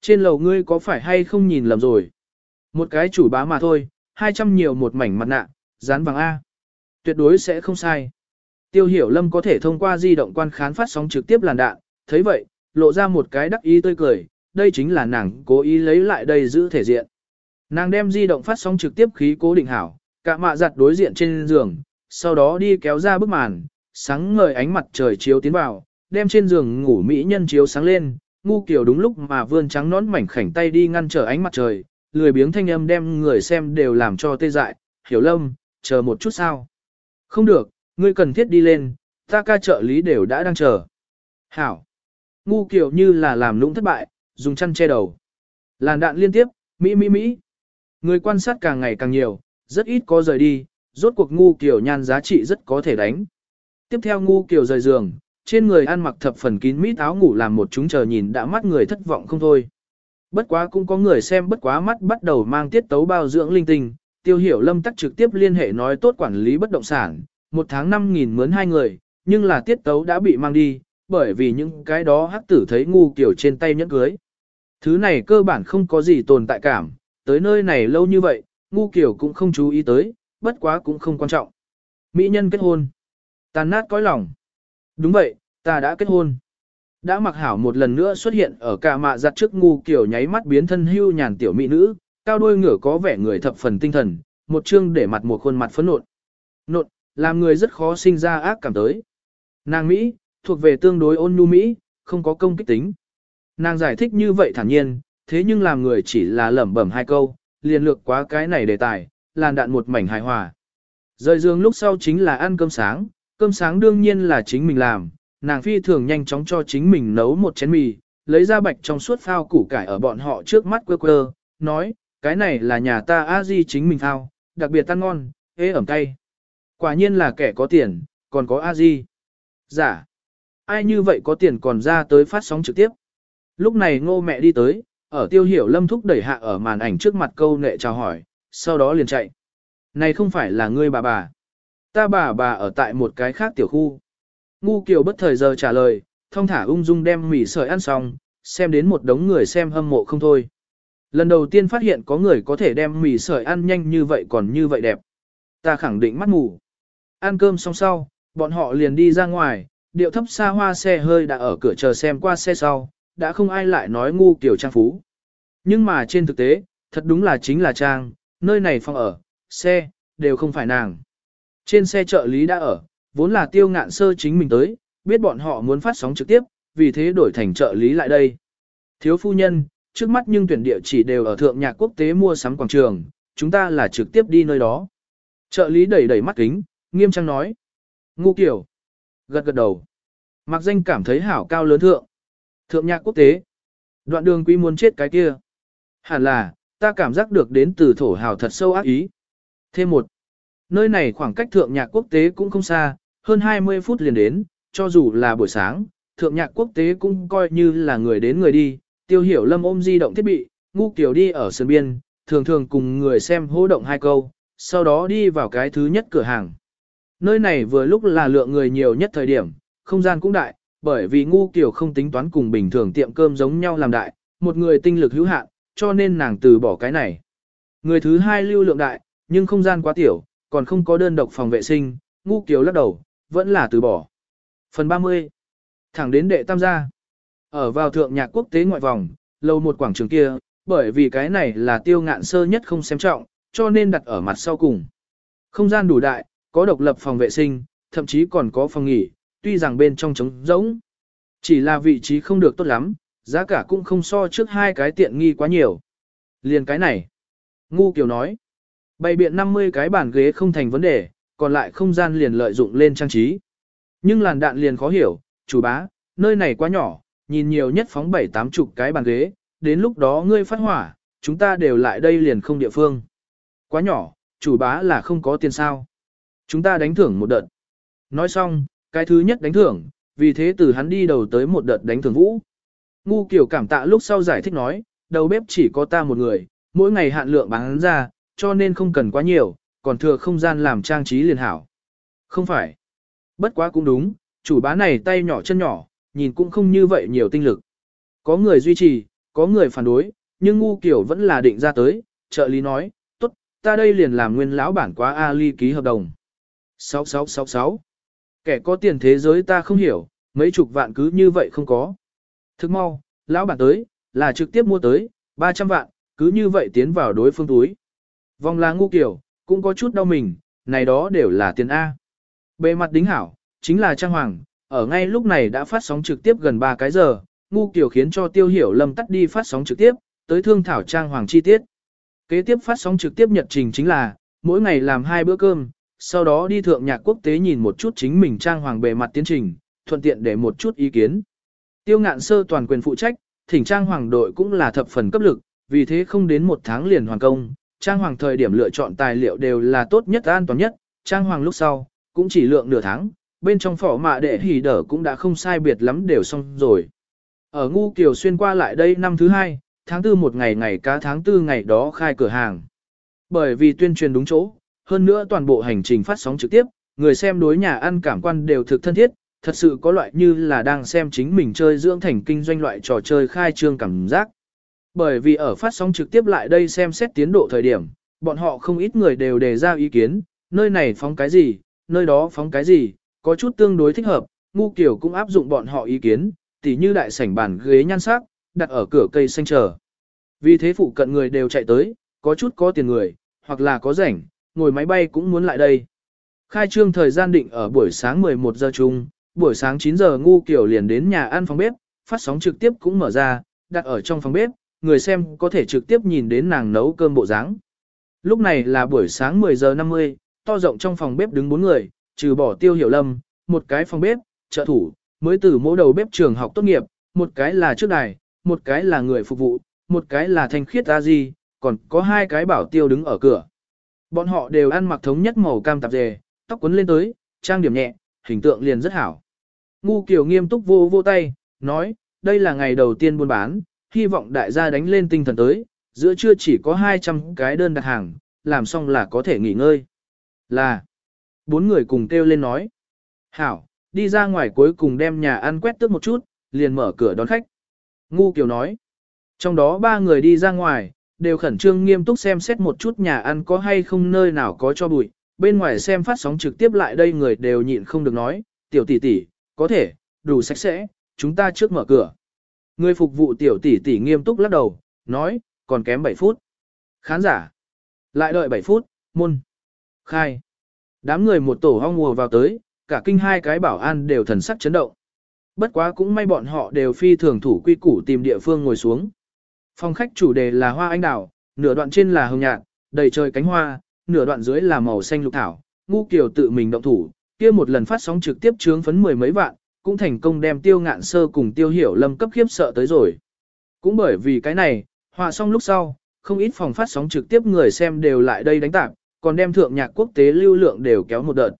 Trên lầu ngươi có phải hay không nhìn lầm rồi? Một cái chủ bá mà thôi, 200 nhiều một mảnh mặt nạ, dán vàng A. Tuyệt đối sẽ không sai. Tiêu hiểu lâm có thể thông qua di động quan khán phát sóng trực tiếp làn đạn, thấy vậy, lộ ra một cái đắc ý tươi cười, đây chính là nàng cố ý lấy lại đây giữ thể diện. Nàng đem di động phát sóng trực tiếp khí cố định hảo, cả mạ giặt đối diện trên giường, sau đó đi kéo ra bức màn, sáng ngời ánh mặt trời chiếu tiến vào, đem trên giường ngủ mỹ nhân chiếu sáng lên, ngu kiểu đúng lúc mà vươn trắng nón mảnh khảnh tay đi ngăn trở ánh mặt trời, lười biếng thanh âm đem người xem đều làm cho tê dại, hiểu lâm, chờ một chút sao. Không được, ngươi cần thiết đi lên, ta ca trợ lý đều đã đang chờ. Hảo. Ngu kiểu như là làm lũng thất bại, dùng chăn che đầu. Làn đạn liên tiếp, Mỹ Mỹ Mỹ. Người quan sát càng ngày càng nhiều, rất ít có rời đi, rốt cuộc ngu kiểu nhan giá trị rất có thể đánh. Tiếp theo ngu kiểu rời giường, trên người ăn mặc thập phần kín mít áo ngủ làm một chúng chờ nhìn đã mắt người thất vọng không thôi. Bất quá cũng có người xem bất quá mắt bắt đầu mang tiết tấu bao dưỡng linh tinh, tiêu hiểu lâm tắc trực tiếp liên hệ nói tốt quản lý bất động sản, một tháng 5.000 mướn hai người, nhưng là tiết tấu đã bị mang đi, bởi vì những cái đó hắc tử thấy ngu kiểu trên tay nhẫn cưới. Thứ này cơ bản không có gì tồn tại cảm, tới nơi này lâu như vậy, ngu kiểu cũng không chú ý tới, bất quá cũng không quan trọng. Mỹ nhân kết hôn. Tàn nát cõi lòng. Đúng vậy, ta đã kết hôn. Đã mặc hảo một lần nữa xuất hiện ở cả mạ giặt trước ngu kiểu nháy mắt biến thân hưu nhàn tiểu mỹ nữ, cao đôi ngửa có vẻ người thập phần tinh thần, một chương để mặt một khuôn mặt phấn nộn. Nộn, làm người rất khó sinh ra ác cảm tới. Nàng Mỹ, thuộc về tương đối ôn nhu Mỹ, không có công kích tính. Nàng giải thích như vậy thản nhiên, thế nhưng làm người chỉ là lẩm bẩm hai câu, liền lược quá cái này đề tài, làn đạn một mảnh hài hòa. Rời giường lúc sau chính là ăn cơm sáng, cơm sáng đương nhiên là chính mình làm, nàng phi thường nhanh chóng cho chính mình nấu một chén mì, lấy ra bạch trong suốt phao củ cải ở bọn họ trước mắt quơ quơ, nói, cái này là nhà ta a di chính mình phao, đặc biệt ăn ngon, ế ẩm cay. Quả nhiên là kẻ có tiền, còn có a di. Giả. Dạ. Ai như vậy có tiền còn ra tới phát sóng trực tiếp. Lúc này ngô mẹ đi tới, ở tiêu hiểu lâm thúc đẩy hạ ở màn ảnh trước mặt câu nệ chào hỏi, sau đó liền chạy. Này không phải là ngươi bà bà. Ta bà bà ở tại một cái khác tiểu khu. Ngu kiều bất thời giờ trả lời, thông thả ung dung đem mì sợi ăn xong, xem đến một đống người xem hâm mộ không thôi. Lần đầu tiên phát hiện có người có thể đem mì sợi ăn nhanh như vậy còn như vậy đẹp. Ta khẳng định mắt ngủ. Ăn cơm xong sau, bọn họ liền đi ra ngoài, điệu thấp xa hoa xe hơi đã ở cửa chờ xem qua xe sau, đã không ai lại nói ngu kiểu trang phú. Nhưng mà trên thực tế, thật đúng là chính là trang, nơi này phòng ở, xe, đều không phải nàng. Trên xe trợ lý đã ở, vốn là tiêu ngạn sơ chính mình tới, biết bọn họ muốn phát sóng trực tiếp, vì thế đổi thành trợ lý lại đây. Thiếu phu nhân, trước mắt nhưng tuyển địa chỉ đều ở thượng nhạc quốc tế mua sắm quảng trường, chúng ta là trực tiếp đi nơi đó. Trợ lý đẩy đẩy mắt kính, nghiêm trang nói. Ngu kiểu. Gật gật đầu. Mặc danh cảm thấy hảo cao lớn thượng. Thượng nhạc quốc tế. Đoạn đường quý muốn chết cái kia. Hẳn là, ta cảm giác được đến từ thổ hào thật sâu ác ý. Thêm một. Nơi này khoảng cách thượng nhạc quốc tế cũng không xa, hơn 20 phút liền đến, cho dù là buổi sáng, thượng nhạc quốc tế cũng coi như là người đến người đi, tiêu hiểu lâm ôm di động thiết bị, ngu kiểu đi ở sân biên, thường thường cùng người xem hô động hai câu, sau đó đi vào cái thứ nhất cửa hàng. Nơi này vừa lúc là lượng người nhiều nhất thời điểm, không gian cũng đại, bởi vì ngu kiểu không tính toán cùng bình thường tiệm cơm giống nhau làm đại, một người tinh lực hữu hạn, cho nên nàng từ bỏ cái này. Người thứ hai lưu lượng đại, nhưng không gian quá tiểu, còn không có đơn độc phòng vệ sinh, ngu kiểu lắc đầu, vẫn là từ bỏ. Phần 30. Thẳng đến đệ tam gia. Ở vào thượng nhạc quốc tế ngoại vòng, lâu một quảng trường kia, bởi vì cái này là tiêu ngạn sơ nhất không xem trọng, cho nên đặt ở mặt sau cùng. Không gian đủ đại, có độc lập phòng vệ sinh, thậm chí còn có phòng nghỉ, tuy rằng bên trong trống rỗng. Chỉ là vị trí không được tốt lắm, giá cả cũng không so trước hai cái tiện nghi quá nhiều. Liền cái này. Ngu Kiều nói. Bày biện 50 cái bàn ghế không thành vấn đề, còn lại không gian liền lợi dụng lên trang trí. Nhưng làn đạn liền khó hiểu, chủ bá, nơi này quá nhỏ, nhìn nhiều nhất phóng bảy tám chục cái bàn ghế, đến lúc đó ngươi phát hỏa, chúng ta đều lại đây liền không địa phương. Quá nhỏ, chủ bá là không có tiền sao. Chúng ta đánh thưởng một đợt. Nói xong, cái thứ nhất đánh thưởng, vì thế từ hắn đi đầu tới một đợt đánh thưởng vũ. Ngu kiểu cảm tạ lúc sau giải thích nói, đầu bếp chỉ có ta một người, mỗi ngày hạn lượng bán ra, cho nên không cần quá nhiều, còn thừa không gian làm trang trí liền hảo. Không phải. Bất quá cũng đúng, chủ bá này tay nhỏ chân nhỏ, nhìn cũng không như vậy nhiều tinh lực. Có người duy trì, có người phản đối, nhưng ngu kiểu vẫn là định ra tới, trợ lý nói, tốt, ta đây liền làm nguyên lão bản quá Ali ký hợp đồng. 6666 Kẻ có tiền thế giới ta không hiểu, mấy chục vạn cứ như vậy không có. Thức mau, lão bản tới, là trực tiếp mua tới, 300 vạn, cứ như vậy tiến vào đối phương túi. Vòng là ngu kiểu, cũng có chút đau mình, này đó đều là tiền A. Bề mặt đính hảo, chính là Trang Hoàng, ở ngay lúc này đã phát sóng trực tiếp gần 3 cái giờ, ngu kiểu khiến cho tiêu hiểu lầm tắt đi phát sóng trực tiếp, tới thương thảo Trang Hoàng chi tiết. Kế tiếp phát sóng trực tiếp nhật trình chính là, mỗi ngày làm hai bữa cơm, sau đó đi thượng nhạc quốc tế nhìn một chút chính mình Trang Hoàng bề mặt tiến trình, thuận tiện để một chút ý kiến. Tiêu ngạn sơ toàn quyền phụ trách, thỉnh Trang Hoàng đội cũng là thập phần cấp lực, vì thế không đến một tháng liền hoàn công. Trang Hoàng thời điểm lựa chọn tài liệu đều là tốt nhất an toàn nhất, Trang Hoàng lúc sau, cũng chỉ lượng nửa tháng, bên trong phỏ mạ đệ hỉ đỡ cũng đã không sai biệt lắm đều xong rồi. Ở Ngu Kiều xuyên qua lại đây năm thứ hai, tháng tư một ngày ngày cá tháng tư ngày đó khai cửa hàng. Bởi vì tuyên truyền đúng chỗ, hơn nữa toàn bộ hành trình phát sóng trực tiếp, người xem đối nhà ăn cảm quan đều thực thân thiết, thật sự có loại như là đang xem chính mình chơi dưỡng thành kinh doanh loại trò chơi khai trương cảm giác. Bởi vì ở phát sóng trực tiếp lại đây xem xét tiến độ thời điểm, bọn họ không ít người đều đề ra ý kiến, nơi này phóng cái gì, nơi đó phóng cái gì, có chút tương đối thích hợp, ngu kiểu cũng áp dụng bọn họ ý kiến, tỉ như đại sảnh bàn ghế nhan sắc, đặt ở cửa cây xanh chờ. Vì thế phụ cận người đều chạy tới, có chút có tiền người, hoặc là có rảnh, ngồi máy bay cũng muốn lại đây. Khai trương thời gian định ở buổi sáng 11 giờ chung, buổi sáng 9 giờ ngu kiểu liền đến nhà ăn phòng bếp, phát sóng trực tiếp cũng mở ra, đặt ở trong phòng bếp, người xem có thể trực tiếp nhìn đến nàng nấu cơm bộ dáng. Lúc này là buổi sáng 10 giờ 50, to rộng trong phòng bếp đứng bốn người, trừ bỏ tiêu hiểu lâm, một cái phòng bếp, trợ thủ, mới từ mỗi đầu bếp trường học tốt nghiệp, một cái là trước đài, một cái là người phục vụ, một cái là thanh khiết a di, còn có hai cái bảo tiêu đứng ở cửa. Bọn họ đều ăn mặc thống nhất màu cam tạp dề, tóc quấn lên tới, trang điểm nhẹ, hình tượng liền rất hảo. Ngu Kiều nghiêm túc vô vô tay, nói, đây là ngày đầu tiên buôn bán, hy vọng đại gia đánh lên tinh thần tới, giữa trưa chỉ có 200 cái đơn đặt hàng, làm xong là có thể nghỉ ngơi. Là, bốn người cùng kêu lên nói, hảo, đi ra ngoài cuối cùng đem nhà ăn quét tước một chút, liền mở cửa đón khách. Ngu Kiều nói, trong đó ba người đi ra ngoài, đều khẩn trương nghiêm túc xem xét một chút nhà ăn có hay không nơi nào có cho bụi, bên ngoài xem phát sóng trực tiếp lại đây người đều nhịn không được nói, tiểu tỷ tỷ, có thể, đủ sạch sẽ, chúng ta trước mở cửa. Người phục vụ tiểu tỷ tỷ nghiêm túc lắc đầu, nói, còn kém 7 phút. Khán giả, lại đợi 7 phút, môn, khai. Đám người một tổ hong mùa vào tới, cả kinh hai cái bảo an đều thần sắc chấn động. Bất quá cũng may bọn họ đều phi thường thủ quy củ tìm địa phương ngồi xuống. Phòng khách chủ đề là hoa anh đào, nửa đoạn trên là hồng nhạt, đầy trời cánh hoa, nửa đoạn dưới là màu xanh lục thảo. Ngu Kiều tự mình động thủ, kia một lần phát sóng trực tiếp chướng phấn mười mấy vạn, cũng thành công đem tiêu ngạn sơ cùng tiêu hiểu lâm cấp khiếp sợ tới rồi. Cũng bởi vì cái này, họa xong lúc sau, không ít phòng phát sóng trực tiếp người xem đều lại đây đánh tạp, còn đem thượng nhạc quốc tế lưu lượng đều kéo một đợt.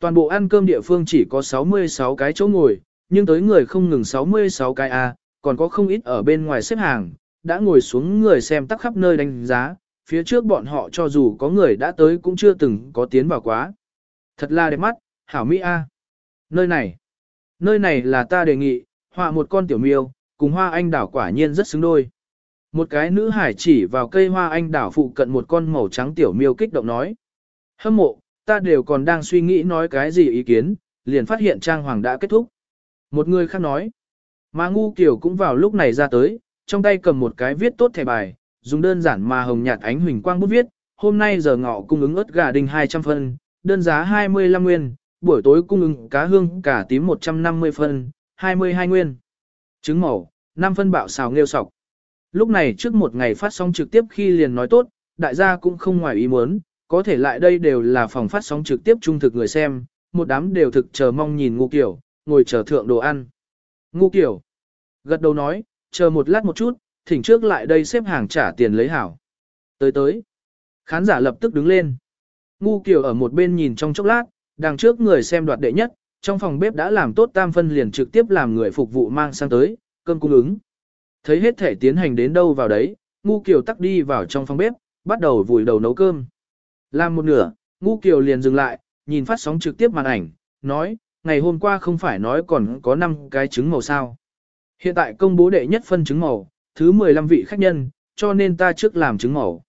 Toàn bộ ăn cơm địa phương chỉ có 66 cái chỗ ngồi, nhưng tới người không ngừng 66 cái A, còn có không ít ở bên ngoài xếp hàng, đã ngồi xuống người xem tắc khắp nơi đánh giá, phía trước bọn họ cho dù có người đã tới cũng chưa từng có tiến vào quá. Thật là đẹp mắt, hảo Mỹ A. Nơi này, nơi này là ta đề nghị, họa một con tiểu miêu, cùng hoa anh đảo quả nhiên rất xứng đôi. Một cái nữ hải chỉ vào cây hoa anh đảo phụ cận một con màu trắng tiểu miêu kích động nói. Hâm mộ, ta đều còn đang suy nghĩ nói cái gì ý kiến, liền phát hiện trang hoàng đã kết thúc. Một người khác nói, mà ngu kiểu cũng vào lúc này ra tới, trong tay cầm một cái viết tốt thẻ bài, dùng đơn giản mà hồng nhạt ánh huỳnh quang bút viết, hôm nay giờ ngọ cung ứng ớt gà đình 200 phân, đơn giá 25 nguyên, buổi tối cung ứng cá hương cả tím 150 phân, 22 nguyên. Trứng màu, 5 phân bạo xào nghêu sọc. Lúc này trước một ngày phát sóng trực tiếp khi liền nói tốt, đại gia cũng không ngoài ý muốn, có thể lại đây đều là phòng phát sóng trực tiếp trung thực người xem, một đám đều thực chờ mong nhìn ngu kiểu, ngồi chờ thượng đồ ăn. Ngu kiểu, gật đầu nói, chờ một lát một chút, thỉnh trước lại đây xếp hàng trả tiền lấy hảo. Tới tới, khán giả lập tức đứng lên. Ngu kiểu ở một bên nhìn trong chốc lát, đằng trước người xem đoạt đệ nhất, trong phòng bếp đã làm tốt tam phân liền trực tiếp làm người phục vụ mang sang tới, cơm cung ứng. Thấy hết thể tiến hành đến đâu vào đấy, ngu kiều tắc đi vào trong phòng bếp, bắt đầu vùi đầu nấu cơm. Làm một nửa, ngu kiều liền dừng lại, nhìn phát sóng trực tiếp màn ảnh, nói, ngày hôm qua không phải nói còn có 5 cái trứng màu sao. Hiện tại công bố đệ nhất phân trứng màu, thứ 15 vị khách nhân, cho nên ta trước làm trứng màu.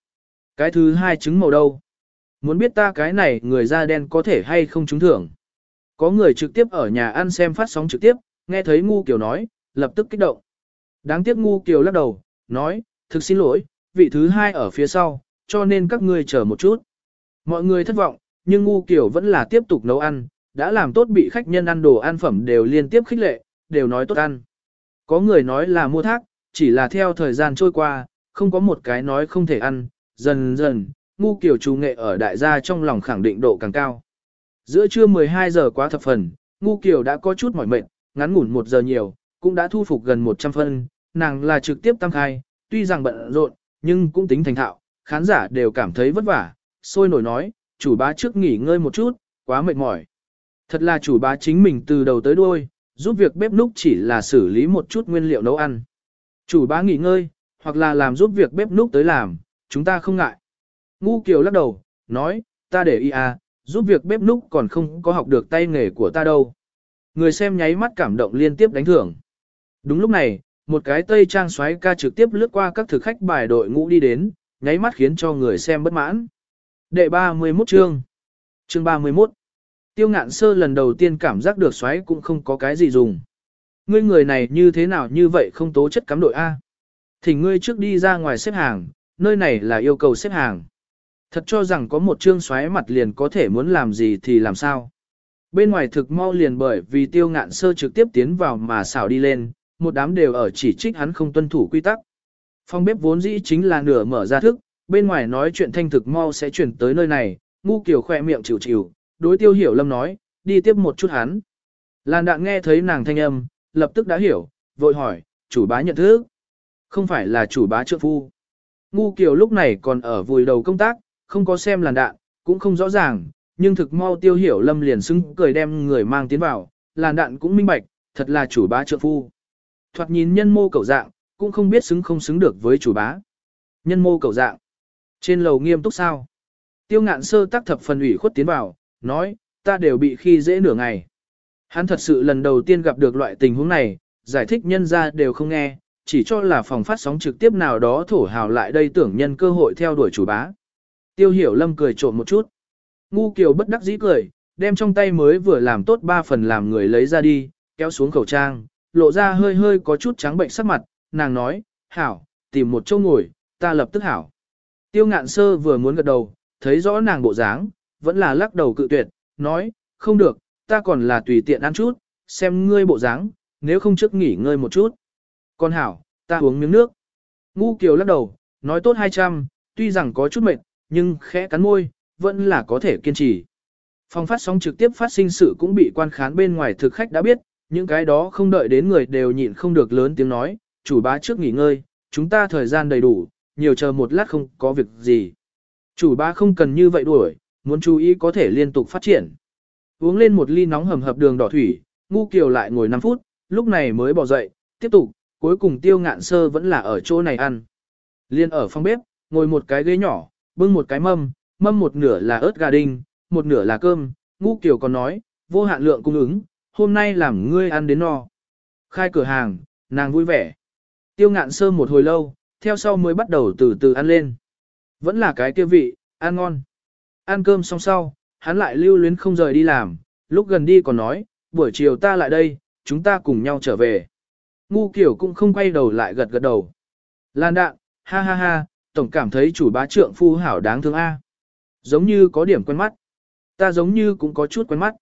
Cái thứ hai trứng màu đâu? Muốn biết ta cái này người da đen có thể hay không trúng thưởng. Có người trực tiếp ở nhà ăn xem phát sóng trực tiếp, nghe thấy ngu kiều nói, lập tức kích động. Đáng tiếc ngu kiều lắc đầu, nói, thực xin lỗi, vị thứ hai ở phía sau, cho nên các ngươi chờ một chút. Mọi người thất vọng, nhưng ngu kiều vẫn là tiếp tục nấu ăn, đã làm tốt bị khách nhân ăn đồ ăn phẩm đều liên tiếp khích lệ, đều nói tốt ăn. Có người nói là mua thác, chỉ là theo thời gian trôi qua, không có một cái nói không thể ăn, dần dần, ngu kiểu chủ nghệ ở đại gia trong lòng khẳng định độ càng cao. Giữa trưa 12 giờ quá thập phần, ngu kiểu đã có chút mỏi mệt, ngắn ngủn một giờ nhiều, cũng đã thu phục gần 100 phân, nàng là trực tiếp tăng khai, tuy rằng bận rộn, nhưng cũng tính thành thạo, khán giả đều cảm thấy vất vả, sôi nổi nói, chủ bá trước nghỉ ngơi một chút, quá mệt mỏi. Thật là chủ bá chính mình từ đầu tới đuôi, giúp việc bếp núc chỉ là xử lý một chút nguyên liệu nấu ăn. Chủ bá nghỉ ngơi, hoặc là làm giúp việc bếp núc tới làm, chúng ta không ngại. Ngu Kiều lắc đầu, nói, ta để ý à, giúp việc bếp núc còn không có học được tay nghề của ta đâu. Người xem nháy mắt cảm động liên tiếp đánh thưởng. Đúng lúc này, một cái tây trang xoáy ca trực tiếp lướt qua các thực khách bài đội ngũ đi đến, nháy mắt khiến cho người xem bất mãn. Đệ 31 chương Chương 31 Tiêu ngạn sơ lần đầu tiên cảm giác được xoáy cũng không có cái gì dùng. Ngươi người này như thế nào như vậy không tố chất cắm đội A. Thì ngươi trước đi ra ngoài xếp hàng, nơi này là yêu cầu xếp hàng. Thật cho rằng có một chương xoáy mặt liền có thể muốn làm gì thì làm sao. Bên ngoài thực mau liền bởi vì tiêu ngạn sơ trực tiếp tiến vào mà xảo đi lên, một đám đều ở chỉ trích hắn không tuân thủ quy tắc. Phòng bếp vốn dĩ chính là nửa mở ra thức, bên ngoài nói chuyện thanh thực mau sẽ chuyển tới nơi này, ngu kiểu khoe miệng chịu chịu, đối tiêu hiểu lâm nói, đi tiếp một chút hắn. Lan đạn nghe thấy nàng thanh âm, lập tức đã hiểu, vội hỏi, chủ bá nhận thức. Không phải là chủ bá trượng phu. Ngu kiều lúc này còn ở vùi đầu công tác, không có xem làn đạn, cũng không rõ ràng, nhưng thực mau tiêu hiểu lâm liền xứng cười đem người mang tiến vào, làn đạn cũng minh bạch, thật là chủ bá trượng phu. Thoạt nhìn nhân mô cầu dạng, cũng không biết xứng không xứng được với chủ bá. Nhân mô cầu dạng. Trên lầu nghiêm túc sao? Tiêu ngạn sơ tác thập phần ủy khuất tiến vào, nói, ta đều bị khi dễ nửa ngày. Hắn thật sự lần đầu tiên gặp được loại tình huống này, giải thích nhân ra đều không nghe, chỉ cho là phòng phát sóng trực tiếp nào đó thổ hào lại đây tưởng nhân cơ hội theo đuổi chủ bá. Tiêu hiểu lâm cười trộm một chút. Ngu kiều bất đắc dĩ cười, đem trong tay mới vừa làm tốt ba phần làm người lấy ra đi, kéo xuống khẩu trang, lộ ra hơi hơi có chút trắng bệnh sắc mặt, nàng nói, hảo, tìm một chỗ ngồi, ta lập tức hảo. Tiêu ngạn sơ vừa muốn gật đầu, thấy rõ nàng bộ dáng, vẫn là lắc đầu cự tuyệt, nói, không được, ta còn là tùy tiện ăn chút, xem ngươi bộ dáng, nếu không trước nghỉ ngơi một chút. Con hảo, ta uống miếng nước. Ngu kiều lắc đầu, nói tốt 200, tuy rằng có chút mệt, nhưng khẽ cắn môi, vẫn là có thể kiên trì. Phòng phát sóng trực tiếp phát sinh sự cũng bị quan khán bên ngoài thực khách đã biết, những cái đó không đợi đến người đều nhịn không được lớn tiếng nói, chủ bá trước nghỉ ngơi, chúng ta thời gian đầy đủ, nhiều chờ một lát không có việc gì. Chủ bá không cần như vậy đuổi, muốn chú ý có thể liên tục phát triển. Uống lên một ly nóng hầm hập đường đỏ thủy, ngu kiều lại ngồi 5 phút, lúc này mới bỏ dậy, tiếp tục, cuối cùng tiêu ngạn sơ vẫn là ở chỗ này ăn. Liên ở phòng bếp, ngồi một cái ghế nhỏ, bưng một cái mâm, mâm một nửa là ớt gà đinh, một nửa là cơm, ngu kiều còn nói, vô hạn lượng cung ứng, hôm nay làm ngươi ăn đến no. Khai cửa hàng, nàng vui vẻ. Tiêu ngạn sơ một hồi lâu, theo sau mới bắt đầu từ từ ăn lên. Vẫn là cái kia vị, ăn ngon. Ăn cơm xong sau, hắn lại lưu luyến không rời đi làm, lúc gần đi còn nói, buổi chiều ta lại đây, chúng ta cùng nhau trở về. Ngu kiểu cũng không quay đầu lại gật gật đầu. Lan đạn, ha ha ha, tổng cảm thấy chủ bá trượng phu hảo đáng thương A. Giống như có điểm quen mắt. Ta giống như cũng có chút quen mắt.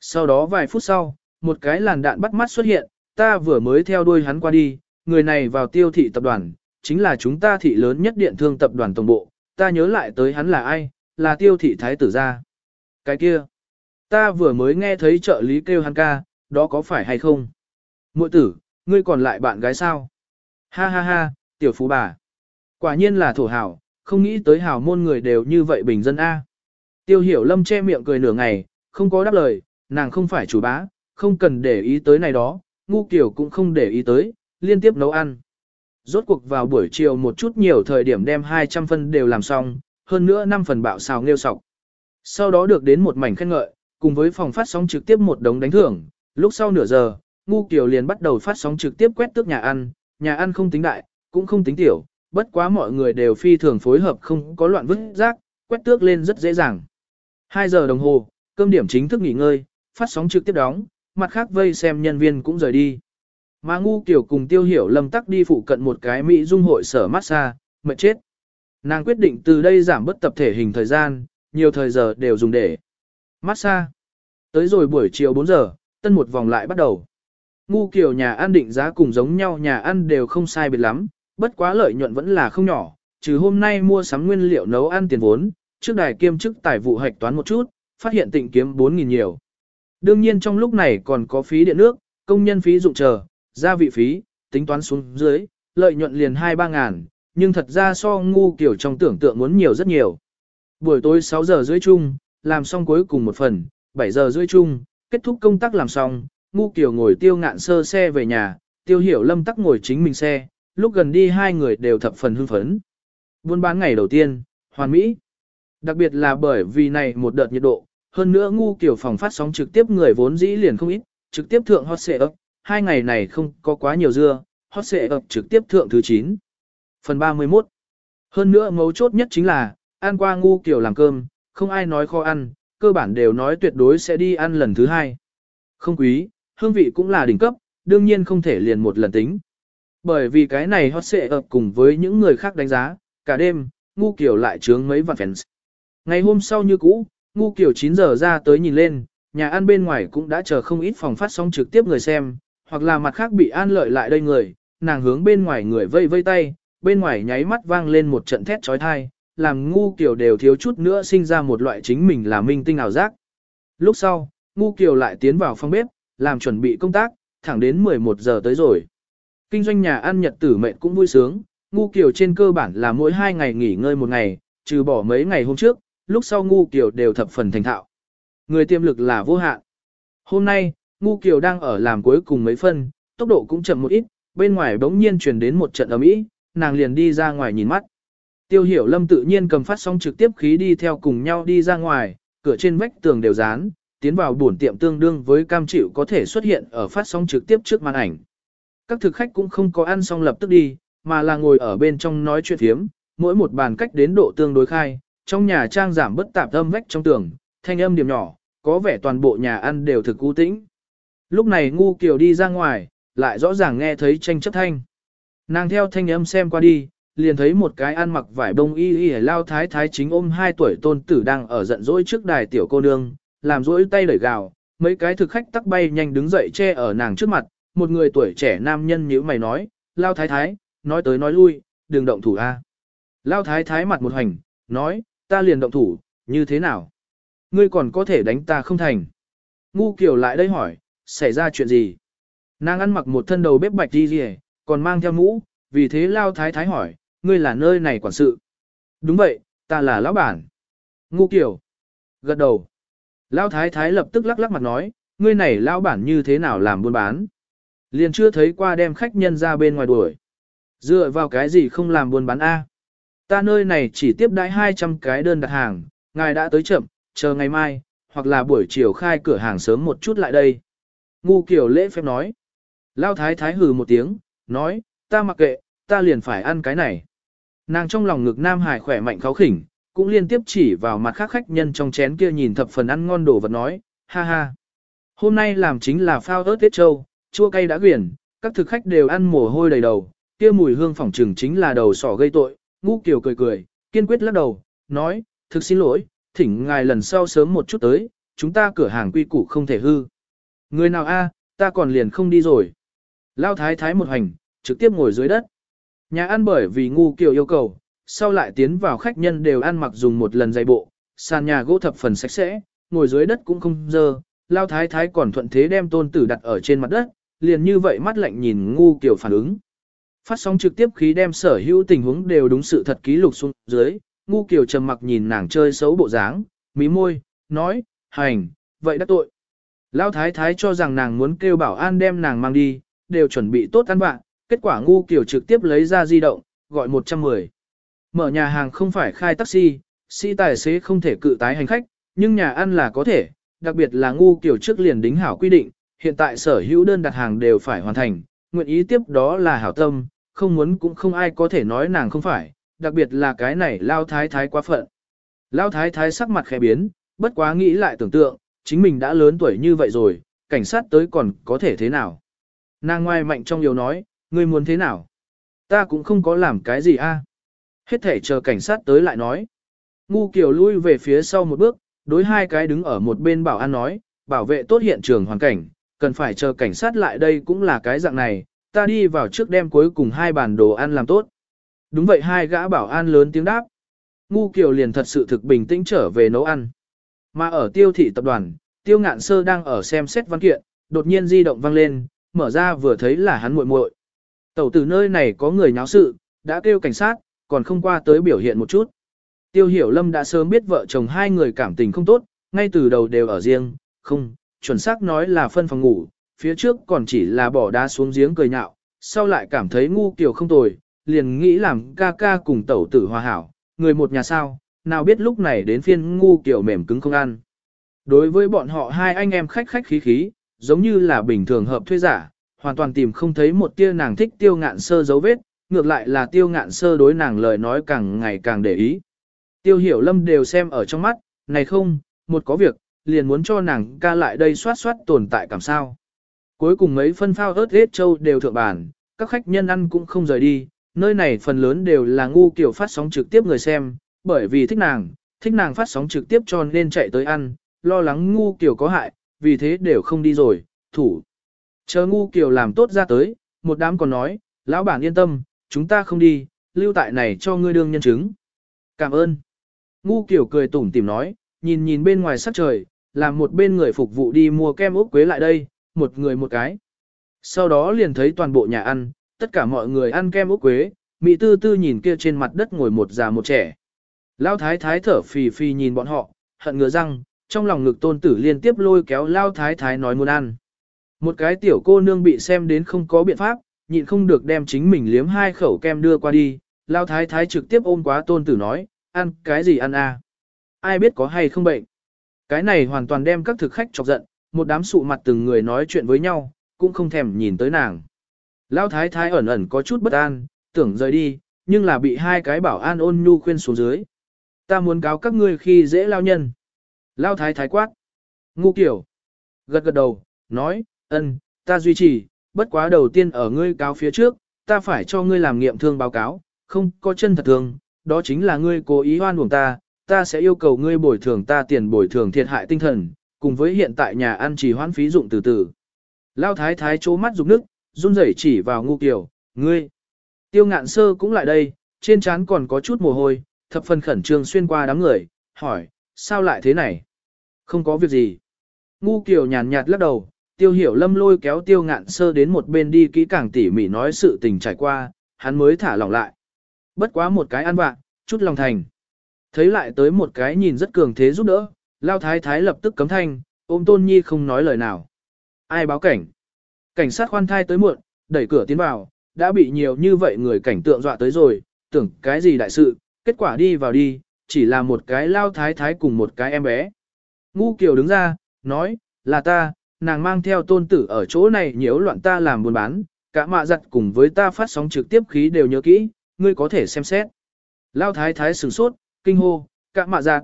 Sau đó vài phút sau, một cái làn đạn bắt mắt xuất hiện, ta vừa mới theo đuôi hắn qua đi, người này vào tiêu thị tập đoàn, chính là chúng ta thị lớn nhất điện thương tập đoàn tổng bộ, ta nhớ lại tới hắn là ai, là tiêu thị thái tử gia. Cái kia, ta vừa mới nghe thấy trợ lý kêu hắn ca, đó có phải hay không? Muội tử, ngươi còn lại bạn gái sao? Ha ha ha, tiểu phú bà. Quả nhiên là thổ hảo, không nghĩ tới hảo môn người đều như vậy bình dân A. Tiêu hiểu lâm che miệng cười nửa ngày, không có đáp lời, nàng không phải chủ bá, không cần để ý tới này đó, ngu kiểu cũng không để ý tới, liên tiếp nấu ăn. Rốt cuộc vào buổi chiều một chút nhiều thời điểm đem 200 phân đều làm xong, hơn nữa 5 phần bạo xào nghêu sọc. Sau đó được đến một mảnh khen ngợi, cùng với phòng phát sóng trực tiếp một đống đánh thưởng, lúc sau nửa giờ, ngu kiểu liền bắt đầu phát sóng trực tiếp quét tước nhà ăn, nhà ăn không tính đại, cũng không tính tiểu, bất quá mọi người đều phi thường phối hợp không có loạn vứt rác, quét tước lên rất dễ dàng. 2 giờ đồng hồ, cơm điểm chính thức nghỉ ngơi, phát sóng trực tiếp đóng, mặt khác vây xem nhân viên cũng rời đi. Mà ngu kiểu cùng tiêu hiểu lâm tắc đi phụ cận một cái Mỹ dung hội sở massage, mệt chết. Nàng quyết định từ đây giảm bất tập thể hình thời gian, nhiều thời giờ đều dùng để massage. Tới rồi buổi chiều 4 giờ, tân một vòng lại bắt đầu. Ngu kiểu nhà ăn định giá cùng giống nhau nhà ăn đều không sai biệt lắm, bất quá lợi nhuận vẫn là không nhỏ, trừ hôm nay mua sắm nguyên liệu nấu ăn tiền vốn, trước đài kiêm chức tài vụ hạch toán một chút, phát hiện tịnh kiếm 4.000 nhiều. Đương nhiên trong lúc này còn có phí điện nước, công nhân phí dụng chờ, gia vị phí, tính toán xuống dưới, lợi nhuận liền 2-3 ngàn, nhưng thật ra so ngu kiểu trong tưởng tượng muốn nhiều rất nhiều. Buổi tối 6 giờ rưỡi chung, làm xong cuối cùng một phần, 7 giờ rưỡi chung, kết thúc công tác làm xong, ngu kiểu ngồi tiêu ngạn sơ xe về nhà, tiêu hiểu lâm tắc ngồi chính mình xe, lúc gần đi hai người đều thập phần hưng phấn. Buôn bán ngày đầu tiên, hoàn mỹ. Đặc biệt là bởi vì này một đợt nhiệt độ, hơn nữa ngu kiểu phòng phát sóng trực tiếp người vốn dĩ liền không ít, trực tiếp thượng hot xệ ấp, hai ngày này không có quá nhiều dưa, hot xệ ấp trực tiếp thượng thứ 9. Phần 31 Hơn nữa mấu chốt nhất chính là, ăn qua ngu kiểu làm cơm, không ai nói khó ăn, cơ bản đều nói tuyệt đối sẽ đi ăn lần thứ hai. Không quý, hương vị cũng là đỉnh cấp, đương nhiên không thể liền một lần tính. Bởi vì cái này hot xệ ập cùng với những người khác đánh giá, cả đêm, ngu kiểu lại trướng mấy vạn fans. Ngày hôm sau như cũ, ngu kiểu 9 giờ ra tới nhìn lên, nhà ăn bên ngoài cũng đã chờ không ít phòng phát sóng trực tiếp người xem, hoặc là mặt khác bị an lợi lại đây người, nàng hướng bên ngoài người vây vây tay, bên ngoài nháy mắt vang lên một trận thét trói thai, làm ngu kiểu đều thiếu chút nữa sinh ra một loại chính mình là minh tinh ảo giác. Lúc sau, ngu kiểu lại tiến vào phòng bếp, làm chuẩn bị công tác, thẳng đến 11 giờ tới rồi. Kinh doanh nhà ăn nhật tử mệnh cũng vui sướng, ngu kiểu trên cơ bản là mỗi hai ngày nghỉ ngơi một ngày, trừ bỏ mấy ngày hôm trước, lúc sau ngu kiểu đều thập phần thành thạo. Người tiềm lực là vô hạn. Hôm nay, ngu kiểu đang ở làm cuối cùng mấy phân, tốc độ cũng chậm một ít, bên ngoài bỗng nhiên truyền đến một trận ầm ĩ, nàng liền đi ra ngoài nhìn mắt. Tiêu hiểu lâm tự nhiên cầm phát sóng trực tiếp khí đi theo cùng nhau đi ra ngoài, cửa trên vách tường đều dán, tiến vào buồn tiệm tương đương với cam chịu có thể xuất hiện ở phát sóng trực tiếp trước màn ảnh. Các thực khách cũng không có ăn xong lập tức đi, mà là ngồi ở bên trong nói chuyện thiếm, mỗi một bàn cách đến độ tương đối khai, trong nhà trang giảm bất tạp âm vách trong tường, thanh âm điểm nhỏ, có vẻ toàn bộ nhà ăn đều thực cú tĩnh. Lúc này ngu kiều đi ra ngoài, lại rõ ràng nghe thấy tranh chấp thanh. Nàng theo thanh âm xem qua đi, liền thấy một cái ăn mặc vải bông y y lao thái thái chính ôm hai tuổi tôn tử đang ở giận dỗi trước đài tiểu cô nương, làm dỗi tay đẩy gào, mấy cái thực khách tắc bay nhanh đứng dậy che ở nàng trước mặt, một người tuổi trẻ nam nhân như mày nói, lao thái thái, nói tới nói lui, đừng động thủ a. Lao thái thái mặt một hành, nói, ta liền động thủ, như thế nào? Ngươi còn có thể đánh ta không thành. Ngu kiểu lại đây hỏi, xảy ra chuyện gì? Nàng ăn mặc một thân đầu bếp bạch đi gì, còn mang theo mũ, vì thế Lao thái thái hỏi, ngươi là nơi này quản sự. Đúng vậy, ta là lão bản. Ngu kiểu. Gật đầu. Lao thái thái lập tức lắc lắc mặt nói, ngươi này lão bản như thế nào làm buôn bán. Liền chưa thấy qua đem khách nhân ra bên ngoài đuổi. Dựa vào cái gì không làm buôn bán A. Ta nơi này chỉ tiếp đãi 200 cái đơn đặt hàng, ngài đã tới chậm, chờ ngày mai, hoặc là buổi chiều khai cửa hàng sớm một chút lại đây. Ngu kiểu lễ phép nói. Lao thái thái hừ một tiếng, nói, ta mặc kệ, ta liền phải ăn cái này. Nàng trong lòng ngực Nam Hải khỏe mạnh kháo khỉnh, cũng liên tiếp chỉ vào mặt khác khách nhân trong chén kia nhìn thập phần ăn ngon đồ vật nói, ha ha. Hôm nay làm chính là phao ớt tiết châu, chua cay đã quyển, các thực khách đều ăn mồ hôi đầy đầu, kia mùi hương phỏng trừng chính là đầu sỏ gây tội, ngũ kiều cười cười, kiên quyết lắc đầu, nói, thực xin lỗi, thỉnh ngài lần sau sớm một chút tới, chúng ta cửa hàng quy củ không thể hư. Người nào a, ta còn liền không đi rồi. Lao thái thái một hành, trực tiếp ngồi dưới đất. Nhà ăn bởi vì ngu kiều yêu cầu, sau lại tiến vào khách nhân đều ăn mặc dùng một lần giày bộ, sàn nhà gỗ thập phần sạch sẽ, ngồi dưới đất cũng không dơ, lao thái thái còn thuận thế đem tôn tử đặt ở trên mặt đất, liền như vậy mắt lạnh nhìn ngu kiểu phản ứng. Phát sóng trực tiếp khí đem sở hữu tình huống đều đúng sự thật ký lục xuống dưới, ngu kiểu trầm mặc nhìn nàng chơi xấu bộ dáng, mí môi, nói, hành, vậy đã tội. Lao thái thái cho rằng nàng muốn kêu bảo an đem nàng mang đi, đều chuẩn bị tốt ăn bạn, kết quả ngu kiểu trực tiếp lấy ra di động, gọi 110. Mở nhà hàng không phải khai taxi, sĩ tài xế không thể cự tái hành khách, nhưng nhà ăn là có thể, đặc biệt là ngu kiểu trước liền đính hảo quy định, hiện tại sở hữu đơn đặt hàng đều phải hoàn thành, nguyện ý tiếp đó là hảo tâm, không muốn cũng không ai có thể nói nàng không phải, đặc biệt là cái này lao thái thái quá phận. Lao thái thái sắc mặt khẽ biến, bất quá nghĩ lại tưởng tượng, chính mình đã lớn tuổi như vậy rồi, cảnh sát tới còn có thể thế nào. Nàng ngoài mạnh trong yếu nói, ngươi muốn thế nào? Ta cũng không có làm cái gì a. Hết thể chờ cảnh sát tới lại nói. Ngu kiểu lui về phía sau một bước, đối hai cái đứng ở một bên bảo an nói, bảo vệ tốt hiện trường hoàn cảnh, cần phải chờ cảnh sát lại đây cũng là cái dạng này, ta đi vào trước đem cuối cùng hai bàn đồ ăn làm tốt. Đúng vậy hai gã bảo an lớn tiếng đáp. Ngu Kiều liền thật sự thực bình tĩnh trở về nấu ăn. Mà ở tiêu thị tập đoàn, tiêu ngạn sơ đang ở xem xét văn kiện, đột nhiên di động vang lên, mở ra vừa thấy là hắn muội muội. Tẩu từ nơi này có người nháo sự, đã kêu cảnh sát, còn không qua tới biểu hiện một chút. Tiêu hiểu lâm đã sớm biết vợ chồng hai người cảm tình không tốt, ngay từ đầu đều ở riêng, không, chuẩn xác nói là phân phòng ngủ, phía trước còn chỉ là bỏ đá xuống giếng cười nhạo, sau lại cảm thấy ngu kiểu không tồi, liền nghĩ làm ca ca cùng tẩu tử hòa hảo, người một nhà sao, nào biết lúc này đến phiên ngu kiểu mềm cứng không ăn. Đối với bọn họ hai anh em khách khách khí khí, giống như là bình thường hợp thuê giả, hoàn toàn tìm không thấy một tia nàng thích tiêu ngạn sơ dấu vết, ngược lại là tiêu ngạn sơ đối nàng lời nói càng ngày càng để ý. Tiêu hiểu lâm đều xem ở trong mắt, này không, một có việc, liền muốn cho nàng ca lại đây soát soát tồn tại cảm sao. Cuối cùng mấy phân phao ớt hết châu đều thượng bản, các khách nhân ăn cũng không rời đi, nơi này phần lớn đều là ngu kiểu phát sóng trực tiếp người xem, bởi vì thích nàng, thích nàng phát sóng trực tiếp cho nên chạy tới ăn, lo lắng ngu kiểu có hại, vì thế đều không đi rồi, thủ. Chờ ngu kiểu làm tốt ra tới, một đám còn nói, lão bản yên tâm, chúng ta không đi, lưu tại này cho ngươi đương nhân chứng. Cảm ơn. Ngu kiểu cười tủm tìm nói, nhìn nhìn bên ngoài sắc trời, làm một bên người phục vụ đi mua kem ốc quế lại đây, một người một cái. Sau đó liền thấy toàn bộ nhà ăn, tất cả mọi người ăn kem ốc quế, Mỹ tư tư nhìn kia trên mặt đất ngồi một già một trẻ. Lao thái thái thở phì phì nhìn bọn họ, hận ngừa răng, trong lòng ngực tôn tử liên tiếp lôi kéo Lao thái thái nói muốn ăn. Một cái tiểu cô nương bị xem đến không có biện pháp, nhịn không được đem chính mình liếm hai khẩu kem đưa qua đi. Lao thái thái trực tiếp ôm quá tôn tử nói, ăn cái gì ăn à? Ai biết có hay không bệnh? Cái này hoàn toàn đem các thực khách chọc giận, một đám sụ mặt từng người nói chuyện với nhau, cũng không thèm nhìn tới nàng. Lão thái thái ẩn ẩn có chút bất an, tưởng rời đi, nhưng là bị hai cái bảo an ôn nhu khuyên xuống dưới. Ta muốn cáo các ngươi khi dễ lao nhân. Lao thái thái quát. Ngu kiểu. Gật gật đầu, nói, ân, ta duy trì, bất quá đầu tiên ở ngươi cáo phía trước, ta phải cho ngươi làm nghiệm thương báo cáo, không có chân thật thương, đó chính là ngươi cố ý hoan uổng ta, ta sẽ yêu cầu ngươi bồi thường ta tiền bồi thường thiệt hại tinh thần, cùng với hiện tại nhà ăn chỉ hoãn phí dụng từ từ. Lao thái thái chố mắt rụng nước, run rẩy chỉ vào ngu kiểu, ngươi. Tiêu ngạn sơ cũng lại đây, trên trán còn có chút mồ hôi, thập phần khẩn trương xuyên qua đám người, hỏi, sao lại thế này? Không có việc gì. Ngu kiểu nhàn nhạt lắc đầu, tiêu hiểu lâm lôi kéo tiêu ngạn sơ đến một bên đi kỹ càng tỉ mỉ nói sự tình trải qua, hắn mới thả lỏng lại. Bất quá một cái ăn vạ, chút lòng thành. Thấy lại tới một cái nhìn rất cường thế giúp đỡ, lao thái thái lập tức cấm thanh, ôm tôn nhi không nói lời nào. Ai báo cảnh? Cảnh sát khoan thai tới muộn, đẩy cửa tiến vào, đã bị nhiều như vậy người cảnh tượng dọa tới rồi, tưởng cái gì đại sự, kết quả đi vào đi, chỉ là một cái lao thái thái cùng một cái em bé. Ngu Kiều đứng ra, nói, là ta, nàng mang theo tôn tử ở chỗ này nhiễu loạn ta làm buôn bán, cả mạ giặt cùng với ta phát sóng trực tiếp khí đều nhớ kỹ, ngươi có thể xem xét. Lao thái thái sửng sốt, kinh hô, cạm mạ giạt.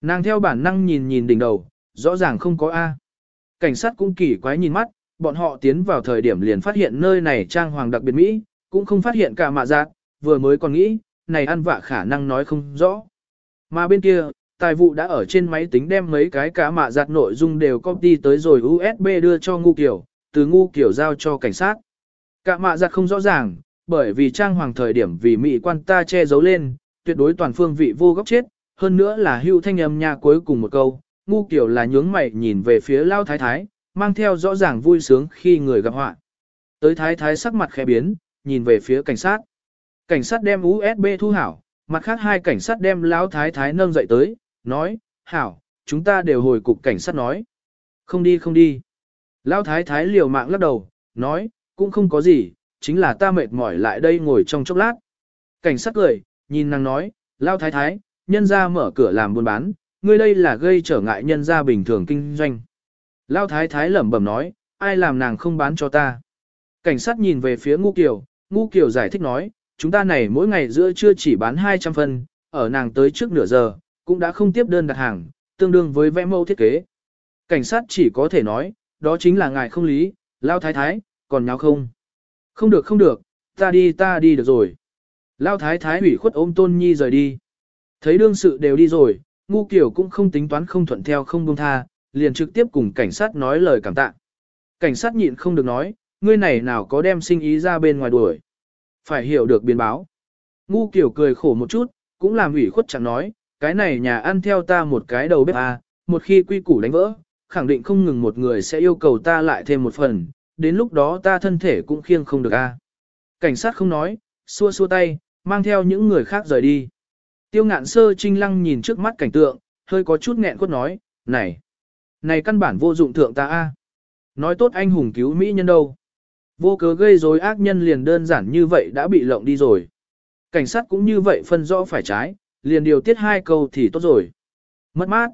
Nàng theo bản năng nhìn nhìn đỉnh đầu, rõ ràng không có A. Cảnh sát cũng kỳ quái nhìn mắt, bọn họ tiến vào thời điểm liền phát hiện nơi này trang hoàng đặc biệt Mỹ, cũng không phát hiện cả mạ giạt. vừa mới còn nghĩ, này ăn vạ khả năng nói không rõ. Mà bên kia, tài vụ đã ở trên máy tính đem mấy cái cả mạ giặt nội dung đều copy tới rồi USB đưa cho ngu kiểu, từ ngu kiểu giao cho cảnh sát. Cả mạ giặt không rõ ràng, bởi vì trang hoàng thời điểm vì Mỹ quan ta che giấu lên, tuyệt đối toàn phương vị vô góc chết, hơn nữa là hưu thanh âm nha cuối cùng một câu, ngu kiểu là nhướng mày nhìn về phía lao thái thái, mang theo rõ ràng vui sướng khi người gặp họa. Tới thái thái sắc mặt khẽ biến, nhìn về phía cảnh sát. Cảnh sát đem USB thu hảo, mặt khác hai cảnh sát đem lão thái thái nâng dậy tới, nói, hảo, chúng ta đều hồi cục cảnh sát nói. Không đi không đi. Lão thái thái liều mạng lắc đầu, nói, cũng không có gì, chính là ta mệt mỏi lại đây ngồi trong chốc lát. Cảnh sát cười, nhìn nàng nói, lao thái thái, nhân ra mở cửa làm buôn bán, ngươi đây là gây trở ngại nhân ra bình thường kinh doanh. Lao thái thái lẩm bẩm nói, ai làm nàng không bán cho ta. Cảnh sát nhìn về phía ngu kiều, Ngu Kiều giải thích nói, chúng ta này mỗi ngày giữa trưa chỉ bán 200 phân, ở nàng tới trước nửa giờ, cũng đã không tiếp đơn đặt hàng, tương đương với vẽ mẫu thiết kế. Cảnh sát chỉ có thể nói, đó chính là ngài không lý, lao thái thái, còn nháo không. Không được không được, ta đi ta đi được rồi. Lao thái thái ủy khuất ôm tôn nhi rời đi. Thấy đương sự đều đi rồi, ngu kiểu cũng không tính toán không thuận theo không buông tha, liền trực tiếp cùng cảnh sát nói lời cảm tạ. Cảnh sát nhịn không được nói, ngươi này nào có đem sinh ý ra bên ngoài đuổi. Phải hiểu được biến báo. Ngu kiểu cười khổ một chút, cũng làm ủy khuất chẳng nói, cái này nhà ăn theo ta một cái đầu bếp à, một khi quy củ đánh vỡ, khẳng định không ngừng một người sẽ yêu cầu ta lại thêm một phần, đến lúc đó ta thân thể cũng khiêng không được a. À. Cảnh sát không nói, xua xua tay, mang theo những người khác rời đi. Tiêu ngạn sơ trinh lăng nhìn trước mắt cảnh tượng, hơi có chút nghẹn quất nói, này, này căn bản vô dụng thượng ta a. Nói tốt anh hùng cứu Mỹ nhân đâu. Vô cớ gây rối ác nhân liền đơn giản như vậy đã bị lộng đi rồi. Cảnh sát cũng như vậy phân rõ phải trái, liền điều tiết hai câu thì tốt rồi. Mất mát.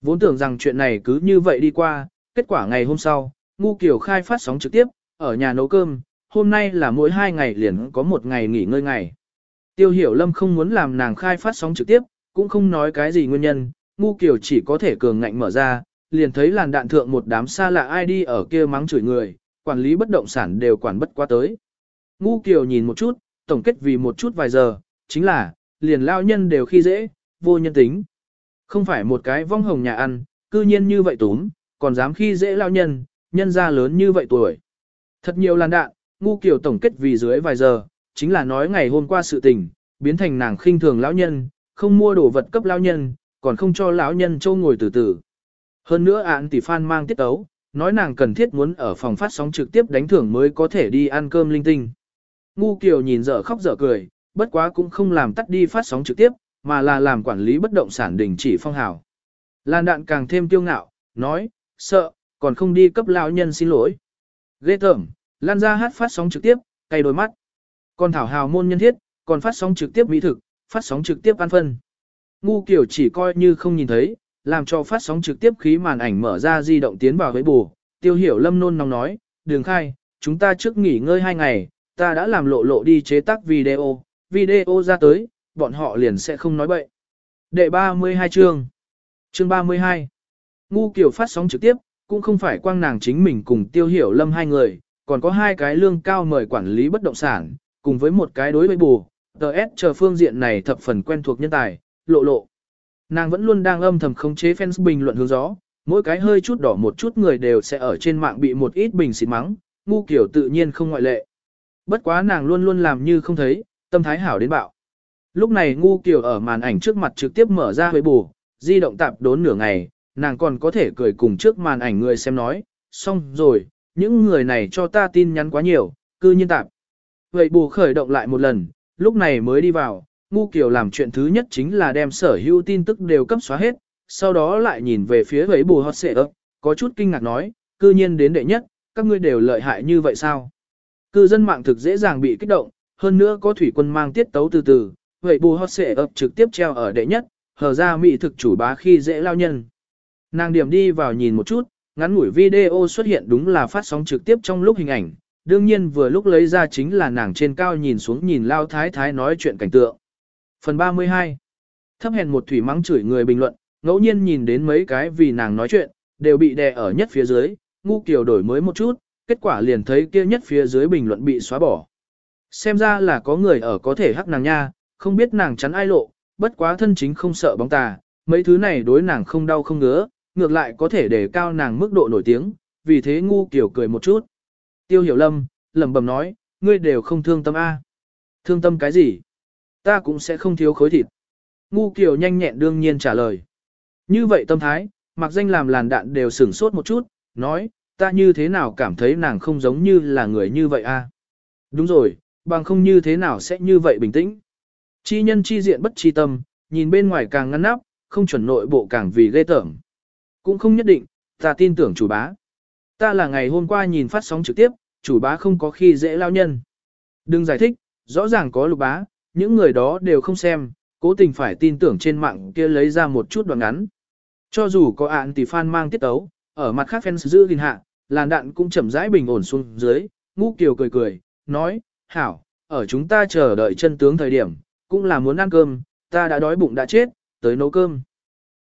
Vốn tưởng rằng chuyện này cứ như vậy đi qua, kết quả ngày hôm sau, Ngu Kiều khai phát sóng trực tiếp, ở nhà nấu cơm, hôm nay là mỗi hai ngày liền có một ngày nghỉ ngơi ngày. Tiêu hiểu lâm không muốn làm nàng khai phát sóng trực tiếp, cũng không nói cái gì nguyên nhân, Ngu Kiều chỉ có thể cường ngạnh mở ra, liền thấy làn đạn thượng một đám xa lạ ai đi ở kia mắng chửi người, quản lý bất động sản đều quản bất qua tới. Ngu Kiều nhìn một chút, tổng kết vì một chút vài giờ, chính là, liền lao nhân đều khi dễ, vô nhân tính. Không phải một cái vong hồng nhà ăn, cư nhiên như vậy túm, còn dám khi dễ lao nhân, nhân ra lớn như vậy tuổi. Thật nhiều làn đạn, ngu kiểu tổng kết vì dưới vài giờ, chính là nói ngày hôm qua sự tình, biến thành nàng khinh thường lão nhân, không mua đồ vật cấp lão nhân, còn không cho lão nhân châu ngồi từ từ. Hơn nữa án tỷ phan mang tiết tấu, nói nàng cần thiết muốn ở phòng phát sóng trực tiếp đánh thưởng mới có thể đi ăn cơm linh tinh. Ngu Kiều nhìn dở khóc dở cười, bất quá cũng không làm tắt đi phát sóng trực tiếp, mà là làm quản lý bất động sản đình chỉ phong hào. Lan đạn càng thêm tiêu ngạo, nói, sợ, còn không đi cấp lão nhân xin lỗi. Ghê tởm, Lan ra hát phát sóng trực tiếp, cay đôi mắt. Còn thảo hào môn nhân thiết, còn phát sóng trực tiếp mỹ thực, phát sóng trực tiếp ăn phân. Ngu kiểu chỉ coi như không nhìn thấy, làm cho phát sóng trực tiếp khí màn ảnh mở ra di động tiến vào với bù. Tiêu hiểu lâm nôn nóng nói, đường khai, chúng ta trước nghỉ ngơi hai ngày, ta đã làm lộ lộ đi chế tác video, video ra tới, bọn họ liền sẽ không nói bậy. Đệ 32 chương Chương 32 Ngu kiểu phát sóng trực tiếp, cũng không phải quang nàng chính mình cùng tiêu hiểu lâm hai người, còn có hai cái lương cao mời quản lý bất động sản, cùng với một cái đối với bù, tờ S chờ phương diện này thập phần quen thuộc nhân tài, lộ lộ. Nàng vẫn luôn đang âm thầm khống chế fans bình luận hướng gió, mỗi cái hơi chút đỏ một chút người đều sẽ ở trên mạng bị một ít bình xịt mắng, ngu kiểu tự nhiên không ngoại lệ. Bất quá nàng luôn luôn làm như không thấy, tâm thái hảo đến bạo. Lúc này ngu kiểu ở màn ảnh trước mặt trực tiếp mở ra huế bù, di động tạp đốn nửa ngày, nàng còn có thể cười cùng trước màn ảnh người xem nói, xong rồi, những người này cho ta tin nhắn quá nhiều, cư nhiên tạp. Vậy bù khởi động lại một lần, lúc này mới đi vào, ngu kiểu làm chuyện thứ nhất chính là đem sở hữu tin tức đều cấp xóa hết, sau đó lại nhìn về phía vậy bù hot xệ ấp, có chút kinh ngạc nói, cư nhiên đến đệ nhất, các ngươi đều lợi hại như vậy sao? Cư dân mạng thực dễ dàng bị kích động, hơn nữa có thủy quân mang tiết tấu từ từ, vậy bù hot xệ ấp trực tiếp treo ở đệ nhất, hờ ra mỹ thực chủ bá khi dễ lao nhân. Nàng điểm đi vào nhìn một chút, ngắn ngủi video xuất hiện đúng là phát sóng trực tiếp trong lúc hình ảnh, đương nhiên vừa lúc lấy ra chính là nàng trên cao nhìn xuống nhìn lao thái thái nói chuyện cảnh tượng. Phần 32 Thấp hèn một thủy mắng chửi người bình luận, ngẫu nhiên nhìn đến mấy cái vì nàng nói chuyện, đều bị đè ở nhất phía dưới, ngu kiểu đổi mới một chút, kết quả liền thấy kia nhất phía dưới bình luận bị xóa bỏ. Xem ra là có người ở có thể hắc nàng nha, không biết nàng chắn ai lộ, bất quá thân chính không sợ bóng tà, mấy thứ này đối nàng không đau không ngứa, ngược lại có thể để cao nàng mức độ nổi tiếng, vì thế ngu kiểu cười một chút. Tiêu hiểu lâm, lẩm bẩm nói, ngươi đều không thương tâm A. Thương tâm cái gì? Ta cũng sẽ không thiếu khối thịt. Ngu kiểu nhanh nhẹn đương nhiên trả lời. Như vậy tâm thái, mặc danh làm làn đạn đều sửng sốt một chút, nói, ta như thế nào cảm thấy nàng không giống như là người như vậy a? Đúng rồi, bằng không như thế nào sẽ như vậy bình tĩnh. Chi nhân chi diện bất chi tâm, nhìn bên ngoài càng ngăn nắp, không chuẩn nội bộ càng vì ghê tởm. Cũng không nhất định, ta tin tưởng chủ bá. Ta là ngày hôm qua nhìn phát sóng trực tiếp, chủ bá không có khi dễ lao nhân. Đừng giải thích, rõ ràng có lục bá, những người đó đều không xem, cố tình phải tin tưởng trên mạng kia lấy ra một chút đoạn ngắn. Cho dù có ạn tỷ fan mang tiết tấu, ở mặt khác fans giữ gìn hạ, làn đạn cũng chậm rãi bình ổn xuống dưới, ngũ kiều cười cười, nói, hảo, ở chúng ta chờ đợi chân tướng thời điểm, cũng là muốn ăn cơm, ta đã đói bụng đã chết, tới nấu cơm.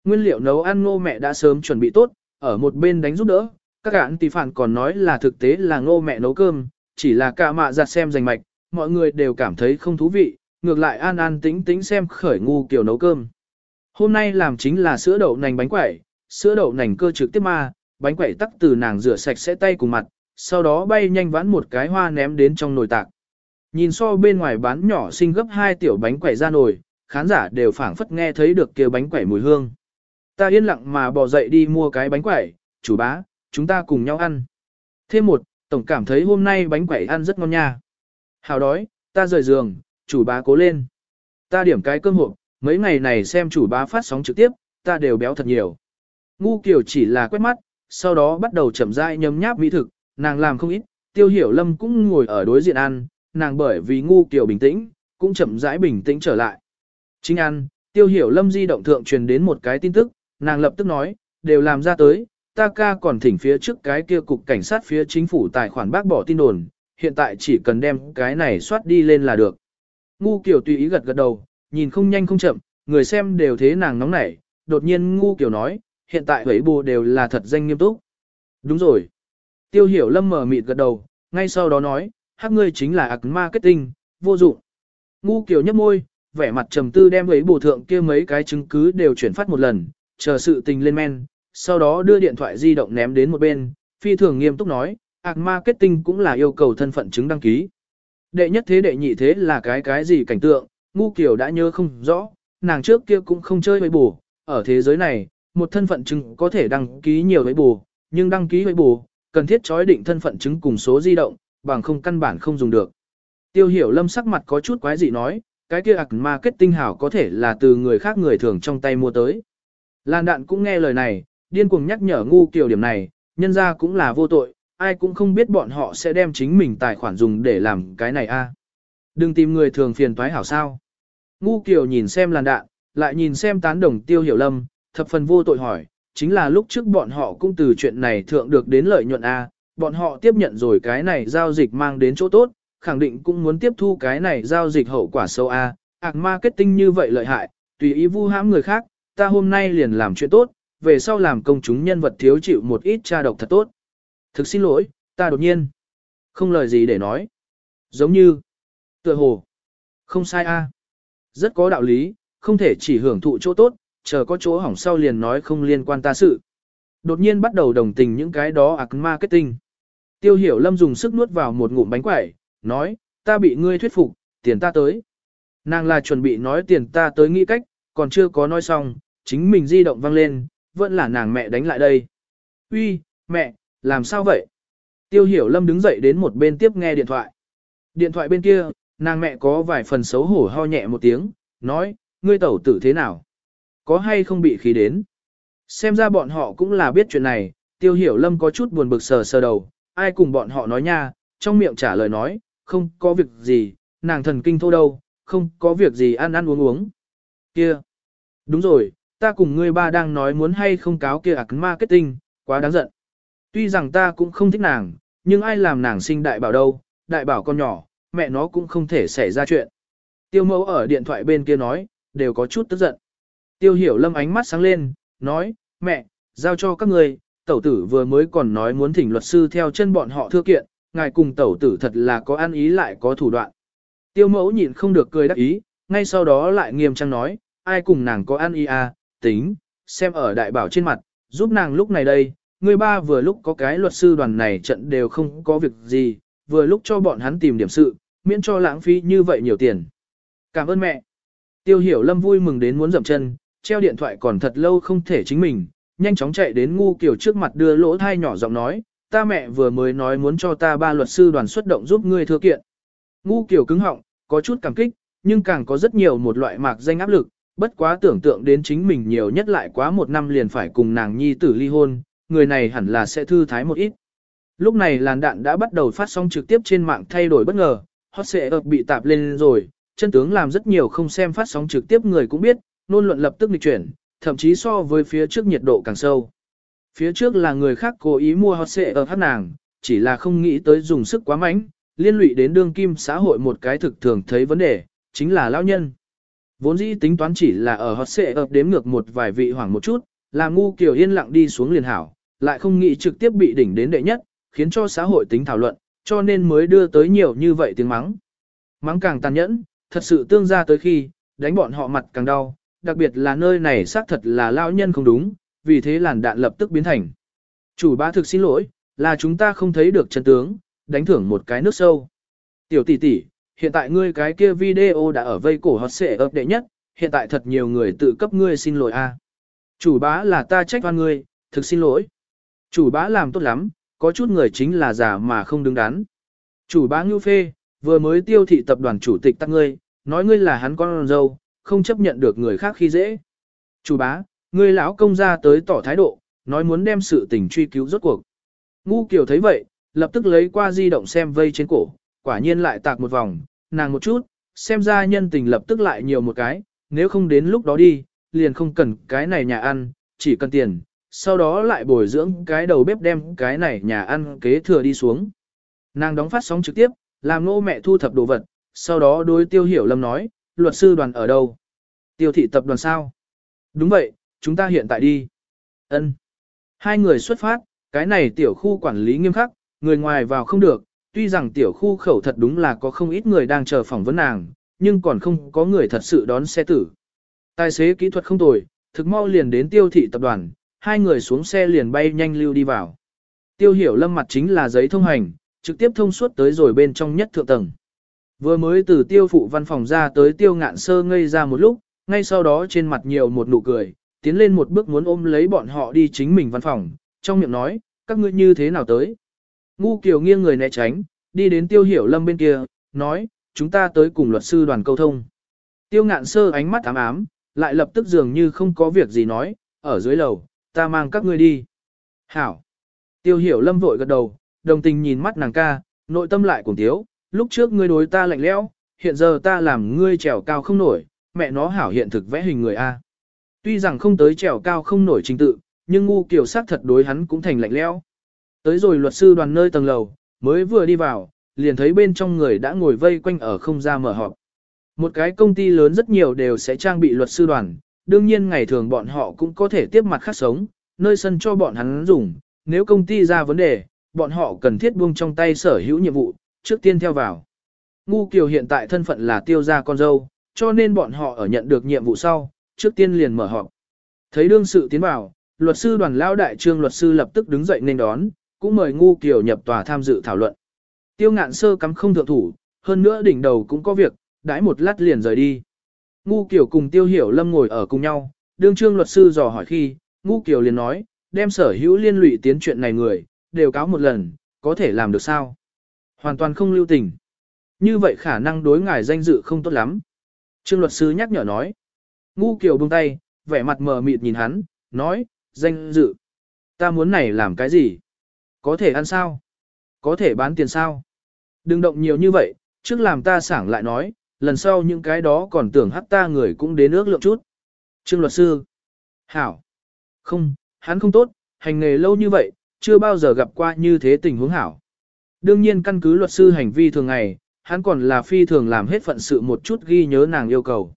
Nguyên liệu nấu ăn ngô mẹ đã sớm chuẩn bị tốt, ở một bên đánh giúp đỡ, các gạn tỷ phản còn nói là thực tế là ngô mẹ nấu cơm, chỉ là cả mạ giặt xem giành mạch, mọi người đều cảm thấy không thú vị, ngược lại an an tính tính xem khởi ngu kiểu nấu cơm. Hôm nay làm chính là sữa đậu nành bánh quẩy, sữa đậu nành cơ trực tiếp ma, bánh quẩy tắc từ nàng rửa sạch sẽ tay cùng mặt, sau đó bay nhanh vãn một cái hoa ném đến trong nồi tạc. Nhìn so bên ngoài bán nhỏ xinh gấp hai tiểu bánh quẩy ra nồi, khán giả đều phảng phất nghe thấy được kia bánh quẩy mùi hương. Ta yên lặng mà bỏ dậy đi mua cái bánh quẩy, chủ bá, chúng ta cùng nhau ăn. Thêm một, tổng cảm thấy hôm nay bánh quẩy ăn rất ngon nha. Hào đói, ta rời giường, chủ bá cố lên. Ta điểm cái cơm hộp, mấy ngày này xem chủ bá phát sóng trực tiếp, ta đều béo thật nhiều. Ngu kiểu chỉ là quét mắt, sau đó bắt đầu chậm rãi nhấm nháp mỹ thực, nàng làm không ít, tiêu hiểu lâm cũng ngồi ở đối diện ăn, nàng bởi vì ngu kiểu bình tĩnh, cũng chậm rãi bình tĩnh trở lại. Chính ăn, tiêu hiểu lâm di động thượng truyền đến một cái tin tức, nàng lập tức nói, đều làm ra tới, ta ca còn thỉnh phía trước cái kia cục cảnh sát phía chính phủ tài khoản bác bỏ tin đồn, hiện tại chỉ cần đem cái này soát đi lên là được. Ngu kiểu tùy ý gật gật đầu, nhìn không nhanh không chậm, người xem đều thế nàng nóng nảy, đột nhiên ngu kiểu nói, hiện tại hủy bù đều là thật danh nghiêm túc. Đúng rồi. Tiêu hiểu lâm mở mịt gật đầu, ngay sau đó nói, hát ngươi chính là ạc marketing, vô dụng. Ngu kiểu nhấp môi, vẻ mặt trầm tư đem hủy bù thượng kia mấy cái chứng cứ đều chuyển phát một lần, chờ sự tình lên men, sau đó đưa điện thoại di động ném đến một bên, phi thường nghiêm túc nói, ạc marketing cũng là yêu cầu thân phận chứng đăng ký. Đệ nhất thế đệ nhị thế là cái cái gì cảnh tượng, ngu kiểu đã nhớ không rõ, nàng trước kia cũng không chơi với bù, ở thế giới này, một thân phận chứng có thể đăng ký nhiều với bù, nhưng đăng ký với bù, cần thiết chói định thân phận chứng cùng số di động, bằng không căn bản không dùng được. Tiêu hiểu lâm sắc mặt có chút quái dị nói, cái kia ạc marketing hảo có thể là từ người khác người thường trong tay mua tới. Lan đạn cũng nghe lời này, điên cuồng nhắc nhở ngu kiểu điểm này, nhân ra cũng là vô tội, ai cũng không biết bọn họ sẽ đem chính mình tài khoản dùng để làm cái này a. Đừng tìm người thường phiền toái hảo sao. Ngu kiểu nhìn xem làn đạn, lại nhìn xem tán đồng tiêu hiểu lâm, thập phần vô tội hỏi, chính là lúc trước bọn họ cũng từ chuyện này thượng được đến lợi nhuận A, bọn họ tiếp nhận rồi cái này giao dịch mang đến chỗ tốt, khẳng định cũng muốn tiếp thu cái này giao dịch hậu quả sâu A, ạc marketing như vậy lợi hại, tùy ý vu hãm người khác, ta hôm nay liền làm chuyện tốt, về sau làm công chúng nhân vật thiếu chịu một ít tra độc thật tốt. Thực xin lỗi, ta đột nhiên, không lời gì để nói. Giống như, tựa hồ, không sai A. Rất có đạo lý, không thể chỉ hưởng thụ chỗ tốt, chờ có chỗ hỏng sau liền nói không liên quan ta sự. Đột nhiên bắt đầu đồng tình những cái đó ạc marketing. Tiêu hiểu lâm dùng sức nuốt vào một ngụm bánh quẩy, nói, ta bị ngươi thuyết phục, tiền ta tới. Nàng là chuẩn bị nói tiền ta tới nghĩ cách, còn chưa có nói xong, chính mình di động vang lên, vẫn là nàng mẹ đánh lại đây. Uy, mẹ, làm sao vậy? Tiêu hiểu lâm đứng dậy đến một bên tiếp nghe điện thoại. Điện thoại bên kia, nàng mẹ có vài phần xấu hổ ho nhẹ một tiếng, nói, ngươi tẩu tử thế nào? Có hay không bị khí đến? Xem ra bọn họ cũng là biết chuyện này, tiêu hiểu lâm có chút buồn bực sờ sờ đầu, ai cùng bọn họ nói nha, trong miệng trả lời nói, không có việc gì, nàng thần kinh thô đâu, không có việc gì ăn ăn uống uống. Kia! Đúng rồi, ta cùng ngươi ba đang nói muốn hay không cáo kia ạc marketing, quá đáng giận. Tuy rằng ta cũng không thích nàng, nhưng ai làm nàng sinh đại bảo đâu, đại bảo con nhỏ, mẹ nó cũng không thể xảy ra chuyện. Tiêu mẫu ở điện thoại bên kia nói, đều có chút tức giận. Tiêu hiểu lâm ánh mắt sáng lên, nói, mẹ, giao cho các người, tẩu tử vừa mới còn nói muốn thỉnh luật sư theo chân bọn họ thưa kiện, ngài cùng tẩu tử thật là có ăn ý lại có thủ đoạn. Tiêu mẫu nhịn không được cười đắc ý, ngay sau đó lại nghiêm trang nói, ai cùng nàng có ăn ý à, tính, xem ở đại bảo trên mặt, giúp nàng lúc này đây, người ba vừa lúc có cái luật sư đoàn này trận đều không có việc gì, vừa lúc cho bọn hắn tìm điểm sự, miễn cho lãng phí như vậy nhiều tiền. Cảm ơn mẹ. Tiêu hiểu lâm vui mừng đến muốn dậm chân, treo điện thoại còn thật lâu không thể chính mình, nhanh chóng chạy đến ngu kiểu trước mặt đưa lỗ thai nhỏ giọng nói, ta mẹ vừa mới nói muốn cho ta ba luật sư đoàn xuất động giúp ngươi thưa kiện. Ngu kiểu cứng họng, có chút cảm kích, nhưng càng có rất nhiều một loại mạc danh áp lực, bất quá tưởng tượng đến chính mình nhiều nhất lại quá một năm liền phải cùng nàng nhi tử ly hôn, người này hẳn là sẽ thư thái một ít. Lúc này làn đạn đã bắt đầu phát sóng trực tiếp trên mạng thay đổi bất ngờ, hot sẽ bị tạp lên rồi, chân tướng làm rất nhiều không xem phát sóng trực tiếp người cũng biết, nôn luận lập tức nghịch chuyển, thậm chí so với phía trước nhiệt độ càng sâu. Phía trước là người khác cố ý mua hot sẽ ở hát nàng, chỉ là không nghĩ tới dùng sức quá mạnh, liên lụy đến đương kim xã hội một cái thực thường thấy vấn đề, chính là lão nhân. Vốn dĩ tính toán chỉ là ở hot xệ ập đếm ngược một vài vị hoảng một chút, là ngu kiểu yên lặng đi xuống liền hảo, lại không nghĩ trực tiếp bị đỉnh đến đệ nhất, khiến cho xã hội tính thảo luận, cho nên mới đưa tới nhiều như vậy tiếng mắng. Mắng càng tàn nhẫn, thật sự tương ra tới khi, đánh bọn họ mặt càng đau, đặc biệt là nơi này xác thật là lão nhân không đúng, vì thế làn đạn lập tức biến thành. Chủ bá thực xin lỗi, là chúng ta không thấy được chân tướng, đánh thưởng một cái nước sâu. Tiểu tỷ tỷ, hiện tại ngươi cái kia video đã ở vây cổ hot xệ ấp đệ nhất, hiện tại thật nhiều người tự cấp ngươi xin lỗi a. Chủ bá là ta trách oan ngươi, thực xin lỗi. Chủ bá làm tốt lắm, có chút người chính là giả mà không đứng đắn. Chủ bá ngưu phê, vừa mới tiêu thị tập đoàn chủ tịch tắc ngươi, nói ngươi là hắn con dâu, không chấp nhận được người khác khi dễ. Chủ bá, ngươi lão công ra tới tỏ thái độ, nói muốn đem sự tình truy cứu rốt cuộc. Ngu Kiều thấy vậy, lập tức lấy qua di động xem vây trên cổ, quả nhiên lại tạc một vòng, nàng một chút, xem ra nhân tình lập tức lại nhiều một cái, nếu không đến lúc đó đi, liền không cần cái này nhà ăn, chỉ cần tiền, sau đó lại bồi dưỡng cái đầu bếp đem cái này nhà ăn kế thừa đi xuống. Nàng đóng phát sóng trực tiếp, làm nô mẹ thu thập đồ vật, sau đó đối tiêu hiểu lâm nói, luật sư đoàn ở đâu? Tiêu thị tập đoàn sao? Đúng vậy, chúng ta hiện tại đi. Ân. Hai người xuất phát, cái này tiểu khu quản lý nghiêm khắc, người ngoài vào không được, tuy rằng tiểu khu khẩu thật đúng là có không ít người đang chờ phỏng vấn nàng, nhưng còn không có người thật sự đón xe tử. Tài xế kỹ thuật không tồi, thực mau liền đến tiêu thị tập đoàn, hai người xuống xe liền bay nhanh lưu đi vào. Tiêu hiểu lâm mặt chính là giấy thông hành, trực tiếp thông suốt tới rồi bên trong nhất thượng tầng. Vừa mới từ tiêu phụ văn phòng ra tới tiêu ngạn sơ ngây ra một lúc, ngay sau đó trên mặt nhiều một nụ cười, tiến lên một bước muốn ôm lấy bọn họ đi chính mình văn phòng, trong miệng nói, các ngươi như thế nào tới. Ngu Kiều nghiêng người né tránh, đi đến tiêu hiểu lâm bên kia, nói, chúng ta tới cùng luật sư đoàn câu thông. Tiêu ngạn sơ ánh mắt ám ám, lại lập tức dường như không có việc gì nói, ở dưới lầu, ta mang các ngươi đi. Hảo. Tiêu hiểu lâm vội gật đầu, đồng tình nhìn mắt nàng ca, nội tâm lại cùng thiếu. lúc trước ngươi đối ta lạnh lẽo, hiện giờ ta làm ngươi trèo cao không nổi, mẹ nó hảo hiện thực vẽ hình người A. Tuy rằng không tới trèo cao không nổi trình tự, nhưng ngu kiểu sắc thật đối hắn cũng thành lạnh lẽo. Tới rồi luật sư đoàn nơi tầng lầu, mới vừa đi vào, liền thấy bên trong người đã ngồi vây quanh ở không ra mở họp. Một cái công ty lớn rất nhiều đều sẽ trang bị luật sư đoàn, đương nhiên ngày thường bọn họ cũng có thể tiếp mặt khác sống, nơi sân cho bọn hắn dùng, nếu công ty ra vấn đề, bọn họ cần thiết buông trong tay sở hữu nhiệm vụ, trước tiên theo vào. Ngu Kiều hiện tại thân phận là tiêu gia con dâu, cho nên bọn họ ở nhận được nhiệm vụ sau, trước tiên liền mở họp. Thấy đương sự tiến vào, luật sư đoàn lao đại trương luật sư lập tức đứng dậy nên đón, cũng mời Ngu Kiều nhập tòa tham dự thảo luận. Tiêu ngạn sơ cắm không thượng thủ, hơn nữa đỉnh đầu cũng có việc, đãi một lát liền rời đi. Ngu Kiều cùng Tiêu Hiểu Lâm ngồi ở cùng nhau, đương trương luật sư dò hỏi khi, Ngu Kiều liền nói, đem sở hữu liên lụy tiến chuyện này người, đều cáo một lần, có thể làm được sao? Hoàn toàn không lưu tình. Như vậy khả năng đối ngài danh dự không tốt lắm. Trương luật sư nhắc nhở nói. Ngu Kiều buông tay, vẻ mặt mờ mịt nhìn hắn, nói, danh dự. Ta muốn này làm cái gì? Có thể ăn sao? Có thể bán tiền sao? Đừng động nhiều như vậy, trước làm ta sảng lại nói, lần sau những cái đó còn tưởng hắt ta người cũng đến ước lượng chút. Trương luật sư. Hảo. Không, hắn không tốt, hành nghề lâu như vậy, chưa bao giờ gặp qua như thế tình huống hảo. Đương nhiên căn cứ luật sư hành vi thường ngày, hắn còn là phi thường làm hết phận sự một chút ghi nhớ nàng yêu cầu.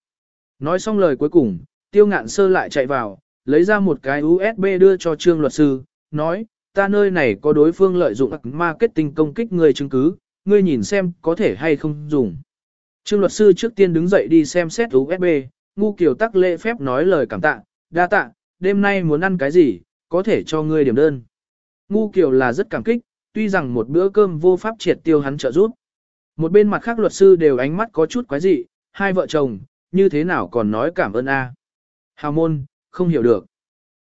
Nói xong lời cuối cùng, tiêu ngạn sơ lại chạy vào, lấy ra một cái USB đưa cho trương luật sư, nói, ta nơi này có đối phương lợi dụng marketing công kích người chứng cứ, ngươi nhìn xem có thể hay không dùng. Trương luật sư trước tiên đứng dậy đi xem xét USB, ngu kiểu tắc lễ phép nói lời cảm tạ, đa tạ, đêm nay muốn ăn cái gì, có thể cho ngươi điểm đơn. Ngu kiểu là rất cảm kích, tuy rằng một bữa cơm vô pháp triệt tiêu hắn trợ giúp. Một bên mặt khác luật sư đều ánh mắt có chút quái dị, hai vợ chồng, như thế nào còn nói cảm ơn a? Hào môn, không hiểu được.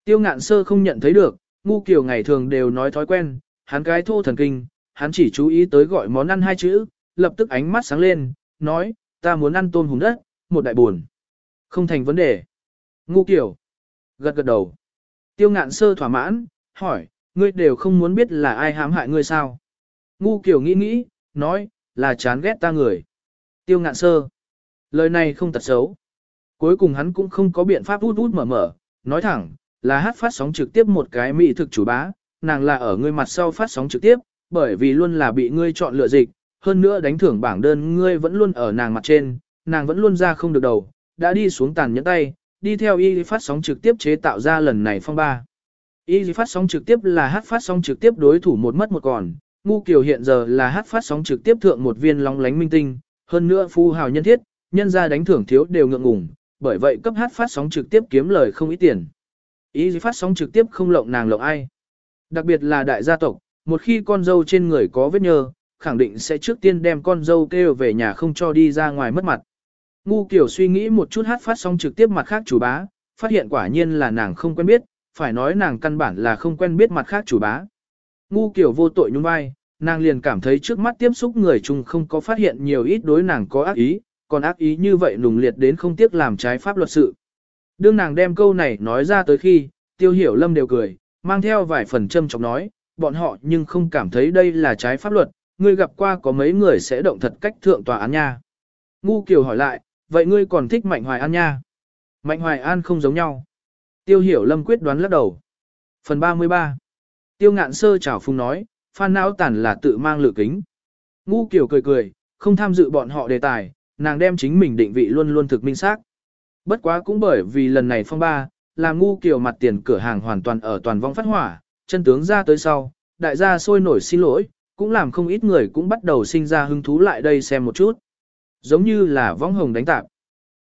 Tiêu ngạn sơ không nhận thấy được, ngu kiểu ngày thường đều nói thói quen, hắn cái thô thần kinh, hắn chỉ chú ý tới gọi món ăn hai chữ, lập tức ánh mắt sáng lên, nói, ta muốn ăn tôm hùm đất, một đại buồn. Không thành vấn đề. Ngu kiểu. Gật gật đầu. Tiêu ngạn sơ thỏa mãn, hỏi, ngươi đều không muốn biết là ai hãm hại ngươi sao. Ngu kiểu nghĩ nghĩ, nói, là chán ghét ta người. Tiêu ngạn sơ. Lời này không tật xấu. Cuối cùng hắn cũng không có biện pháp út út mở mở, nói thẳng, là hát phát sóng trực tiếp một cái mỹ thực chủ bá, nàng là ở ngươi mặt sau phát sóng trực tiếp, bởi vì luôn là bị ngươi chọn lựa dịch, hơn nữa đánh thưởng bảng đơn ngươi vẫn luôn ở nàng mặt trên, nàng vẫn luôn ra không được đầu, đã đi xuống tàn nhẫn tay, đi theo y phát sóng trực tiếp chế tạo ra lần này phong ba. Y phát sóng trực tiếp là hát phát sóng trực tiếp đối thủ một mất một còn, ngu kiều hiện giờ là hát phát sóng trực tiếp thượng một viên long lánh minh tinh, hơn nữa phu hào nhân thiết, nhân ra đánh thưởng thiếu đều ngượng ngùng, bởi vậy cấp hát phát sóng trực tiếp kiếm lời không ít tiền. Ý phát sóng trực tiếp không lộng nàng lộng ai. Đặc biệt là đại gia tộc, một khi con dâu trên người có vết nhơ, khẳng định sẽ trước tiên đem con dâu kêu về nhà không cho đi ra ngoài mất mặt. Ngu kiểu suy nghĩ một chút hát phát sóng trực tiếp mặt khác chủ bá, phát hiện quả nhiên là nàng không quen biết, phải nói nàng căn bản là không quen biết mặt khác chủ bá. Ngu kiểu vô tội nhung vai, nàng liền cảm thấy trước mắt tiếp xúc người chung không có phát hiện nhiều ít đối nàng có ác ý, còn ác ý như vậy nùng liệt đến không tiếc làm trái pháp luật sự. Đương nàng đem câu này nói ra tới khi, tiêu hiểu lâm đều cười, mang theo vài phần châm chọc nói, bọn họ nhưng không cảm thấy đây là trái pháp luật, ngươi gặp qua có mấy người sẽ động thật cách thượng tòa án nha. Ngu Kiều hỏi lại, vậy ngươi còn thích Mạnh Hoài An nha? Mạnh Hoài An không giống nhau. Tiêu hiểu lâm quyết đoán lắc đầu. Phần 33 Tiêu ngạn sơ chào phung nói, phan não tản là tự mang lửa kính. Ngu Kiều cười cười, không tham dự bọn họ đề tài, nàng đem chính mình định vị luôn luôn thực minh xác. Bất quá cũng bởi vì lần này phong ba, làm ngu Kiều mặt tiền cửa hàng hoàn toàn ở toàn vong phát hỏa, chân tướng ra tới sau, đại gia sôi nổi xin lỗi, cũng làm không ít người cũng bắt đầu sinh ra hứng thú lại đây xem một chút. Giống như là vong hồng đánh tạp.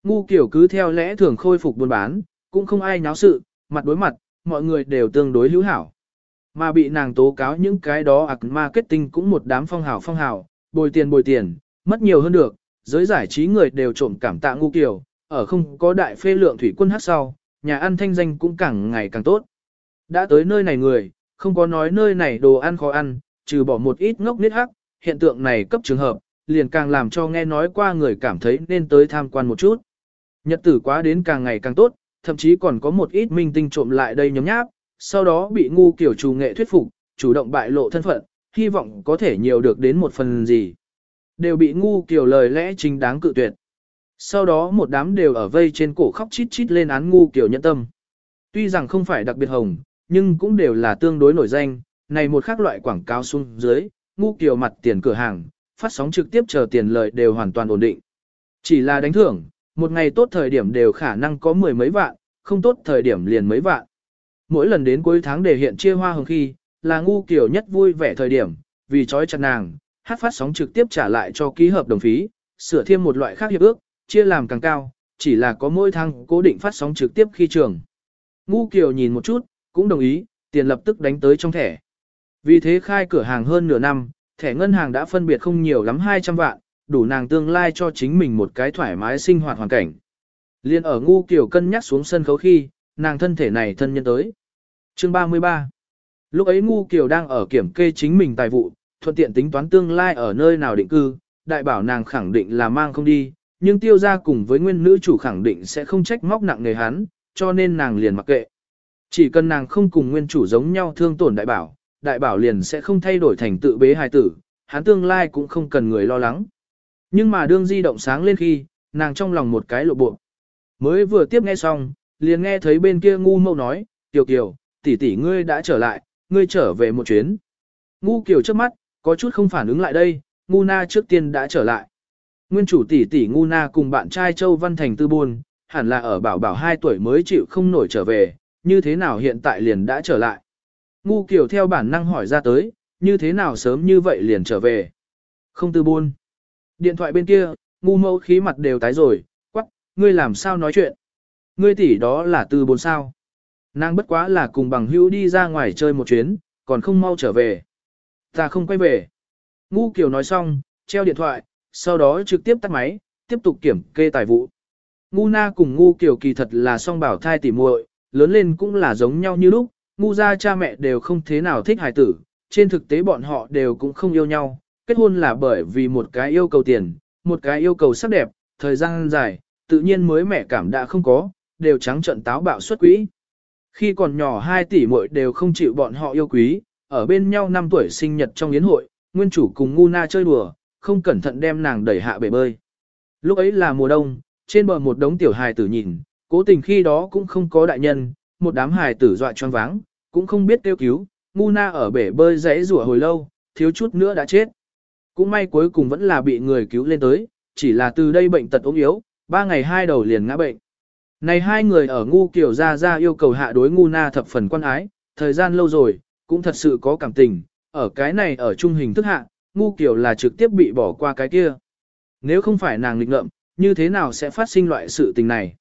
Ngu kiểu cứ theo lẽ thường khôi phục buôn bán, cũng không ai nháo sự, mặt đối mặt, mọi người đều tương đối hữu hảo. Mà bị nàng tố cáo những cái đó ạc marketing cũng một đám phong hào phong hào, bồi tiền bồi tiền, mất nhiều hơn được, giới giải trí người đều trộm cảm tạ ngu kiểu, ở không có đại phê lượng thủy quân hát sau, nhà ăn thanh danh cũng càng ngày càng tốt. Đã tới nơi này người, không có nói nơi này đồ ăn khó ăn, trừ bỏ một ít ngốc nít hắc, hiện tượng này cấp trường hợp, liền càng làm cho nghe nói qua người cảm thấy nên tới tham quan một chút. Nhật tử quá đến càng ngày càng tốt, thậm chí còn có một ít minh tinh trộm lại đây nhóm nháp, sau đó bị ngu kiểu trù nghệ thuyết phục, chủ động bại lộ thân phận, hy vọng có thể nhiều được đến một phần gì. Đều bị ngu kiểu lời lẽ chính đáng cự tuyệt. Sau đó một đám đều ở vây trên cổ khóc chít chít lên án ngu kiểu nhẫn tâm. Tuy rằng không phải đặc biệt hồng, nhưng cũng đều là tương đối nổi danh, này một khác loại quảng cáo xuống dưới, ngu kiều mặt tiền cửa hàng, phát sóng trực tiếp chờ tiền lợi đều hoàn toàn ổn định. Chỉ là đánh thưởng, một ngày tốt thời điểm đều khả năng có mười mấy vạn, không tốt thời điểm liền mấy vạn. Mỗi lần đến cuối tháng để hiện chia hoa hồng khi, là ngu kiều nhất vui vẻ thời điểm, vì trói chặt nàng, hát phát sóng trực tiếp trả lại cho ký hợp đồng phí, sửa thêm một loại khác hiệp ước, chia làm càng cao, chỉ là có mỗi tháng cố định phát sóng trực tiếp khi trường. Ngu kiều nhìn một chút, cũng đồng ý, tiền lập tức đánh tới trong thẻ. Vì thế khai cửa hàng hơn nửa năm, thẻ ngân hàng đã phân biệt không nhiều lắm 200 vạn, đủ nàng tương lai cho chính mình một cái thoải mái sinh hoạt hoàn cảnh. Liên ở ngu kiều cân nhắc xuống sân khấu khi, nàng thân thể này thân nhân tới. Chương 33 Lúc ấy ngu kiều đang ở kiểm kê chính mình tài vụ, thuận tiện tính toán tương lai ở nơi nào định cư, đại bảo nàng khẳng định là mang không đi, nhưng tiêu gia cùng với nguyên nữ chủ khẳng định sẽ không trách móc nặng nề hắn, cho nên nàng liền mặc kệ. Chỉ cần nàng không cùng nguyên chủ giống nhau thương tổn đại bảo, đại bảo liền sẽ không thay đổi thành tự bế hài tử, hắn tương lai cũng không cần người lo lắng. Nhưng mà đương di động sáng lên khi, nàng trong lòng một cái lộ bộ. Mới vừa tiếp nghe xong, liền nghe thấy bên kia ngu mâu nói, tiểu Kiều, tỷ tỷ ngươi đã trở lại, ngươi trở về một chuyến. Ngu Kiều trước mắt, có chút không phản ứng lại đây, ngu na trước tiên đã trở lại. Nguyên chủ tỷ tỷ ngu na cùng bạn trai Châu Văn Thành tư buôn, hẳn là ở bảo bảo 2 tuổi mới chịu không nổi trở về, như thế nào hiện tại liền đã trở lại. Ngu kiểu theo bản năng hỏi ra tới, như thế nào sớm như vậy liền trở về. Không tư buôn. Điện thoại bên kia, ngu mẫu khí mặt đều tái rồi, quắc, ngươi làm sao nói chuyện. Ngươi tỷ đó là tư buôn sao. Nàng bất quá là cùng bằng hữu đi ra ngoài chơi một chuyến, còn không mau trở về. Ta không quay về. Ngu kiểu nói xong, treo điện thoại, sau đó trực tiếp tắt máy, tiếp tục kiểm kê tài vụ. Ngu na cùng ngu kiểu kỳ thật là song bảo thai tỉ muội, lớn lên cũng là giống nhau như lúc, ngu gia cha mẹ đều không thế nào thích hài tử, trên thực tế bọn họ đều cũng không yêu nhau, kết hôn là bởi vì một cái yêu cầu tiền, một cái yêu cầu sắc đẹp, thời gian dài, tự nhiên mới mẹ cảm đã không có, đều trắng trận táo bạo xuất quỹ. Khi còn nhỏ hai tỷ muội đều không chịu bọn họ yêu quý, ở bên nhau năm tuổi sinh nhật trong yến hội, nguyên chủ cùng ngu na chơi đùa, không cẩn thận đem nàng đẩy hạ bể bơi. Lúc ấy là mùa đông, trên bờ một đống tiểu hài tử nhìn, cố tình khi đó cũng không có đại nhân, một đám hài tử dọa choáng váng, cũng không biết kêu cứu, ngu na ở bể bơi rẽ rủa hồi lâu, thiếu chút nữa đã chết. cũng may cuối cùng vẫn là bị người cứu lên tới, chỉ là từ đây bệnh tật ốm yếu, ba ngày hai đầu liền ngã bệnh. Này hai người ở ngu kiểu ra ra yêu cầu hạ đối ngu na thập phần quan ái, thời gian lâu rồi, cũng thật sự có cảm tình, ở cái này ở trung hình thức hạ, ngu kiểu là trực tiếp bị bỏ qua cái kia. Nếu không phải nàng lịch ngợm, như thế nào sẽ phát sinh loại sự tình này?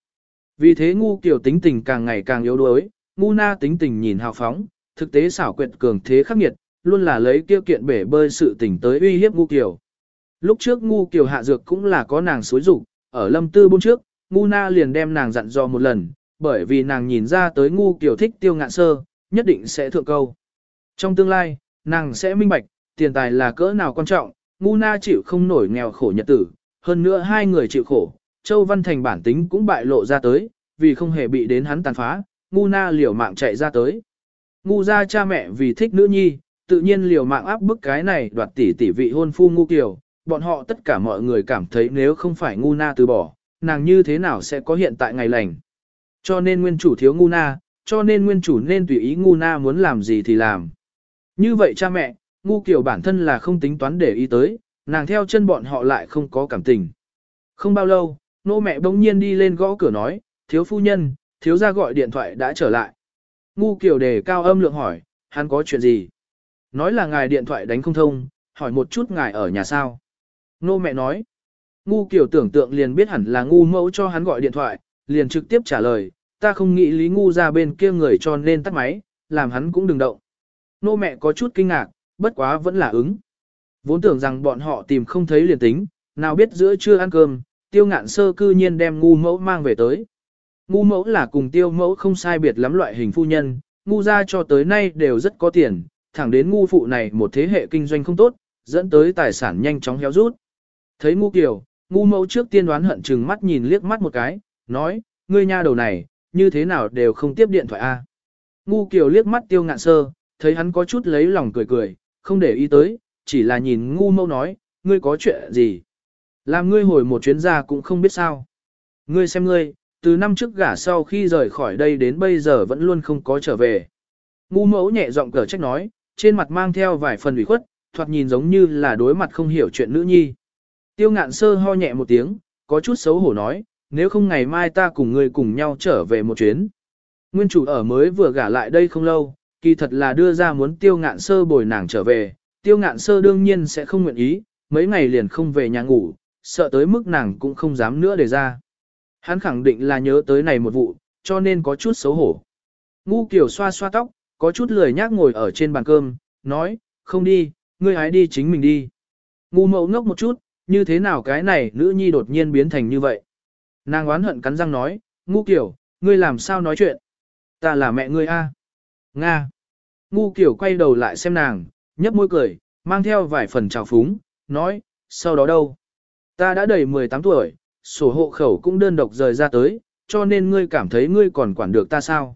Vì thế ngu kiểu tính tình càng ngày càng yếu đuối, ngu na tính tình nhìn hào phóng, thực tế xảo quyệt cường thế khắc nghiệt, luôn là lấy tiêu kiện bể bơi sự tình tới uy hiếp ngu kiểu. Lúc trước ngu kiểu hạ dược cũng là có nàng xối rủ, ở lâm tư buôn trước, ngu na liền đem nàng dặn dò một lần, bởi vì nàng nhìn ra tới ngu kiểu thích tiêu ngạn sơ, nhất định sẽ thượng câu. Trong tương lai, nàng sẽ minh bạch, tiền tài là cỡ nào quan trọng, ngu na chịu không nổi nghèo khổ nhật tử, hơn nữa hai người chịu khổ, Châu Văn Thành bản tính cũng bại lộ ra tới, vì không hề bị đến hắn tàn phá, ngu na liều mạng chạy ra tới. Ngu ra cha mẹ vì thích nữ nhi, tự nhiên liều mạng áp bức cái này đoạt tỷ tỷ vị hôn phu ngu kiều, bọn họ tất cả mọi người cảm thấy nếu không phải ngu na từ bỏ, nàng như thế nào sẽ có hiện tại ngày lành. Cho nên nguyên chủ thiếu ngu na, cho nên nguyên chủ nên tùy ý ngu na muốn làm gì thì làm. Như vậy cha mẹ, ngu kiều bản thân là không tính toán để ý tới, nàng theo chân bọn họ lại không có cảm tình. Không bao lâu, nô mẹ bỗng nhiên đi lên gõ cửa nói, thiếu phu nhân, thiếu gia gọi điện thoại đã trở lại. Ngu kiều đề cao âm lượng hỏi, hắn có chuyện gì? Nói là ngài điện thoại đánh không thông, hỏi một chút ngài ở nhà sao? Nô mẹ nói, ngu kiều tưởng tượng liền biết hẳn là ngu mẫu cho hắn gọi điện thoại, liền trực tiếp trả lời, ta không nghĩ lý ngu ra bên kia người cho nên tắt máy, làm hắn cũng đừng động. Nô mẹ có chút kinh ngạc, bất quá vẫn là ứng. Vốn tưởng rằng bọn họ tìm không thấy liền tính, nào biết giữa trưa ăn cơm, tiêu ngạn sơ cư nhiên đem ngu mẫu mang về tới. Ngu mẫu là cùng tiêu mẫu không sai biệt lắm loại hình phu nhân, ngu ra cho tới nay đều rất có tiền, thẳng đến ngu phụ này một thế hệ kinh doanh không tốt, dẫn tới tài sản nhanh chóng héo rút. Thấy ngu kiều, ngu mẫu trước tiên đoán hận chừng mắt nhìn liếc mắt một cái, nói, ngươi nha đầu này, như thế nào đều không tiếp điện thoại a. Ngu kiều liếc mắt tiêu ngạn sơ, thấy hắn có chút lấy lòng cười cười, không để ý tới, chỉ là nhìn ngu mâu nói, ngươi có chuyện gì. Làm ngươi hồi một chuyến ra cũng không biết sao. Ngươi xem ngươi, từ năm trước gả sau khi rời khỏi đây đến bây giờ vẫn luôn không có trở về. Ngu mẫu nhẹ giọng cờ trách nói, trên mặt mang theo vài phần ủy khuất, thoạt nhìn giống như là đối mặt không hiểu chuyện nữ nhi. Tiêu ngạn sơ ho nhẹ một tiếng, có chút xấu hổ nói, nếu không ngày mai ta cùng ngươi cùng nhau trở về một chuyến. Nguyên chủ ở mới vừa gả lại đây không lâu, kỳ thật là đưa ra muốn tiêu ngạn sơ bồi nàng trở về, tiêu ngạn sơ đương nhiên sẽ không nguyện ý, mấy ngày liền không về nhà ngủ, sợ tới mức nàng cũng không dám nữa để ra. Hắn khẳng định là nhớ tới này một vụ, cho nên có chút xấu hổ. Ngu kiểu xoa xoa tóc, có chút lười nhác ngồi ở trên bàn cơm, nói, không đi, ngươi hãy đi chính mình đi. Ngu mẫu ngốc một chút, như thế nào cái này nữ nhi đột nhiên biến thành như vậy. Nàng oán hận cắn răng nói, ngu kiểu, ngươi làm sao nói chuyện? Ta là mẹ ngươi a. Nga. Ngu kiểu quay đầu lại xem nàng, nhấp môi cười, mang theo vài phần trào phúng, nói, sau đó đâu? Ta đã đầy 18 tuổi, sổ hộ khẩu cũng đơn độc rời ra tới, cho nên ngươi cảm thấy ngươi còn quản được ta sao?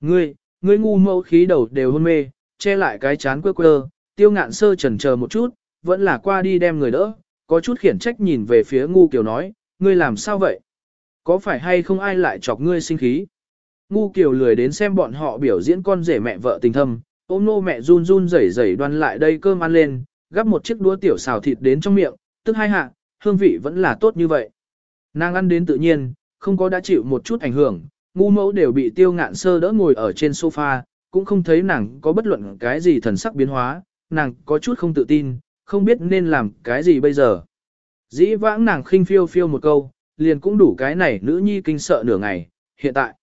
Ngươi, ngươi ngu mẫu khí đầu đều hôn mê, che lại cái chán quơ quơ, tiêu ngạn sơ chần chờ một chút, vẫn là qua đi đem người đỡ, có chút khiển trách nhìn về phía ngu kiều nói, ngươi làm sao vậy? Có phải hay không ai lại chọc ngươi sinh khí? Ngu kiều lười đến xem bọn họ biểu diễn con rể mẹ vợ tình thâm, ôm nô mẹ run run rẩy rẩy đoan lại đây cơm ăn lên, gắp một chiếc đũa tiểu xào thịt đến trong miệng, tức hai hạ, hương vị vẫn là tốt như vậy. Nàng ăn đến tự nhiên, không có đã chịu một chút ảnh hưởng, ngu mẫu đều bị tiêu ngạn sơ đỡ ngồi ở trên sofa, cũng không thấy nàng có bất luận cái gì thần sắc biến hóa, nàng có chút không tự tin, không biết nên làm cái gì bây giờ. Dĩ vãng nàng khinh phiêu phiêu một câu, liền cũng đủ cái này nữ nhi kinh sợ nửa ngày, hiện tại.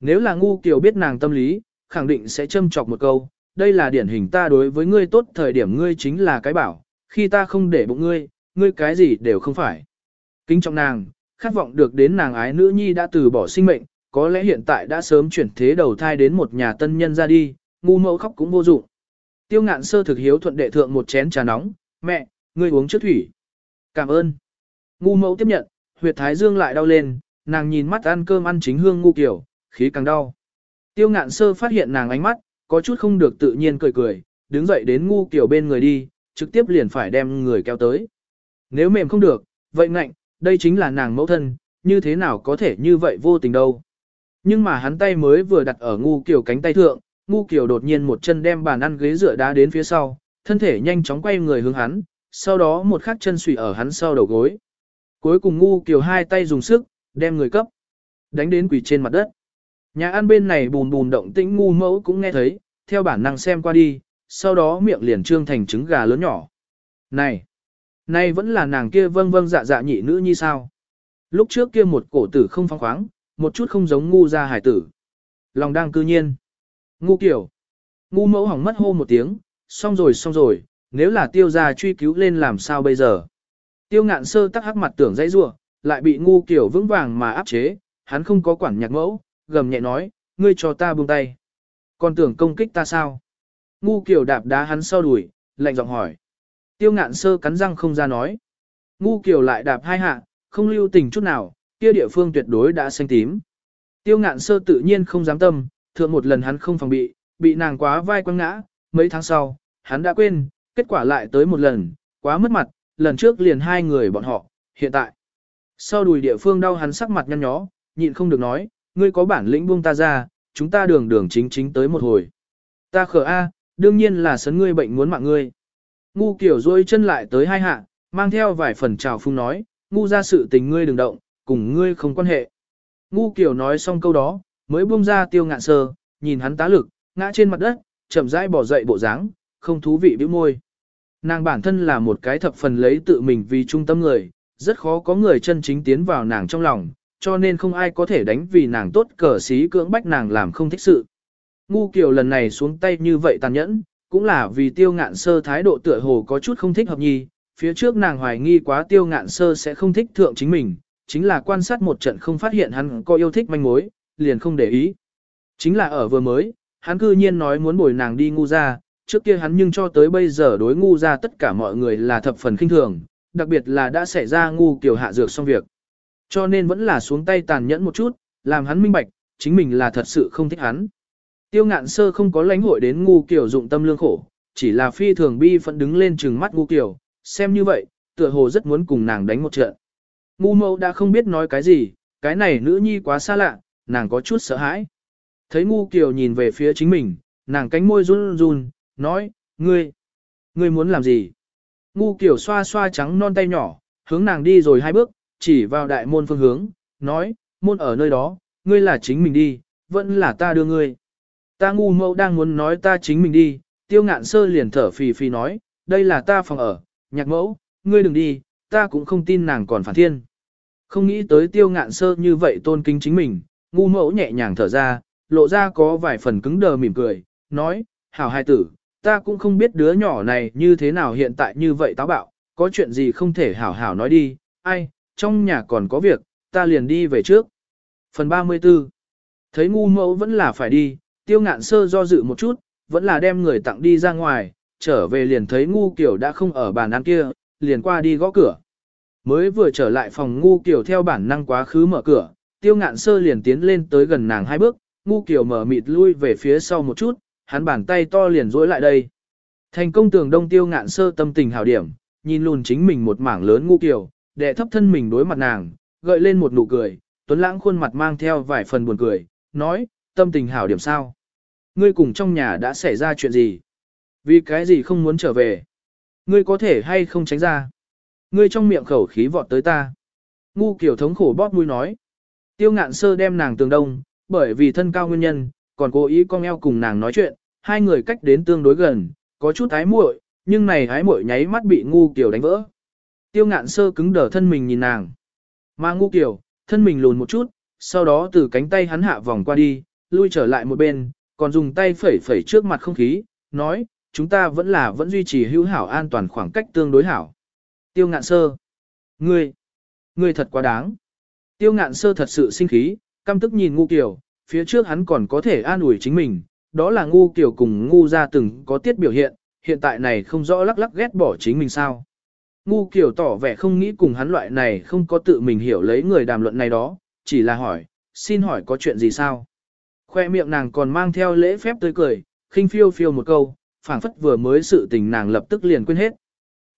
Nếu là ngu kiều biết nàng tâm lý, khẳng định sẽ châm chọc một câu, đây là điển hình ta đối với ngươi tốt thời điểm ngươi chính là cái bảo, khi ta không để bụng ngươi, ngươi cái gì đều không phải. Kính trọng nàng, khát vọng được đến nàng ái nữ nhi đã từ bỏ sinh mệnh, có lẽ hiện tại đã sớm chuyển thế đầu thai đến một nhà tân nhân ra đi, ngu mẫu khóc cũng vô dụng. Tiêu ngạn sơ thực hiếu thuận đệ thượng một chén trà nóng, mẹ, ngươi uống trước thủy. Cảm ơn. Ngu mẫu tiếp nhận, huyệt thái dương lại đau lên, nàng nhìn mắt ăn cơm ăn chính hương ngu kiểu, khí càng đau. Tiêu ngạn sơ phát hiện nàng ánh mắt, có chút không được tự nhiên cười cười, đứng dậy đến ngu kiểu bên người đi, trực tiếp liền phải đem người kéo tới. Nếu mềm không được, vậy ngạnh, đây chính là nàng mẫu thân, như thế nào có thể như vậy vô tình đâu. Nhưng mà hắn tay mới vừa đặt ở ngu kiểu cánh tay thượng, ngu kiểu đột nhiên một chân đem bàn ăn ghế dựa đá đến phía sau, thân thể nhanh chóng quay người hướng hắn, sau đó một khắc chân sủy ở hắn sau đầu gối. Cuối cùng ngu kiều hai tay dùng sức, đem người cấp, đánh đến quỳ trên mặt đất. Nhà ăn bên này bùn bùn động tĩnh ngu mẫu cũng nghe thấy, theo bản năng xem qua đi, sau đó miệng liền trương thành trứng gà lớn nhỏ. Này, này vẫn là nàng kia vâng vâng dạ dạ nhị nữ như sao. Lúc trước kia một cổ tử không phong khoáng, một chút không giống ngu ra hải tử. Lòng đang cư nhiên. Ngu kiểu. Ngu mẫu hỏng mất hô một tiếng, xong rồi xong rồi, nếu là tiêu gia truy cứu lên làm sao bây giờ. Tiêu ngạn sơ tắc hắc mặt tưởng dãy rua, lại bị ngu kiểu vững vàng mà áp chế, hắn không có quản nhạc mẫu, gầm nhẹ nói, ngươi cho ta buông tay. Còn tưởng công kích ta sao? Ngu kiểu đạp đá hắn sau đuổi, lạnh giọng hỏi. Tiêu ngạn sơ cắn răng không ra nói. Ngu kiểu lại đạp hai hạ, không lưu tình chút nào, kia địa phương tuyệt đối đã xanh tím. Tiêu ngạn sơ tự nhiên không dám tâm, thượng một lần hắn không phòng bị, bị nàng quá vai quăng ngã, mấy tháng sau, hắn đã quên, kết quả lại tới một lần, quá mất mặt, lần trước liền hai người bọn họ, hiện tại. Sau đùi địa phương đau hắn sắc mặt nhăn nhó, nhịn không được nói, ngươi có bản lĩnh buông ta ra, chúng ta đường đường chính chính tới một hồi. Ta khờ A, đương nhiên là sấn ngươi bệnh muốn mạng ngươi. Ngu kiểu dôi chân lại tới hai hạ, mang theo vài phần trào phung nói, ngu ra sự tình ngươi đừng động, cùng ngươi không quan hệ. Ngu kiểu nói xong câu đó, mới buông ra tiêu ngạn sơ, nhìn hắn tá lực, ngã trên mặt đất, chậm rãi bỏ dậy bộ dáng, không thú vị bĩu môi. Nàng bản thân là một cái thập phần lấy tự mình vì trung tâm người, rất khó có người chân chính tiến vào nàng trong lòng, cho nên không ai có thể đánh vì nàng tốt cờ xí cưỡng bách nàng làm không thích sự. Ngu Kiều lần này xuống tay như vậy tàn nhẫn, cũng là vì tiêu ngạn sơ thái độ tựa hồ có chút không thích hợp nhi, phía trước nàng hoài nghi quá tiêu ngạn sơ sẽ không thích thượng chính mình, chính là quan sát một trận không phát hiện hắn có yêu thích manh mối, liền không để ý. Chính là ở vừa mới, hắn cư nhiên nói muốn bồi nàng đi ngu ra, trước kia hắn nhưng cho tới bây giờ đối ngu ra tất cả mọi người là thập phần khinh thường, đặc biệt là đã xảy ra ngu kiểu hạ dược xong việc. Cho nên vẫn là xuống tay tàn nhẫn một chút, làm hắn minh bạch, chính mình là thật sự không thích hắn. Tiêu ngạn sơ không có lãnh hội đến ngu kiểu dụng tâm lương khổ, chỉ là phi thường bi phận đứng lên trừng mắt ngu kiểu, xem như vậy, tựa hồ rất muốn cùng nàng đánh một trận. Ngu mẫu đã không biết nói cái gì, cái này nữ nhi quá xa lạ, nàng có chút sợ hãi. Thấy ngu kiểu nhìn về phía chính mình, nàng cánh môi run run, nói, ngươi, ngươi muốn làm gì? Ngu kiểu xoa xoa trắng non tay nhỏ, hướng nàng đi rồi hai bước, chỉ vào đại môn phương hướng, nói, môn ở nơi đó, ngươi là chính mình đi, vẫn là ta đưa ngươi. Ta ngu mẫu đang muốn nói ta chính mình đi, tiêu ngạn sơ liền thở phì phì nói, đây là ta phòng ở, nhạc mẫu, ngươi đừng đi, ta cũng không tin nàng còn phản thiên. Không nghĩ tới tiêu ngạn sơ như vậy tôn kính chính mình, ngu mẫu nhẹ nhàng thở ra, lộ ra có vài phần cứng đờ mỉm cười, nói, hảo hai tử, ta cũng không biết đứa nhỏ này như thế nào hiện tại như vậy táo bạo, có chuyện gì không thể hảo hảo nói đi, ai, trong nhà còn có việc, ta liền đi về trước. Phần 34 Thấy ngu mẫu vẫn là phải đi, tiêu ngạn sơ do dự một chút, vẫn là đem người tặng đi ra ngoài, trở về liền thấy ngu kiểu đã không ở bàn ăn kia, liền qua đi gõ cửa. Mới vừa trở lại phòng ngu kiểu theo bản năng quá khứ mở cửa, tiêu ngạn sơ liền tiến lên tới gần nàng hai bước, ngu kiểu mở mịt lui về phía sau một chút, hắn bàn tay to liền duỗi lại đây. Thành công tường đông tiêu ngạn sơ tâm tình hào điểm, nhìn lùn chính mình một mảng lớn ngu kiểu, đệ thấp thân mình đối mặt nàng, gợi lên một nụ cười, tuấn lãng khuôn mặt mang theo vài phần buồn cười, nói, tâm tình hảo điểm sao. Ngươi cùng trong nhà đã xảy ra chuyện gì? Vì cái gì không muốn trở về? Ngươi có thể hay không tránh ra? Ngươi trong miệng khẩu khí vọt tới ta. Ngu kiểu thống khổ bóp mũi nói. Tiêu ngạn sơ đem nàng tường đông, bởi vì thân cao nguyên nhân, còn cố ý con eo cùng nàng nói chuyện, hai người cách đến tương đối gần, có chút ái muội, nhưng này ái muội nháy mắt bị ngu kiểu đánh vỡ. Tiêu ngạn sơ cứng đờ thân mình nhìn nàng. Mà ngu kiểu, thân mình lùn một chút, sau đó từ cánh tay hắn hạ vòng qua đi, lui trở lại một bên, còn dùng tay phẩy phẩy trước mặt không khí, nói, chúng ta vẫn là vẫn duy trì hữu hảo an toàn khoảng cách tương đối hảo. Tiêu ngạn sơ. Ngươi, ngươi thật quá đáng. Tiêu ngạn sơ thật sự sinh khí, căm tức nhìn ngu kiểu, phía trước hắn còn có thể an ủi chính mình, đó là ngu kiểu cùng ngu ra từng có tiết biểu hiện, hiện tại này không rõ lắc lắc ghét bỏ chính mình sao. Ngu kiểu tỏ vẻ không nghĩ cùng hắn loại này không có tự mình hiểu lấy người đàm luận này đó, chỉ là hỏi, xin hỏi có chuyện gì sao? Khoe miệng nàng còn mang theo lễ phép tươi cười, khinh phiêu phiêu một câu, phảng phất vừa mới sự tình nàng lập tức liền quên hết.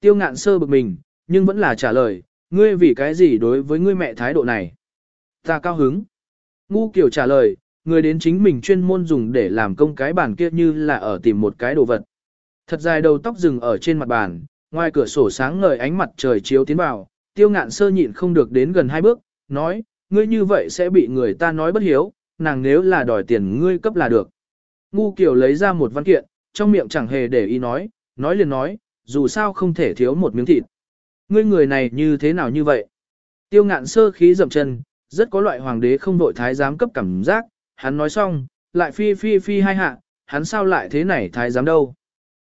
Tiêu ngạn sơ bực mình, nhưng vẫn là trả lời, ngươi vì cái gì đối với ngươi mẹ thái độ này? Ta cao hứng. Ngu kiểu trả lời, người đến chính mình chuyên môn dùng để làm công cái bàn kia như là ở tìm một cái đồ vật. Thật dài đầu tóc rừng ở trên mặt bàn, ngoài cửa sổ sáng ngời ánh mặt trời chiếu tiến vào, tiêu ngạn sơ nhịn không được đến gần hai bước, nói, ngươi như vậy sẽ bị người ta nói bất hiếu, nàng nếu là đòi tiền ngươi cấp là được. Ngu kiểu lấy ra một văn kiện, trong miệng chẳng hề để ý nói, nói liền nói, dù sao không thể thiếu một miếng thịt. Ngươi người này như thế nào như vậy? Tiêu ngạn sơ khí dậm chân, rất có loại hoàng đế không đội thái giám cấp cảm giác, hắn nói xong, lại phi phi phi hai hạ, hắn sao lại thế này thái giám đâu.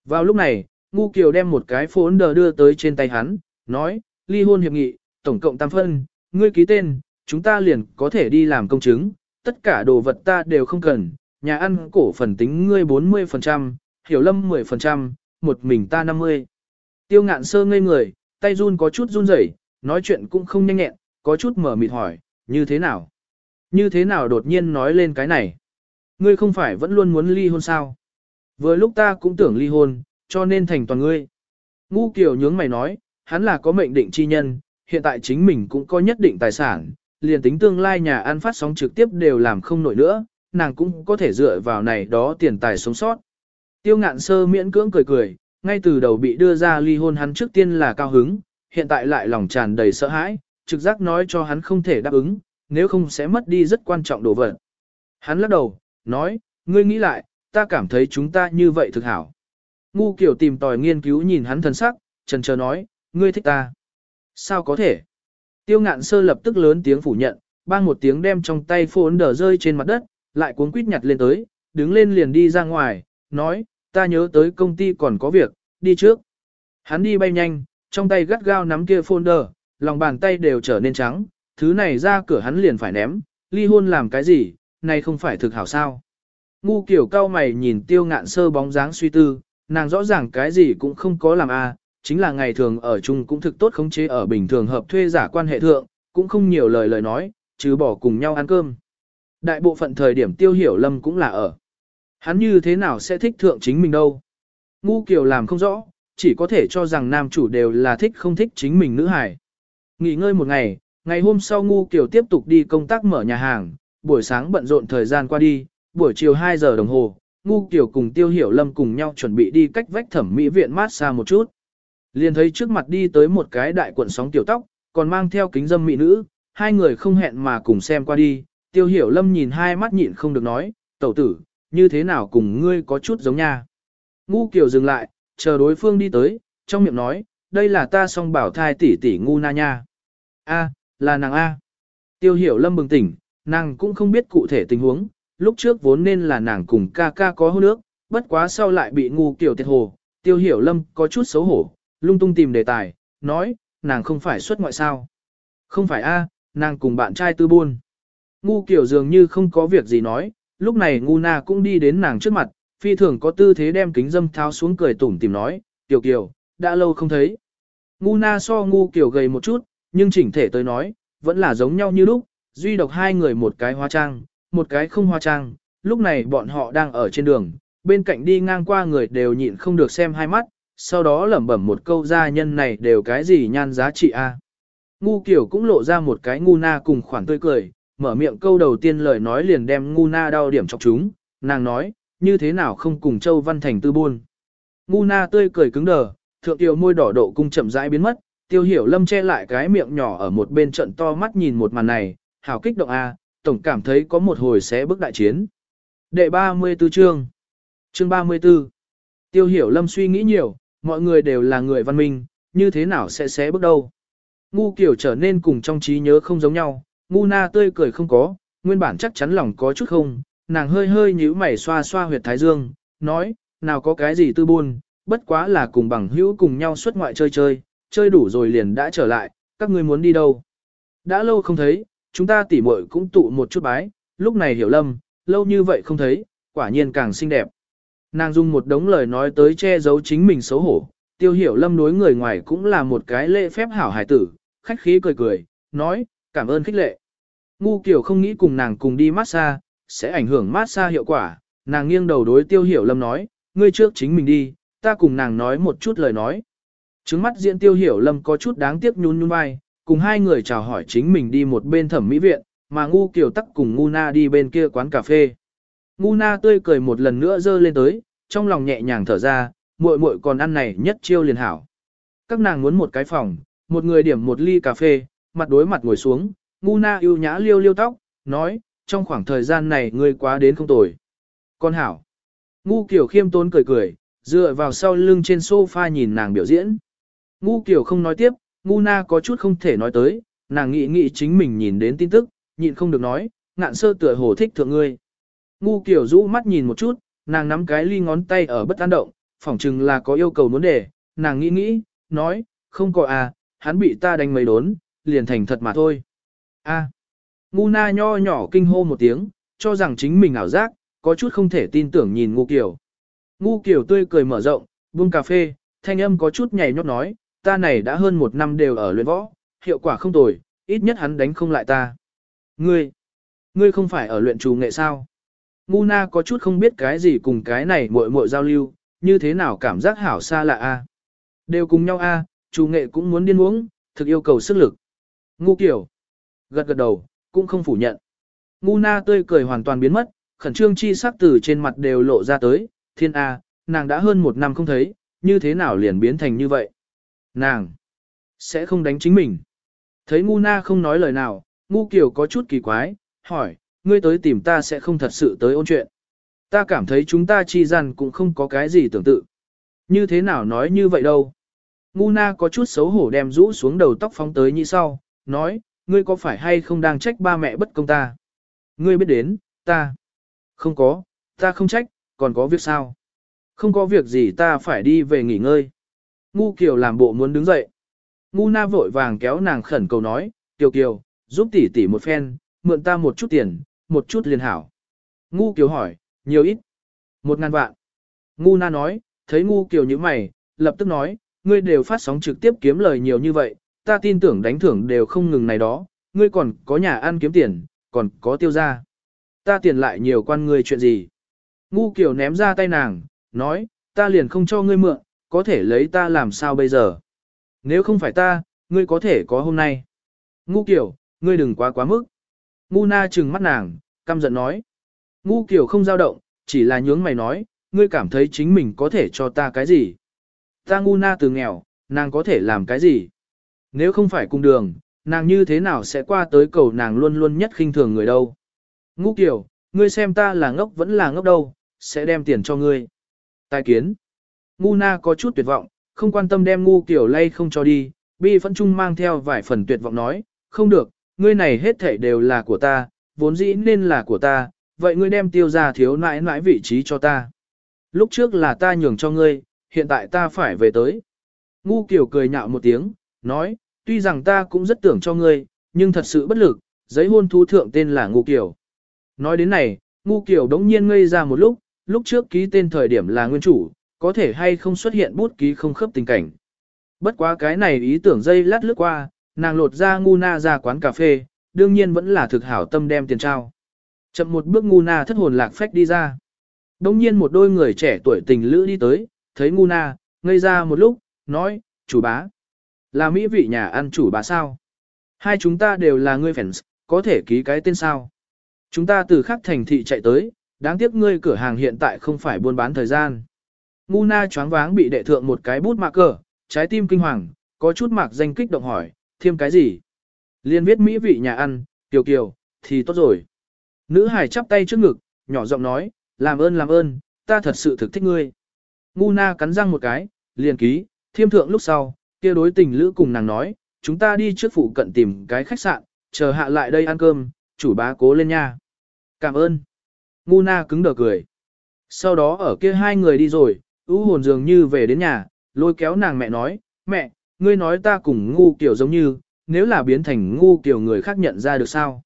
Vào lúc này, Ngu Kiều đem một cái phốn đờ đưa tới trên tay hắn, nói, ly hôn hiệp nghị, tổng cộng tam phân, ngươi ký tên, chúng ta liền có thể đi làm công chứng, tất cả đồ vật ta đều không cần, nhà ăn cổ phần tính ngươi 40%, hiểu lâm 10%, một mình ta 50. Tiêu ngạn sơ ngây người, tay run có chút run rẩy, nói chuyện cũng không nhanh nhẹn, có chút mở mịt hỏi, như thế nào? Như thế nào đột nhiên nói lên cái này? Ngươi không phải vẫn luôn muốn ly hôn sao? Vừa lúc ta cũng tưởng ly hôn, cho nên thành toàn ngươi. Ngu Kiều nhướng mày nói, hắn là có mệnh định chi nhân, hiện tại chính mình cũng có nhất định tài sản, liền tính tương lai nhà ăn phát sóng trực tiếp đều làm không nổi nữa, nàng cũng có thể dựa vào này đó tiền tài sống sót. Tiêu ngạn sơ miễn cưỡng cười cười, ngay từ đầu bị đưa ra ly hôn hắn trước tiên là cao hứng, hiện tại lại lòng tràn đầy sợ hãi, trực giác nói cho hắn không thể đáp ứng, nếu không sẽ mất đi rất quan trọng đồ vật. Hắn lắc đầu, nói, ngươi nghĩ lại, ta cảm thấy chúng ta như vậy thực hảo. Ngu kiểu tìm tòi nghiên cứu nhìn hắn thần sắc, trần chờ nói, ngươi thích ta. Sao có thể? Tiêu ngạn sơ lập tức lớn tiếng phủ nhận, bang một tiếng đem trong tay phốn đờ rơi trên mặt đất, lại cuốn quýt nhặt lên tới, đứng lên liền đi ra ngoài, nói, ta nhớ tới công ty còn có việc, đi trước. Hắn đi bay nhanh, trong tay gắt gao nắm kia folder, lòng bàn tay đều trở nên trắng, thứ này ra cửa hắn liền phải ném, ly hôn làm cái gì, này không phải thực hảo sao. Ngu kiểu cao mày nhìn tiêu ngạn sơ bóng dáng suy tư, nàng rõ ràng cái gì cũng không có làm a, chính là ngày thường ở chung cũng thực tốt khống chế ở bình thường hợp thuê giả quan hệ thượng, cũng không nhiều lời lời nói, chứ bỏ cùng nhau ăn cơm. Đại bộ phận thời điểm tiêu hiểu lâm cũng là ở. Hắn như thế nào sẽ thích thượng chính mình đâu. Ngu kiều làm không rõ, chỉ có thể cho rằng nam chủ đều là thích không thích chính mình nữ hải. Nghỉ ngơi một ngày, ngày hôm sau ngu kiều tiếp tục đi công tác mở nhà hàng, buổi sáng bận rộn thời gian qua đi, buổi chiều 2 giờ đồng hồ, ngu kiều cùng tiêu hiểu lâm cùng nhau chuẩn bị đi cách vách thẩm mỹ viện mát xa một chút. Liền thấy trước mặt đi tới một cái đại cuộn sóng tiểu tóc, còn mang theo kính dâm mỹ nữ, hai người không hẹn mà cùng xem qua đi, tiêu hiểu lâm nhìn hai mắt nhịn không được nói, tẩu tử, như thế nào cùng ngươi có chút giống nha. Ngu kiều dừng lại, chờ đối phương đi tới, trong miệng nói, đây là ta song bảo thai tỷ tỷ ngu na nha. A, là nàng A. Tiêu hiểu lâm bừng tỉnh, nàng cũng không biết cụ thể tình huống, lúc trước vốn nên là nàng cùng ca ca có hôn nước, bất quá sau lại bị ngu kiểu tiệt hồ, tiêu hiểu lâm có chút xấu hổ, lung tung tìm đề tài, nói, nàng không phải xuất ngoại sao. Không phải a, nàng cùng bạn trai tư buôn. Ngu kiểu dường như không có việc gì nói, lúc này ngu na cũng đi đến nàng trước mặt, phi thường có tư thế đem kính dâm tháo xuống cười tủm tìm nói, tiểu kiều, đã lâu không thấy. Ngu na so ngu kiểu gầy một chút, nhưng chỉnh thể tới nói, vẫn là giống nhau như lúc, duy độc hai người một cái hóa trang, một cái không hoa trang, lúc này bọn họ đang ở trên đường, bên cạnh đi ngang qua người đều nhịn không được xem hai mắt, sau đó lẩm bẩm một câu gia nhân này đều cái gì nhan giá trị a. Ngu kiểu cũng lộ ra một cái ngu na cùng khoản tươi cười, mở miệng câu đầu tiên lời nói liền đem ngu na đau điểm chọc chúng, nàng nói, như thế nào không cùng Châu Văn Thành tư buôn. Ngu na tươi cười cứng đờ, thượng tiểu môi đỏ độ cung chậm rãi biến mất, tiêu hiểu lâm che lại cái miệng nhỏ ở một bên trận to mắt nhìn một màn này, hảo kích động a, tổng cảm thấy có một hồi sẽ bước đại chiến. Đệ 34 chương Chương 34 Tiêu hiểu lâm suy nghĩ nhiều, mọi người đều là người văn minh, như thế nào sẽ xé bước đâu. Ngu kiểu trở nên cùng trong trí nhớ không giống nhau, ngu na tươi cười không có, nguyên bản chắc chắn lòng có chút không, nàng hơi hơi nhíu mày xoa xoa huyệt thái dương, nói, nào có cái gì tư buồn bất quá là cùng bằng hữu cùng nhau xuất ngoại chơi chơi, chơi đủ rồi liền đã trở lại, các ngươi muốn đi đâu. Đã lâu không thấy, chúng ta tỉ muội cũng tụ một chút bái, lúc này hiểu lâm, lâu như vậy không thấy, quả nhiên càng xinh đẹp. Nàng dùng một đống lời nói tới che giấu chính mình xấu hổ, tiêu hiểu lâm đối người ngoài cũng là một cái lễ phép hảo hài tử, khách khí cười cười, nói, cảm ơn khích lệ. Ngu kiểu không nghĩ cùng nàng cùng đi massage, sẽ ảnh hưởng massage hiệu quả, nàng nghiêng đầu đối tiêu hiểu lâm nói, ngươi trước chính mình đi, ta cùng nàng nói một chút lời nói. Trứng mắt diễn tiêu hiểu lâm có chút đáng tiếc nhún nhún vai, cùng hai người chào hỏi chính mình đi một bên thẩm mỹ viện, mà ngu kiểu tắc cùng ngu na đi bên kia quán cà phê. Ngu na tươi cười một lần nữa dơ lên tới, trong lòng nhẹ nhàng thở ra, muội muội còn ăn này nhất chiêu liền hảo. các nàng muốn một cái phòng, một người điểm một ly cà phê, mặt đối mặt ngồi xuống, ngu na yêu nhã liêu liêu tóc, nói, trong khoảng thời gian này ngươi quá đến không tồi. Con hảo. Ngu kiểu khiêm tốn cười cười, dựa vào sau lưng trên sofa nhìn nàng biểu diễn. Ngu kiểu không nói tiếp, ngu na có chút không thể nói tới, nàng nghĩ nghĩ chính mình nhìn đến tin tức, nhịn không được nói, ngạn sơ tựa hồ thích thượng ngươi. Ngu kiểu rũ mắt nhìn một chút, nàng nắm cái ly ngón tay ở bất an động, phỏng chừng là có yêu cầu muốn để, nàng nghĩ nghĩ, nói, không có à, hắn bị ta đánh mấy đốn, liền thành thật mà thôi. A. Ngu na nho nhỏ kinh hô một tiếng, cho rằng chính mình ảo giác, có chút không thể tin tưởng nhìn ngu kiểu. Ngu kiểu tươi cười mở rộng, buông cà phê, thanh âm có chút nhảy nhót nói, ta này đã hơn một năm đều ở luyện võ, hiệu quả không tồi, ít nhất hắn đánh không lại ta. Ngươi, ngươi không phải ở luyện trù nghệ sao? Ngu na có chút không biết cái gì cùng cái này muội muội giao lưu, như thế nào cảm giác hảo xa lạ a. Đều cùng nhau a, trù nghệ cũng muốn điên uống, thực yêu cầu sức lực. Ngu kiểu, gật gật đầu, cũng không phủ nhận. Ngu na tươi cười hoàn toàn biến mất, khẩn trương chi sắc từ trên mặt đều lộ ra tới, thiên A, nàng đã hơn một năm không thấy, như thế nào liền biến thành như vậy. Nàng, sẽ không đánh chính mình. Thấy ngu na không nói lời nào, ngu kiểu có chút kỳ quái, hỏi, ngươi tới tìm ta sẽ không thật sự tới ôn chuyện. Ta cảm thấy chúng ta chi gian cũng không có cái gì tưởng tự. Như thế nào nói như vậy đâu. Ngu na có chút xấu hổ đem rũ xuống đầu tóc phóng tới như sau, nói, ngươi có phải hay không đang trách ba mẹ bất công ta? Ngươi biết đến, ta. Không có, ta không trách, còn có việc sao? Không có việc gì ta phải đi về nghỉ ngơi. Ngu Kiều làm bộ muốn đứng dậy. Ngu na vội vàng kéo nàng khẩn cầu nói, Kiều Kiều, giúp tỷ tỷ một phen, mượn ta một chút tiền, một chút liền hảo. Ngu Kiều hỏi, nhiều ít? Một ngàn vạn. Ngu na nói, thấy ngu Kiều như mày, lập tức nói, ngươi đều phát sóng trực tiếp kiếm lời nhiều như vậy, ta tin tưởng đánh thưởng đều không ngừng này đó, ngươi còn có nhà ăn kiếm tiền, còn có tiêu ra. Ta tiền lại nhiều quan ngươi chuyện gì. Ngu Kiều ném ra tay nàng, nói, ta liền không cho ngươi mượn, có thể lấy ta làm sao bây giờ. Nếu không phải ta, ngươi có thể có hôm nay. Ngu kiểu, ngươi đừng quá quá mức. Ngu na trừng mắt nàng, căm giận nói. Ngu kiểu không dao động, chỉ là nhướng mày nói, ngươi cảm thấy chính mình có thể cho ta cái gì. Ta ngu na từ nghèo, nàng có thể làm cái gì? Nếu không phải cùng đường, nàng như thế nào sẽ qua tới cầu nàng luôn luôn nhất khinh thường người đâu? ngu kiểu, ngươi xem ta là ngốc vẫn là ngốc đâu, sẽ đem tiền cho ngươi. Tài kiến. Ngu na có chút tuyệt vọng, không quan tâm đem ngu kiểu lay không cho đi, bi phẫn trung mang theo vài phần tuyệt vọng nói, không được, ngươi này hết thảy đều là của ta, vốn dĩ nên là của ta, vậy ngươi đem tiêu ra thiếu nãi nãi vị trí cho ta. Lúc trước là ta nhường cho ngươi, hiện tại ta phải về tới. Ngu kiểu cười nhạo một tiếng, nói, tuy rằng ta cũng rất tưởng cho ngươi, nhưng thật sự bất lực, giấy hôn thú thượng tên là ngu kiểu. Nói đến này, ngu kiểu đống nhiên ngây ra một lúc, lúc trước ký tên thời điểm là nguyên chủ, có thể hay không xuất hiện bút ký không khớp tình cảnh. Bất quá cái này ý tưởng dây lát lướt qua, nàng lột ra ngu na ra quán cà phê, đương nhiên vẫn là thực hảo tâm đem tiền trao. Chậm một bước ngu na thất hồn lạc phách đi ra. Đống nhiên một đôi người trẻ tuổi tình lữ đi tới, thấy ngu na, ngây ra một lúc, nói, chủ bá. Là mỹ vị nhà ăn chủ bá sao? Hai chúng ta đều là người fans, có thể ký cái tên sao? Chúng ta từ khắc thành thị chạy tới, đáng tiếc ngươi cửa hàng hiện tại không phải buôn bán thời gian. Ngu na choáng váng bị đệ thượng một cái bút mạc cờ, trái tim kinh hoàng, có chút mạc danh kích động hỏi, thêm cái gì? Liên viết mỹ vị nhà ăn, kiều kiều, thì tốt rồi. Nữ hải chắp tay trước ngực, nhỏ giọng nói, làm ơn làm ơn, ta thật sự thực thích ngươi. Ngu na cắn răng một cái, liền ký, thiêm thượng lúc sau, kia đối tình lữ cùng nàng nói, chúng ta đi trước phụ cận tìm cái khách sạn, chờ hạ lại đây ăn cơm, chủ bá cố lên nha. Cảm ơn. Ngu na cứng đờ cười. Sau đó ở kia hai người đi rồi, ưu hồn dường như về đến nhà, lôi kéo nàng mẹ nói, mẹ, ngươi nói ta cùng ngu kiểu giống như, nếu là biến thành ngu kiểu người khác nhận ra được sao.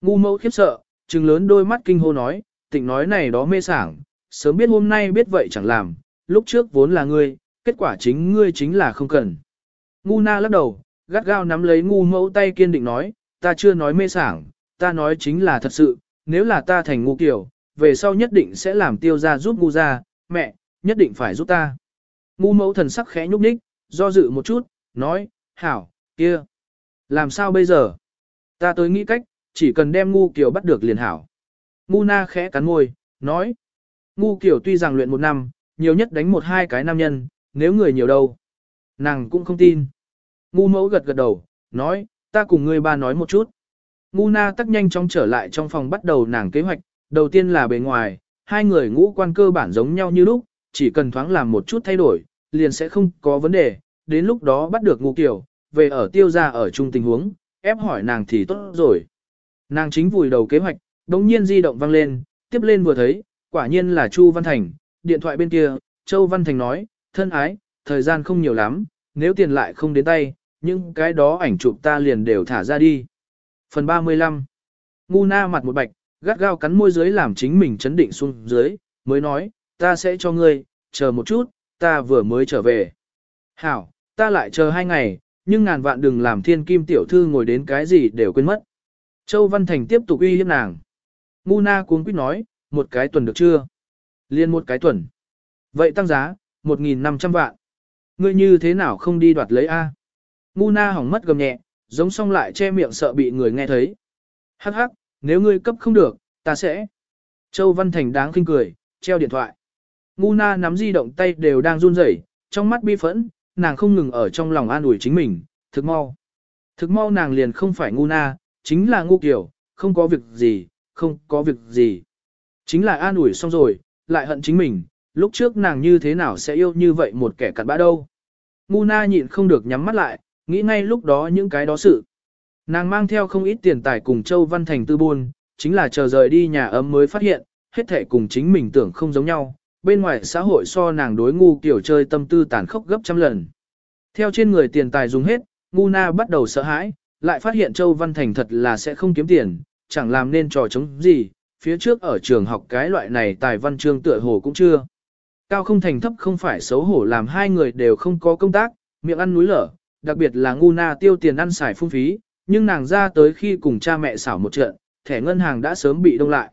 Ngu mẫu khiếp sợ, trừng lớn đôi mắt kinh hô nói, tịnh nói này đó mê sảng, sớm biết hôm nay biết vậy chẳng làm, lúc trước vốn là ngươi, kết quả chính ngươi chính là không cần. Ngu na lắc đầu, gắt gao nắm lấy ngu mẫu tay kiên định nói, ta chưa nói mê sảng, ta nói chính là thật sự, nếu là ta thành ngu kiểu, về sau nhất định sẽ làm tiêu ra giúp ngu ra, mẹ, nhất định phải giúp ta. Ngu mẫu thần sắc khẽ nhúc nhích, do dự một chút, nói, hảo, kia, làm sao bây giờ? Ta tới nghĩ cách, chỉ cần đem ngu kiểu bắt được liền hảo. Ngu na khẽ cắn môi, nói, ngu kiểu tuy rằng luyện một năm, nhiều nhất đánh một hai cái nam nhân, nếu người nhiều đâu. Nàng cũng không tin. Ngu mẫu gật gật đầu, nói, ta cùng ngươi ba nói một chút. Ngu na tắc nhanh chóng trở lại trong phòng bắt đầu nàng kế hoạch, đầu tiên là bề ngoài, hai người ngũ quan cơ bản giống nhau như lúc, chỉ cần thoáng làm một chút thay đổi, liền sẽ không có vấn đề, đến lúc đó bắt được ngu kiểu, về ở tiêu ra ở chung tình huống, ép hỏi nàng thì tốt rồi. Nàng chính vùi đầu kế hoạch, đống nhiên di động vang lên, tiếp lên vừa thấy, quả nhiên là Chu Văn Thành, điện thoại bên kia, Châu Văn Thành nói, thân ái, thời gian không nhiều lắm, nếu tiền lại không đến tay, những cái đó ảnh chụp ta liền đều thả ra đi. Phần 35 Ngu na mặt một bạch, gắt gao cắn môi dưới làm chính mình chấn định xuống dưới, mới nói, ta sẽ cho ngươi, chờ một chút, ta vừa mới trở về. Hảo, ta lại chờ hai ngày, nhưng ngàn vạn đừng làm thiên kim tiểu thư ngồi đến cái gì đều quên mất. Châu Văn Thành tiếp tục uy hiếp nàng. Ngu na cuống quýt nói, một cái tuần được chưa? Liên một cái tuần. Vậy tăng giá, 1.500 vạn. Ngươi như thế nào không đi đoạt lấy A? Ngu na hỏng mất gầm nhẹ, giống xong lại che miệng sợ bị người nghe thấy. Hắc hắc, nếu ngươi cấp không được, ta sẽ. Châu Văn Thành đáng khinh cười, treo điện thoại. Ngu na nắm di động tay đều đang run rẩy, trong mắt bi phẫn, nàng không ngừng ở trong lòng an ủi chính mình, thực mau. Thực mau nàng liền không phải ngu na, chính là ngu kiểu, không có việc gì, không có việc gì. Chính là an ủi xong rồi, lại hận chính mình, lúc trước nàng như thế nào sẽ yêu như vậy một kẻ cặn bã đâu. Ngu na nhịn không được nhắm mắt lại, nghĩ ngay lúc đó những cái đó sự. Nàng mang theo không ít tiền tài cùng Châu Văn Thành tư buôn, chính là chờ rời đi nhà ấm mới phát hiện, hết thể cùng chính mình tưởng không giống nhau, bên ngoài xã hội so nàng đối ngu kiểu chơi tâm tư tàn khốc gấp trăm lần. Theo trên người tiền tài dùng hết, ngu na bắt đầu sợ hãi, lại phát hiện Châu Văn Thành thật là sẽ không kiếm tiền, chẳng làm nên trò chống gì, phía trước ở trường học cái loại này tài văn chương tựa hồ cũng chưa. Cao không thành thấp không phải xấu hổ làm hai người đều không có công tác, miệng ăn núi lở, đặc biệt là ngu na tiêu tiền ăn xài phung phí, nhưng nàng ra tới khi cùng cha mẹ xảo một trận, thẻ ngân hàng đã sớm bị đông lại.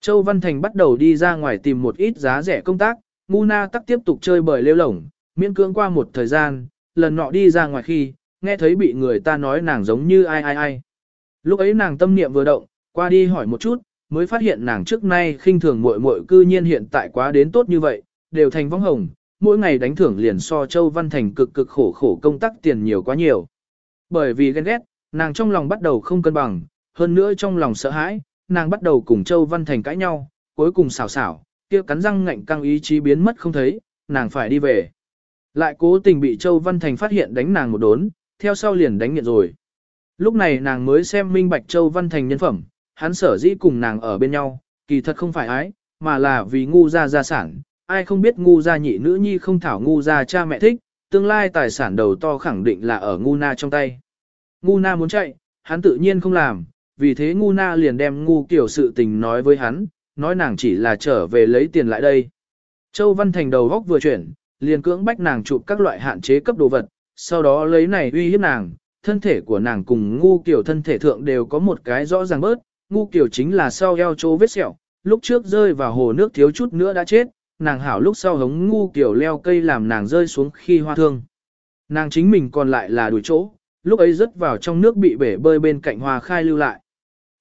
Châu Văn Thành bắt đầu đi ra ngoài tìm một ít giá rẻ công tác, ngu na tắc tiếp tục chơi bời lêu lổng, miễn cưỡng qua một thời gian, lần nọ đi ra ngoài khi, nghe thấy bị người ta nói nàng giống như ai ai ai. Lúc ấy nàng tâm niệm vừa động, qua đi hỏi một chút, mới phát hiện nàng trước nay khinh thường muội muội cư nhiên hiện tại quá đến tốt như vậy, đều thành vong hồng, mỗi ngày đánh thưởng liền so Châu Văn Thành cực cực khổ khổ công tác tiền nhiều quá nhiều. Bởi vì ghen ghét, nàng trong lòng bắt đầu không cân bằng, hơn nữa trong lòng sợ hãi, nàng bắt đầu cùng Châu Văn Thành cãi nhau, cuối cùng xảo xảo, kia cắn răng ngạnh căng ý chí biến mất không thấy, nàng phải đi về. Lại cố tình bị Châu Văn Thành phát hiện đánh nàng một đốn, theo sau liền đánh nghiện rồi. Lúc này nàng mới xem minh bạch Châu Văn Thành nhân phẩm, hắn sở dĩ cùng nàng ở bên nhau, kỳ thật không phải ái, mà là vì ngu ra gia sản, ai không biết ngu gia nhị nữ nhi không thảo ngu gia cha mẹ thích, tương lai tài sản đầu to khẳng định là ở ngu na trong tay. Ngu na muốn chạy, hắn tự nhiên không làm, vì thế ngu na liền đem ngu kiểu sự tình nói với hắn, nói nàng chỉ là trở về lấy tiền lại đây. Châu Văn Thành đầu góc vừa chuyển, liền cưỡng bách nàng chụp các loại hạn chế cấp đồ vật, sau đó lấy này uy hiếp nàng, thân thể của nàng cùng ngu kiểu thân thể thượng đều có một cái rõ ràng bớt, ngu kiểu chính là sau eo chỗ vết sẹo, lúc trước rơi vào hồ nước thiếu chút nữa đã chết, nàng hảo lúc sau hống ngu kiểu leo cây làm nàng rơi xuống khi hoa thương. Nàng chính mình còn lại là đuổi chỗ, lúc ấy rớt vào trong nước bị bể bơi bên cạnh hoa khai lưu lại.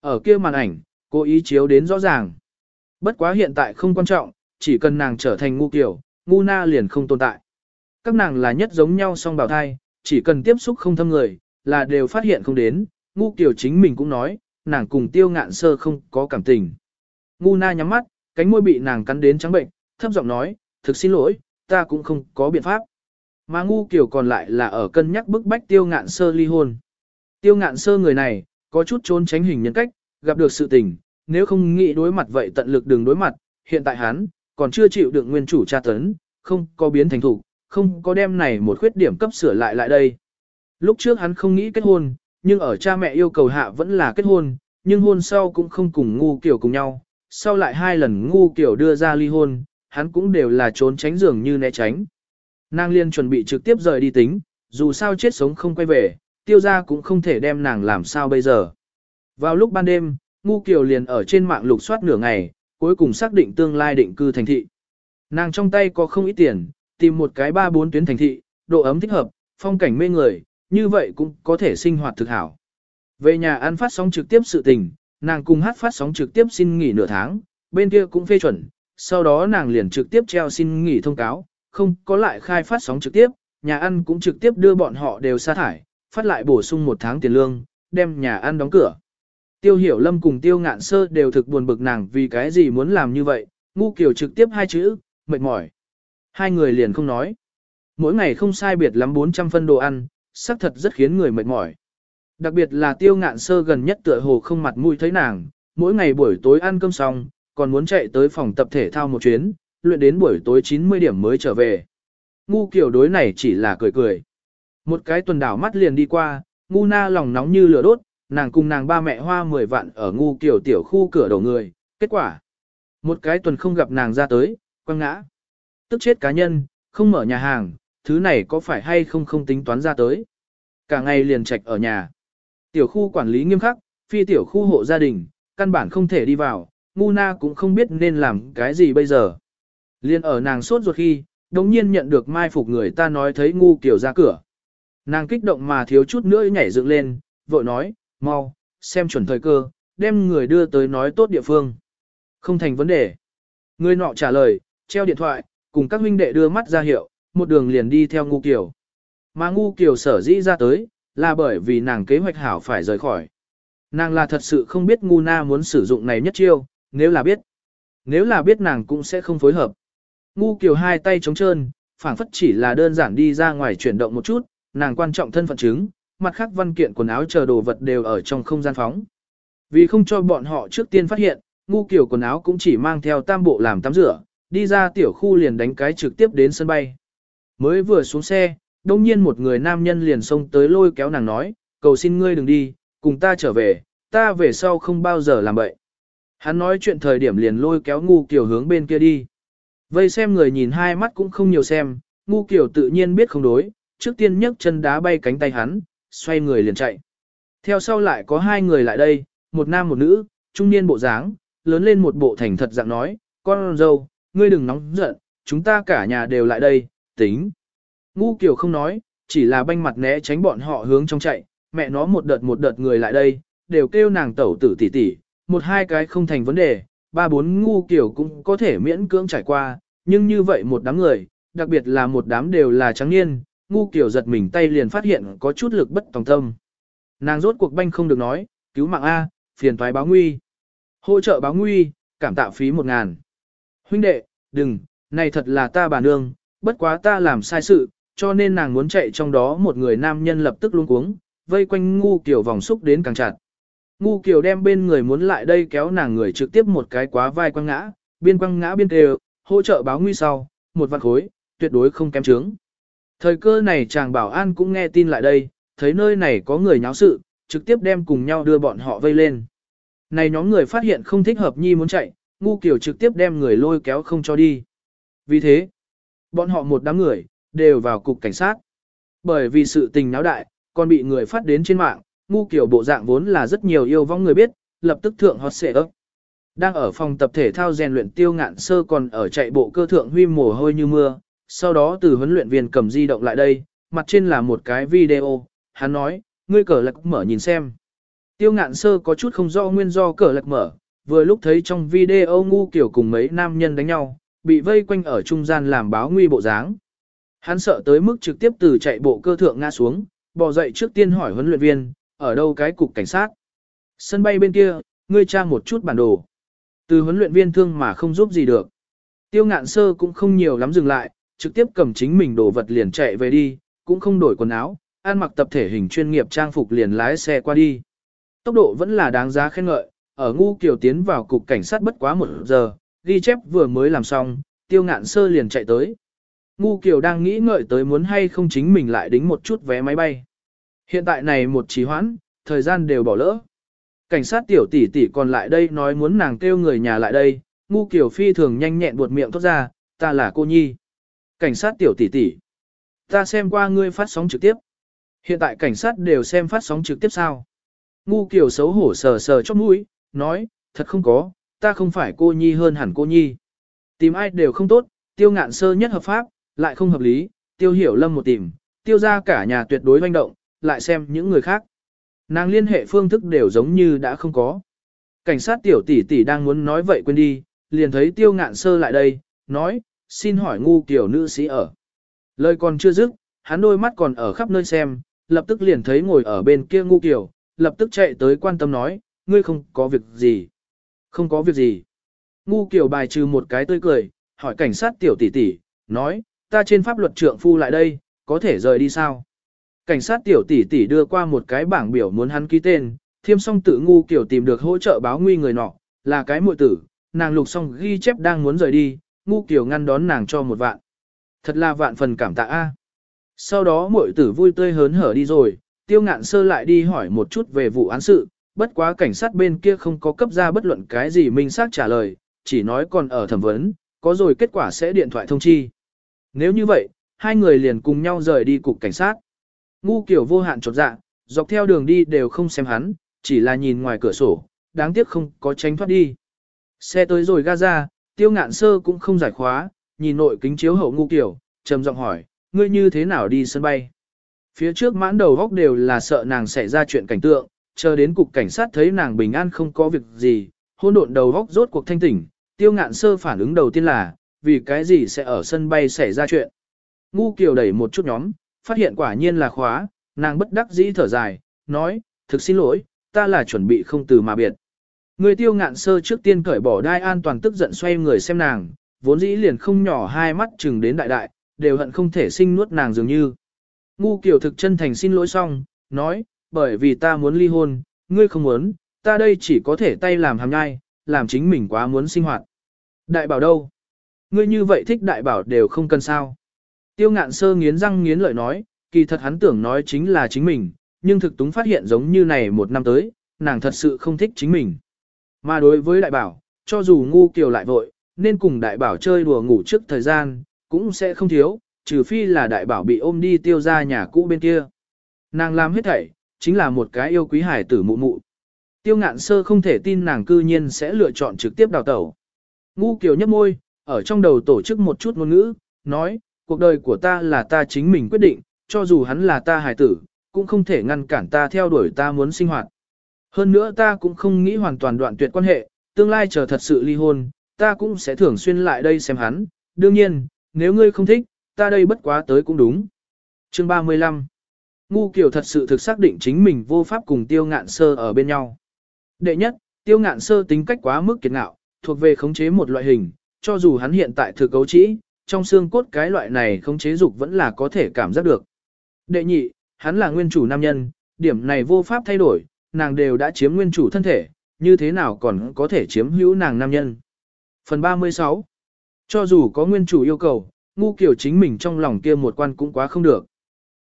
Ở kia màn ảnh, cô ý chiếu đến rõ ràng. Bất quá hiện tại không quan trọng, chỉ cần nàng trở thành ngu kiểu, ngu na liền không tồn tại. Các nàng là nhất giống nhau song bảo thai, chỉ cần tiếp xúc không thâm người, là đều phát hiện không đến, ngu kiểu chính mình cũng nói, nàng cùng tiêu ngạn sơ không có cảm tình. Ngu na nhắm mắt, cánh môi bị nàng cắn đến trắng bệnh, thấp giọng nói, thực xin lỗi, ta cũng không có biện pháp. Mà ngu kiểu còn lại là ở cân nhắc bức bách tiêu ngạn sơ ly hôn. Tiêu ngạn sơ người này, có chút trốn tránh hình nhân cách, gặp được sự tình, nếu không nghĩ đối mặt vậy tận lực đừng đối mặt, hiện tại hắn, còn chưa chịu được nguyên chủ tra tấn, không có biến thành thủ, không có đem này một khuyết điểm cấp sửa lại lại đây. Lúc trước hắn không nghĩ kết hôn, nhưng ở cha mẹ yêu cầu hạ vẫn là kết hôn, nhưng hôn sau cũng không cùng ngu kiểu cùng nhau, sau lại hai lần ngu kiểu đưa ra ly hôn, hắn cũng đều là trốn tránh dường như né tránh. Nàng liên chuẩn bị trực tiếp rời đi tính, dù sao chết sống không quay về, tiêu gia cũng không thể đem nàng làm sao bây giờ. Vào lúc ban đêm, ngu kiều liền ở trên mạng lục soát nửa ngày, cuối cùng xác định tương lai định cư thành thị. Nàng trong tay có không ít tiền, tìm một cái ba bốn tuyến thành thị, độ ấm thích hợp, phong cảnh mê người, như vậy cũng có thể sinh hoạt thực hảo. Về nhà ăn phát sóng trực tiếp sự tình, nàng cùng hát phát sóng trực tiếp xin nghỉ nửa tháng, bên kia cũng phê chuẩn, sau đó nàng liền trực tiếp treo xin nghỉ thông cáo, không có lại khai phát sóng trực tiếp, nhà ăn cũng trực tiếp đưa bọn họ đều sa thải, phát lại bổ sung một tháng tiền lương, đem nhà ăn đóng cửa. Tiêu hiểu lâm cùng tiêu ngạn sơ đều thực buồn bực nàng vì cái gì muốn làm như vậy, ngu kiểu trực tiếp hai chữ, mệt mỏi. Hai người liền không nói. Mỗi ngày không sai biệt lắm 400 phân đồ ăn, xác thật rất khiến người mệt mỏi. Đặc biệt là tiêu ngạn sơ gần nhất tựa hồ không mặt mũi thấy nàng, mỗi ngày buổi tối ăn cơm xong, còn muốn chạy tới phòng tập thể thao một chuyến, luyện đến buổi tối 90 điểm mới trở về. Ngu kiểu đối này chỉ là cười cười. Một cái tuần đảo mắt liền đi qua, ngu na lòng nóng như lửa đốt, nàng cùng nàng ba mẹ hoa 10 vạn ở ngu kiểu tiểu khu cửa đầu người, kết quả. Một cái tuần không gặp nàng ra tới, quăng ngã. Tức chết cá nhân, không mở nhà hàng, thứ này có phải hay không không tính toán ra tới. Cả ngày liền trạch ở nhà. Tiểu khu quản lý nghiêm khắc, phi tiểu khu hộ gia đình, căn bản không thể đi vào, ngu na cũng không biết nên làm cái gì bây giờ. Liên ở nàng sốt ruột khi, đống nhiên nhận được mai phục người ta nói thấy ngu kiểu ra cửa. Nàng kích động mà thiếu chút nữa nhảy dựng lên, vội nói, mau, xem chuẩn thời cơ, đem người đưa tới nói tốt địa phương. Không thành vấn đề. Người nọ trả lời, treo điện thoại, cùng các huynh đệ đưa mắt ra hiệu, một đường liền đi theo ngu kiểu. Mà ngu kiểu sở dĩ ra tới, là bởi vì nàng kế hoạch hảo phải rời khỏi. Nàng là thật sự không biết ngu na muốn sử dụng này nhất chiêu, nếu là biết. Nếu là biết nàng cũng sẽ không phối hợp. Ngu kiểu hai tay trống trơn, phảng phất chỉ là đơn giản đi ra ngoài chuyển động một chút, nàng quan trọng thân phận chứng, mặt khác văn kiện quần áo chờ đồ vật đều ở trong không gian phóng. Vì không cho bọn họ trước tiên phát hiện, ngu kiểu quần áo cũng chỉ mang theo tam bộ làm tắm rửa, đi ra tiểu khu liền đánh cái trực tiếp đến sân bay. Mới vừa xuống xe, đông nhiên một người nam nhân liền xông tới lôi kéo nàng nói, cầu xin ngươi đừng đi, cùng ta trở về, ta về sau không bao giờ làm bậy. Hắn nói chuyện thời điểm liền lôi kéo ngu kiểu hướng bên kia đi. Vây xem người nhìn hai mắt cũng không nhiều xem, ngu kiểu tự nhiên biết không đối, trước tiên nhấc chân đá bay cánh tay hắn, xoay người liền chạy. Theo sau lại có hai người lại đây, một nam một nữ, trung niên bộ dáng, lớn lên một bộ thành thật dạng nói, con dâu, ngươi đừng nóng giận, chúng ta cả nhà đều lại đây, tính. Ngu kiểu không nói, chỉ là banh mặt né tránh bọn họ hướng trong chạy, mẹ nó một đợt một đợt người lại đây, đều kêu nàng tẩu tử tỷ tỷ, một hai cái không thành vấn đề, ba bốn ngu kiểu cũng có thể miễn cưỡng trải qua, nhưng như vậy một đám người, đặc biệt là một đám đều là trắng niên, ngu kiểu giật mình tay liền phát hiện có chút lực bất tòng tâm. Nàng rốt cuộc banh không được nói, cứu mạng A, phiền thoái báo nguy. Hỗ trợ báo nguy, cảm tạ phí một ngàn. Huynh đệ, đừng, này thật là ta bà nương, bất quá ta làm sai sự, cho nên nàng muốn chạy trong đó một người nam nhân lập tức luống cuống, vây quanh ngu kiểu vòng xúc đến càng chặt. Ngu kiểu đem bên người muốn lại đây kéo nàng người trực tiếp một cái quá vai quăng ngã, biên quăng ngã biên đều, hỗ trợ báo nguy sau, một vạn khối, tuyệt đối không kém trướng. Thời cơ này chàng bảo an cũng nghe tin lại đây, thấy nơi này có người nháo sự, trực tiếp đem cùng nhau đưa bọn họ vây lên. Này nhóm người phát hiện không thích hợp nhi muốn chạy, ngu kiểu trực tiếp đem người lôi kéo không cho đi. Vì thế, bọn họ một đám người, đều vào cục cảnh sát. Bởi vì sự tình náo đại, còn bị người phát đến trên mạng, ngu kiểu bộ dạng vốn là rất nhiều yêu vong người biết, lập tức thượng hot xệ ấp. Đang ở phòng tập thể thao rèn luyện tiêu ngạn sơ còn ở chạy bộ cơ thượng huy mồ hôi như mưa, sau đó từ huấn luyện viên cầm di động lại đây, mặt trên là một cái video, hắn nói, ngươi cờ lạc mở nhìn xem. Tiêu ngạn sơ có chút không rõ nguyên do cờ lạc mở, vừa lúc thấy trong video ngu kiểu cùng mấy nam nhân đánh nhau, bị vây quanh ở trung gian làm báo nguy bộ dáng. Hắn sợ tới mức trực tiếp từ chạy bộ cơ thượng ngã xuống, bò dậy trước tiên hỏi huấn luyện viên, ở đâu cái cục cảnh sát. Sân bay bên kia, ngươi tra một chút bản đồ. Từ huấn luyện viên thương mà không giúp gì được. Tiêu ngạn sơ cũng không nhiều lắm dừng lại, trực tiếp cầm chính mình đồ vật liền chạy về đi, cũng không đổi quần áo, ăn mặc tập thể hình chuyên nghiệp trang phục liền lái xe qua đi. Tốc độ vẫn là đáng giá khen ngợi, ở ngu kiều tiến vào cục cảnh sát bất quá một giờ, ghi chép vừa mới làm xong, tiêu ngạn sơ liền chạy tới. Ngu kiều đang nghĩ ngợi tới muốn hay không chính mình lại đính một chút vé máy bay. Hiện tại này một trì hoãn, thời gian đều bỏ lỡ. Cảnh sát tiểu tỷ tỷ còn lại đây nói muốn nàng kêu người nhà lại đây, ngu kiều phi thường nhanh nhẹn buột miệng thốt ra, ta là cô nhi. Cảnh sát tiểu tỷ tỷ, ta xem qua ngươi phát sóng trực tiếp. Hiện tại cảnh sát đều xem phát sóng trực tiếp sao? Ngu kiều xấu hổ sờ sờ chóp mũi, nói, thật không có, ta không phải cô nhi hơn hẳn cô nhi. Tìm ai đều không tốt, tiêu ngạn sơ nhất hợp pháp, lại không hợp lý, tiêu hiểu lâm một tìm, tiêu ra cả nhà tuyệt đối doanh động, lại xem những người khác. Nàng liên hệ phương thức đều giống như đã không có. Cảnh sát tiểu tỷ tỷ đang muốn nói vậy quên đi, liền thấy tiêu ngạn sơ lại đây, nói, xin hỏi ngu kiểu nữ sĩ ở. Lời còn chưa dứt, hắn đôi mắt còn ở khắp nơi xem, lập tức liền thấy ngồi ở bên kia ngu kiểu, lập tức chạy tới quan tâm nói, ngươi không có việc gì. Không có việc gì. Ngu kiểu bài trừ một cái tươi cười, hỏi cảnh sát tiểu tỷ tỷ, nói, ta trên pháp luật trượng phu lại đây, có thể rời đi sao? Cảnh sát tiểu tỷ tỷ đưa qua một cái bảng biểu muốn hắn ký tên, thiêm song tự ngu kiểu tìm được hỗ trợ báo nguy người nọ, là cái muội tử, nàng lục xong ghi chép đang muốn rời đi, ngu kiểu ngăn đón nàng cho một vạn. Thật là vạn phần cảm tạ a. Sau đó muội tử vui tươi hớn hở đi rồi, tiêu ngạn sơ lại đi hỏi một chút về vụ án sự, bất quá cảnh sát bên kia không có cấp ra bất luận cái gì minh xác trả lời, chỉ nói còn ở thẩm vấn, có rồi kết quả sẽ điện thoại thông chi. Nếu như vậy, hai người liền cùng nhau rời đi cục cảnh sát. Ngu kiểu vô hạn chột dạ, dọc theo đường đi đều không xem hắn, chỉ là nhìn ngoài cửa sổ, đáng tiếc không có tránh thoát đi. Xe tới rồi Gaza, tiêu ngạn sơ cũng không giải khóa, nhìn nội kính chiếu hậu ngu kiểu, trầm giọng hỏi, ngươi như thế nào đi sân bay? Phía trước mãn đầu góc đều là sợ nàng xảy ra chuyện cảnh tượng, chờ đến cục cảnh sát thấy nàng bình an không có việc gì, hôn độn đầu góc rốt cuộc thanh tỉnh, tiêu ngạn sơ phản ứng đầu tiên là, vì cái gì sẽ ở sân bay xảy ra chuyện. Ngu kiều đẩy một chút nhóm, phát hiện quả nhiên là khóa, nàng bất đắc dĩ thở dài, nói, thực xin lỗi, ta là chuẩn bị không từ mà biệt. Người tiêu ngạn sơ trước tiên cởi bỏ đai an toàn tức giận xoay người xem nàng, vốn dĩ liền không nhỏ hai mắt chừng đến đại đại, đều hận không thể sinh nuốt nàng dường như. Ngu kiểu thực chân thành xin lỗi xong, nói, bởi vì ta muốn ly hôn, ngươi không muốn, ta đây chỉ có thể tay làm hàm nhai, làm chính mình quá muốn sinh hoạt. Đại bảo đâu? Ngươi như vậy thích đại bảo đều không cần sao. Tiêu ngạn sơ nghiến răng nghiến lợi nói, kỳ thật hắn tưởng nói chính là chính mình, nhưng thực túng phát hiện giống như này một năm tới, nàng thật sự không thích chính mình. Mà đối với đại bảo, cho dù ngu kiều lại vội, nên cùng đại bảo chơi đùa ngủ trước thời gian, cũng sẽ không thiếu, trừ phi là đại bảo bị ôm đi tiêu ra nhà cũ bên kia. Nàng làm hết thảy, chính là một cái yêu quý hải tử mụ mụ. Tiêu ngạn sơ không thể tin nàng cư nhiên sẽ lựa chọn trực tiếp đào tẩu. Ngu kiều nhấp môi, ở trong đầu tổ chức một chút ngôn ngữ, nói, cuộc đời của ta là ta chính mình quyết định, cho dù hắn là ta hải tử, cũng không thể ngăn cản ta theo đuổi ta muốn sinh hoạt. Hơn nữa ta cũng không nghĩ hoàn toàn đoạn tuyệt quan hệ, tương lai chờ thật sự ly hôn, ta cũng sẽ thường xuyên lại đây xem hắn. Đương nhiên, nếu ngươi không thích, ta đây bất quá tới cũng đúng. Chương 35 Ngu kiểu thật sự thực xác định chính mình vô pháp cùng tiêu ngạn sơ ở bên nhau. Đệ nhất, tiêu ngạn sơ tính cách quá mức kiệt ngạo, thuộc về khống chế một loại hình, cho dù hắn hiện tại thừa cấu trĩ, trong xương cốt cái loại này khống chế dục vẫn là có thể cảm giác được. Đệ nhị, hắn là nguyên chủ nam nhân, điểm này vô pháp thay đổi, nàng đều đã chiếm nguyên chủ thân thể, như thế nào còn có thể chiếm hữu nàng nam nhân. Phần 36 Cho dù có nguyên chủ yêu cầu, ngu kiểu chính mình trong lòng kia một quan cũng quá không được.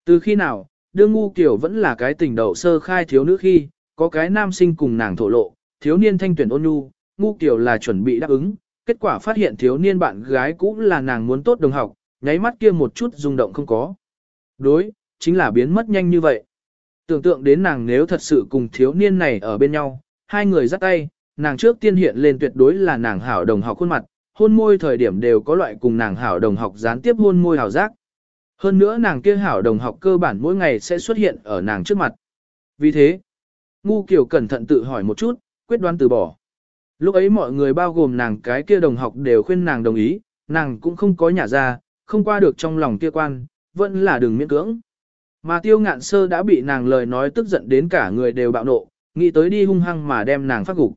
Từ khi nào, đương ngu kiểu vẫn là cái tình đầu sơ khai thiếu nữ khi, có cái nam sinh cùng nàng thổ lộ, thiếu niên thanh tuyển ôn nhu, ngu kiểu là chuẩn bị đáp ứng, kết quả phát hiện thiếu niên bạn gái cũng là nàng muốn tốt đồng học, nháy mắt kia một chút rung động không có. Đối, chính là biến mất nhanh như vậy. Tưởng tượng đến nàng nếu thật sự cùng thiếu niên này ở bên nhau, hai người dắt tay, nàng trước tiên hiện lên tuyệt đối là nàng hảo đồng học khuôn mặt, hôn môi thời điểm đều có loại cùng nàng hảo đồng học gián tiếp hôn môi hảo giác. Hơn nữa nàng kia hảo đồng học cơ bản mỗi ngày sẽ xuất hiện ở nàng trước mặt. Vì thế, ngu kiểu cẩn thận tự hỏi một chút, quyết đoán từ bỏ. Lúc ấy mọi người bao gồm nàng cái kia đồng học đều khuyên nàng đồng ý, nàng cũng không có nhả ra, không qua được trong lòng kia quan, vẫn là đừng miễn cưỡng. Mà tiêu ngạn sơ đã bị nàng lời nói tức giận đến cả người đều bạo nộ, nghĩ tới đi hung hăng mà đem nàng phát gục.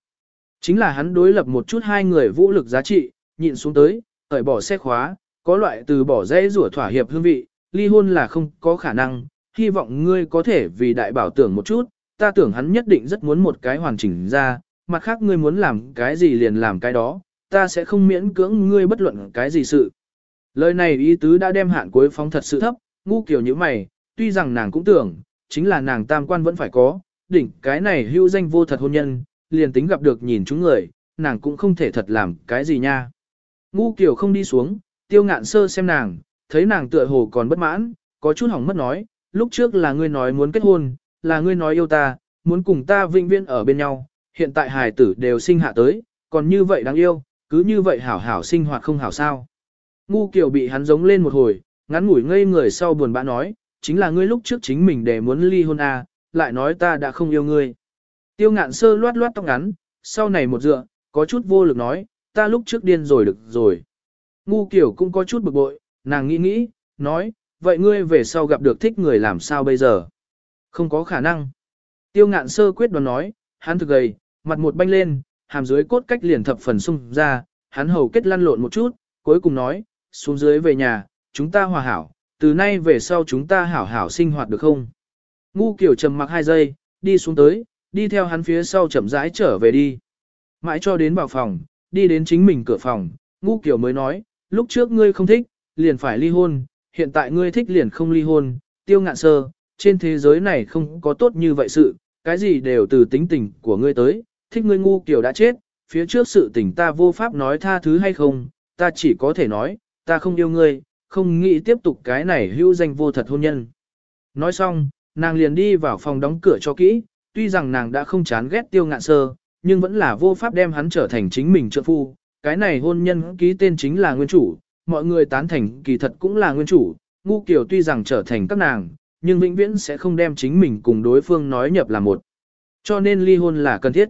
Chính là hắn đối lập một chút hai người vũ lực giá trị, nhịn xuống tới, tởi bỏ xe khóa, có loại từ bỏ dễ rủa thỏa hiệp hương vị, ly hôn là không có khả năng, hy vọng ngươi có thể vì đại bảo tưởng một chút, ta tưởng hắn nhất định rất muốn một cái hoàn chỉnh ra, mặt khác ngươi muốn làm cái gì liền làm cái đó, ta sẽ không miễn cưỡng ngươi bất luận cái gì sự. Lời này ý tứ đã đem hạn cuối phóng thật sự thấp, ngu kiểu như mày, tuy rằng nàng cũng tưởng, chính là nàng tam quan vẫn phải có, đỉnh cái này hưu danh vô thật hôn nhân, liền tính gặp được nhìn chúng người, nàng cũng không thể thật làm cái gì nha. Ngu kiểu không đi xuống, tiêu ngạn sơ xem nàng, thấy nàng tựa hồ còn bất mãn, có chút hỏng mất nói, lúc trước là ngươi nói muốn kết hôn, là ngươi nói yêu ta, muốn cùng ta vinh viên ở bên nhau, hiện tại hài tử đều sinh hạ tới, còn như vậy đáng yêu, cứ như vậy hảo hảo sinh hoạt không hảo sao. Ngu kiểu bị hắn giống lên một hồi, ngắn ngủi ngây người sau buồn bã nói, chính là ngươi lúc trước chính mình để muốn ly hôn à, lại nói ta đã không yêu ngươi. Tiêu ngạn sơ loát loát tóc ngắn, sau này một dựa, có chút vô lực nói, ta lúc trước điên rồi được rồi. Ngu kiểu cũng có chút bực bội, nàng nghĩ nghĩ, nói, vậy ngươi về sau gặp được thích người làm sao bây giờ? Không có khả năng. Tiêu ngạn sơ quyết đoán nói, hắn thực gầy, mặt một banh lên, hàm dưới cốt cách liền thập phần sung ra, hắn hầu kết lăn lộn một chút, cuối cùng nói, xuống dưới về nhà, chúng ta hòa hảo, từ nay về sau chúng ta hảo hảo sinh hoạt được không? Ngu kiểu trầm mặc hai giây, đi xuống tới, đi theo hắn phía sau chậm rãi trở về đi. Mãi cho đến vào phòng, đi đến chính mình cửa phòng, ngu kiểu mới nói, lúc trước ngươi không thích, liền phải ly hôn, hiện tại ngươi thích liền không ly hôn, tiêu ngạn sơ, trên thế giới này không có tốt như vậy sự, cái gì đều từ tính tình của ngươi tới, thích ngươi ngu kiểu đã chết, phía trước sự tình ta vô pháp nói tha thứ hay không, ta chỉ có thể nói, ta không yêu ngươi, không nghĩ tiếp tục cái này hữu danh vô thật hôn nhân. Nói xong, nàng liền đi vào phòng đóng cửa cho kỹ, tuy rằng nàng đã không chán ghét tiêu ngạn sơ, nhưng vẫn là vô pháp đem hắn trở thành chính mình trợ phu. Cái này hôn nhân ký tên chính là nguyên chủ, mọi người tán thành kỳ thật cũng là nguyên chủ, ngu kiểu tuy rằng trở thành các nàng, nhưng vĩnh viễn sẽ không đem chính mình cùng đối phương nói nhập là một. Cho nên ly hôn là cần thiết.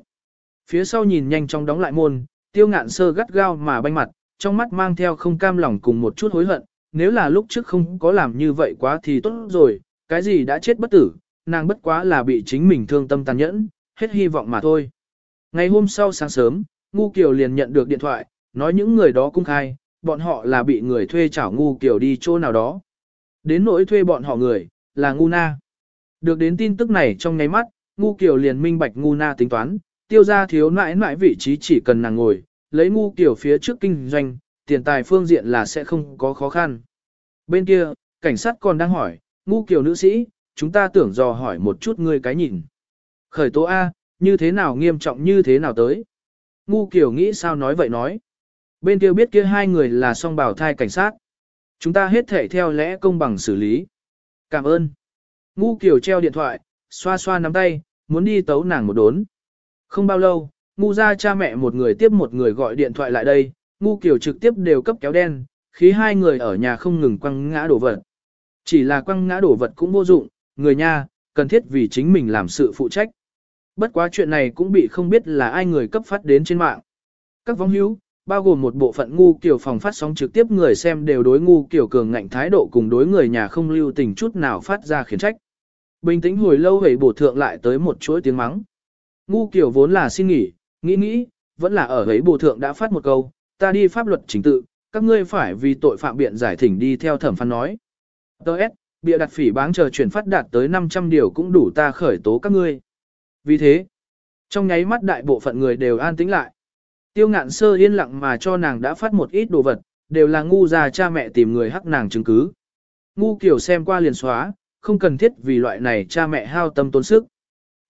Phía sau nhìn nhanh chóng đóng lại môn, tiêu ngạn sơ gắt gao mà banh mặt, trong mắt mang theo không cam lòng cùng một chút hối hận, nếu là lúc trước không có làm như vậy quá thì tốt rồi, cái gì đã chết bất tử, nàng bất quá là bị chính mình thương tâm tàn nhẫn, hết hy vọng mà thôi. Ngày hôm sau sáng sớm, Ngu Kiều liền nhận được điện thoại, nói những người đó cung khai, bọn họ là bị người thuê chảo Ngu Kiều đi chỗ nào đó. Đến nỗi thuê bọn họ người, là Ngu Na. Được đến tin tức này trong ngay mắt, Ngu Kiều liền minh bạch Ngu Na tính toán, tiêu ra thiếu nãi nãi vị trí chỉ cần nàng ngồi, lấy Ngu Kiều phía trước kinh doanh, tiền tài phương diện là sẽ không có khó khăn. Bên kia, cảnh sát còn đang hỏi, Ngu Kiều nữ sĩ, chúng ta tưởng dò hỏi một chút ngươi cái nhìn. Khởi tố A, như thế nào nghiêm trọng như thế nào tới. Ngu kiểu nghĩ sao nói vậy nói. Bên kia biết kia hai người là song bảo thai cảnh sát. Chúng ta hết thể theo lẽ công bằng xử lý. Cảm ơn. Ngu kiểu treo điện thoại, xoa xoa nắm tay, muốn đi tấu nàng một đốn. Không bao lâu, ngu ra cha mẹ một người tiếp một người gọi điện thoại lại đây, ngu kiểu trực tiếp đều cấp kéo đen, khí hai người ở nhà không ngừng quăng ngã đổ vật. Chỉ là quăng ngã đổ vật cũng vô dụng, người nha, cần thiết vì chính mình làm sự phụ trách. Bất quá chuyện này cũng bị không biết là ai người cấp phát đến trên mạng. Các vong hữu, bao gồm một bộ phận ngu kiểu phòng phát sóng trực tiếp người xem đều đối ngu kiểu cường ngạnh thái độ cùng đối người nhà không lưu tình chút nào phát ra khiển trách. Bình tĩnh hồi lâu hãy bổ thượng lại tới một chuỗi tiếng mắng. Ngu kiểu vốn là xin nghỉ, nghĩ nghĩ, vẫn là ở ấy bổ thượng đã phát một câu, ta đi pháp luật chính tự, các ngươi phải vì tội phạm biện giải thỉnh đi theo thẩm phán nói. Đợt, bịa đặt phỉ báng chờ chuyển phát đạt tới 500 điều cũng đủ ta khởi tố các ngươi. Vì thế, trong nháy mắt đại bộ phận người đều an tĩnh lại. Tiêu ngạn sơ yên lặng mà cho nàng đã phát một ít đồ vật, đều là ngu già cha mẹ tìm người hắc nàng chứng cứ. Ngu kiểu xem qua liền xóa, không cần thiết vì loại này cha mẹ hao tâm tốn sức.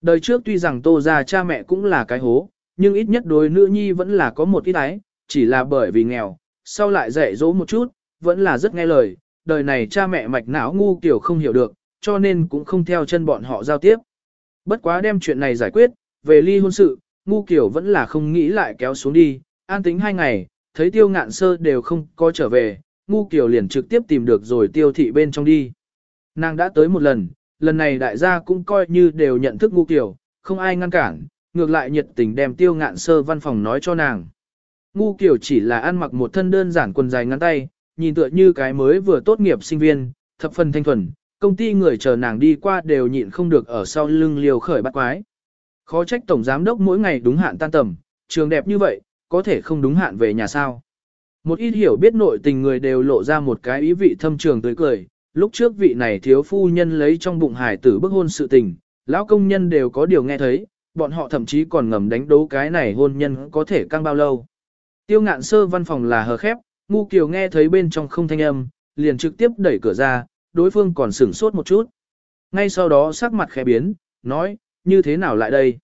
Đời trước tuy rằng tô ra cha mẹ cũng là cái hố, nhưng ít nhất đối nữ nhi vẫn là có một ít ái, chỉ là bởi vì nghèo, sau lại dạy dỗ một chút, vẫn là rất nghe lời, đời này cha mẹ mạch não ngu kiểu không hiểu được, cho nên cũng không theo chân bọn họ giao tiếp. Bất quá đem chuyện này giải quyết, về ly hôn sự, ngu kiểu vẫn là không nghĩ lại kéo xuống đi, an tính hai ngày, thấy tiêu ngạn sơ đều không có trở về, ngu kiểu liền trực tiếp tìm được rồi tiêu thị bên trong đi. Nàng đã tới một lần, lần này đại gia cũng coi như đều nhận thức ngu kiểu, không ai ngăn cản, ngược lại nhiệt tình đem tiêu ngạn sơ văn phòng nói cho nàng. Ngu kiểu chỉ là ăn mặc một thân đơn giản quần dài ngắn tay, nhìn tựa như cái mới vừa tốt nghiệp sinh viên, thập phần thanh thuần, công ty người chờ nàng đi qua đều nhịn không được ở sau lưng liều khởi bắt quái. Khó trách tổng giám đốc mỗi ngày đúng hạn tan tầm, trường đẹp như vậy, có thể không đúng hạn về nhà sao. Một ít hiểu biết nội tình người đều lộ ra một cái ý vị thâm trường tới cười, lúc trước vị này thiếu phu nhân lấy trong bụng hải tử bức hôn sự tình, lão công nhân đều có điều nghe thấy, bọn họ thậm chí còn ngầm đánh đấu cái này hôn nhân có thể căng bao lâu. Tiêu ngạn sơ văn phòng là hờ khép, ngu kiều nghe thấy bên trong không thanh âm, liền trực tiếp đẩy cửa ra, đối phương còn sửng sốt một chút. Ngay sau đó sắc mặt khẽ biến, nói, như thế nào lại đây?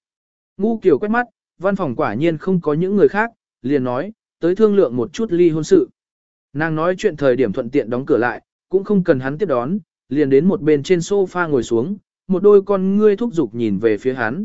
Ngu Kiều quét mắt, văn phòng quả nhiên không có những người khác, liền nói, tới thương lượng một chút ly hôn sự. Nàng nói chuyện thời điểm thuận tiện đóng cửa lại, cũng không cần hắn tiếp đón, liền đến một bên trên sofa ngồi xuống, một đôi con ngươi thúc giục nhìn về phía hắn.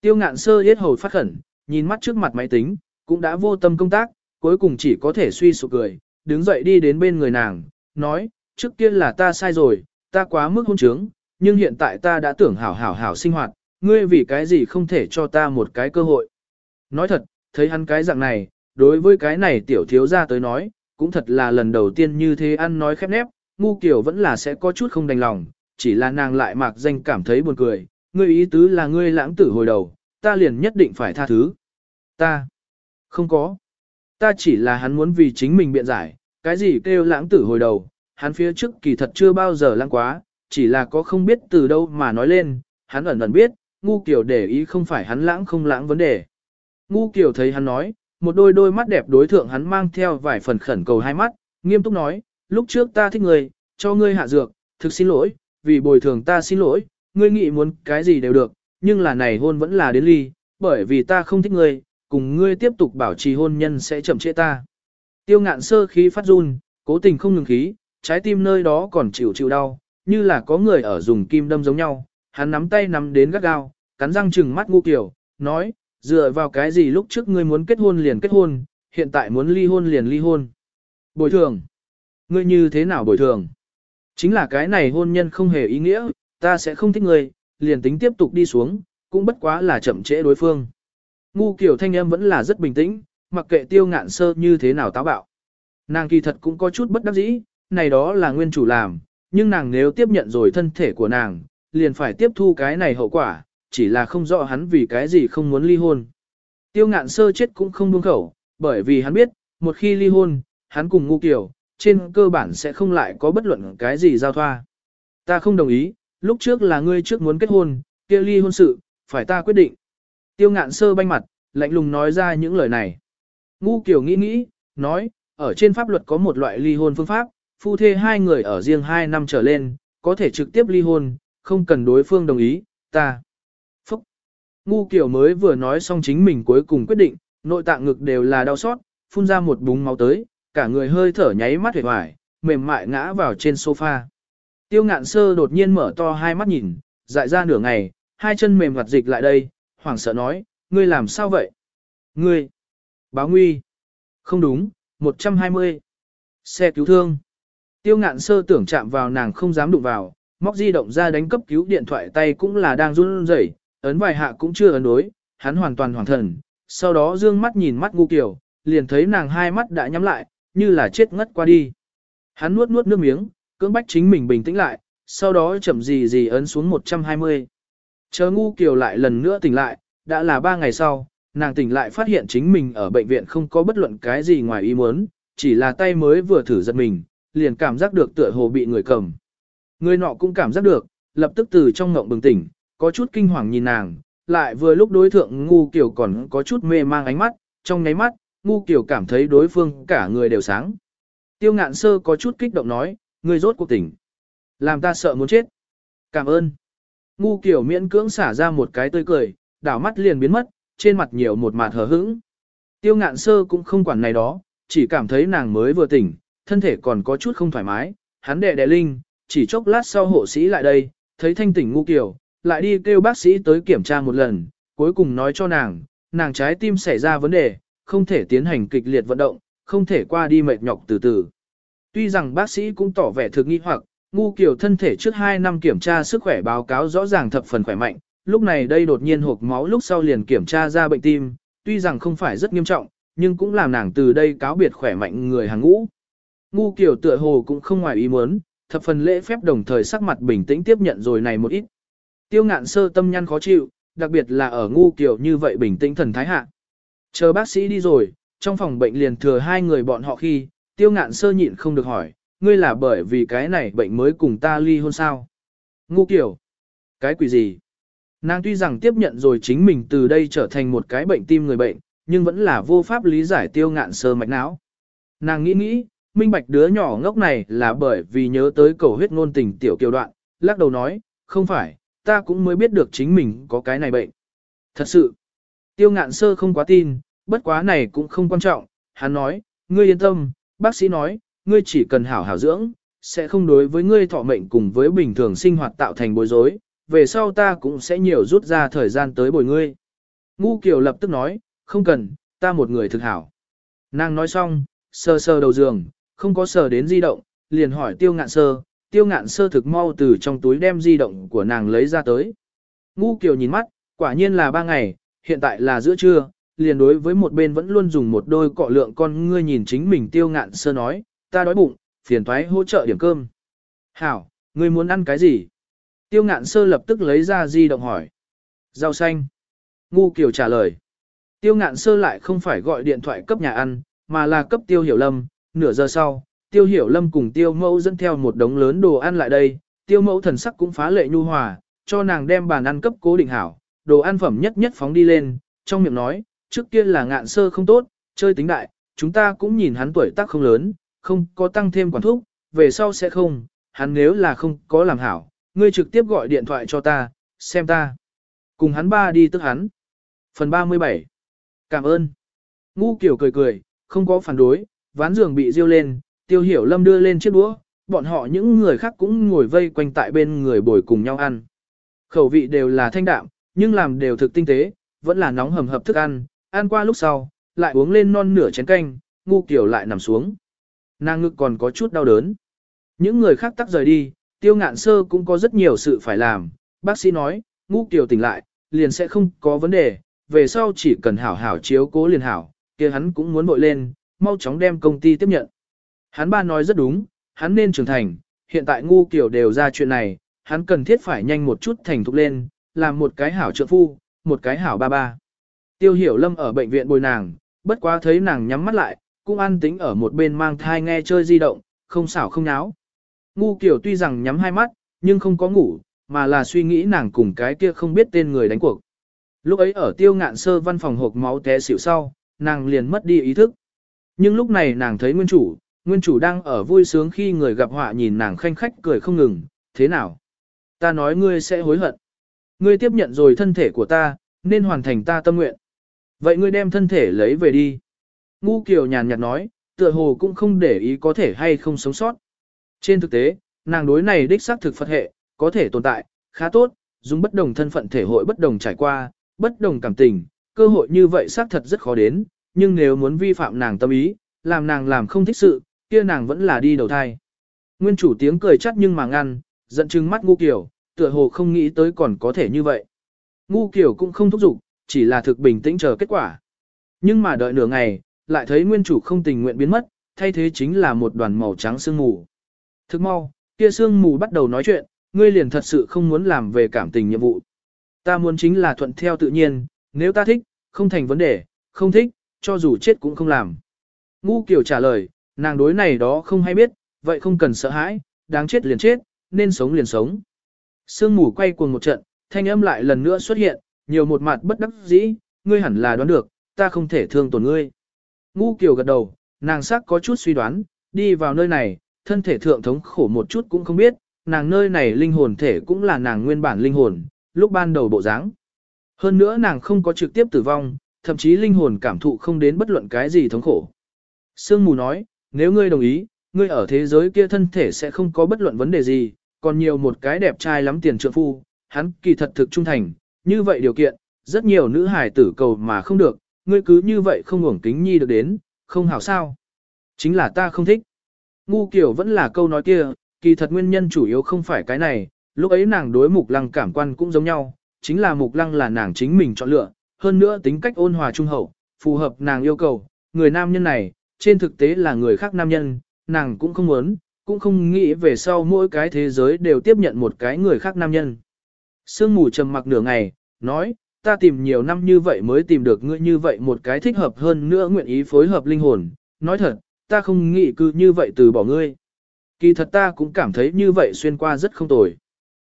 Tiêu ngạn sơ yết hầu phát khẩn, nhìn mắt trước mặt máy tính, cũng đã vô tâm công tác, cuối cùng chỉ có thể suy sụp cười, đứng dậy đi đến bên người nàng, nói, trước kia là ta sai rồi, ta quá mức hôn trướng, nhưng hiện tại ta đã tưởng hảo hảo hảo sinh hoạt, ngươi vì cái gì không thể cho ta một cái cơ hội. Nói thật, thấy hắn cái dạng này, đối với cái này tiểu thiếu ra tới nói, cũng thật là lần đầu tiên như thế ăn nói khép nép, ngu kiểu vẫn là sẽ có chút không đành lòng, chỉ là nàng lại mạc danh cảm thấy buồn cười, ngươi ý tứ là ngươi lãng tử hồi đầu, ta liền nhất định phải tha thứ. Ta, không có. Ta chỉ là hắn muốn vì chính mình biện giải, cái gì kêu lãng tử hồi đầu, hắn phía trước kỳ thật chưa bao giờ lãng quá, chỉ là có không biết từ đâu mà nói lên, hắn ẩn ẩn biết, ngu kiểu để ý không phải hắn lãng không lãng vấn đề. Ngu kiểu thấy hắn nói, một đôi đôi mắt đẹp đối thượng hắn mang theo vài phần khẩn cầu hai mắt, nghiêm túc nói, lúc trước ta thích người, cho ngươi hạ dược, thực xin lỗi, vì bồi thường ta xin lỗi, ngươi nghĩ muốn cái gì đều được, nhưng là này hôn vẫn là đến ly, bởi vì ta không thích ngươi, cùng ngươi tiếp tục bảo trì hôn nhân sẽ chậm trễ ta. Tiêu ngạn sơ khí phát run, cố tình không ngừng khí, trái tim nơi đó còn chịu chịu đau, như là có người ở dùng kim đâm giống nhau, hắn nắm tay nắm đến gắt gao, cắn răng trừng mắt ngu kiểu, nói, dựa vào cái gì lúc trước ngươi muốn kết hôn liền kết hôn, hiện tại muốn ly hôn liền ly hôn. Bồi thường. Ngươi như thế nào bồi thường? Chính là cái này hôn nhân không hề ý nghĩa, ta sẽ không thích ngươi, liền tính tiếp tục đi xuống, cũng bất quá là chậm trễ đối phương. Ngu kiểu thanh âm vẫn là rất bình tĩnh, mặc kệ tiêu ngạn sơ như thế nào táo bạo. Nàng kỳ thật cũng có chút bất đắc dĩ, này đó là nguyên chủ làm, nhưng nàng nếu tiếp nhận rồi thân thể của nàng, liền phải tiếp thu cái này hậu quả, chỉ là không rõ hắn vì cái gì không muốn ly hôn. Tiêu ngạn sơ chết cũng không buông khẩu, bởi vì hắn biết, một khi ly hôn, hắn cùng ngu kiểu, trên cơ bản sẽ không lại có bất luận cái gì giao thoa. Ta không đồng ý, lúc trước là ngươi trước muốn kết hôn, kia ly hôn sự, phải ta quyết định. Tiêu ngạn sơ banh mặt, lạnh lùng nói ra những lời này. Ngu kiểu nghĩ nghĩ, nói, ở trên pháp luật có một loại ly hôn phương pháp, phu thê hai người ở riêng hai năm trở lên, có thể trực tiếp ly hôn, không cần đối phương đồng ý, ta. Phúc. Ngu kiểu mới vừa nói xong chính mình cuối cùng quyết định, nội tạng ngực đều là đau xót, phun ra một búng máu tới, cả người hơi thở nháy mắt hề hoài, mềm mại ngã vào trên sofa. Tiêu ngạn sơ đột nhiên mở to hai mắt nhìn, dại ra nửa ngày, hai chân mềm hoạt dịch lại đây, hoảng sợ nói, ngươi làm sao vậy? Ngươi! Báo nguy! Không đúng, 120. Xe cứu thương. Tiêu ngạn sơ tưởng chạm vào nàng không dám đụng vào, móc di động ra đánh cấp cứu điện thoại tay cũng là đang run rẩy, ấn vài hạ cũng chưa ấn đối, hắn hoàn toàn hoảng thần, sau đó dương mắt nhìn mắt ngu kiểu, liền thấy nàng hai mắt đã nhắm lại, như là chết ngất qua đi. Hắn nuốt nuốt nước miếng, cưỡng bách chính mình bình tĩnh lại, sau đó chậm gì gì ấn xuống 120. Chờ ngu kiều lại lần nữa tỉnh lại, đã là ba ngày sau, nàng tỉnh lại phát hiện chính mình ở bệnh viện không có bất luận cái gì ngoài ý muốn, chỉ là tay mới vừa thử giật mình, liền cảm giác được tựa hồ bị người cầm. Người nọ cũng cảm giác được, lập tức từ trong ngộng bừng tỉnh, có chút kinh hoàng nhìn nàng, lại vừa lúc đối thượng ngu kiều còn có chút mê mang ánh mắt, trong nháy mắt, ngu kiều cảm thấy đối phương cả người đều sáng. Tiêu ngạn sơ có chút kích động nói, người rốt cuộc tỉnh. Làm ta sợ muốn chết. Cảm ơn. Ngu kiểu miễn cưỡng xả ra một cái tươi cười, đảo mắt liền biến mất, trên mặt nhiều một mặt hờ hững. Tiêu ngạn sơ cũng không quản này đó, chỉ cảm thấy nàng mới vừa tỉnh, thân thể còn có chút không thoải mái, hắn đệ đệ linh, chỉ chốc lát sau hộ sĩ lại đây, thấy thanh tỉnh ngu kiểu, lại đi kêu bác sĩ tới kiểm tra một lần, cuối cùng nói cho nàng, nàng trái tim xảy ra vấn đề, không thể tiến hành kịch liệt vận động, không thể qua đi mệt nhọc từ từ. Tuy rằng bác sĩ cũng tỏ vẻ thực nghi hoặc, ngu kiểu thân thể trước 2 năm kiểm tra sức khỏe báo cáo rõ ràng thập phần khỏe mạnh, lúc này đây đột nhiên hộp máu lúc sau liền kiểm tra ra bệnh tim, tuy rằng không phải rất nghiêm trọng, nhưng cũng làm nàng từ đây cáo biệt khỏe mạnh người hàng ngũ. Ngu kiểu tựa hồ cũng không ngoài ý muốn, thập phần lễ phép đồng thời sắc mặt bình tĩnh tiếp nhận rồi này một ít. Tiêu ngạn sơ tâm nhăn khó chịu, đặc biệt là ở ngu kiểu như vậy bình tĩnh thần thái hạ. Chờ bác sĩ đi rồi, trong phòng bệnh liền thừa hai người bọn họ khi, tiêu ngạn sơ nhịn không được hỏi, ngươi là bởi vì cái này bệnh mới cùng ta ly hôn sao? Ngu kiểu. Cái quỷ gì? Nàng tuy rằng tiếp nhận rồi chính mình từ đây trở thành một cái bệnh tim người bệnh, nhưng vẫn là vô pháp lý giải tiêu ngạn sơ mạch não. Nàng nghĩ nghĩ, minh bạch đứa nhỏ ngốc này là bởi vì nhớ tới cầu huyết ngôn tình tiểu kiều đoạn, lắc đầu nói, không phải, ta cũng mới biết được chính mình có cái này bệnh. Thật sự, tiêu ngạn sơ không quá tin, bất quá này cũng không quan trọng, hắn nói, ngươi yên tâm, bác sĩ nói, ngươi chỉ cần hảo hảo dưỡng, sẽ không đối với ngươi thọ mệnh cùng với bình thường sinh hoạt tạo thành bối rối, về sau ta cũng sẽ nhiều rút ra thời gian tới bồi ngươi. Ngu Kiều lập tức nói, không cần, ta một người thực hảo. Nàng nói xong, sờ sờ đầu giường, không có sờ đến di động, liền hỏi tiêu ngạn sơ, tiêu ngạn sơ thực mau từ trong túi đem di động của nàng lấy ra tới. Ngu Kiều nhìn mắt, quả nhiên là ba ngày, hiện tại là giữa trưa, liền đối với một bên vẫn luôn dùng một đôi cọ lượng con ngươi nhìn chính mình tiêu ngạn sơ nói, ta đói bụng, phiền thoái hỗ trợ điểm cơm. Hảo, ngươi muốn ăn cái gì? Tiêu ngạn sơ lập tức lấy ra di động hỏi. Rau xanh. Ngu kiểu trả lời. Tiêu ngạn sơ lại không phải gọi điện thoại cấp nhà ăn, mà là cấp tiêu hiểu lâm. Nửa giờ sau, tiêu hiểu lâm cùng tiêu mẫu dẫn theo một đống lớn đồ ăn lại đây. Tiêu mẫu thần sắc cũng phá lệ nhu hòa, cho nàng đem bàn ăn cấp cố định hảo. Đồ ăn phẩm nhất nhất phóng đi lên, trong miệng nói, trước kia là ngạn sơ không tốt, chơi tính đại, chúng ta cũng nhìn hắn tuổi tác không lớn, không có tăng thêm quản thúc, về sau sẽ không, hắn nếu là không có làm hảo, ngươi trực tiếp gọi điện thoại cho ta, xem ta. Cùng hắn ba đi tức hắn. Phần 37 Cảm ơn. Ngu kiểu cười cười, không có phản đối, ván giường bị riêu lên, tiêu hiểu lâm đưa lên chiếc đũa, bọn họ những người khác cũng ngồi vây quanh tại bên người bồi cùng nhau ăn. Khẩu vị đều là thanh đạm, nhưng làm đều thực tinh tế, vẫn là nóng hầm hập thức ăn, ăn qua lúc sau, lại uống lên non nửa chén canh, ngu kiểu lại nằm xuống. Nàng ngực còn có chút đau đớn. Những người khác tắt rời đi, tiêu ngạn sơ cũng có rất nhiều sự phải làm. Bác sĩ nói, Ngũ Kiều tỉnh lại, liền sẽ không có vấn đề, về sau chỉ cần hảo hảo chiếu cố liền hảo, kia hắn cũng muốn bội lên, mau chóng đem công ty tiếp nhận. Hắn ba nói rất đúng, hắn nên trưởng thành, hiện tại ngu kiểu đều ra chuyện này, hắn cần thiết phải nhanh một chút thành thục lên, làm một cái hảo trợ phu, một cái hảo ba ba. Tiêu hiểu lâm ở bệnh viện bồi nàng, bất quá thấy nàng nhắm mắt lại, cũng an tính ở một bên mang thai nghe chơi di động, không xảo không náo. Ngu kiểu tuy rằng nhắm hai mắt, nhưng không có ngủ, mà là suy nghĩ nàng cùng cái kia không biết tên người đánh cuộc. Lúc ấy ở tiêu ngạn sơ văn phòng hộp máu té xỉu sau, nàng liền mất đi ý thức. Nhưng lúc này nàng thấy nguyên chủ, nguyên chủ đang ở vui sướng khi người gặp họa nhìn nàng khanh khách cười không ngừng, thế nào? Ta nói ngươi sẽ hối hận. Ngươi tiếp nhận rồi thân thể của ta, nên hoàn thành ta tâm nguyện. Vậy ngươi đem thân thể lấy về đi. Ngu Kiều nhàn nhạt nói, tựa hồ cũng không để ý có thể hay không sống sót. Trên thực tế, nàng đối này đích xác thực Phật hệ, có thể tồn tại, khá tốt, dùng bất đồng thân phận thể hội bất đồng trải qua, bất đồng cảm tình, cơ hội như vậy xác thật rất khó đến, nhưng nếu muốn vi phạm nàng tâm ý, làm nàng làm không thích sự, kia nàng vẫn là đi đầu thai. Nguyên chủ tiếng cười chắc nhưng mà ngăn, giận chừng mắt ngu kiểu, tựa hồ không nghĩ tới còn có thể như vậy. Ngu kiểu cũng không thúc giục, chỉ là thực bình tĩnh chờ kết quả. Nhưng mà đợi nửa ngày, lại thấy nguyên chủ không tình nguyện biến mất, thay thế chính là một đoàn màu trắng sương mù. Thức mau, kia sương mù bắt đầu nói chuyện, ngươi liền thật sự không muốn làm về cảm tình nhiệm vụ. Ta muốn chính là thuận theo tự nhiên, nếu ta thích, không thành vấn đề, không thích, cho dù chết cũng không làm. Ngu kiểu trả lời, nàng đối này đó không hay biết, vậy không cần sợ hãi, đáng chết liền chết, nên sống liền sống. Sương mù quay cuồng một trận, thanh âm lại lần nữa xuất hiện, nhiều một mặt bất đắc dĩ, ngươi hẳn là đoán được, ta không thể thương tổn ngươi. Ngu kiều gật đầu, nàng sắc có chút suy đoán, đi vào nơi này, thân thể thượng thống khổ một chút cũng không biết, nàng nơi này linh hồn thể cũng là nàng nguyên bản linh hồn, lúc ban đầu bộ dáng. Hơn nữa nàng không có trực tiếp tử vong, thậm chí linh hồn cảm thụ không đến bất luận cái gì thống khổ. Sương mù nói, nếu ngươi đồng ý, ngươi ở thế giới kia thân thể sẽ không có bất luận vấn đề gì, còn nhiều một cái đẹp trai lắm tiền trượng phu, hắn kỳ thật thực trung thành, như vậy điều kiện, rất nhiều nữ hài tử cầu mà không được, ngươi cứ như vậy không ngủng kính nhi được đến, không hảo sao. Chính là ta không thích. Ngu kiểu vẫn là câu nói kia, kỳ thật nguyên nhân chủ yếu không phải cái này, lúc ấy nàng đối mục lăng cảm quan cũng giống nhau, chính là mục lăng là nàng chính mình chọn lựa, hơn nữa tính cách ôn hòa trung hậu, phù hợp nàng yêu cầu, người nam nhân này, trên thực tế là người khác nam nhân, nàng cũng không muốn, cũng không nghĩ về sau mỗi cái thế giới đều tiếp nhận một cái người khác nam nhân. Sương mù trầm mặc nửa ngày, nói, ta tìm nhiều năm như vậy mới tìm được ngươi như vậy một cái thích hợp hơn nữa nguyện ý phối hợp linh hồn. Nói thật, ta không nghĩ cứ như vậy từ bỏ ngươi. Kỳ thật ta cũng cảm thấy như vậy xuyên qua rất không tồi.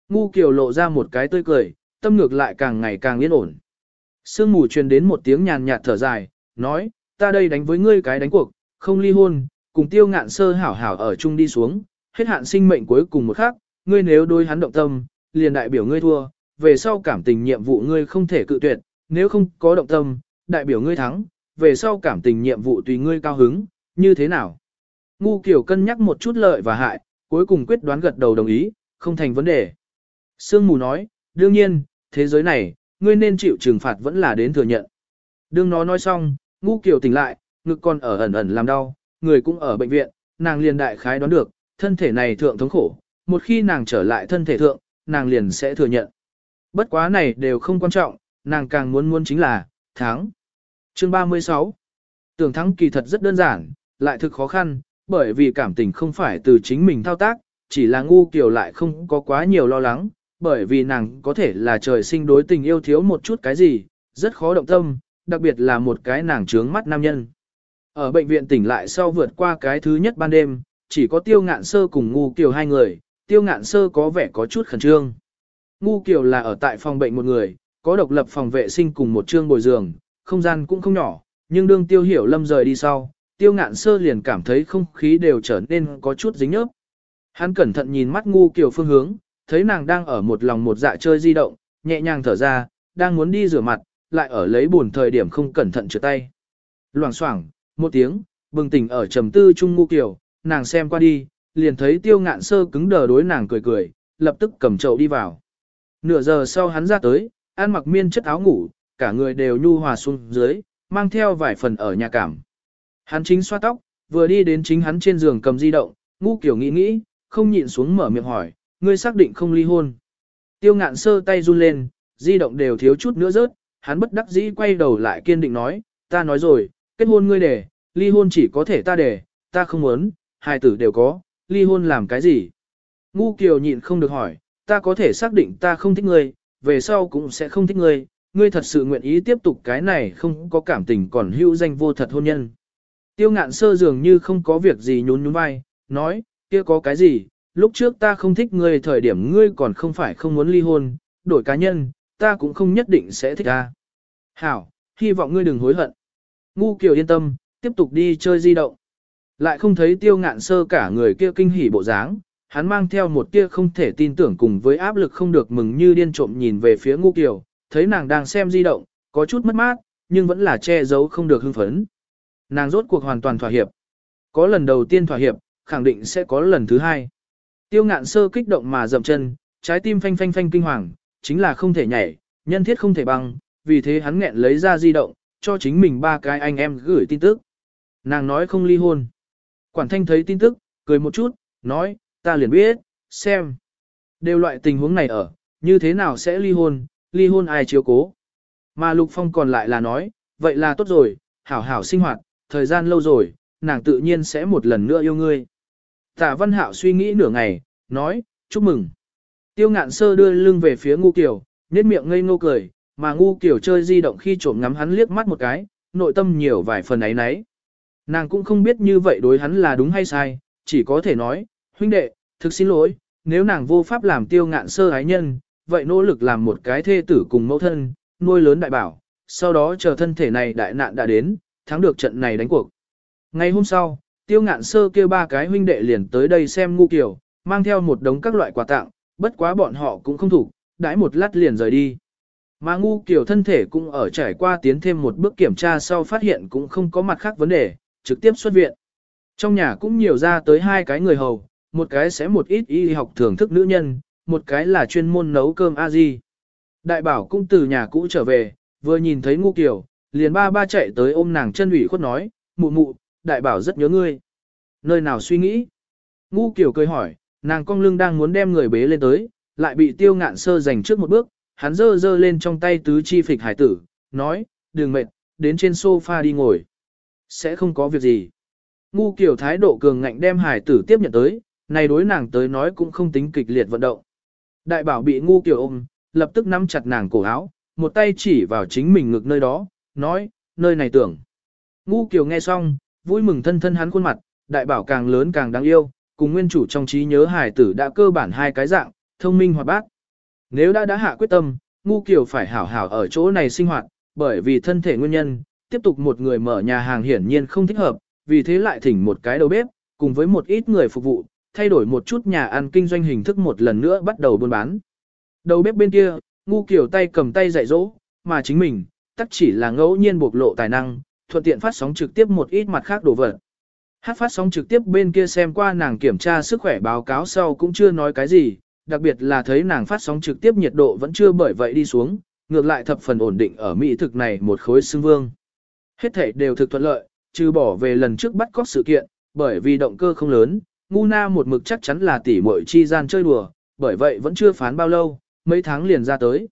Ngu kiều lộ ra một cái tươi cười, tâm ngược lại càng ngày càng yên ổn. Sương mù truyền đến một tiếng nhàn nhạt thở dài, nói, ta đây đánh với ngươi cái đánh cuộc, không ly hôn, cùng tiêu ngạn sơ hảo hảo ở chung đi xuống, hết hạn sinh mệnh cuối cùng một khắc, ngươi nếu đôi hắn động tâm, liền đại biểu ngươi thua, về sau cảm tình nhiệm vụ ngươi không thể cự tuyệt, nếu không có động tâm, đại biểu ngươi thắng, về sau cảm tình nhiệm vụ tùy ngươi cao hứng, như thế nào? Ngu kiểu cân nhắc một chút lợi và hại, cuối cùng quyết đoán gật đầu đồng ý, không thành vấn đề. Sương mù nói, đương nhiên, thế giới này, ngươi nên chịu trừng phạt vẫn là đến thừa nhận. Đương nó nói xong, ngu kiểu tỉnh lại, ngực còn ở ẩn ẩn làm đau, người cũng ở bệnh viện, nàng liền đại khái đoán được, thân thể này thượng thống khổ, một khi nàng trở lại thân thể thượng, nàng liền sẽ thừa nhận. Bất quá này đều không quan trọng, nàng càng muốn muốn chính là, thắng. Chương 36 Tưởng thắng kỳ thật rất đơn giản, lại thực khó khăn, bởi vì cảm tình không phải từ chính mình thao tác, chỉ là ngu kiểu lại không có quá nhiều lo lắng, bởi vì nàng có thể là trời sinh đối tình yêu thiếu một chút cái gì, rất khó động tâm, đặc biệt là một cái nàng trướng mắt nam nhân. Ở bệnh viện tỉnh lại sau vượt qua cái thứ nhất ban đêm, chỉ có tiêu ngạn sơ cùng ngu kiểu hai người, tiêu ngạn sơ có vẻ có chút khẩn trương. Ngu Kiều là ở tại phòng bệnh một người, có độc lập phòng vệ sinh cùng một trương bồi giường, không gian cũng không nhỏ, nhưng đương tiêu hiểu lâm rời đi sau, tiêu ngạn sơ liền cảm thấy không khí đều trở nên có chút dính nhớp. Hắn cẩn thận nhìn mắt ngu Kiều phương hướng, thấy nàng đang ở một lòng một dạ chơi di động, nhẹ nhàng thở ra, đang muốn đi rửa mặt, lại ở lấy buồn thời điểm không cẩn thận trượt tay. Loảng xoảng, một tiếng, bừng tỉnh ở trầm tư trung ngu Kiều, nàng xem qua đi, liền thấy tiêu ngạn sơ cứng đờ đối nàng cười cười, lập tức cầm chậu đi vào. Nửa giờ sau hắn ra tới, ăn mặc miên chất áo ngủ, cả người đều nhu hòa xuống dưới, mang theo vài phần ở nhà cảm. Hắn chính xoa tóc, vừa đi đến chính hắn trên giường cầm di động, ngu kiểu nghĩ nghĩ, không nhịn xuống mở miệng hỏi, ngươi xác định không ly hôn. Tiêu ngạn sơ tay run lên, di động đều thiếu chút nữa rớt, hắn bất đắc dĩ quay đầu lại kiên định nói, ta nói rồi, kết hôn ngươi để, ly hôn chỉ có thể ta để, ta không muốn, hai tử đều có, ly hôn làm cái gì. Ngu kiều nhịn không được hỏi, ta có thể xác định ta không thích ngươi, về sau cũng sẽ không thích ngươi, ngươi thật sự nguyện ý tiếp tục cái này không có cảm tình còn hữu danh vô thật hôn nhân. Tiêu ngạn sơ dường như không có việc gì nhún nhún vai, nói, kia có cái gì, lúc trước ta không thích ngươi thời điểm ngươi còn không phải không muốn ly hôn, đổi cá nhân, ta cũng không nhất định sẽ thích ta. Hảo, hy vọng ngươi đừng hối hận. Ngu Kiều yên tâm, tiếp tục đi chơi di động. Lại không thấy tiêu ngạn sơ cả người kia kinh hỉ bộ dáng, hắn mang theo một tia không thể tin tưởng cùng với áp lực không được mừng như điên trộm nhìn về phía ngu Kiều, thấy nàng đang xem di động, có chút mất mát, nhưng vẫn là che giấu không được hưng phấn. Nàng rốt cuộc hoàn toàn thỏa hiệp. Có lần đầu tiên thỏa hiệp, khẳng định sẽ có lần thứ hai. Tiêu ngạn sơ kích động mà dậm chân, trái tim phanh phanh phanh kinh hoàng, chính là không thể nhảy, nhân thiết không thể băng, vì thế hắn nghẹn lấy ra di động, cho chính mình ba cái anh em gửi tin tức. Nàng nói không ly hôn. Quản thanh thấy tin tức, cười một chút, nói, ta liền biết, xem. Đều loại tình huống này ở, như thế nào sẽ ly hôn, ly hôn ai chiếu cố. Mà Lục Phong còn lại là nói, vậy là tốt rồi, hảo hảo sinh hoạt, thời gian lâu rồi, nàng tự nhiên sẽ một lần nữa yêu ngươi. Tạ Văn Hạo suy nghĩ nửa ngày, nói, chúc mừng. Tiêu ngạn sơ đưa lưng về phía ngu kiểu, nét miệng ngây ngô cười, mà ngu kiểu chơi di động khi trộm ngắm hắn liếc mắt một cái, nội tâm nhiều vài phần ấy nấy. Nàng cũng không biết như vậy đối hắn là đúng hay sai, chỉ có thể nói, huynh đệ, thực xin lỗi, nếu nàng vô pháp làm tiêu ngạn sơ ái nhân, vậy nỗ lực làm một cái thê tử cùng mẫu thân, nuôi lớn đại bảo, sau đó chờ thân thể này đại nạn đã đến, thắng được trận này đánh cuộc. Ngày hôm sau, tiêu ngạn sơ kêu ba cái huynh đệ liền tới đây xem ngu kiểu, mang theo một đống các loại quà tặng, bất quá bọn họ cũng không thủ, đãi một lát liền rời đi. Mà ngu kiểu thân thể cũng ở trải qua tiến thêm một bước kiểm tra sau phát hiện cũng không có mặt khác vấn đề, trực tiếp xuất viện. Trong nhà cũng nhiều ra tới hai cái người hầu, một cái sẽ một ít y học thưởng thức nữ nhân, một cái là chuyên môn nấu cơm a di. Đại bảo cũng từ nhà cũ trở về, vừa nhìn thấy ngu kiểu, liền ba ba chạy tới ôm nàng chân ủy khuất nói, mụ mụ, đại bảo rất nhớ ngươi. Nơi nào suy nghĩ? Ngu kiểu cười hỏi, nàng cong lưng đang muốn đem người bế lên tới, lại bị tiêu ngạn sơ giành trước một bước, hắn dơ dơ lên trong tay tứ chi phịch hải tử, nói, đừng mệt, đến trên sofa đi ngồi. Sẽ không có việc gì. Ngu kiểu thái độ cường ngạnh đem hải tử tiếp nhận tới, này đối nàng tới nói cũng không tính kịch liệt vận động. Đại bảo bị ngu kiểu ôm, lập tức nắm chặt nàng cổ áo, một tay chỉ vào chính mình ngực nơi đó, nói, nơi này tưởng. Ngu kiểu nghe xong, vui mừng thân thân hắn khuôn mặt, đại bảo càng lớn càng đáng yêu, cùng nguyên chủ trong trí nhớ hải tử đã cơ bản hai cái dạng, thông minh hoạt bát. Nếu đã đã hạ quyết tâm, ngu kiểu phải hảo hảo ở chỗ này sinh hoạt, bởi vì thân thể nguyên nhân, tiếp tục một người mở nhà hàng hiển nhiên không thích hợp, vì thế lại thỉnh một cái đầu bếp, cùng với một ít người phục vụ, thay đổi một chút nhà ăn kinh doanh hình thức một lần nữa bắt đầu buôn bán. Đầu bếp bên kia, ngu kiểu tay cầm tay dạy dỗ, mà chính mình, tắc chỉ là ngẫu nhiên bộc lộ tài năng, thuận tiện phát sóng trực tiếp một ít mặt khác đồ vật. Hát phát sóng trực tiếp bên kia xem qua nàng kiểm tra sức khỏe báo cáo sau cũng chưa nói cái gì, đặc biệt là thấy nàng phát sóng trực tiếp nhiệt độ vẫn chưa bởi vậy đi xuống, ngược lại thập phần ổn định ở mỹ thực này một khối xương vương. Hết thể đều thực thuận lợi, trừ bỏ về lần trước bắt cóc sự kiện, bởi vì động cơ không lớn, ngu na một mực chắc chắn là tỷ muội chi gian chơi đùa, bởi vậy vẫn chưa phán bao lâu, mấy tháng liền ra tới.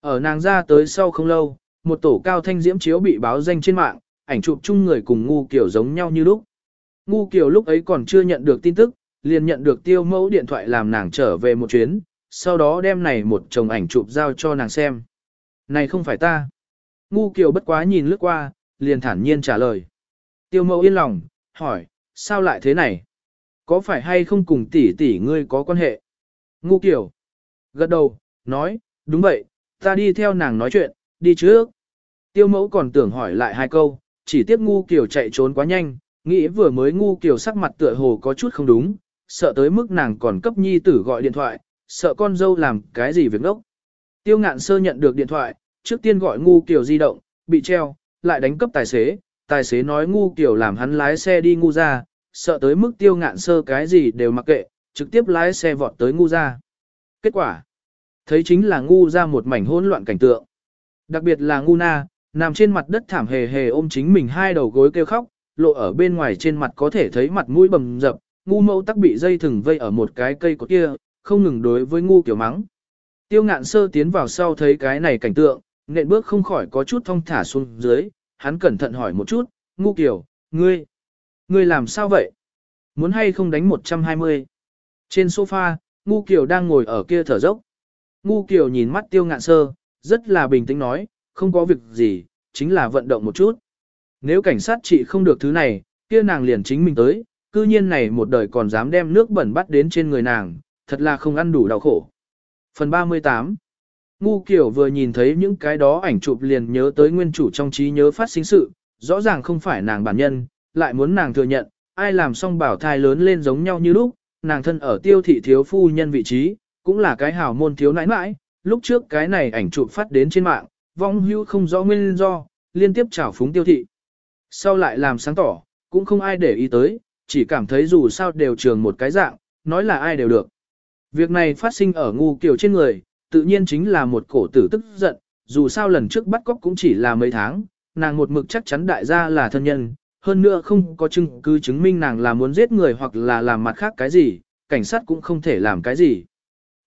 Ở nàng ra tới sau không lâu, một tổ cao thanh diễm chiếu bị báo danh trên mạng, ảnh chụp chung người cùng ngu kiểu giống nhau như lúc. Ngu kiểu lúc ấy còn chưa nhận được tin tức, liền nhận được tiêu mẫu điện thoại làm nàng trở về một chuyến, sau đó đem này một chồng ảnh chụp giao cho nàng xem. Này không phải ta. Ngu kiều bất quá nhìn lướt qua, liền thản nhiên trả lời. Tiêu mẫu yên lòng, hỏi, sao lại thế này? Có phải hay không cùng tỷ tỷ ngươi có quan hệ? Ngu kiều. Gật đầu, nói, đúng vậy, ta đi theo nàng nói chuyện, đi trước. Tiêu mẫu còn tưởng hỏi lại hai câu, chỉ tiếc ngu kiều chạy trốn quá nhanh, nghĩ vừa mới ngu kiều sắc mặt tựa hồ có chút không đúng, sợ tới mức nàng còn cấp nhi tử gọi điện thoại, sợ con dâu làm cái gì việc đốc. Tiêu ngạn sơ nhận được điện thoại, trước tiên gọi ngu kiều di động, bị treo, lại đánh cấp tài xế, tài xế nói ngu kiều làm hắn lái xe đi ngu ra, sợ tới mức tiêu ngạn sơ cái gì đều mặc kệ, trực tiếp lái xe vọt tới ngu ra. Kết quả, thấy chính là ngu ra một mảnh hỗn loạn cảnh tượng. Đặc biệt là ngu na, nằm trên mặt đất thảm hề hề ôm chính mình hai đầu gối kêu khóc, lộ ở bên ngoài trên mặt có thể thấy mặt mũi bầm dập, ngu mẫu tắc bị dây thừng vây ở một cái cây cột kia, không ngừng đối với ngu kiểu mắng. Tiêu ngạn sơ tiến vào sau thấy cái này cảnh tượng, nện bước không khỏi có chút thong thả xuống dưới, hắn cẩn thận hỏi một chút, ngu kiểu, ngươi, ngươi làm sao vậy? Muốn hay không đánh 120? Trên sofa, ngu Kiều đang ngồi ở kia thở dốc. Ngu Kiều nhìn mắt tiêu ngạn sơ, rất là bình tĩnh nói, không có việc gì, chính là vận động một chút. Nếu cảnh sát trị không được thứ này, kia nàng liền chính mình tới, cư nhiên này một đời còn dám đem nước bẩn bắt đến trên người nàng, thật là không ăn đủ đau khổ. Phần 38 Ngu Kiều vừa nhìn thấy những cái đó ảnh chụp liền nhớ tới nguyên chủ trong trí nhớ phát sinh sự, rõ ràng không phải nàng bản nhân, lại muốn nàng thừa nhận, ai làm xong bảo thai lớn lên giống nhau như lúc, nàng thân ở tiêu thị thiếu phu nhân vị trí, cũng là cái hào môn thiếu nãi nãi, lúc trước cái này ảnh chụp phát đến trên mạng, vong hưu không rõ nguyên do, liên tiếp trào phúng tiêu thị. Sau lại làm sáng tỏ, cũng không ai để ý tới, chỉ cảm thấy dù sao đều trường một cái dạng, nói là ai đều được. Việc này phát sinh ở ngu kiểu trên người, tự nhiên chính là một cổ tử tức giận, dù sao lần trước bắt cóc cũng chỉ là mấy tháng, nàng một mực chắc chắn đại gia là thân nhân, hơn nữa không có chứng cứ chứng minh nàng là muốn giết người hoặc là làm mặt khác cái gì, cảnh sát cũng không thể làm cái gì.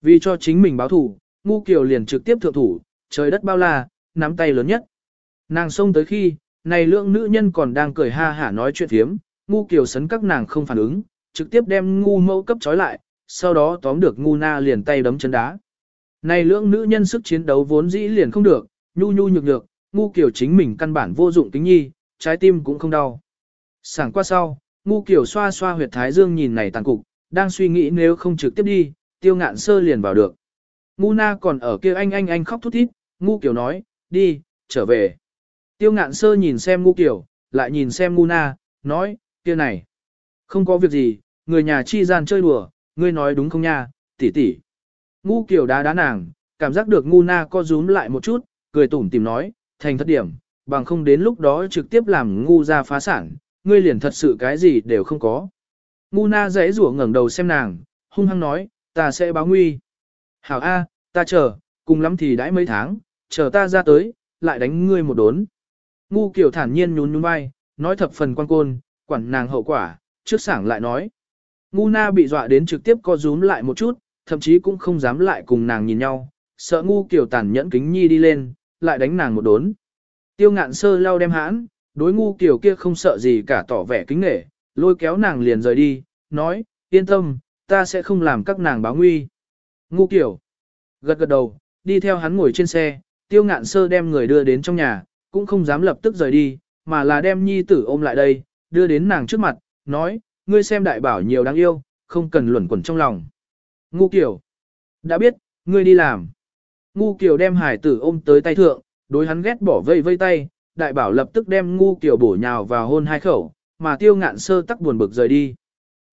Vì cho chính mình báo thù, ngu kiều liền trực tiếp thượng thủ, trời đất bao la, nắm tay lớn nhất. Nàng xông tới khi, này lượng nữ nhân còn đang cười ha hả nói chuyện thiếm, ngu kiều sấn các nàng không phản ứng, trực tiếp đem ngu mẫu cấp trói lại, sau đó tóm được ngu na liền tay đấm chân đá. Này lượng nữ nhân sức chiến đấu vốn dĩ liền không được, nhu nhu nhược nhược, ngu kiều chính mình căn bản vô dụng tính nhi, trái tim cũng không đau. Sảng qua sau, ngu kiều xoa xoa huyệt thái dương nhìn này tàn cục, đang suy nghĩ nếu không trực tiếp đi, tiêu ngạn sơ liền vào được. Ngu na còn ở kia anh anh anh khóc thút thít, ngu kiều nói, đi, trở về. Tiêu ngạn sơ nhìn xem ngu kiều, lại nhìn xem ngu na, nói, kia này. Không có việc gì, người nhà chi gian chơi đùa, ngươi nói đúng không nha, tỷ tỷ. Ngu kiều đá đá nàng, cảm giác được ngu na co rúm lại một chút, cười tủm tìm nói, thành thất điểm, bằng không đến lúc đó trực tiếp làm ngu ra phá sản, ngươi liền thật sự cái gì đều không có. Ngu na dãy rủa ngẩng đầu xem nàng, hung hăng nói, ta sẽ báo nguy. Hảo A, ta chờ, cùng lắm thì đãi mấy tháng, chờ ta ra tới, lại đánh ngươi một đốn. Ngu kiểu thản nhiên nhún nhún vai, nói thập phần quan côn, quản nàng hậu quả, trước sảng lại nói. Ngu na bị dọa đến trực tiếp co rúm lại một chút, thậm chí cũng không dám lại cùng nàng nhìn nhau, sợ ngu kiểu tàn nhẫn kính nhi đi lên, lại đánh nàng một đốn. Tiêu ngạn sơ lau đem hãn, đối ngu kiểu kia không sợ gì cả tỏ vẻ kính nể, lôi kéo nàng liền rời đi, nói, yên tâm, ta sẽ không làm các nàng báo nguy. Ngu kiểu, gật gật đầu, đi theo hắn ngồi trên xe, tiêu ngạn sơ đem người đưa đến trong nhà, cũng không dám lập tức rời đi, mà là đem nhi tử ôm lại đây, đưa đến nàng trước mặt, nói, ngươi xem đại bảo nhiều đáng yêu, không cần luẩn quẩn trong lòng. Ngu kiểu, đã biết, ngươi đi làm. Ngu kiểu đem hải tử ôm tới tay thượng, đối hắn ghét bỏ vây vây tay, đại bảo lập tức đem ngu kiểu bổ nhào vào hôn hai khẩu, mà tiêu ngạn sơ tắc buồn bực rời đi.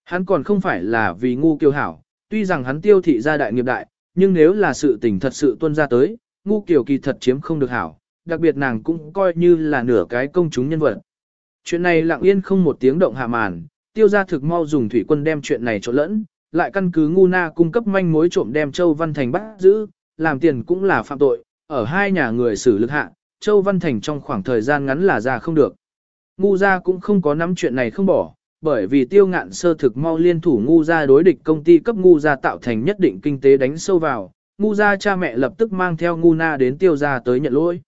Hắn còn không phải là vì ngu kiều hảo, tuy rằng hắn tiêu thị gia đại nghiệp đại, nhưng nếu là sự tình thật sự tuân ra tới, ngu kiều kỳ thật chiếm không được hảo, đặc biệt nàng cũng coi như là nửa cái công chúng nhân vật. Chuyện này lặng yên không một tiếng động hạ màn, tiêu gia thực mau dùng thủy quân đem chuyện này trộn lẫn, lại căn cứ ngu na cung cấp manh mối trộm đem Châu Văn Thành bắt giữ, làm tiền cũng là phạm tội, ở hai nhà người xử lực hạ, Châu Văn Thành trong khoảng thời gian ngắn là ra không được. Ngu gia cũng không có nắm chuyện này không bỏ, bởi vì tiêu ngạn sơ thực mau liên thủ ngu gia đối địch công ty cấp ngu gia tạo thành nhất định kinh tế đánh sâu vào, ngu gia cha mẹ lập tức mang theo ngu na đến tiêu gia tới nhận lỗi.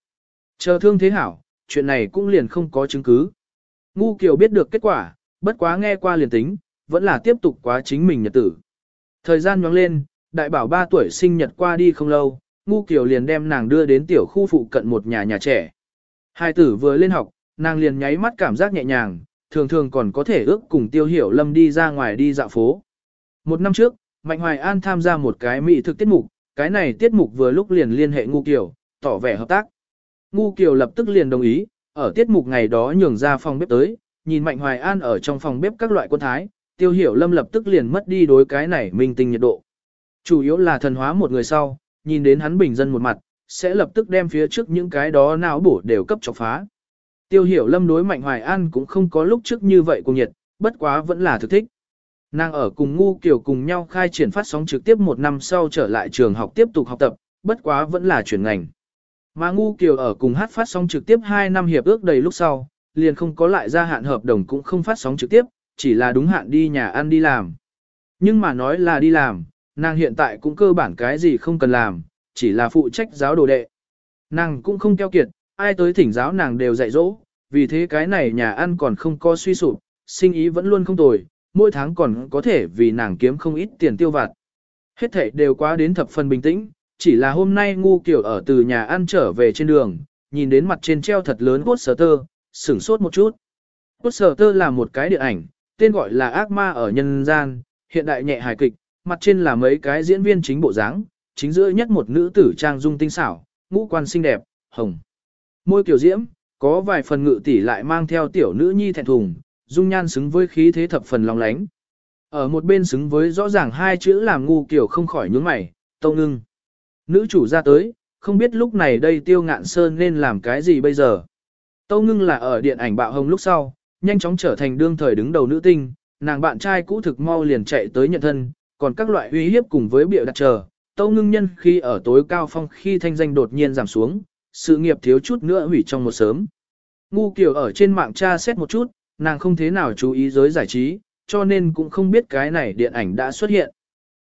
Chờ thương thế hảo, chuyện này cũng liền không có chứng cứ. Ngu kiều biết được kết quả, bất quá nghe qua liền tính, vẫn là tiếp tục quá chính mình nhật tử. Thời gian nhoáng lên, đại bảo 3 tuổi sinh nhật qua đi không lâu, ngu kiều liền đem nàng đưa đến tiểu khu phụ cận một nhà nhà trẻ. Hai tử vừa lên học, nàng liền nháy mắt cảm giác nhẹ nhàng, thường thường còn có thể ước cùng tiêu hiểu lâm đi ra ngoài đi dạo phố. Một năm trước, Mạnh Hoài An tham gia một cái mỹ thực tiết mục, cái này tiết mục vừa lúc liền liên hệ ngu kiều, tỏ vẻ hợp tác. Ngu kiều lập tức liền đồng ý, ở tiết mục ngày đó nhường ra phòng bếp tới, nhìn Mạnh Hoài An ở trong phòng bếp các loại quân thái, tiêu hiểu lâm lập tức liền mất đi đối cái này minh tinh nhiệt độ. Chủ yếu là thần hóa một người sau, nhìn đến hắn bình dân một mặt, sẽ lập tức đem phía trước những cái đó não bổ đều cấp chọc phá. Tiêu hiểu lâm đối Mạnh Hoài An cũng không có lúc trước như vậy cùng nhiệt, bất quá vẫn là thực thích. Nàng ở cùng ngu kiểu cùng nhau khai triển phát sóng trực tiếp một năm sau trở lại trường học tiếp tục học tập, bất quá vẫn là chuyển ngành. Mà ngu kiều ở cùng hát phát sóng trực tiếp 2 năm hiệp ước đầy lúc sau, liền không có lại gia hạn hợp đồng cũng không phát sóng trực tiếp, chỉ là đúng hạn đi nhà ăn đi làm. Nhưng mà nói là đi làm, nàng hiện tại cũng cơ bản cái gì không cần làm, chỉ là phụ trách giáo đồ đệ. Nàng cũng không keo kiệt, ai tới thỉnh giáo nàng đều dạy dỗ, vì thế cái này nhà ăn còn không có suy sụp, sinh ý vẫn luôn không tồi, mỗi tháng còn có thể vì nàng kiếm không ít tiền tiêu vặt. Hết thảy đều quá đến thập phần bình tĩnh, chỉ là hôm nay ngu kiểu ở từ nhà ăn trở về trên đường, nhìn đến mặt trên treo thật lớn cốt sở tơ, sửng sốt một chút. Cốt sở tơ là một cái điện ảnh, tên gọi là ác ma ở nhân gian, hiện đại nhẹ hài kịch, mặt trên là mấy cái diễn viên chính bộ dáng, chính giữa nhất một nữ tử trang dung tinh xảo, ngũ quan xinh đẹp, hồng. Môi kiểu diễm, có vài phần ngự tỷ lại mang theo tiểu nữ nhi thẹn thùng, dung nhan xứng với khí thế thập phần lòng lánh. Ở một bên xứng với rõ ràng hai chữ làm ngu kiểu không khỏi nhướng mày, tâu ngưng. Nữ chủ ra tới, không biết lúc này đây tiêu ngạn sơn nên làm cái gì bây giờ. Tâu ngưng là ở điện ảnh bạo hồng lúc sau, nhanh chóng trở thành đương thời đứng đầu nữ tinh, nàng bạn trai cũ thực mau liền chạy tới nhận thân, còn các loại uy hiếp cùng với biểu đặt chờ. Tâu ngưng nhân khi ở tối cao phong khi thanh danh đột nhiên giảm xuống, sự nghiệp thiếu chút nữa hủy trong một sớm. Ngu kiểu ở trên mạng tra xét một chút, nàng không thế nào chú ý giới giải trí, cho nên cũng không biết cái này điện ảnh đã xuất hiện.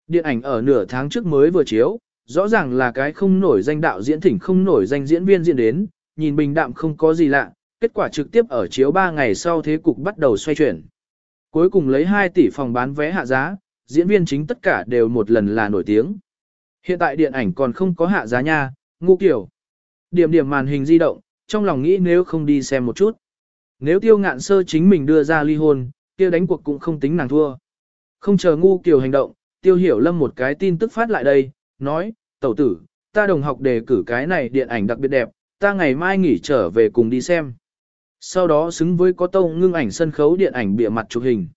Điện ảnh ở nửa tháng trước mới vừa chiếu, rõ ràng là cái không nổi danh đạo diễn thỉnh không nổi danh diễn viên diễn đến, nhìn bình đạm không có gì lạ, kết quả trực tiếp ở chiếu 3 ngày sau thế cục bắt đầu xoay chuyển. Cuối cùng lấy 2 tỷ phòng bán vé hạ giá, diễn viên chính tất cả đều một lần là nổi tiếng. Hiện tại điện ảnh còn không có hạ giá nha, ngu kiểu. Điểm điểm màn hình di động, trong lòng nghĩ nếu không đi xem một chút. Nếu tiêu ngạn sơ chính mình đưa ra ly hôn, kia đánh cuộc cũng không tính nàng thua. Không chờ ngu kiểu hành động, tiêu hiểu lâm một cái tin tức phát lại đây, nói, tẩu tử, ta đồng học đề cử cái này điện ảnh đặc biệt đẹp, ta ngày mai nghỉ trở về cùng đi xem. Sau đó xứng với có tông ngưng ảnh sân khấu điện ảnh bịa mặt chụp hình.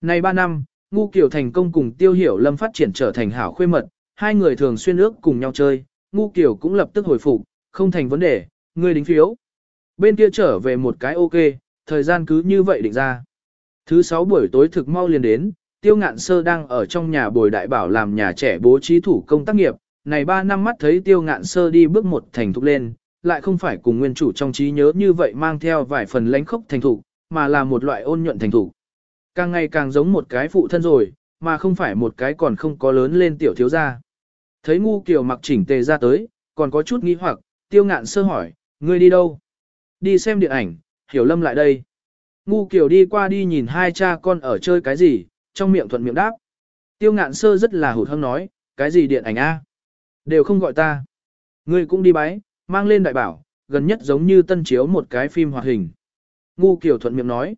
Này 3 năm, Ngu Kiều thành công cùng Tiêu Hiểu Lâm phát triển trở thành hảo khuê mật, hai người thường xuyên ước cùng nhau chơi, Ngu Kiều cũng lập tức hồi phục, không thành vấn đề, ngươi đính phiếu. Bên kia trở về một cái ok, thời gian cứ như vậy định ra. Thứ sáu buổi tối thực mau liền đến, Tiêu Ngạn Sơ đang ở trong nhà bồi đại bảo làm nhà trẻ bố trí thủ công tác nghiệp, này 3 năm mắt thấy Tiêu Ngạn Sơ đi bước một thành thục lên, lại không phải cùng nguyên chủ trong trí nhớ như vậy mang theo vài phần lánh khốc thành thục, mà là một loại ôn nhuận thành thục. Càng ngày càng giống một cái phụ thân rồi, mà không phải một cái còn không có lớn lên tiểu thiếu gia. Thấy ngu kiều mặc chỉnh tề ra tới, còn có chút nghi hoặc, tiêu ngạn sơ hỏi, ngươi đi đâu? Đi xem điện ảnh, hiểu lâm lại đây. Ngu kiều đi qua đi nhìn hai cha con ở chơi cái gì, trong miệng thuận miệng đáp. Tiêu ngạn sơ rất là hụt hăng nói, cái gì điện ảnh a? Đều không gọi ta. Ngươi cũng đi bái, mang lên đại bảo, gần nhất giống như tân chiếu một cái phim hoạt hình. Ngu Kiều thuận miệng nói.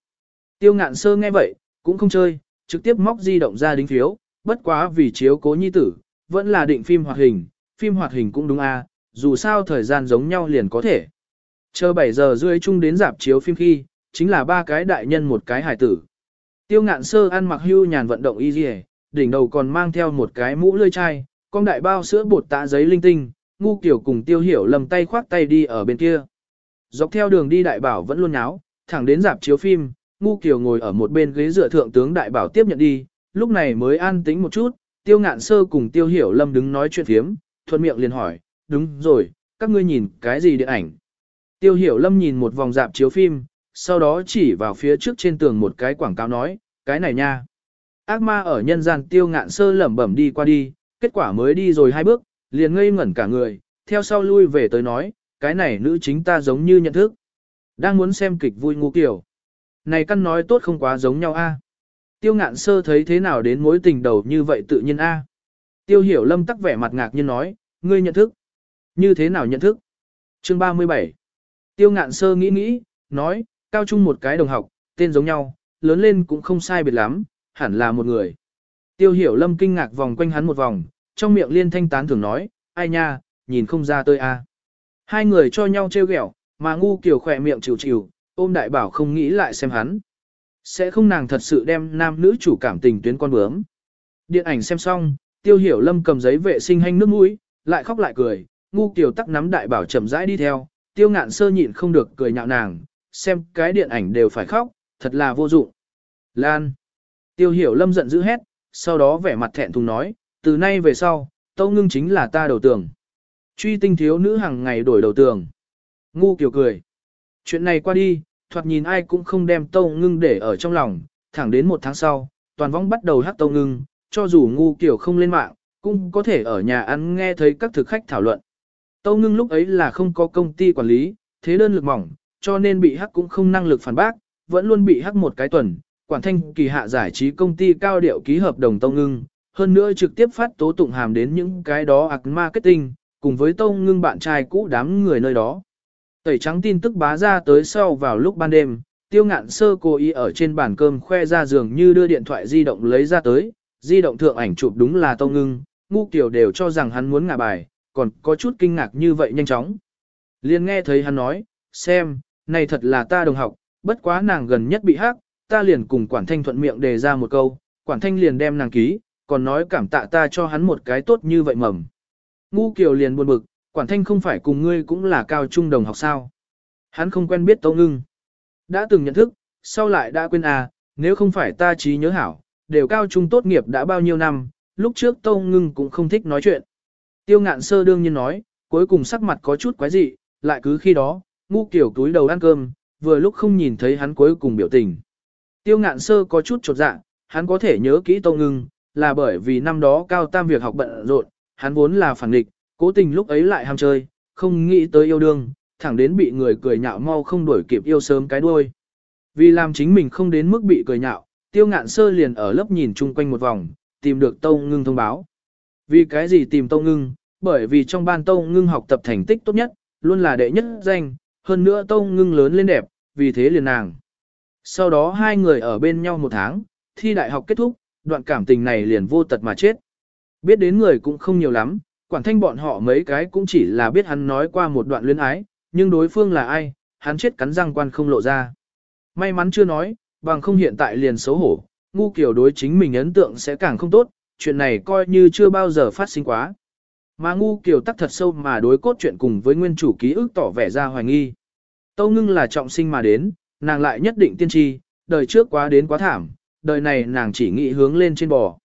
Tiêu ngạn sơ nghe vậy, cũng không chơi, trực tiếp móc di động ra đính phiếu, bất quá vì chiếu cố nhi tử, vẫn là định phim hoạt hình, phim hoạt hình cũng đúng a, dù sao thời gian giống nhau liền có thể. Chờ 7 giờ rưỡi chung đến dạp chiếu phim khi, chính là ba cái đại nhân một cái hải tử. Tiêu ngạn sơ ăn mặc hưu nhàn vận động y dì đỉnh đầu còn mang theo một cái mũ lươi chai, con đại bao sữa bột tạ giấy linh tinh, ngu kiểu cùng tiêu hiểu lầm tay khoác tay đi ở bên kia. Dọc theo đường đi đại bảo vẫn luôn nháo, thẳng đến dạp chiếu phim, ngu Kiều ngồi ở một bên ghế dựa thượng tướng đại bảo tiếp nhận đi, lúc này mới an tĩnh một chút, tiêu ngạn sơ cùng tiêu hiểu lâm đứng nói chuyện phiếm, thuận miệng liền hỏi, đúng rồi, các ngươi nhìn cái gì điện ảnh. Tiêu hiểu lâm nhìn một vòng dạp chiếu phim, sau đó chỉ vào phía trước trên tường một cái quảng cáo nói, cái này nha. Ác ma ở nhân gian tiêu ngạn sơ lẩm bẩm đi qua đi, kết quả mới đi rồi hai bước, liền ngây ngẩn cả người, theo sau lui về tới nói, cái này nữ chính ta giống như nhận thức. Đang muốn xem kịch vui ngu kiểu. Này căn nói tốt không quá giống nhau a. Tiêu ngạn sơ thấy thế nào đến mối tình đầu như vậy tự nhiên a. Tiêu hiểu lâm tắc vẻ mặt ngạc nhiên nói, ngươi nhận thức. Như thế nào nhận thức? Chương 37 Tiêu ngạn sơ nghĩ nghĩ, nói, cao trung một cái đồng học, tên giống nhau, lớn lên cũng không sai biệt lắm, hẳn là một người. Tiêu hiểu lâm kinh ngạc vòng quanh hắn một vòng, trong miệng liên thanh tán thường nói, ai nha, nhìn không ra tôi a. Hai người cho nhau trêu ghẹo, mà ngu kiểu khỏe miệng chịu chịu, ôm đại bảo không nghĩ lại xem hắn. Sẽ không nàng thật sự đem nam nữ chủ cảm tình tuyến con bướm. Điện ảnh xem xong, tiêu hiểu lâm cầm giấy vệ sinh hanh nước mũi, lại khóc lại cười, ngu kiểu tắc nắm đại bảo chậm rãi đi theo, tiêu ngạn sơ nhịn không được cười nhạo nàng, xem cái điện ảnh đều phải khóc, thật là vô dụng. Lan. Tiêu hiểu lâm giận dữ hét, sau đó vẻ mặt thẹn thùng nói, từ nay về sau, tâu ngưng chính là ta đầu tường. Truy tinh thiếu nữ hàng ngày đổi đầu tường. Ngu kiểu cười. Chuyện này qua đi, thoạt nhìn ai cũng không đem tâu ngưng để ở trong lòng, thẳng đến một tháng sau, toàn vong bắt đầu hát tâu ngưng, cho dù ngu kiểu không lên mạng, cũng có thể ở nhà ăn nghe thấy các thực khách thảo luận. Tâu ngưng lúc ấy là không có công ty quản lý, thế đơn lực mỏng, cho nên bị hắc cũng không năng lực phản bác, vẫn luôn bị hắc một cái tuần, quản thanh kỳ hạ giải trí công ty cao điệu ký hợp đồng tâu ngưng, hơn nữa trực tiếp phát tố tụng hàm đến những cái đó ạc marketing, cùng với tâu ngưng bạn trai cũ đám người nơi đó. Tẩy trắng tin tức bá ra tới sau vào lúc ban đêm, tiêu ngạn sơ cố ý ở trên bàn cơm khoe ra giường như đưa điện thoại di động lấy ra tới, di động thượng ảnh chụp đúng là tâu ngưng, ngu kiểu đều cho rằng hắn muốn ngả bài, còn có chút kinh ngạc như vậy nhanh chóng. Liên nghe thấy hắn nói, xem, này thật là ta đồng học, bất quá nàng gần nhất bị hắc, ta liền cùng quản thanh thuận miệng đề ra một câu, quản thanh liền đem nàng ký, còn nói cảm tạ ta cho hắn một cái tốt như vậy mầm. Ngu kiểu liền buồn bực, quản thanh không phải cùng ngươi cũng là cao trung đồng học sao. Hắn không quen biết tâu ngưng. Đã từng nhận thức, sau lại đã quên à, nếu không phải ta trí nhớ hảo, đều cao trung tốt nghiệp đã bao nhiêu năm, lúc trước tâu ngưng cũng không thích nói chuyện. Tiêu ngạn sơ đương nhiên nói, cuối cùng sắc mặt có chút quái dị, lại cứ khi đó, ngu kiểu túi đầu ăn cơm, vừa lúc không nhìn thấy hắn cuối cùng biểu tình. Tiêu ngạn sơ có chút chột dạ, hắn có thể nhớ kỹ Tâu Ngưng, là bởi vì năm đó cao tam việc học bận rộn, hắn vốn là phản địch, cố tình lúc ấy lại ham chơi, không nghĩ tới yêu đương, thẳng đến bị người cười nhạo mau không đuổi kịp yêu sớm cái đuôi. Vì làm chính mình không đến mức bị cười nhạo, tiêu ngạn sơ liền ở lớp nhìn chung quanh một vòng, tìm được Tâu Ngưng thông báo. Vì cái gì tìm Tâu Ngưng? Bởi vì trong ban Tâu Ngưng học tập thành tích tốt nhất, luôn là đệ nhất danh, hơn nữa Tâu Ngưng lớn lên đẹp, vì thế liền nàng. Sau đó hai người ở bên nhau một tháng, thi đại học kết thúc, đoạn cảm tình này liền vô tật mà chết. Biết đến người cũng không nhiều lắm, quản thanh bọn họ mấy cái cũng chỉ là biết hắn nói qua một đoạn luyến ái, nhưng đối phương là ai, hắn chết cắn răng quan không lộ ra. May mắn chưa nói, bằng không hiện tại liền xấu hổ, ngu kiểu đối chính mình ấn tượng sẽ càng không tốt, chuyện này coi như chưa bao giờ phát sinh quá. Mà ngu kiểu tắc thật sâu mà đối cốt chuyện cùng với nguyên chủ ký ức tỏ vẻ ra hoài nghi. Tâu ngưng là trọng sinh mà đến, nàng lại nhất định tiên tri, đời trước quá đến quá thảm, đời này nàng chỉ nghĩ hướng lên trên bò.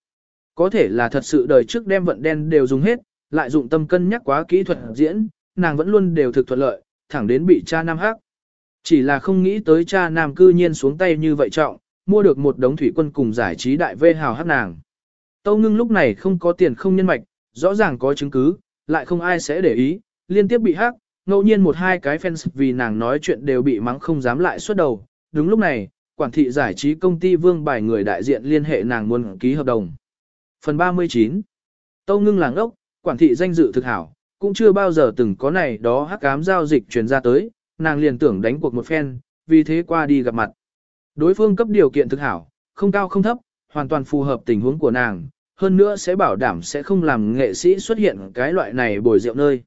Có thể là thật sự đời trước đem vận đen đều dùng hết, lại dụng tâm cân nhắc quá kỹ thuật diễn, nàng vẫn luôn đều thực thuận lợi, thẳng đến bị cha nam hắc. Chỉ là không nghĩ tới cha nam cư nhiên xuống tay như vậy trọng, mua được một đống thủy quân cùng giải trí đại vê hào hắc nàng. Tâu ngưng lúc này không có tiền không nhân mạch, rõ ràng có chứng cứ, lại không ai sẽ để ý, liên tiếp bị hắc, ngẫu nhiên một hai cái fans vì nàng nói chuyện đều bị mắng không dám lại xuất đầu. Đúng lúc này, quản thị giải trí công ty vương bài người đại diện liên hệ nàng muốn ký hợp đồng. Phần 39 Tâu ngưng làng ốc, quản thị danh dự thực hảo, cũng chưa bao giờ từng có này đó hắc ám giao dịch truyền ra tới, nàng liền tưởng đánh cuộc một phen, vì thế qua đi gặp mặt. Đối phương cấp điều kiện thực hảo, không cao không thấp, hoàn toàn phù hợp tình huống của nàng, hơn nữa sẽ bảo đảm sẽ không làm nghệ sĩ xuất hiện cái loại này bồi rượu nơi.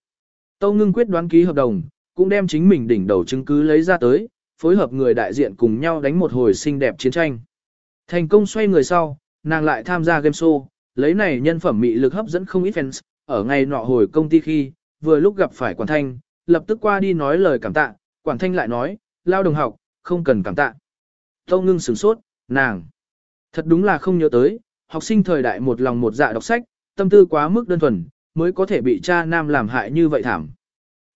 Tâu ngưng quyết đoán ký hợp đồng, cũng đem chính mình đỉnh đầu chứng cứ lấy ra tới, phối hợp người đại diện cùng nhau đánh một hồi xinh đẹp chiến tranh. Thành công xoay người sau, nàng lại tham gia game show, lấy này nhân phẩm mị lực hấp dẫn không ít fans, ở ngày nọ hồi công ty khi, vừa lúc gặp phải Quản Thanh, lập tức qua đi nói lời cảm tạ, Quản Thanh lại nói, lao đồng học, không cần cảm tạ. Tâu ngưng sửng sốt, nàng. Thật đúng là không nhớ tới, học sinh thời đại một lòng một dạ đọc sách, tâm tư quá mức đơn thuần, mới có thể bị cha nam làm hại như vậy thảm.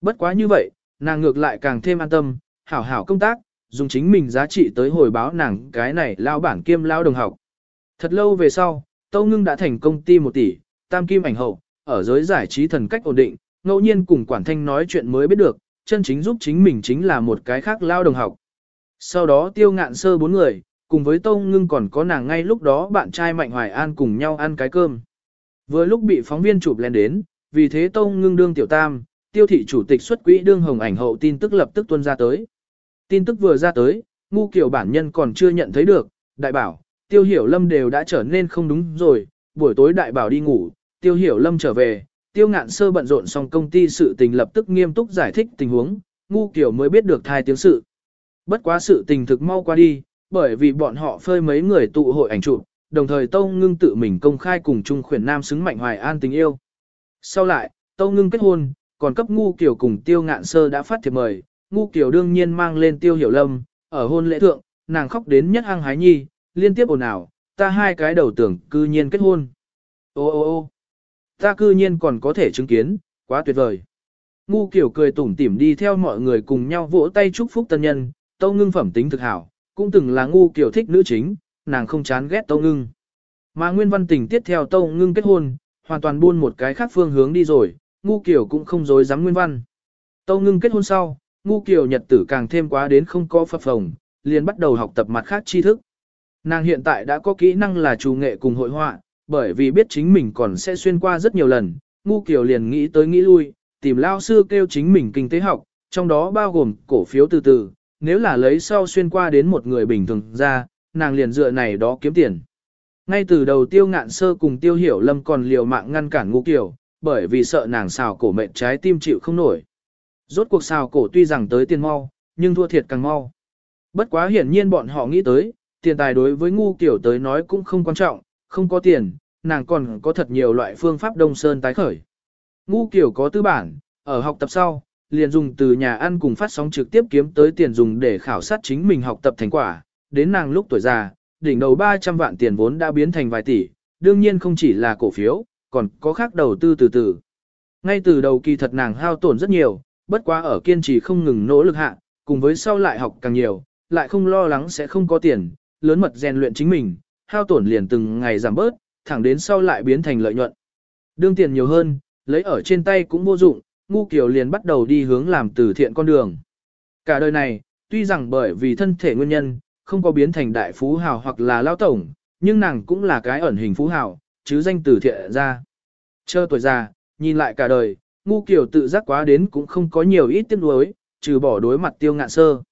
Bất quá như vậy, nàng ngược lại càng thêm an tâm, hảo hảo công tác, dùng chính mình giá trị tới hồi báo nàng cái này lao bản kiêm lao đồng học. Thật lâu về sau, Tâu Ngưng đã thành công ty một tỷ, tam kim ảnh hậu, ở giới giải trí thần cách ổn định, ngẫu nhiên cùng quản thanh nói chuyện mới biết được, chân chính giúp chính mình chính là một cái khác lao đồng học. Sau đó tiêu ngạn sơ bốn người, cùng với Tông Ngưng còn có nàng ngay lúc đó bạn trai Mạnh Hoài An cùng nhau ăn cái cơm. Vừa lúc bị phóng viên chụp lên đến, vì thế Tông Ngưng đương tiểu tam, tiêu thị chủ tịch xuất quỹ đương hồng ảnh hậu tin tức lập tức tuân ra tới. Tin tức vừa ra tới, ngu kiểu bản nhân còn chưa nhận thấy được, đại bảo, tiêu hiểu lâm đều đã trở nên không đúng rồi, buổi tối đại bảo đi ngủ, tiêu hiểu lâm trở về, tiêu ngạn sơ bận rộn xong công ty sự tình lập tức nghiêm túc giải thích tình huống, ngu kiểu mới biết được thai tiếng sự. Bất quá sự tình thực mau qua đi, bởi vì bọn họ phơi mấy người tụ hội ảnh chụp, đồng thời Tâu Ngưng tự mình công khai cùng Trung khuyển nam xứng mạnh hoài an tình yêu. Sau lại, Tâu Ngưng kết hôn, còn cấp ngu kiểu cùng tiêu ngạn sơ đã phát thiệp mời, ngu kiểu đương nhiên mang lên tiêu hiểu lâm, ở hôn lễ thượng, nàng khóc đến nhất hăng hái nhi, liên tiếp ồn ào, ta hai cái đầu tưởng cư nhiên kết hôn. Ô ô ô ta cư nhiên còn có thể chứng kiến, quá tuyệt vời. Ngu kiểu cười tủm tỉm đi theo mọi người cùng nhau vỗ tay chúc phúc tân nhân, tâu ngưng phẩm tính thực hảo, cũng từng là ngu kiểu thích nữ chính, nàng không chán ghét tâu ngưng. Mà nguyên văn tình tiếp theo tâu ngưng kết hôn, hoàn toàn buôn một cái khác phương hướng đi rồi, ngu kiểu cũng không dối dám nguyên văn. Tâu ngưng kết hôn sau, ngu kiểu nhật tử càng thêm quá đến không có phập phồng, liền bắt đầu học tập mặt khác tri thức. Nàng hiện tại đã có kỹ năng là chủ nghệ cùng hội họa, bởi vì biết chính mình còn sẽ xuyên qua rất nhiều lần, ngu kiều liền nghĩ tới nghĩ lui, tìm lao sư kêu chính mình kinh tế học, trong đó bao gồm cổ phiếu từ từ, nếu là lấy sau xuyên qua đến một người bình thường ra, nàng liền dựa này đó kiếm tiền. Ngay từ đầu tiêu ngạn sơ cùng tiêu hiểu lâm còn liều mạng ngăn cản ngu kiều, bởi vì sợ nàng xào cổ mệnh trái tim chịu không nổi. Rốt cuộc xào cổ tuy rằng tới tiền mau, nhưng thua thiệt càng mau. Bất quá hiển nhiên bọn họ nghĩ tới, tiền tài đối với ngu kiểu tới nói cũng không quan trọng, không có tiền, nàng còn có thật nhiều loại phương pháp đông sơn tái khởi. Ngu kiểu có tư bản, ở học tập sau, liền dùng từ nhà ăn cùng phát sóng trực tiếp kiếm tới tiền dùng để khảo sát chính mình học tập thành quả, đến nàng lúc tuổi già, đỉnh đầu 300 vạn tiền vốn đã biến thành vài tỷ, đương nhiên không chỉ là cổ phiếu, còn có khác đầu tư từ từ. Ngay từ đầu kỳ thật nàng hao tổn rất nhiều, bất quá ở kiên trì không ngừng nỗ lực hạ, cùng với sau lại học càng nhiều, lại không lo lắng sẽ không có tiền, lớn mật rèn luyện chính mình, hao tổn liền từng ngày giảm bớt, thẳng đến sau lại biến thành lợi nhuận. Đương tiền nhiều hơn, lấy ở trên tay cũng vô dụng, ngu kiều liền bắt đầu đi hướng làm từ thiện con đường. Cả đời này, tuy rằng bởi vì thân thể nguyên nhân, không có biến thành đại phú hào hoặc là lao tổng, nhưng nàng cũng là cái ẩn hình phú hào, chứ danh từ thiện ra. Chờ tuổi già, nhìn lại cả đời, ngu kiều tự giác quá đến cũng không có nhiều ít tiếc nuối, trừ bỏ đối mặt tiêu ngạn sơ.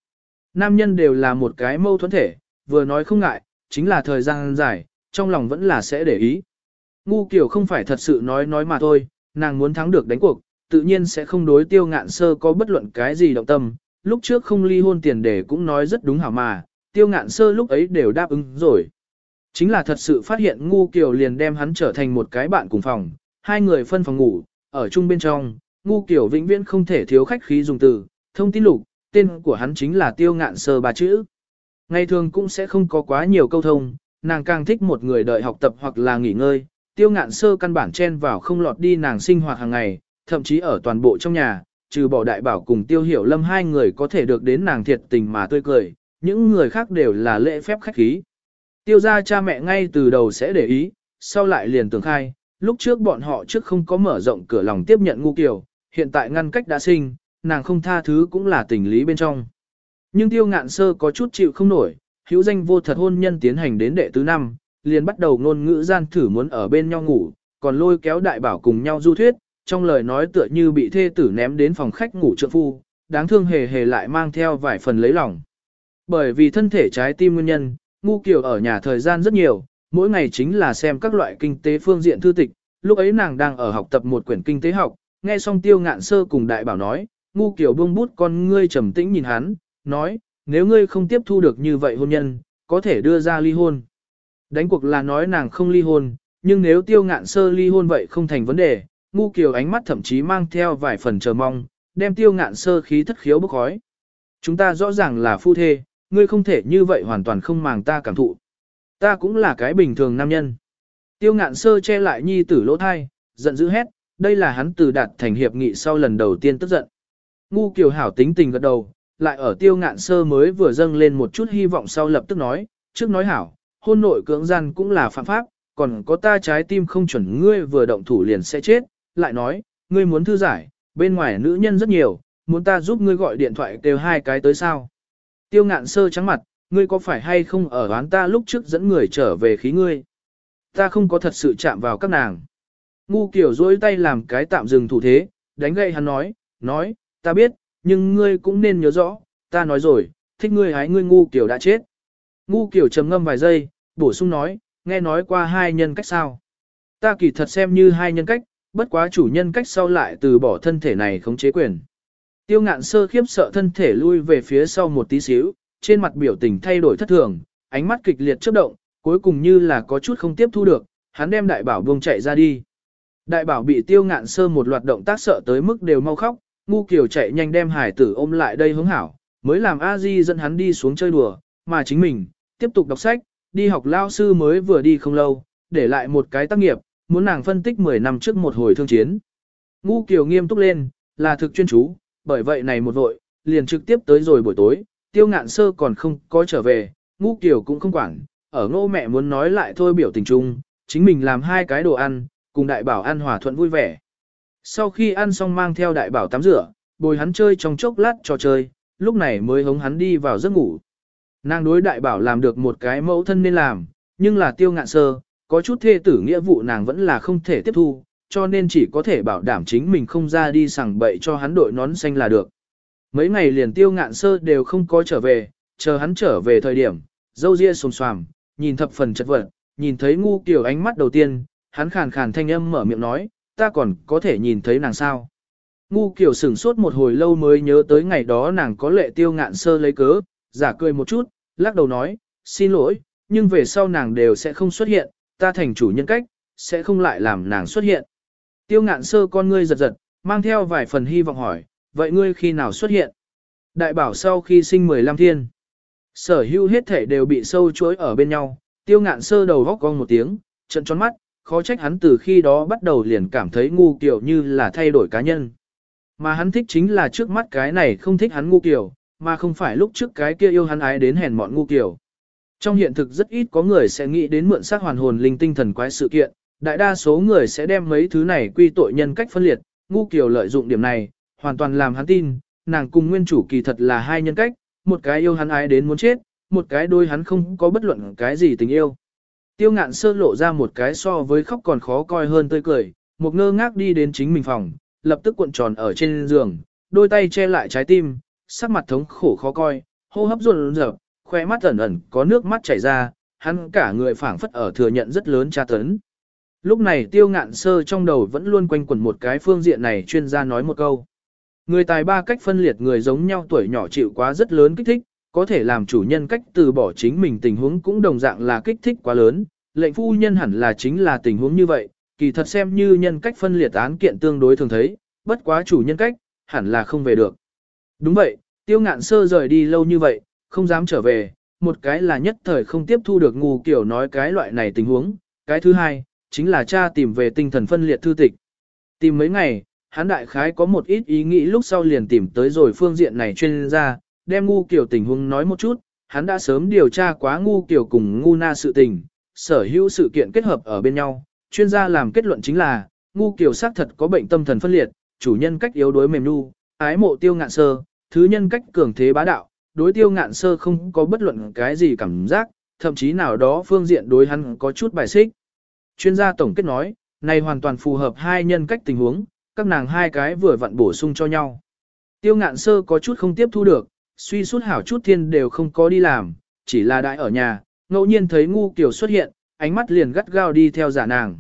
Nam nhân đều là một cái mâu thuẫn thể, vừa nói không ngại, chính là thời gian dài, trong lòng vẫn là sẽ để ý. Ngu kiểu không phải thật sự nói nói mà thôi, nàng muốn thắng được đánh cuộc, tự nhiên sẽ không đối tiêu ngạn sơ có bất luận cái gì động tâm, lúc trước không ly hôn tiền để cũng nói rất đúng hảo mà, tiêu ngạn sơ lúc ấy đều đáp ứng rồi. Chính là thật sự phát hiện ngu kiều liền đem hắn trở thành một cái bạn cùng phòng, hai người phân phòng ngủ, ở chung bên trong, ngu kiều vĩnh viễn không thể thiếu khách khí dùng từ, thông tin lục, tên của hắn chính là tiêu ngạn sơ ba chữ. Ngày thường cũng sẽ không có quá nhiều câu thông, nàng càng thích một người đợi học tập hoặc là nghỉ ngơi, tiêu ngạn sơ căn bản chen vào không lọt đi nàng sinh hoạt hàng ngày, thậm chí ở toàn bộ trong nhà, trừ bỏ đại bảo cùng tiêu hiểu lâm hai người có thể được đến nàng thiệt tình mà tươi cười, những người khác đều là lễ phép khách khí. Tiêu ra cha mẹ ngay từ đầu sẽ để ý, sau lại liền tưởng khai, lúc trước bọn họ trước không có mở rộng cửa lòng tiếp nhận ngu kiều, hiện tại ngăn cách đã sinh, nàng không tha thứ cũng là tình lý bên trong. Nhưng tiêu ngạn sơ có chút chịu không nổi, hữu danh vô thật hôn nhân tiến hành đến đệ tứ năm, liền bắt đầu ngôn ngữ gian thử muốn ở bên nhau ngủ, còn lôi kéo đại bảo cùng nhau du thuyết, trong lời nói tựa như bị thê tử ném đến phòng khách ngủ trượng phu, đáng thương hề hề lại mang theo vài phần lấy lòng. Bởi vì thân thể trái tim nguyên nhân, ngu kiều ở nhà thời gian rất nhiều, mỗi ngày chính là xem các loại kinh tế phương diện thư tịch, lúc ấy nàng đang ở học tập một quyển kinh tế học, nghe xong tiêu ngạn sơ cùng đại bảo nói, ngu kiều buông bút con ngươi trầm tĩnh nhìn hắn, nói, nếu ngươi không tiếp thu được như vậy hôn nhân, có thể đưa ra ly hôn. Đánh cuộc là nói nàng không ly hôn, nhưng nếu tiêu ngạn sơ ly hôn vậy không thành vấn đề, ngu kiều ánh mắt thậm chí mang theo vài phần chờ mong, đem tiêu ngạn sơ khí thất khiếu bốc khói. Chúng ta rõ ràng là phu thê, ngươi không thể như vậy hoàn toàn không màng ta cảm thụ. Ta cũng là cái bình thường nam nhân. Tiêu ngạn sơ che lại nhi tử lỗ thai, giận dữ hét, đây là hắn từ đạt thành hiệp nghị sau lần đầu tiên tức giận. Ngu kiều hảo tính tình gật đầu, lại ở tiêu ngạn sơ mới vừa dâng lên một chút hy vọng sau lập tức nói, trước nói hảo, hôn nội cưỡng gian cũng là phạm pháp, còn có ta trái tim không chuẩn ngươi vừa động thủ liền sẽ chết, lại nói, ngươi muốn thư giải, bên ngoài nữ nhân rất nhiều, muốn ta giúp ngươi gọi điện thoại kêu hai cái tới sao. Tiêu ngạn sơ trắng mặt, ngươi có phải hay không ở đoán ta lúc trước dẫn người trở về khí ngươi? Ta không có thật sự chạm vào các nàng. Ngu kiểu dối tay làm cái tạm dừng thủ thế, đánh gậy hắn nói, nói, ta biết, nhưng ngươi cũng nên nhớ rõ, ta nói rồi, thích ngươi hái ngươi ngu kiểu đã chết. Ngu kiểu trầm ngâm vài giây, bổ sung nói, nghe nói qua hai nhân cách sao. Ta kỳ thật xem như hai nhân cách, bất quá chủ nhân cách sau lại từ bỏ thân thể này khống chế quyền. Tiêu ngạn sơ khiếp sợ thân thể lui về phía sau một tí xíu, trên mặt biểu tình thay đổi thất thường, ánh mắt kịch liệt chớp động, cuối cùng như là có chút không tiếp thu được, hắn đem đại bảo buông chạy ra đi. Đại bảo bị tiêu ngạn sơ một loạt động tác sợ tới mức đều mau khóc, ngu Kiều chạy nhanh đem hải tử ôm lại đây hướng hảo, mới làm a di dẫn hắn đi xuống chơi đùa, mà chính mình, tiếp tục đọc sách, đi học lao sư mới vừa đi không lâu, để lại một cái tác nghiệp, muốn nàng phân tích 10 năm trước một hồi thương chiến. Ngu Kiều nghiêm túc lên, là thực chuyên chú, bởi vậy này một vội, liền trực tiếp tới rồi buổi tối, tiêu ngạn sơ còn không có trở về, Ngu Kiều cũng không quản, ở ngô mẹ muốn nói lại thôi biểu tình chung, chính mình làm hai cái đồ ăn, cùng đại bảo ăn hòa thuận vui vẻ. Sau khi ăn xong mang theo đại bảo tắm rửa, bồi hắn chơi trong chốc lát trò chơi, lúc này mới hống hắn đi vào giấc ngủ. Nàng đối đại bảo làm được một cái mẫu thân nên làm, nhưng là tiêu ngạn sơ, có chút thê tử nghĩa vụ nàng vẫn là không thể tiếp thu, cho nên chỉ có thể bảo đảm chính mình không ra đi sằng bậy cho hắn đội nón xanh là được. Mấy ngày liền tiêu ngạn sơ đều không có trở về, chờ hắn trở về thời điểm, dâu ria xồm xoàm, nhìn thập phần chật vật, nhìn thấy ngu kiểu ánh mắt đầu tiên, hắn khàn khàn thanh âm mở miệng nói, ta còn có thể nhìn thấy nàng sao. Ngu kiểu sửng sốt một hồi lâu mới nhớ tới ngày đó nàng có lệ tiêu ngạn sơ lấy cớ, giả cười một chút, lắc đầu nói, xin lỗi, nhưng về sau nàng đều sẽ không xuất hiện, ta thành chủ nhân cách, sẽ không lại làm nàng xuất hiện. Tiêu ngạn sơ con ngươi giật giật, mang theo vài phần hy vọng hỏi, vậy ngươi khi nào xuất hiện? Đại bảo sau khi sinh 15 thiên, sở hữu hết thể đều bị sâu chuối ở bên nhau, tiêu ngạn sơ đầu góc cong một tiếng, trận tròn mắt, khó trách hắn từ khi đó bắt đầu liền cảm thấy ngu kiểu như là thay đổi cá nhân. Mà hắn thích chính là trước mắt cái này không thích hắn ngu kiểu, mà không phải lúc trước cái kia yêu hắn ái đến hèn mọn ngu kiểu. Trong hiện thực rất ít có người sẽ nghĩ đến mượn xác hoàn hồn linh tinh thần quái sự kiện, đại đa số người sẽ đem mấy thứ này quy tội nhân cách phân liệt, ngu kiểu lợi dụng điểm này, hoàn toàn làm hắn tin, nàng cùng nguyên chủ kỳ thật là hai nhân cách, một cái yêu hắn ái đến muốn chết, một cái đôi hắn không có bất luận cái gì tình yêu. Tiêu ngạn sơ lộ ra một cái so với khóc còn khó coi hơn tươi cười, một ngơ ngác đi đến chính mình phòng, lập tức cuộn tròn ở trên giường, đôi tay che lại trái tim, sắc mặt thống khổ khó coi, hô hấp run rợp, khoe mắt ẩn ẩn có nước mắt chảy ra, hắn cả người phảng phất ở thừa nhận rất lớn tra tấn. Lúc này tiêu ngạn sơ trong đầu vẫn luôn quanh quẩn một cái phương diện này chuyên gia nói một câu. Người tài ba cách phân liệt người giống nhau tuổi nhỏ chịu quá rất lớn kích thích, có thể làm chủ nhân cách từ bỏ chính mình tình huống cũng đồng dạng là kích thích quá lớn, lệnh phu nhân hẳn là chính là tình huống như vậy, kỳ thật xem như nhân cách phân liệt án kiện tương đối thường thấy, bất quá chủ nhân cách, hẳn là không về được. Đúng vậy, tiêu ngạn sơ rời đi lâu như vậy, không dám trở về, một cái là nhất thời không tiếp thu được ngu kiểu nói cái loại này tình huống, cái thứ hai, chính là cha tìm về tinh thần phân liệt thư tịch. Tìm mấy ngày, hắn đại khái có một ít ý nghĩ lúc sau liền tìm tới rồi phương diện này chuyên gia, đem ngu kiểu tình huống nói một chút, hắn đã sớm điều tra quá ngu kiểu cùng ngu na sự tình, sở hữu sự kiện kết hợp ở bên nhau, chuyên gia làm kết luận chính là, ngu kiểu xác thật có bệnh tâm thần phân liệt, chủ nhân cách yếu đuối mềm nu, ái mộ tiêu ngạn sơ, thứ nhân cách cường thế bá đạo, đối tiêu ngạn sơ không có bất luận cái gì cảm giác, thậm chí nào đó phương diện đối hắn có chút bài xích. Chuyên gia tổng kết nói, này hoàn toàn phù hợp hai nhân cách tình huống, các nàng hai cái vừa vặn bổ sung cho nhau. Tiêu ngạn sơ có chút không tiếp thu được, suy suốt hảo chút thiên đều không có đi làm, chỉ là đại ở nhà, ngẫu nhiên thấy ngu kiểu xuất hiện, ánh mắt liền gắt gao đi theo giả nàng.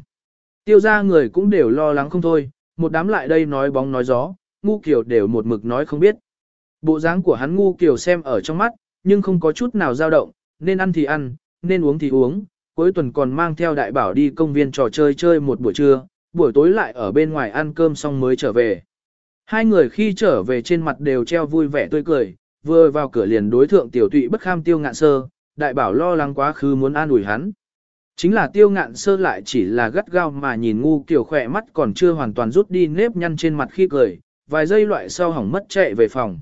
Tiêu ra người cũng đều lo lắng không thôi, một đám lại đây nói bóng nói gió, ngu kiểu đều một mực nói không biết. Bộ dáng của hắn ngu kiểu xem ở trong mắt, nhưng không có chút nào dao động, nên ăn thì ăn, nên uống thì uống, cuối tuần còn mang theo đại bảo đi công viên trò chơi chơi một buổi trưa, buổi tối lại ở bên ngoài ăn cơm xong mới trở về. Hai người khi trở về trên mặt đều treo vui vẻ tươi cười, vừa vào cửa liền đối thượng tiểu tụy bất kham tiêu ngạn sơ, đại bảo lo lắng quá khứ muốn an ủi hắn. Chính là tiêu ngạn sơ lại chỉ là gắt gao mà nhìn ngu kiểu khỏe mắt còn chưa hoàn toàn rút đi nếp nhăn trên mặt khi cười, vài giây loại sau hỏng mất chạy về phòng.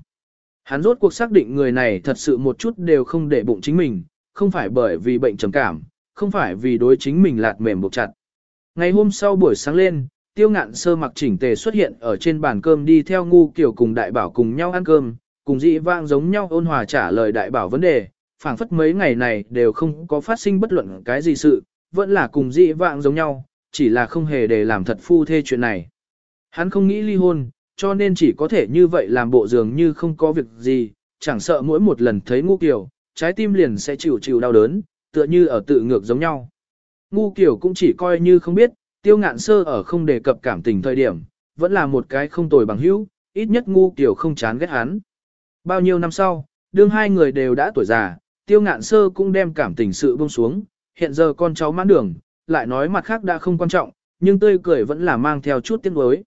Hắn rốt cuộc xác định người này thật sự một chút đều không để bụng chính mình, không phải bởi vì bệnh trầm cảm, không phải vì đối chính mình lạt mềm buộc chặt. Ngày hôm sau buổi sáng lên, tiêu ngạn sơ mặc chỉnh tề xuất hiện ở trên bàn cơm đi theo ngu kiểu cùng đại bảo cùng nhau ăn cơm, cùng dị vang giống nhau ôn hòa trả lời đại bảo vấn đề, phảng phất mấy ngày này đều không có phát sinh bất luận cái gì sự, vẫn là cùng dị vang giống nhau, chỉ là không hề để làm thật phu thê chuyện này. Hắn không nghĩ ly hôn, cho nên chỉ có thể như vậy làm bộ dường như không có việc gì, chẳng sợ mỗi một lần thấy ngu kiểu, trái tim liền sẽ chịu chịu đau đớn, tựa như ở tự ngược giống nhau. Ngu kiểu cũng chỉ coi như không biết, tiêu ngạn sơ ở không đề cập cảm tình thời điểm, vẫn là một cái không tồi bằng hữu, ít nhất ngu kiểu không chán ghét hắn. Bao nhiêu năm sau, đương hai người đều đã tuổi già, tiêu ngạn sơ cũng đem cảm tình sự buông xuống, hiện giờ con cháu mãn đường, lại nói mặt khác đã không quan trọng, nhưng tươi cười vẫn là mang theo chút tiếng đối.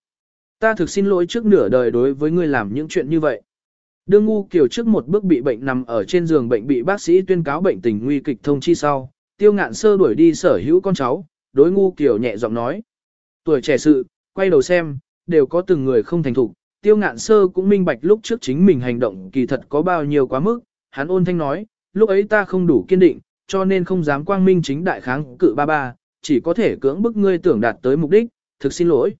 Ta thực xin lỗi trước nửa đời đối với ngươi làm những chuyện như vậy. Đương ngu kiểu trước một bước bị bệnh nằm ở trên giường bệnh bị bác sĩ tuyên cáo bệnh tình nguy kịch thông chi sau, tiêu ngạn sơ đuổi đi sở hữu con cháu, đối ngu kiểu nhẹ giọng nói. Tuổi trẻ sự, quay đầu xem, đều có từng người không thành thục, tiêu ngạn sơ cũng minh bạch lúc trước chính mình hành động kỳ thật có bao nhiêu quá mức, hắn ôn thanh nói, lúc ấy ta không đủ kiên định, cho nên không dám quang minh chính đại kháng cự ba ba, chỉ có thể cưỡng bức ngươi tưởng đạt tới mục đích, thực xin lỗi.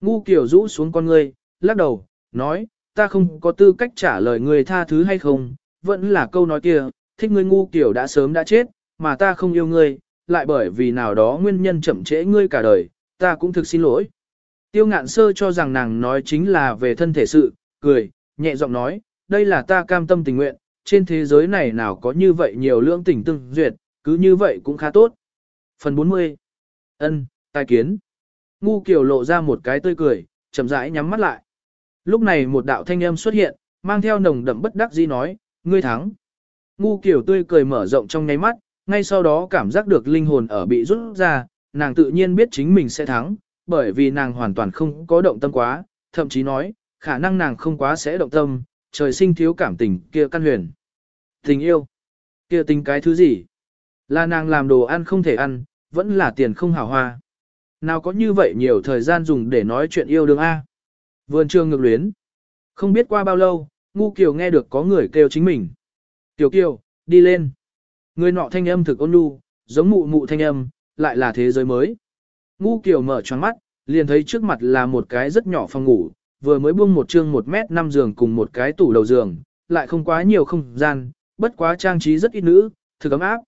Ngu kiểu rũ xuống con ngươi, lắc đầu, nói, ta không có tư cách trả lời ngươi tha thứ hay không, vẫn là câu nói kia, thích ngươi ngu kiểu đã sớm đã chết, mà ta không yêu ngươi, lại bởi vì nào đó nguyên nhân chậm trễ ngươi cả đời, ta cũng thực xin lỗi. Tiêu ngạn sơ cho rằng nàng nói chính là về thân thể sự, cười, nhẹ giọng nói, đây là ta cam tâm tình nguyện, trên thế giới này nào có như vậy nhiều lưỡng tình tương duyệt, cứ như vậy cũng khá tốt. Phần 40 ân tài kiến. Ngu kiểu lộ ra một cái tươi cười, chậm rãi nhắm mắt lại. Lúc này một đạo thanh âm xuất hiện, mang theo nồng đậm bất đắc dĩ nói, ngươi thắng. Ngu kiểu tươi cười mở rộng trong nháy mắt, ngay sau đó cảm giác được linh hồn ở bị rút ra, nàng tự nhiên biết chính mình sẽ thắng, bởi vì nàng hoàn toàn không có động tâm quá, thậm chí nói, khả năng nàng không quá sẽ động tâm, trời sinh thiếu cảm tình kia căn huyền. Tình yêu, kia tình cái thứ gì? Là nàng làm đồ ăn không thể ăn, vẫn là tiền không hào hoa. Nào có như vậy nhiều thời gian dùng để nói chuyện yêu đương A. Vườn trường ngược luyến. Không biết qua bao lâu, ngu kiều nghe được có người kêu chính mình. Tiểu kiều, đi lên. Người nọ thanh âm thực ôn nhu, giống mụ mụ thanh âm, lại là thế giới mới. Ngu kiều mở choáng mắt, liền thấy trước mặt là một cái rất nhỏ phòng ngủ, vừa mới buông một chương một mét năm giường cùng một cái tủ đầu giường, lại không quá nhiều không gian, bất quá trang trí rất ít nữ, thực ấm áp.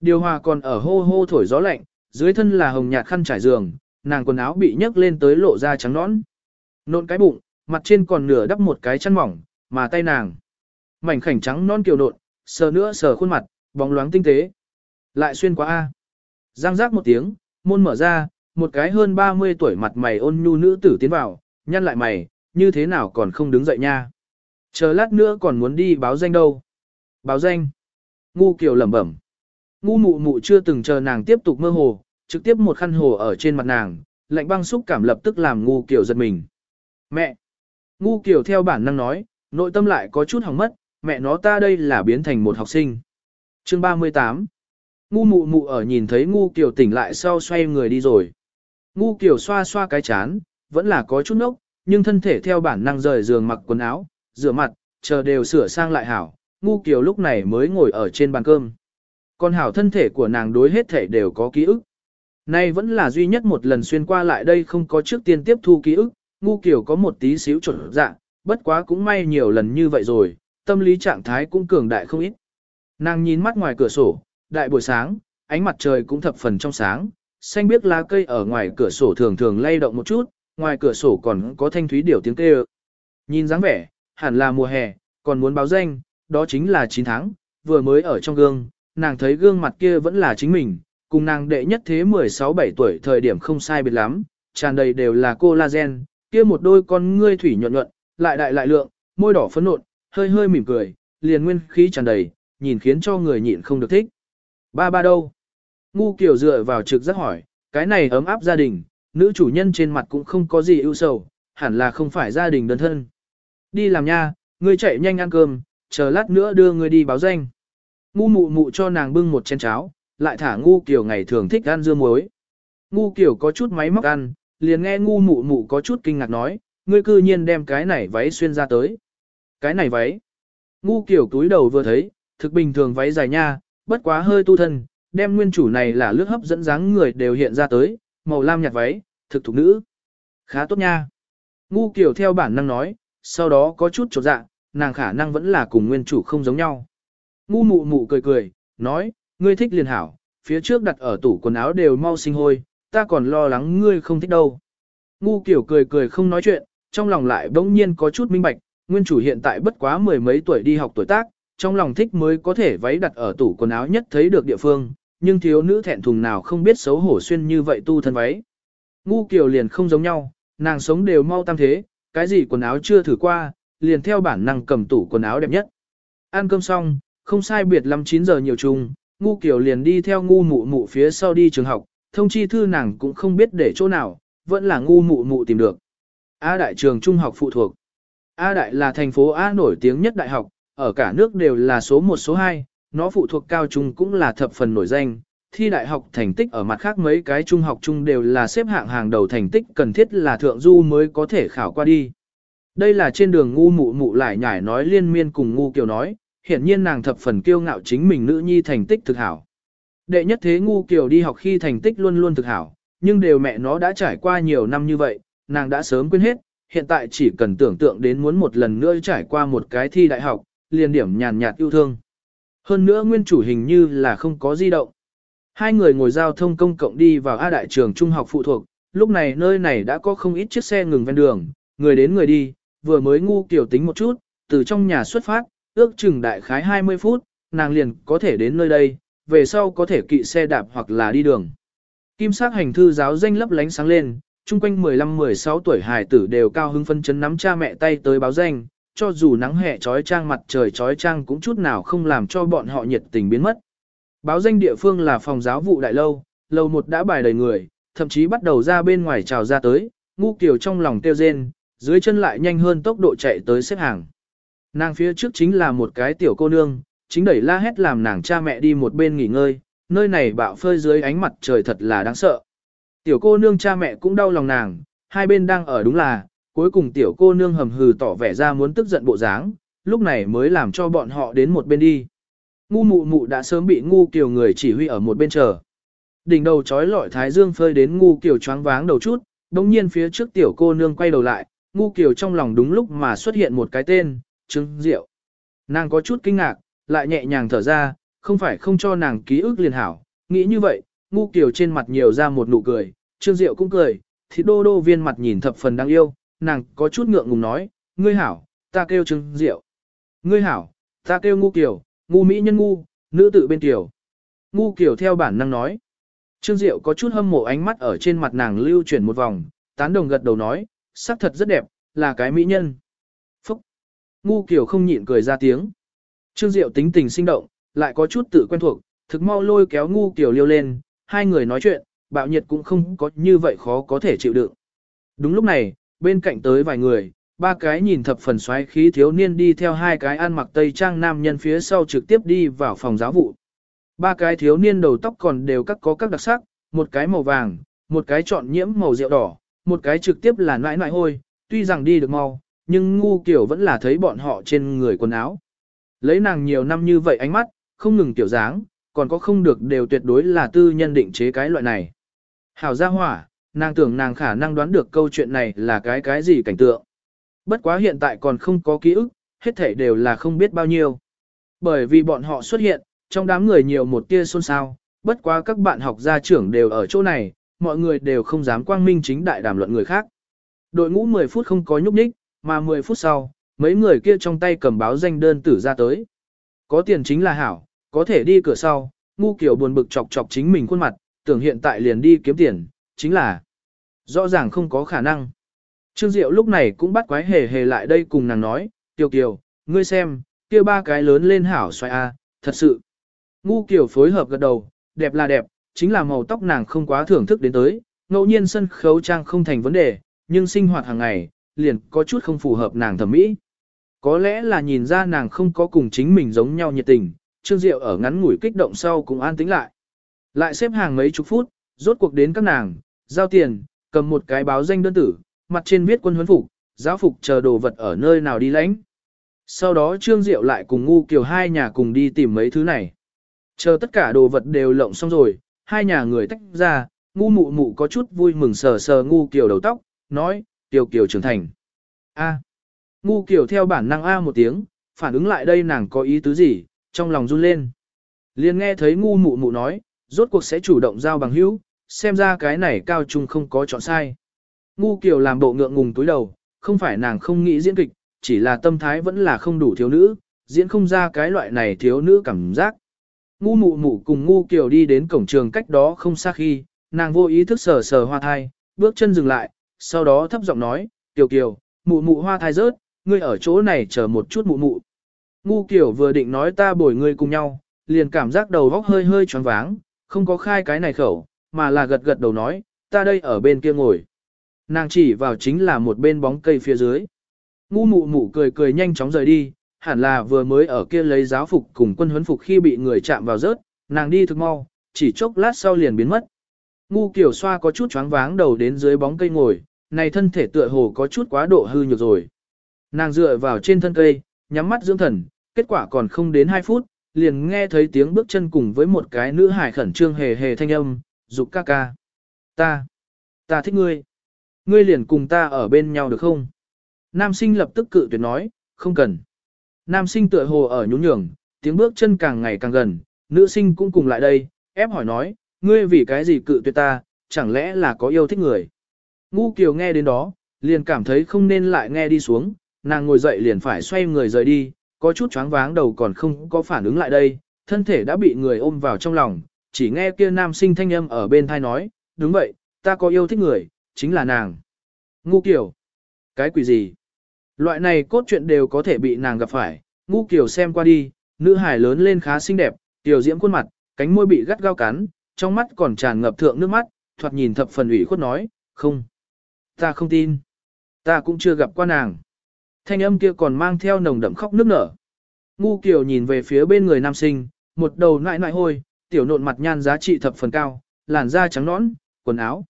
Điều hòa còn ở hô hô thổi gió lạnh, dưới thân là hồng nhạt khăn trải giường, nàng quần áo bị nhấc lên tới lộ ra trắng nõn. Nộn cái bụng, mặt trên còn nửa đắp một cái chăn mỏng, mà tay nàng. Mảnh khảnh trắng non kiều nộn, sờ nữa sờ khuôn mặt, bóng loáng tinh tế. Lại xuyên qua A. Giang giác một tiếng, môn mở ra, một cái hơn 30 tuổi mặt mày ôn nhu nữ tử tiến vào, nhăn lại mày, như thế nào còn không đứng dậy nha. Chờ lát nữa còn muốn đi báo danh đâu. Báo danh. Ngu kiều lẩm bẩm. Ngu mụ mụ chưa từng chờ nàng tiếp tục mơ hồ, trực tiếp một khăn hồ ở trên mặt nàng, lạnh băng xúc cảm lập tức làm ngu kiều giật mình. Mẹ! Ngu kiều theo bản năng nói, nội tâm lại có chút hỏng mất, mẹ nó ta đây là biến thành một học sinh. Chương 38 Ngu mụ mụ ở nhìn thấy ngu kiều tỉnh lại sau xoay người đi rồi. Ngu kiều xoa xoa cái chán, vẫn là có chút nốc, nhưng thân thể theo bản năng rời giường mặc quần áo, rửa mặt, chờ đều sửa sang lại hảo. Ngu kiều lúc này mới ngồi ở trên bàn cơm. Còn hảo thân thể của nàng đối hết thể đều có ký ức. Nay vẫn là duy nhất một lần xuyên qua lại đây không có trước tiên tiếp thu ký ức, ngu kiểu có một tí xíu trột dạ, bất quá cũng may nhiều lần như vậy rồi, tâm lý trạng thái cũng cường đại không ít. Nàng nhìn mắt ngoài cửa sổ, đại buổi sáng, ánh mặt trời cũng thập phần trong sáng, xanh biếc lá cây ở ngoài cửa sổ thường thường lay động một chút, ngoài cửa sổ còn có thanh thúy điểu tiếng kêu. Nhìn dáng vẻ, hẳn là mùa hè, còn muốn báo danh, đó chính là 9 tháng, vừa mới ở trong gương, nàng thấy gương mặt kia vẫn là chính mình, cùng nàng đệ nhất thế 16-17 tuổi thời điểm không sai biệt lắm, tràn đầy đều là collagen, kia một đôi con ngươi thủy nhuận nhuận, lại đại lại lượng, môi đỏ phấn nộn, hơi hơi mỉm cười, liền nguyên khí tràn đầy, nhìn khiến cho người nhịn không được thích. Ba ba đâu? Ngu kiểu dựa vào trực giác hỏi, cái này ấm áp gia đình, nữ chủ nhân trên mặt cũng không có gì ưu sầu, hẳn là không phải gia đình đơn thân. Đi làm nha, ngươi chạy nhanh ăn cơm, chờ lát nữa đưa ngươi đi báo danh. Ngu mụ mụ cho nàng bưng một chén cháo, lại thả ngu kiểu ngày thường thích ăn dưa muối. Ngu kiểu có chút máy móc ăn, liền nghe ngu mụ mụ có chút kinh ngạc nói, ngươi cư nhiên đem cái này váy xuyên ra tới. Cái này váy. Ngu kiểu túi đầu vừa thấy, thực bình thường váy dài nha, bất quá hơi tu thân, đem nguyên chủ này là lướt hấp dẫn dáng người đều hiện ra tới, màu lam nhạt váy, thực thục nữ. Khá tốt nha. Ngu kiểu theo bản năng nói, sau đó có chút trột dạ, nàng khả năng vẫn là cùng nguyên chủ không giống nhau. Ngu mụ mụ cười cười, nói, ngươi thích liền hảo, phía trước đặt ở tủ quần áo đều mau sinh hôi, ta còn lo lắng ngươi không thích đâu. Ngu kiểu cười cười không nói chuyện, trong lòng lại bỗng nhiên có chút minh bạch, nguyên chủ hiện tại bất quá mười mấy tuổi đi học tuổi tác, trong lòng thích mới có thể váy đặt ở tủ quần áo nhất thấy được địa phương, nhưng thiếu nữ thẹn thùng nào không biết xấu hổ xuyên như vậy tu thân váy. Ngu kiều liền không giống nhau, nàng sống đều mau tam thế, cái gì quần áo chưa thử qua, liền theo bản năng cầm tủ quần áo đẹp nhất. Ăn cơm xong, không sai biệt lắm 9 giờ nhiều chung, ngu kiều liền đi theo ngu mụ mụ phía sau đi trường học, thông chi thư nàng cũng không biết để chỗ nào, vẫn là ngu mụ mụ tìm được. A đại trường trung học phụ thuộc. A đại là thành phố A nổi tiếng nhất đại học, ở cả nước đều là số 1 số 2, nó phụ thuộc cao trung cũng là thập phần nổi danh. Thi đại học thành tích ở mặt khác mấy cái trung học chung đều là xếp hạng hàng đầu thành tích cần thiết là thượng du mới có thể khảo qua đi. Đây là trên đường ngu mụ mụ lại nhải nói liên miên cùng ngu kiều nói, Hiện nhiên nàng thập phần kiêu ngạo chính mình nữ nhi thành tích thực hảo. Đệ nhất thế ngu kiều đi học khi thành tích luôn luôn thực hảo, nhưng đều mẹ nó đã trải qua nhiều năm như vậy, nàng đã sớm quên hết, hiện tại chỉ cần tưởng tượng đến muốn một lần nữa trải qua một cái thi đại học, liền điểm nhàn nhạt yêu thương. Hơn nữa nguyên chủ hình như là không có di động. Hai người ngồi giao thông công cộng đi vào A đại trường trung học phụ thuộc, lúc này nơi này đã có không ít chiếc xe ngừng ven đường, người đến người đi, vừa mới ngu kiểu tính một chút, từ trong nhà xuất phát, ước chừng đại khái 20 phút, nàng liền có thể đến nơi đây, về sau có thể kỵ xe đạp hoặc là đi đường. Kim sắc hành thư giáo danh lấp lánh sáng lên, chung quanh 15-16 tuổi hài tử đều cao hứng phân chấn nắm cha mẹ tay tới báo danh, cho dù nắng hè trói trang mặt trời trói trang cũng chút nào không làm cho bọn họ nhiệt tình biến mất. Báo danh địa phương là phòng giáo vụ đại lâu, lâu một đã bài đầy người, thậm chí bắt đầu ra bên ngoài chào ra tới, ngu kiểu trong lòng tiêu rên, dưới chân lại nhanh hơn tốc độ chạy tới xếp hàng. Nàng phía trước chính là một cái tiểu cô nương, chính đẩy la hét làm nàng cha mẹ đi một bên nghỉ ngơi, nơi này bạo phơi dưới ánh mặt trời thật là đáng sợ. Tiểu cô nương cha mẹ cũng đau lòng nàng, hai bên đang ở đúng là, cuối cùng tiểu cô nương hầm hừ tỏ vẻ ra muốn tức giận bộ dáng, lúc này mới làm cho bọn họ đến một bên đi. Ngu mụ mụ đã sớm bị ngu kiều người chỉ huy ở một bên chờ. Đỉnh đầu trói lọi thái dương phơi đến ngu kiều choáng váng đầu chút, đồng nhiên phía trước tiểu cô nương quay đầu lại, ngu kiều trong lòng đúng lúc mà xuất hiện một cái tên, Trương Diệu. Nàng có chút kinh ngạc, lại nhẹ nhàng thở ra, không phải không cho nàng ký ức liền hảo, nghĩ như vậy, ngu kiều trên mặt nhiều ra một nụ cười, Trương Diệu cũng cười, thì đô đô viên mặt nhìn thập phần đáng yêu, nàng có chút ngượng ngùng nói, ngươi hảo, ta kêu Trương Diệu. Ngươi hảo, ta kêu ngu kiều, ngu mỹ nhân ngu, nữ tự bên kiều. Ngu kiều theo bản năng nói. Trương Diệu có chút hâm mộ ánh mắt ở trên mặt nàng lưu chuyển một vòng, tán đồng gật đầu nói, sắc thật rất đẹp, là cái mỹ nhân. Phúc! Ngu kiều không nhịn cười ra tiếng. Trương Diệu tính tình sinh động, lại có chút tự quen thuộc, thực mau lôi kéo ngu kiều liêu lên, hai người nói chuyện, bạo nhiệt cũng không có như vậy khó có thể chịu đựng. Đúng lúc này, bên cạnh tới vài người, ba cái nhìn thập phần xoáy khí thiếu niên đi theo hai cái ăn mặc tây trang nam nhân phía sau trực tiếp đi vào phòng giáo vụ. Ba cái thiếu niên đầu tóc còn đều các có các đặc sắc, một cái màu vàng, một cái trọn nhiễm màu rượu đỏ, một cái trực tiếp là nãi nãi hôi, tuy rằng đi được mau, nhưng ngu kiểu vẫn là thấy bọn họ trên người quần áo. Lấy nàng nhiều năm như vậy ánh mắt, không ngừng tiểu dáng, còn có không được đều tuyệt đối là tư nhân định chế cái loại này. Hảo gia hỏa, nàng tưởng nàng khả năng đoán được câu chuyện này là cái cái gì cảnh tượng. Bất quá hiện tại còn không có ký ức, hết thảy đều là không biết bao nhiêu. Bởi vì bọn họ xuất hiện, trong đám người nhiều một tia xôn xao, bất quá các bạn học gia trưởng đều ở chỗ này, mọi người đều không dám quang minh chính đại đàm luận người khác. Đội ngũ 10 phút không có nhúc nhích, mà 10 phút sau, mấy người kia trong tay cầm báo danh đơn tử ra tới. Có tiền chính là hảo, có thể đi cửa sau, ngu kiểu buồn bực chọc chọc chính mình khuôn mặt, tưởng hiện tại liền đi kiếm tiền, chính là rõ ràng không có khả năng. Trương Diệu lúc này cũng bắt quái hề hề lại đây cùng nàng nói, Tiểu Kiều, ngươi xem, kia ba cái lớn lên hảo xoay a, à, thật sự. Ngu Kiều phối hợp gật đầu, đẹp là đẹp, chính là màu tóc nàng không quá thưởng thức đến tới, ngẫu nhiên sân khấu trang không thành vấn đề, nhưng sinh hoạt hàng ngày, liền có chút không phù hợp nàng thẩm mỹ. Có lẽ là nhìn ra nàng không có cùng chính mình giống nhau nhiệt tình, Trương Diệu ở ngắn ngủi kích động sau cũng an tĩnh lại. Lại xếp hàng mấy chục phút, rốt cuộc đến các nàng, giao tiền, cầm một cái báo danh đơn tử, mặt trên viết quân huấn phục, giáo phục chờ đồ vật ở nơi nào đi lãnh. Sau đó Trương Diệu lại cùng ngu kiều hai nhà cùng đi tìm mấy thứ này. Chờ tất cả đồ vật đều lộng xong rồi, hai nhà người tách ra, ngu mụ mụ có chút vui mừng sờ sờ ngu kiều đầu tóc, nói, kiều kiều trưởng thành. A. Ngu kiều theo bản năng A một tiếng, phản ứng lại đây nàng có ý tứ gì, trong lòng run lên. Liền nghe thấy ngu mụ mụ nói, rốt cuộc sẽ chủ động giao bằng hữu, xem ra cái này cao trung không có chọn sai. Ngu Kiều làm bộ ngượng ngùng túi đầu, không phải nàng không nghĩ diễn kịch, chỉ là tâm thái vẫn là không đủ thiếu nữ, diễn không ra cái loại này thiếu nữ cảm giác. Ngu mụ mụ cùng ngu Kiều đi đến cổng trường cách đó không xa khi, nàng vô ý thức sờ sờ hoa thai, bước chân dừng lại, sau đó thấp giọng nói, Kiều Kiều, mụ mụ hoa thai rớt, ngươi ở chỗ này chờ một chút mụ mụ. Ngu Kiều vừa định nói ta bồi ngươi cùng nhau, liền cảm giác đầu góc hơi hơi choáng váng, không có khai cái này khẩu, mà là gật gật đầu nói, ta đây ở bên kia ngồi. Nàng chỉ vào chính là một bên bóng cây phía dưới. Ngu mụ mụ cười cười nhanh chóng rời đi, hẳn là vừa mới ở kia lấy giáo phục cùng quân huấn phục khi bị người chạm vào rớt, nàng đi thực mau, chỉ chốc lát sau liền biến mất. Ngu kiểu xoa có chút choáng váng đầu đến dưới bóng cây ngồi, này thân thể tựa hồ có chút quá độ hư nhược rồi. Nàng dựa vào trên thân cây, nhắm mắt dưỡng thần, kết quả còn không đến 2 phút, liền nghe thấy tiếng bước chân cùng với một cái nữ hải khẩn trương hề hề thanh âm, dục ca ca. Ta, ta thích ngươi. Ngươi liền cùng ta ở bên nhau được không? Nam sinh lập tức cự tuyệt nói, không cần. Nam sinh tựa hồ ở nhún nhường, tiếng bước chân càng ngày càng gần, nữ sinh cũng cùng lại đây, ép hỏi nói, ngươi vì cái gì cự tuyệt ta, chẳng lẽ là có yêu thích người. Ngu Kiều nghe đến đó, liền cảm thấy không nên lại nghe đi xuống, nàng ngồi dậy liền phải xoay người rời đi, có chút choáng váng đầu còn không có phản ứng lại đây, thân thể đã bị người ôm vào trong lòng, chỉ nghe kia nam sinh thanh âm ở bên thai nói, đúng vậy, ta có yêu thích người, chính là nàng. Ngu Kiều. Cái quỷ gì? Loại này cốt truyện đều có thể bị nàng gặp phải, ngu Kiều xem qua đi, nữ hài lớn lên khá xinh đẹp, tiểu diễm khuôn mặt, cánh môi bị gắt gao cắn, trong mắt còn tràn ngập thượng nước mắt, thoạt nhìn thập phần ủy khuất nói, không. Ta không tin. Ta cũng chưa gặp qua nàng. Thanh âm kia còn mang theo nồng đậm khóc nước nở. Ngu Kiều nhìn về phía bên người nam sinh, một đầu nại nại hôi, tiểu nộn mặt nhan giá trị thập phần cao, làn da trắng nõn, quần áo.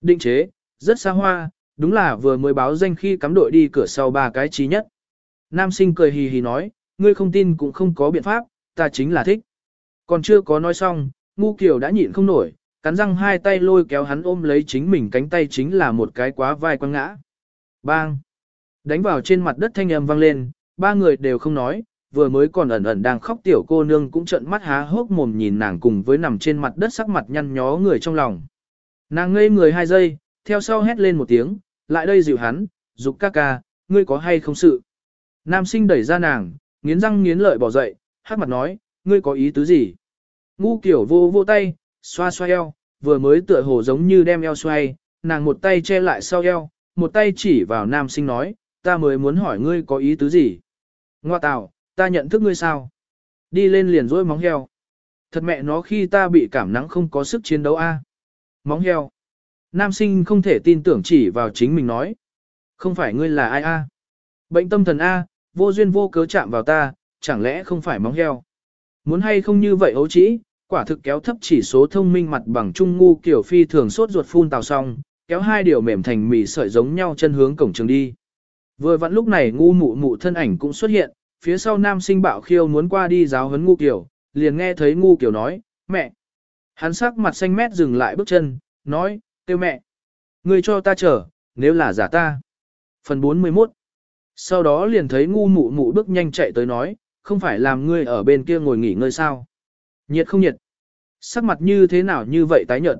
Định chế, rất xa hoa, đúng là vừa mới báo danh khi cắm đội đi cửa sau ba cái trí nhất. Nam sinh cười hì hì nói, ngươi không tin cũng không có biện pháp, ta chính là thích. Còn chưa có nói xong, ngu kiều đã nhịn không nổi, cắn răng hai tay lôi kéo hắn ôm lấy chính mình cánh tay chính là một cái quá vai quăng ngã. Bang! Đánh vào trên mặt đất thanh âm vang lên, ba người đều không nói, vừa mới còn ẩn ẩn đang khóc tiểu cô nương cũng trợn mắt há hốc mồm nhìn nàng cùng với nằm trên mặt đất sắc mặt nhăn nhó người trong lòng. Nàng ngây người hai giây, theo sau hét lên một tiếng, lại đây dịu hắn, dục ca ca, ngươi có hay không sự. Nam sinh đẩy ra nàng, nghiến răng nghiến lợi bỏ dậy, hát mặt nói, ngươi có ý tứ gì. Ngu kiểu vô vô tay, xoa xoa eo, vừa mới tựa hồ giống như đem eo xoay, nàng một tay che lại sau eo, một tay chỉ vào nam sinh nói, ta mới muốn hỏi ngươi có ý tứ gì. Ngoa tạo, ta nhận thức ngươi sao? Đi lên liền rỗi móng heo. Thật mẹ nó khi ta bị cảm nắng không có sức chiến đấu a. Móng heo. Nam sinh không thể tin tưởng chỉ vào chính mình nói. Không phải ngươi là ai a? Bệnh tâm thần a, vô duyên vô cớ chạm vào ta, chẳng lẽ không phải móng heo? Muốn hay không như vậy ấu trĩ, quả thực kéo thấp chỉ số thông minh mặt bằng trung ngu kiểu phi thường sốt ruột phun tào xong, kéo hai điều mềm thành mì sợi giống nhau chân hướng cổng trường đi. Vừa vặn lúc này ngu mụ mụ thân ảnh cũng xuất hiện, phía sau nam sinh bạo khiêu muốn qua đi giáo huấn ngu kiểu, liền nghe thấy ngu kiểu nói, mẹ. Hắn sắc mặt xanh mét dừng lại bước chân, nói, kêu mẹ. Người cho ta chờ, nếu là giả ta. Phần 41 Sau đó liền thấy ngu mụ mụ bước nhanh chạy tới nói, không phải làm ngươi ở bên kia ngồi nghỉ ngơi sao. Nhiệt không nhiệt. Sắc mặt như thế nào như vậy tái nhợt.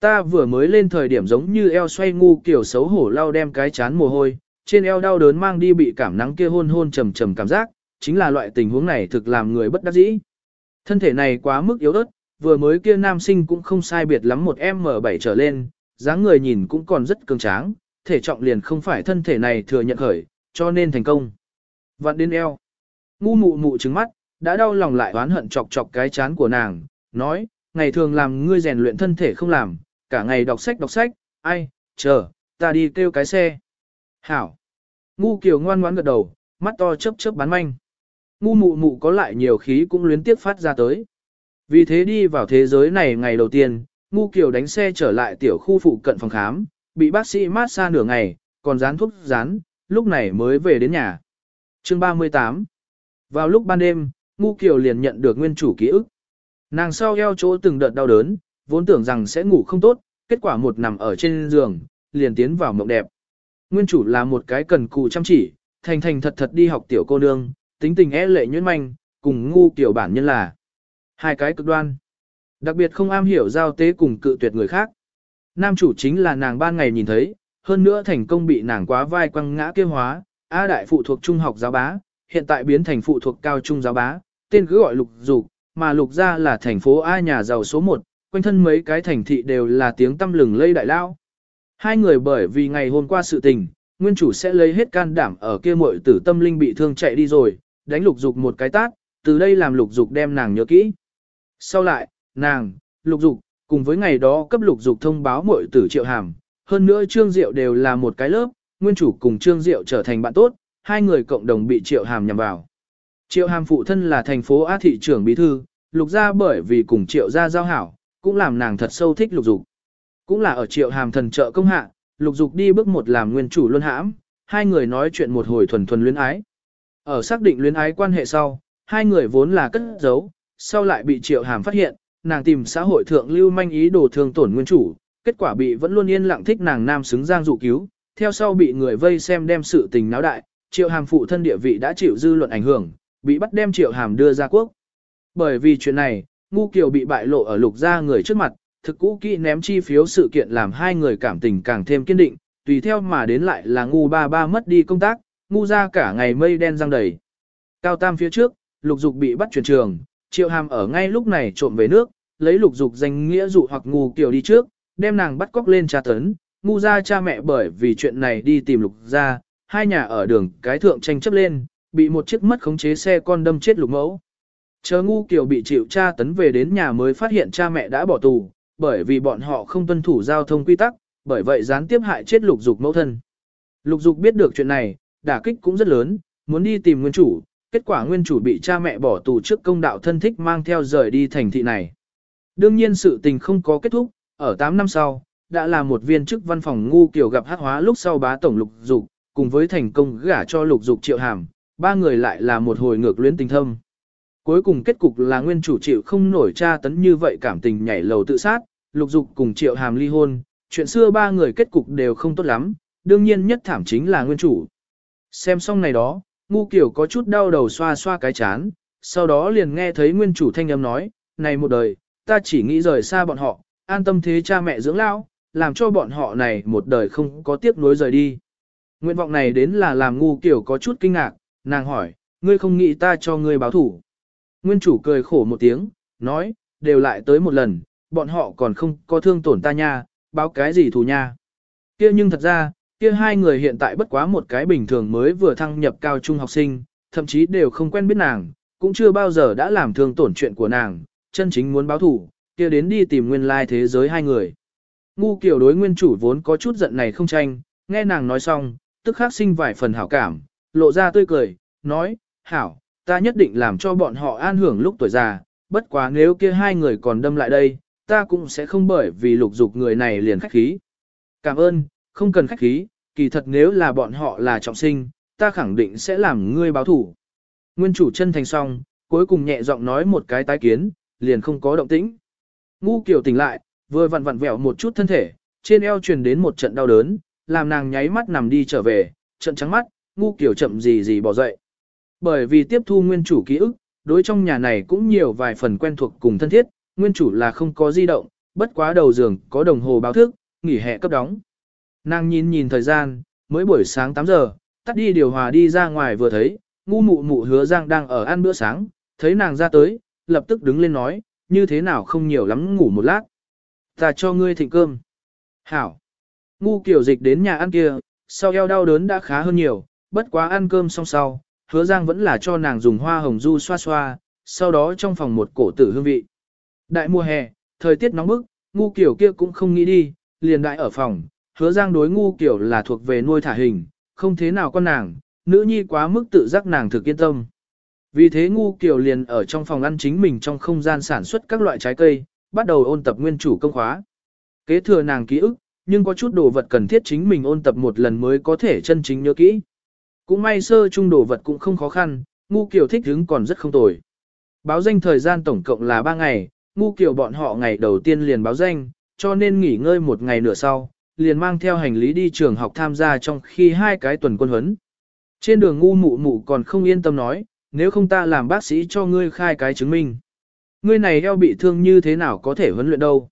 Ta vừa mới lên thời điểm giống như eo xoay ngu kiểu xấu hổ lau đem cái chán mồ hôi, trên eo đau đớn mang đi bị cảm nắng kia hôn hôn trầm trầm cảm giác, chính là loại tình huống này thực làm người bất đắc dĩ. Thân thể này quá mức yếu ớt, vừa mới kia nam sinh cũng không sai biệt lắm một M7 trở lên, dáng người nhìn cũng còn rất cường tráng, thể trọng liền không phải thân thể này thừa nhận khởi, cho nên thành công. Vặn đến eo. Ngu mụ mụ trứng mắt, đã đau lòng lại oán hận chọc chọc cái chán của nàng, nói, ngày thường làm ngươi rèn luyện thân thể không làm, cả ngày đọc sách đọc sách, ai, chờ, ta đi kêu cái xe. Hảo. Ngu kiều ngoan ngoãn gật đầu, mắt to chớp chớp bán manh. Ngu mụ mụ có lại nhiều khí cũng luyến tiếp phát ra tới. Vì thế đi vào thế giới này ngày đầu tiên, ngu kiều đánh xe trở lại tiểu khu phụ cận phòng khám, bị bác sĩ mát xa nửa ngày, còn dán thuốc dán, lúc này mới về đến nhà. Chương 38 Vào lúc ban đêm, ngu kiều liền nhận được nguyên chủ ký ức. Nàng sau eo chỗ từng đợt đau đớn, vốn tưởng rằng sẽ ngủ không tốt, kết quả một nằm ở trên giường, liền tiến vào mộng đẹp. Nguyên chủ là một cái cần cù chăm chỉ, thành thành thật thật đi học tiểu cô nương, tính tình e lệ nhuyễn manh, cùng ngu kiểu bản nhân là hai cái cực đoan. Đặc biệt không am hiểu giao tế cùng cự tuyệt người khác. Nam chủ chính là nàng ban ngày nhìn thấy, hơn nữa thành công bị nàng quá vai quăng ngã kêu hóa, A đại phụ thuộc trung học giáo bá, hiện tại biến thành phụ thuộc cao trung giáo bá, tên cứ gọi lục dục, mà lục gia là thành phố A nhà giàu số 1, quanh thân mấy cái thành thị đều là tiếng tâm lừng lây đại lao. Hai người bởi vì ngày hôm qua sự tình, nguyên chủ sẽ lấy hết can đảm ở kia muội tử tâm linh bị thương chạy đi rồi, đánh lục dục một cái tát, từ đây làm lục dục đem nàng nhớ kỹ. Sau lại, nàng, lục dục, cùng với ngày đó cấp lục dục thông báo muội tử triệu hàm, hơn nữa Trương Diệu đều là một cái lớp, nguyên chủ cùng Trương Diệu trở thành bạn tốt, hai người cộng đồng bị triệu hàm nhằm vào. Triệu hàm phụ thân là thành phố Á thị trưởng bí thư, lục gia bởi vì cùng triệu gia giao hảo, cũng làm nàng thật sâu thích lục dục. Cũng là ở triệu hàm thần trợ công hạ, lục dục đi bước một làm nguyên chủ luân hãm, hai người nói chuyện một hồi thuần thuần luyến ái. Ở xác định luyến ái quan hệ sau, hai người vốn là cất giấu, sau lại bị triệu hàm phát hiện, nàng tìm xã hội thượng lưu manh ý đồ thương tổn nguyên chủ, kết quả bị vẫn luôn yên lặng thích nàng nam xứng giang dụ cứu, theo sau bị người vây xem đem sự tình náo đại, triệu hàm phụ thân địa vị đã chịu dư luận ảnh hưởng, bị bắt đem triệu hàm đưa ra quốc. Bởi vì chuyện này, ngu kiều bị bại lộ ở lục gia người trước mặt, thực cũ kỹ ném chi phiếu sự kiện làm hai người cảm tình càng thêm kiên định, tùy theo mà đến lại là ngu ba ba mất đi công tác, ngu ra cả ngày mây đen răng đầy. Cao tam phía trước, lục dục bị bắt chuyển trường, triệu hàm ở ngay lúc này trộm về nước, lấy lục dục danh nghĩa dụ hoặc ngu kiểu đi trước, đem nàng bắt cóc lên tra tấn, ngu ra cha mẹ bởi vì chuyện này đi tìm lục ra, hai nhà ở đường cái thượng tranh chấp lên, bị một chiếc mất khống chế xe con đâm chết lục mẫu. Chờ ngu kiểu bị chịu tra tấn về đến nhà mới phát hiện cha mẹ đã bỏ tù, bởi vì bọn họ không tuân thủ giao thông quy tắc, bởi vậy gián tiếp hại chết lục dục mẫu thân. Lục dục biết được chuyện này, đả kích cũng rất lớn, muốn đi tìm nguyên chủ, kết quả nguyên chủ bị cha mẹ bỏ tù trước công đạo thân thích mang theo rời đi thành thị này. Đương nhiên sự tình không có kết thúc, ở 8 năm sau, đã là một viên chức văn phòng ngu kiểu gặp hắc hóa lúc sau bá tổng lục dục, cùng với thành công gả cho lục dục triệu hàm, ba người lại là một hồi ngược luyến tình thâm. Cuối cùng kết cục là nguyên chủ chịu không nổi tra tấn như vậy cảm tình nhảy lầu tự sát, lục dục cùng triệu hàm ly hôn, chuyện xưa ba người kết cục đều không tốt lắm, đương nhiên nhất thảm chính là nguyên chủ. Xem xong này đó, ngu kiểu có chút đau đầu xoa xoa cái chán, sau đó liền nghe thấy nguyên chủ thanh âm nói, này một đời, ta chỉ nghĩ rời xa bọn họ, an tâm thế cha mẹ dưỡng lão, làm cho bọn họ này một đời không có tiếc nuối rời đi. Nguyện vọng này đến là làm ngu kiểu có chút kinh ngạc, nàng hỏi, ngươi không nghĩ ta cho ngươi báo thủ. Nguyên chủ cười khổ một tiếng, nói, đều lại tới một lần, bọn họ còn không có thương tổn ta nha, báo cái gì thù nha. Kia nhưng thật ra, kia hai người hiện tại bất quá một cái bình thường mới vừa thăng nhập cao trung học sinh, thậm chí đều không quen biết nàng, cũng chưa bao giờ đã làm thương tổn chuyện của nàng, chân chính muốn báo thù, kia đến đi tìm nguyên lai thế giới hai người. Ngu kiểu đối nguyên chủ vốn có chút giận này không tranh, nghe nàng nói xong, tức khắc sinh vài phần hảo cảm, lộ ra tươi cười, nói, hảo, ta nhất định làm cho bọn họ an hưởng lúc tuổi già, bất quá nếu kia hai người còn đâm lại đây, ta cũng sẽ không bởi vì lục dục người này liền khách khí. Cảm ơn, không cần khách khí, kỳ thật nếu là bọn họ là trọng sinh, ta khẳng định sẽ làm ngươi báo thủ. Nguyên chủ chân thành xong, cuối cùng nhẹ giọng nói một cái tái kiến, liền không có động tĩnh. Ngu kiểu tỉnh lại, vừa vặn vặn vẹo một chút thân thể, trên eo truyền đến một trận đau đớn, làm nàng nháy mắt nằm đi trở về, trận trắng mắt, ngu kiểu chậm gì gì bỏ dậy. Bởi vì tiếp thu nguyên chủ ký ức, đối trong nhà này cũng nhiều vài phần quen thuộc cùng thân thiết, nguyên chủ là không có di động, bất quá đầu giường có đồng hồ báo thức, nghỉ hè cấp đóng. Nàng nhìn nhìn thời gian, mới buổi sáng 8 giờ, tắt đi điều hòa đi ra ngoài vừa thấy, ngu mụ mụ hứa giang đang ở ăn bữa sáng, thấy nàng ra tới, lập tức đứng lên nói, như thế nào không nhiều lắm ngủ một lát. Ta cho ngươi thịnh cơm. Hảo. Ngu kiểu dịch đến nhà ăn kia, sau eo đau đớn đã khá hơn nhiều, bất quá ăn cơm xong sau, hứa giang vẫn là cho nàng dùng hoa hồng du xoa xoa, sau đó trong phòng một cổ tử hương vị. Đại mùa hè, thời tiết nóng bức, ngu kiểu kia cũng không nghĩ đi, liền đại ở phòng, hứa giang đối ngu kiểu là thuộc về nuôi thả hình, không thế nào con nàng, nữ nhi quá mức tự giác nàng thực yên tâm. Vì thế ngu kiểu liền ở trong phòng ăn chính mình trong không gian sản xuất các loại trái cây, bắt đầu ôn tập nguyên chủ công khóa. Kế thừa nàng ký ức, nhưng có chút đồ vật cần thiết chính mình ôn tập một lần mới có thể chân chính nhớ kỹ. Cũng may sơ chung đồ vật cũng không khó khăn, ngu kiểu thích hứng còn rất không tồi. Báo danh thời gian tổng cộng là 3 ngày, ngu kiểu bọn họ ngày đầu tiên liền báo danh, cho nên nghỉ ngơi một ngày nửa sau, liền mang theo hành lý đi trường học tham gia trong khi hai cái tuần quân huấn. Trên đường ngu mụ mụ còn không yên tâm nói, nếu không ta làm bác sĩ cho ngươi khai cái chứng minh. Ngươi này eo bị thương như thế nào có thể huấn luyện đâu.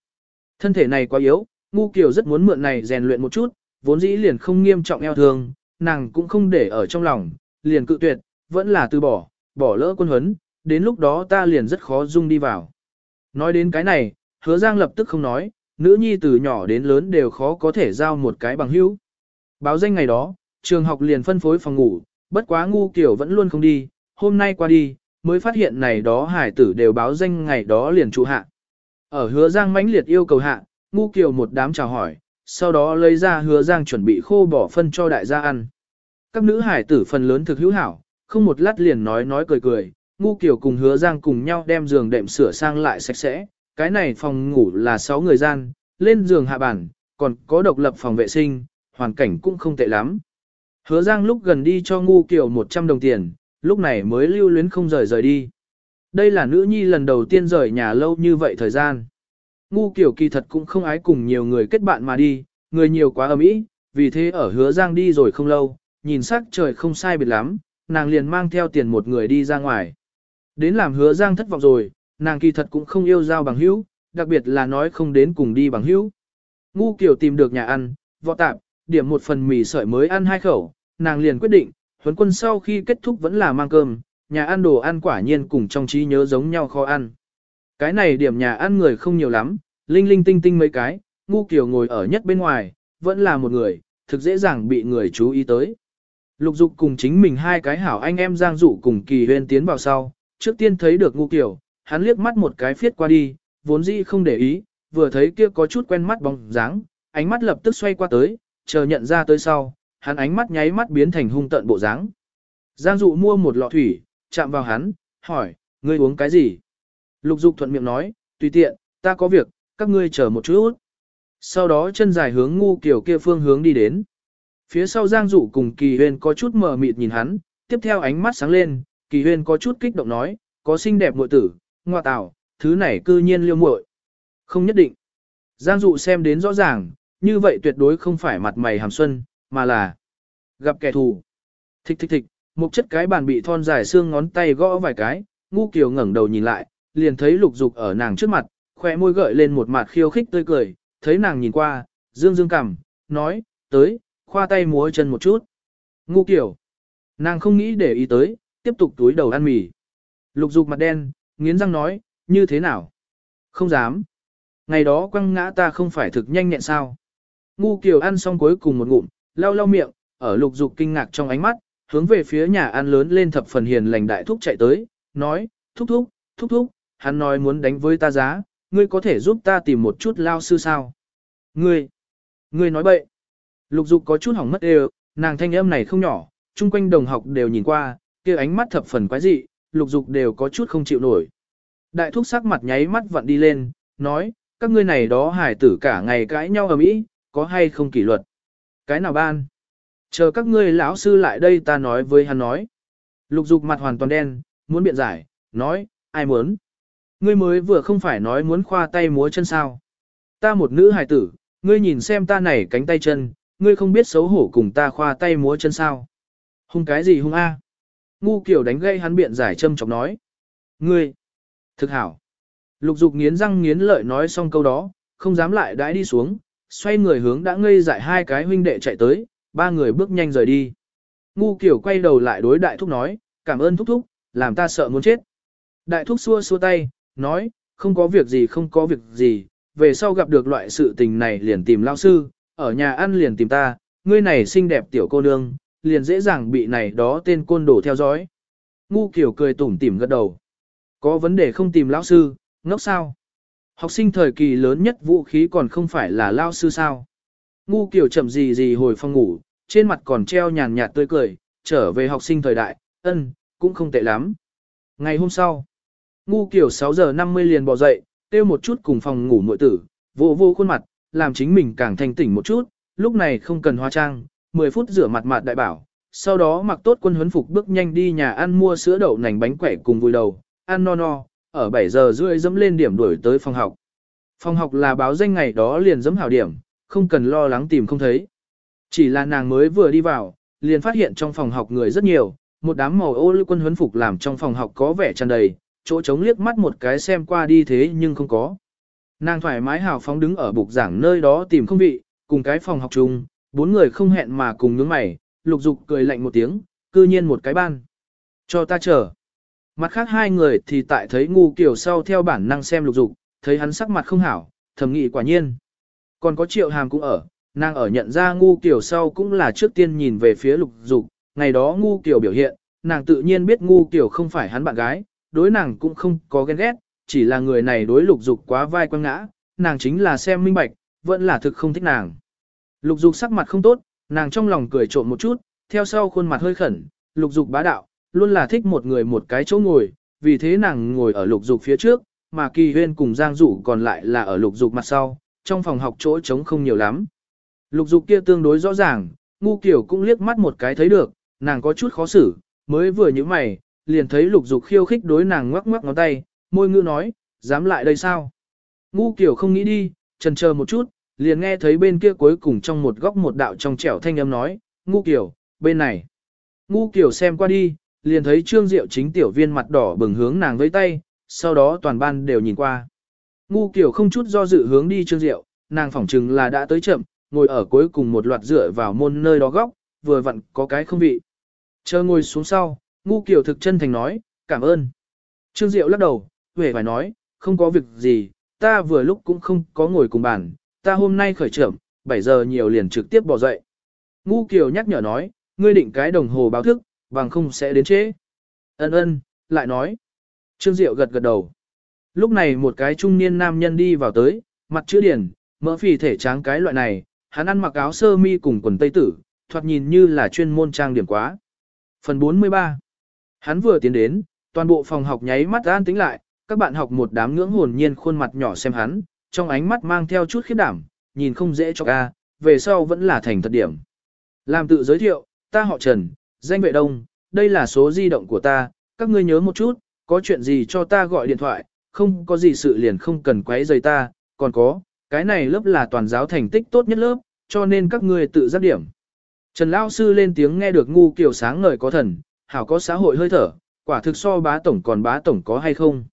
Thân thể này quá yếu, ngu kiều rất muốn mượn này rèn luyện một chút, vốn dĩ liền không nghiêm trọng eo thương, nàng cũng không để ở trong lòng, liền cự tuyệt, vẫn là từ bỏ, bỏ lỡ quân huấn, đến lúc đó ta liền rất khó dung đi vào. Nói đến cái này, hứa giang lập tức không nói, nữ nhi từ nhỏ đến lớn đều khó có thể giao một cái bằng hữu. Báo danh ngày đó, trường học liền phân phối phòng ngủ, bất quá ngu kiểu vẫn luôn không đi, hôm nay qua đi, mới phát hiện này đó hải tử đều báo danh ngày đó liền trụ hạ. Ở hứa giang mãnh liệt yêu cầu hạ, ngu kiều một đám chào hỏi, sau đó lấy ra hứa giang chuẩn bị khô bỏ phân cho đại gia ăn. Các nữ hải tử phần lớn thực hữu hảo, không một lát liền nói nói cười cười, ngu kiều cùng hứa giang cùng nhau đem giường đệm sửa sang lại sạch sẽ, cái này phòng ngủ là 6 người gian, lên giường hạ bản, còn có độc lập phòng vệ sinh, hoàn cảnh cũng không tệ lắm. Hứa giang lúc gần đi cho ngu kiều 100 đồng tiền, lúc này mới lưu luyến không rời rời đi. Đây là nữ nhi lần đầu tiên rời nhà lâu như vậy thời gian. Ngu kiểu kỳ thật cũng không ái cùng nhiều người kết bạn mà đi, người nhiều quá ầm ĩ, vì thế ở hứa giang đi rồi không lâu, nhìn sắc trời không sai biệt lắm, nàng liền mang theo tiền một người đi ra ngoài. Đến làm hứa giang thất vọng rồi, nàng kỳ thật cũng không yêu giao bằng hữu, đặc biệt là nói không đến cùng đi bằng hữu. Ngu kiểu tìm được nhà ăn, võ tạp, điểm một phần mì sợi mới ăn hai khẩu, nàng liền quyết định, huấn quân sau khi kết thúc vẫn là mang cơm, nhà ăn đồ ăn quả nhiên cùng trong trí nhớ giống nhau khó ăn. Cái này điểm nhà ăn người không nhiều lắm, linh linh tinh tinh mấy cái, ngu kiểu ngồi ở nhất bên ngoài, vẫn là một người, thực dễ dàng bị người chú ý tới. Lục dục cùng chính mình hai cái hảo anh em giang dụ cùng kỳ huyên tiến vào sau, trước tiên thấy được ngu kiểu, hắn liếc mắt một cái phiết qua đi, vốn dĩ không để ý, vừa thấy kia có chút quen mắt bóng dáng, ánh mắt lập tức xoay qua tới, chờ nhận ra tới sau, hắn ánh mắt nháy mắt biến thành hung tận bộ dáng. Giang dụ mua một lọ thủy, chạm vào hắn, hỏi, ngươi uống cái gì? Lục dục thuận miệng nói, tùy tiện, ta có việc, các ngươi chờ một chút. Sau đó chân dài hướng ngu kiểu kia phương hướng đi đến. Phía sau Giang Dụ cùng Kỳ Huyên có chút mờ mịt nhìn hắn, tiếp theo ánh mắt sáng lên, Kỳ Huyên có chút kích động nói, có xinh đẹp muội tử, ngoa tảo, thứ này cư nhiên liêu muội. Không nhất định. Giang Dụ xem đến rõ ràng, như vậy tuyệt đối không phải mặt mày hàm xuân, mà là gặp kẻ thù. Thích thích thích, một chất cái bàn bị thon dài xương ngón tay gõ vài cái, ngu kiều ngẩng đầu nhìn lại, liền thấy lục dục ở nàng trước mặt, khỏe môi gợi lên một mặt khiêu khích tươi cười, thấy nàng nhìn qua, dương dương cằm, nói, tới, khoa tay múa chân một chút. Ngu kiểu. Nàng không nghĩ để ý tới, tiếp tục túi đầu ăn mì. Lục dục mặt đen, nghiến răng nói, như thế nào? Không dám. Ngày đó quăng ngã ta không phải thực nhanh nhẹn sao. Ngu kiểu ăn xong cuối cùng một ngụm, lau lau miệng, ở lục dục kinh ngạc trong ánh mắt, hướng về phía nhà ăn lớn lên thập phần hiền lành đại thúc chạy tới, nói, thúc thúc, thúc thúc, hắn nói muốn đánh với ta giá, ngươi có thể giúp ta tìm một chút lao sư sao? Ngươi, ngươi nói bậy. Lục dục có chút hỏng mất đều, nàng thanh âm này không nhỏ, chung quanh đồng học đều nhìn qua, kia ánh mắt thập phần quái dị, lục dục đều có chút không chịu nổi. Đại thúc sắc mặt nháy mắt vặn đi lên, nói, các ngươi này đó hải tử cả ngày cãi nhau ở mỹ, có hay không kỷ luật? Cái nào ban? Chờ các ngươi lão sư lại đây ta nói với hắn nói. Lục dục mặt hoàn toàn đen, muốn biện giải, nói, ai muốn? Ngươi mới vừa không phải nói muốn khoa tay múa chân sao. Ta một nữ hài tử, ngươi nhìn xem ta này cánh tay chân, ngươi không biết xấu hổ cùng ta khoa tay múa chân sao. Hung cái gì hung a? Ngu kiểu đánh gây hắn biện giải châm chọc nói. Ngươi, thực hảo. Lục dục nghiến răng nghiến lợi nói xong câu đó, không dám lại đãi đi xuống, xoay người hướng đã ngây dại hai cái huynh đệ chạy tới, ba người bước nhanh rời đi. Ngu kiểu quay đầu lại đối đại thúc nói, cảm ơn thúc thúc, làm ta sợ muốn chết. Đại thúc xua xua tay, nói, không có việc gì không có việc gì, về sau gặp được loại sự tình này liền tìm lao sư, ở nhà ăn liền tìm ta, ngươi này xinh đẹp tiểu cô nương, liền dễ dàng bị này đó tên côn đồ theo dõi. Ngu kiểu cười tủm tỉm gật đầu. Có vấn đề không tìm lão sư, ngốc sao? Học sinh thời kỳ lớn nhất vũ khí còn không phải là lao sư sao? Ngu kiểu chậm gì gì hồi phòng ngủ, trên mặt còn treo nhàn nhạt tươi cười, trở về học sinh thời đại, ân, cũng không tệ lắm. Ngày hôm sau, ngu kiểu 6 giờ 50 liền bỏ dậy, tiêu một chút cùng phòng ngủ muội tử, vô vô khuôn mặt, làm chính mình càng thanh tỉnh một chút, lúc này không cần hóa trang, 10 phút rửa mặt mặt đại bảo, sau đó mặc tốt quân huấn phục bước nhanh đi nhà ăn mua sữa đậu nành bánh quẩy cùng vui đầu, ăn no no, ở 7 giờ rưỡi dẫm lên điểm đuổi tới phòng học. Phòng học là báo danh ngày đó liền dẫm hảo điểm, không cần lo lắng tìm không thấy. Chỉ là nàng mới vừa đi vào, liền phát hiện trong phòng học người rất nhiều, một đám màu ô lưu quân huấn phục làm trong phòng học có vẻ tràn đầy, chỗ trống liếc mắt một cái xem qua đi thế nhưng không có. Nàng thoải mái hào phóng đứng ở bục giảng nơi đó tìm không vị, cùng cái phòng học chung, bốn người không hẹn mà cùng nhướng mày, lục dục cười lạnh một tiếng, cư nhiên một cái ban. Cho ta chờ. Mặt khác hai người thì tại thấy ngu kiểu sau theo bản năng xem lục dục, thấy hắn sắc mặt không hảo, thầm nghĩ quả nhiên. Còn có triệu hàm cũng ở, nàng ở nhận ra ngu kiểu sau cũng là trước tiên nhìn về phía lục dục, ngày đó ngu kiểu biểu hiện, nàng tự nhiên biết ngu kiểu không phải hắn bạn gái, đối nàng cũng không có ghen ghét, chỉ là người này đối lục dục quá vai quăng ngã, nàng chính là xem minh bạch, vẫn là thực không thích nàng. Lục dục sắc mặt không tốt, nàng trong lòng cười trộm một chút, theo sau khuôn mặt hơi khẩn, lục dục bá đạo, luôn là thích một người một cái chỗ ngồi, vì thế nàng ngồi ở lục dục phía trước, mà kỳ huyên cùng giang dụ còn lại là ở lục dục mặt sau, trong phòng học chỗ trống không nhiều lắm. Lục dục kia tương đối rõ ràng, ngu kiểu cũng liếc mắt một cái thấy được, nàng có chút khó xử, mới vừa như mày, liền thấy lục dục khiêu khích đối nàng ngoắc ngoắc ngón tay, môi ngữ nói, dám lại đây sao? Ngu kiểu không nghĩ đi, trần chờ một chút, liền nghe thấy bên kia cuối cùng trong một góc một đạo trong trẻo thanh âm nói, ngu kiểu, bên này. Ngu kiểu xem qua đi, liền thấy trương diệu chính tiểu viên mặt đỏ bừng hướng nàng với tay, sau đó toàn ban đều nhìn qua. Ngu kiểu không chút do dự hướng đi trương diệu, nàng phỏng chừng là đã tới chậm, ngồi ở cuối cùng một loạt dựa vào môn nơi đó góc, vừa vặn có cái không vị. Chờ ngồi xuống sau, ngu Kiều thực chân thành nói, cảm ơn. Trương Diệu lắc đầu, vẻ phải nói, không có việc gì, ta vừa lúc cũng không có ngồi cùng bàn, ta hôm nay khởi trưởng, 7 giờ nhiều liền trực tiếp bỏ dậy. Ngu Kiều nhắc nhở nói, ngươi định cái đồng hồ báo thức, bằng không sẽ đến trễ. Ân ân, lại nói. Trương Diệu gật gật đầu. Lúc này một cái trung niên nam nhân đi vào tới, mặt chữ điển, mỡ phì thể tráng cái loại này, hắn ăn mặc áo sơ mi cùng quần tây tử, thoạt nhìn như là chuyên môn trang điểm quá. Phần 43 Hắn vừa tiến đến, toàn bộ phòng học nháy mắt an tĩnh lại, các bạn học một đám ngưỡng hồn nhiên khuôn mặt nhỏ xem hắn, trong ánh mắt mang theo chút khiếp đảm, nhìn không dễ cho ca, về sau vẫn là thành thật điểm. Làm tự giới thiệu, ta họ Trần, danh vệ đông, đây là số di động của ta, các ngươi nhớ một chút, có chuyện gì cho ta gọi điện thoại, không có gì sự liền không cần quấy rầy ta, còn có, cái này lớp là toàn giáo thành tích tốt nhất lớp, cho nên các ngươi tự giác điểm. Trần Lao Sư lên tiếng nghe được ngu kiểu sáng ngời có thần, hảo có xã hội hơi thở, quả thực so bá tổng còn bá tổng có hay không.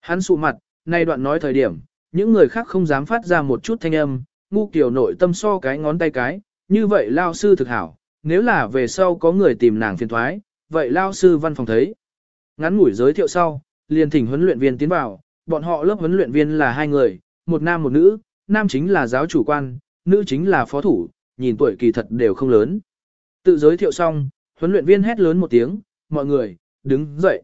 Hắn sụ mặt, nay đoạn nói thời điểm, những người khác không dám phát ra một chút thanh âm, ngu kiểu nội tâm so cái ngón tay cái, như vậy Lao Sư thực hảo, nếu là về sau có người tìm nàng phiền thoái, vậy Lao Sư văn phòng thấy. Ngắn ngủi giới thiệu sau, liền thỉnh huấn luyện viên tiến vào, bọn họ lớp huấn luyện viên là hai người, một nam một nữ, nam chính là giáo chủ quan, nữ chính là phó thủ, nhìn tuổi kỳ thật đều không lớn. Tự giới thiệu xong, huấn luyện viên hét lớn một tiếng, mọi người, đứng dậy.